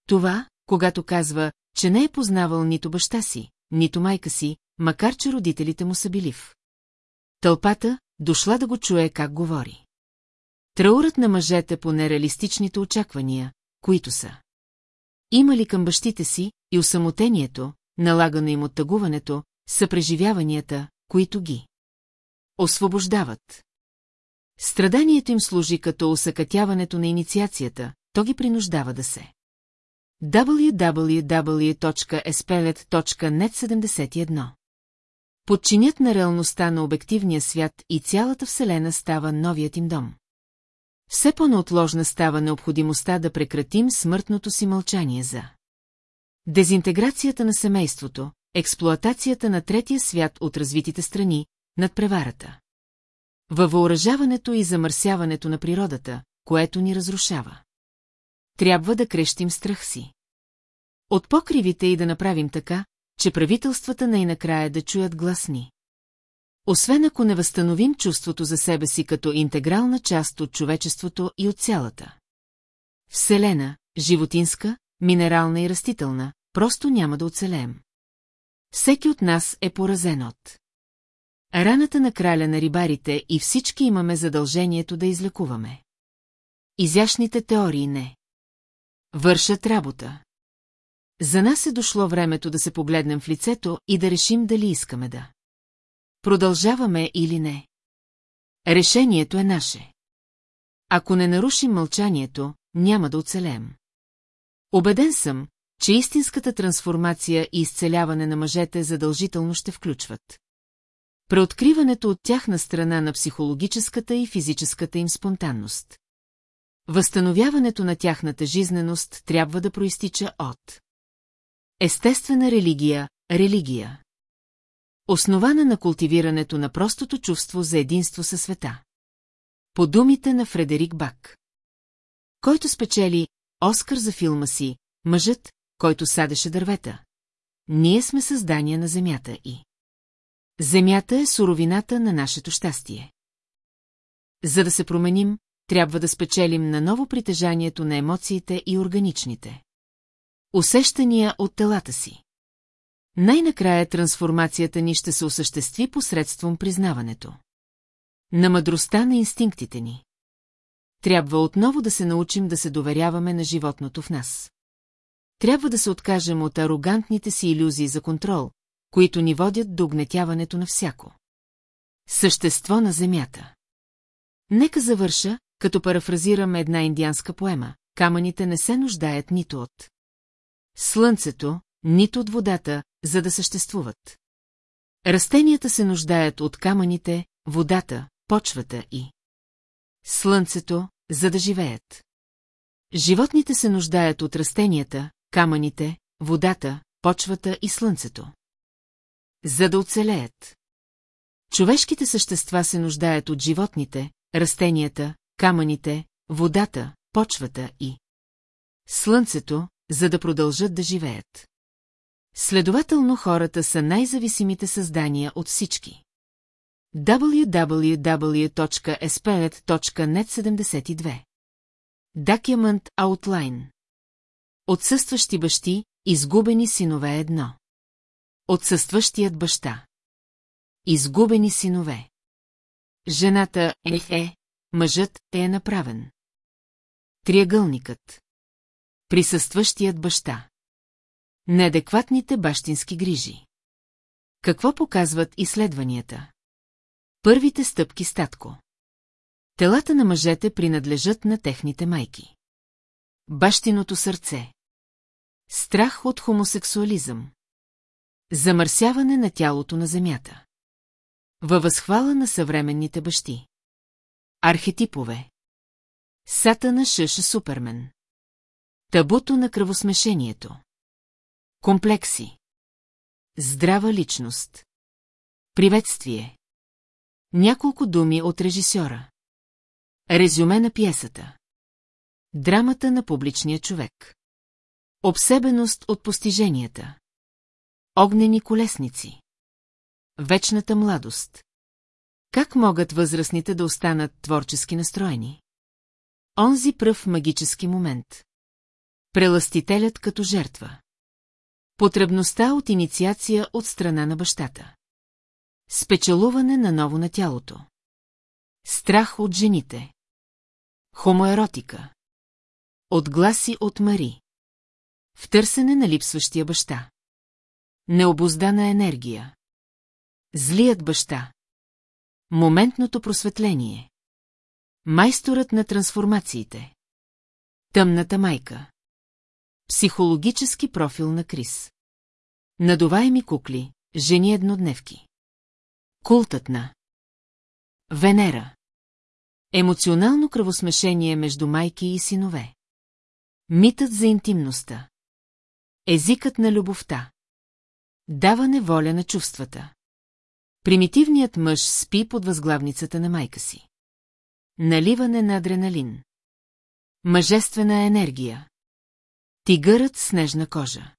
това, когато казва, че не е познавал нито баща си, нито майка си, макар че родителите му са били в. Тълпата дошла да го чуе как говори. Траурът на мъжете по нереалистичните очаквания, които са. Имали към бащите си и осамотението, налагано им от тъгуването, са преживяванията, които ги освобождават. Страданието им служи като усъкътяването на инициацията, то ги принуждава да се www.espelet.net 71 Подчинят на реалността на обективния свят и цялата Вселена става новият им дом. Все по-неотложна става необходимостта да прекратим смъртното си мълчание за дезинтеграцията на семейството, експлоатацията на третия свят от развитите страни, над преварата. Във въоръжаването и замърсяването на природата, което ни разрушава. Трябва да крещим страх си. От покривите и да направим така, че правителствата най-накрая да чуят гласни. Освен ако не възстановим чувството за себе си като интегрална част от човечеството и от цялата. Вселена, животинска, минерална и растителна, просто няма да оцелеем. Всеки от нас е поразен от. Раната на краля на рибарите и всички имаме задължението да излекуваме. Изящните теории не. Вършат работа. За нас е дошло времето да се погледнем в лицето и да решим дали искаме да. Продължаваме или не. Решението е наше. Ако не нарушим мълчанието, няма да оцелеем. Обеден съм, че истинската трансформация и изцеляване на мъжете задължително ще включват. Преоткриването от тяхна страна на психологическата и физическата им спонтанност. Възстановяването на тяхната жизненост трябва да проистича от Естествена религия – религия. Основана на култивирането на простото чувство за единство със света. По думите на Фредерик Бак. Който спечели Оскар за филма си «Мъжът, който садеше дървета». Ние сме създания на Земята и... Земята е суровината на нашето щастие. За да се променим, трябва да спечелим на ново притежанието на емоциите и органичните. Усещания от телата си. Най-накрая трансформацията ни ще се осъществи посредством признаването. На мъдростта на инстинктите ни. Трябва отново да се научим да се доверяваме на животното в нас. Трябва да се откажем от арогантните си иллюзии за контрол, които ни водят до огнетяването на всяко. Същество на земята. Нека завърша, като парафразирам една индианска поема. Камъните не се нуждаят нито от слънцето, нито от водата, за да съществуват. Растенията се нуждаят от камъните, водата, почвата и слънцето, за да живеят. Животните се нуждаят от растенията, камъните, водата, почвата и слънцето. За да оцелеят. Човешките същества се нуждаят от животните, растенията, камъните, водата, почвата и слънцето, за да продължат да живеят. Следователно хората са най-зависимите създания от всички. www.esperet.net72 Document Outline Отсъстващи бащи, изгубени синове едно. Отсъстващият баща. Изгубени синове. Жената е е, мъжът е направен. Триъгълникът. Присъстващият баща. Неадекватните бащински грижи. Какво показват изследванията? Първите стъпки статко. Телата на мъжете принадлежат на техните майки. Бащиното сърце. Страх от хомосексуализъм. Замърсяване на тялото на земята. Във възхвала на съвременните бащи. Архетипове. Сатана Шъша Супермен. Табуто на кръвосмешението. Комплекси. Здрава личност. Приветствие. Няколко думи от режисьора. Резюме на пиесата. Драмата на публичния човек. Обсебеност от постиженията. Огнени колесници. Вечната младост. Как могат възрастните да останат творчески настроени? Онзи пръв магически момент. Преластителят като жертва. Потребността от инициация от страна на бащата. Спечелуване на ново на тялото. Страх от жените. Хомоеротика. Отгласи от Мари. В търсене на липсващия баща. Необоздана енергия. Злият баща. Моментното просветление. Майсторът на трансформациите. Тъмната майка. Психологически профил на Крис. Надуваеми кукли, жени еднодневки. Култът на Венера. Емоционално кръвосмешение между майки и синове. Митът за интимността. Езикът на любовта. Даване воля на чувствата. Примитивният мъж спи под възглавницата на майка си. Наливане на адреналин. Мъжествена енергия. Тигърът с нежна кожа.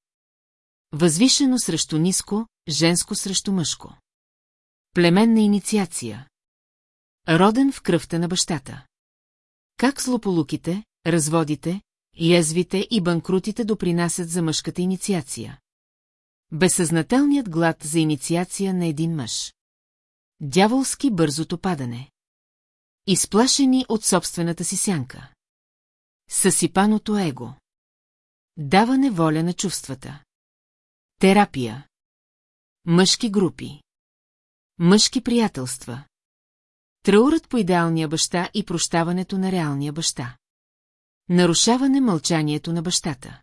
Възвишено срещу ниско, женско срещу мъжко. Племенна инициация. Роден в кръвта на бащата. Как злополуките, разводите, язвите и банкрутите допринасят за мъжката инициация. Безсъзнателният глад за инициация на един мъж. Дяволски бързото падане. Изплашени от собствената си сянка. Съсипаното его. Даване воля на чувствата. Терапия. Мъжки групи. Мъжки приятелства. Траурът по идеалния баща и прощаването на реалния баща. Нарушаване мълчанието на бащата.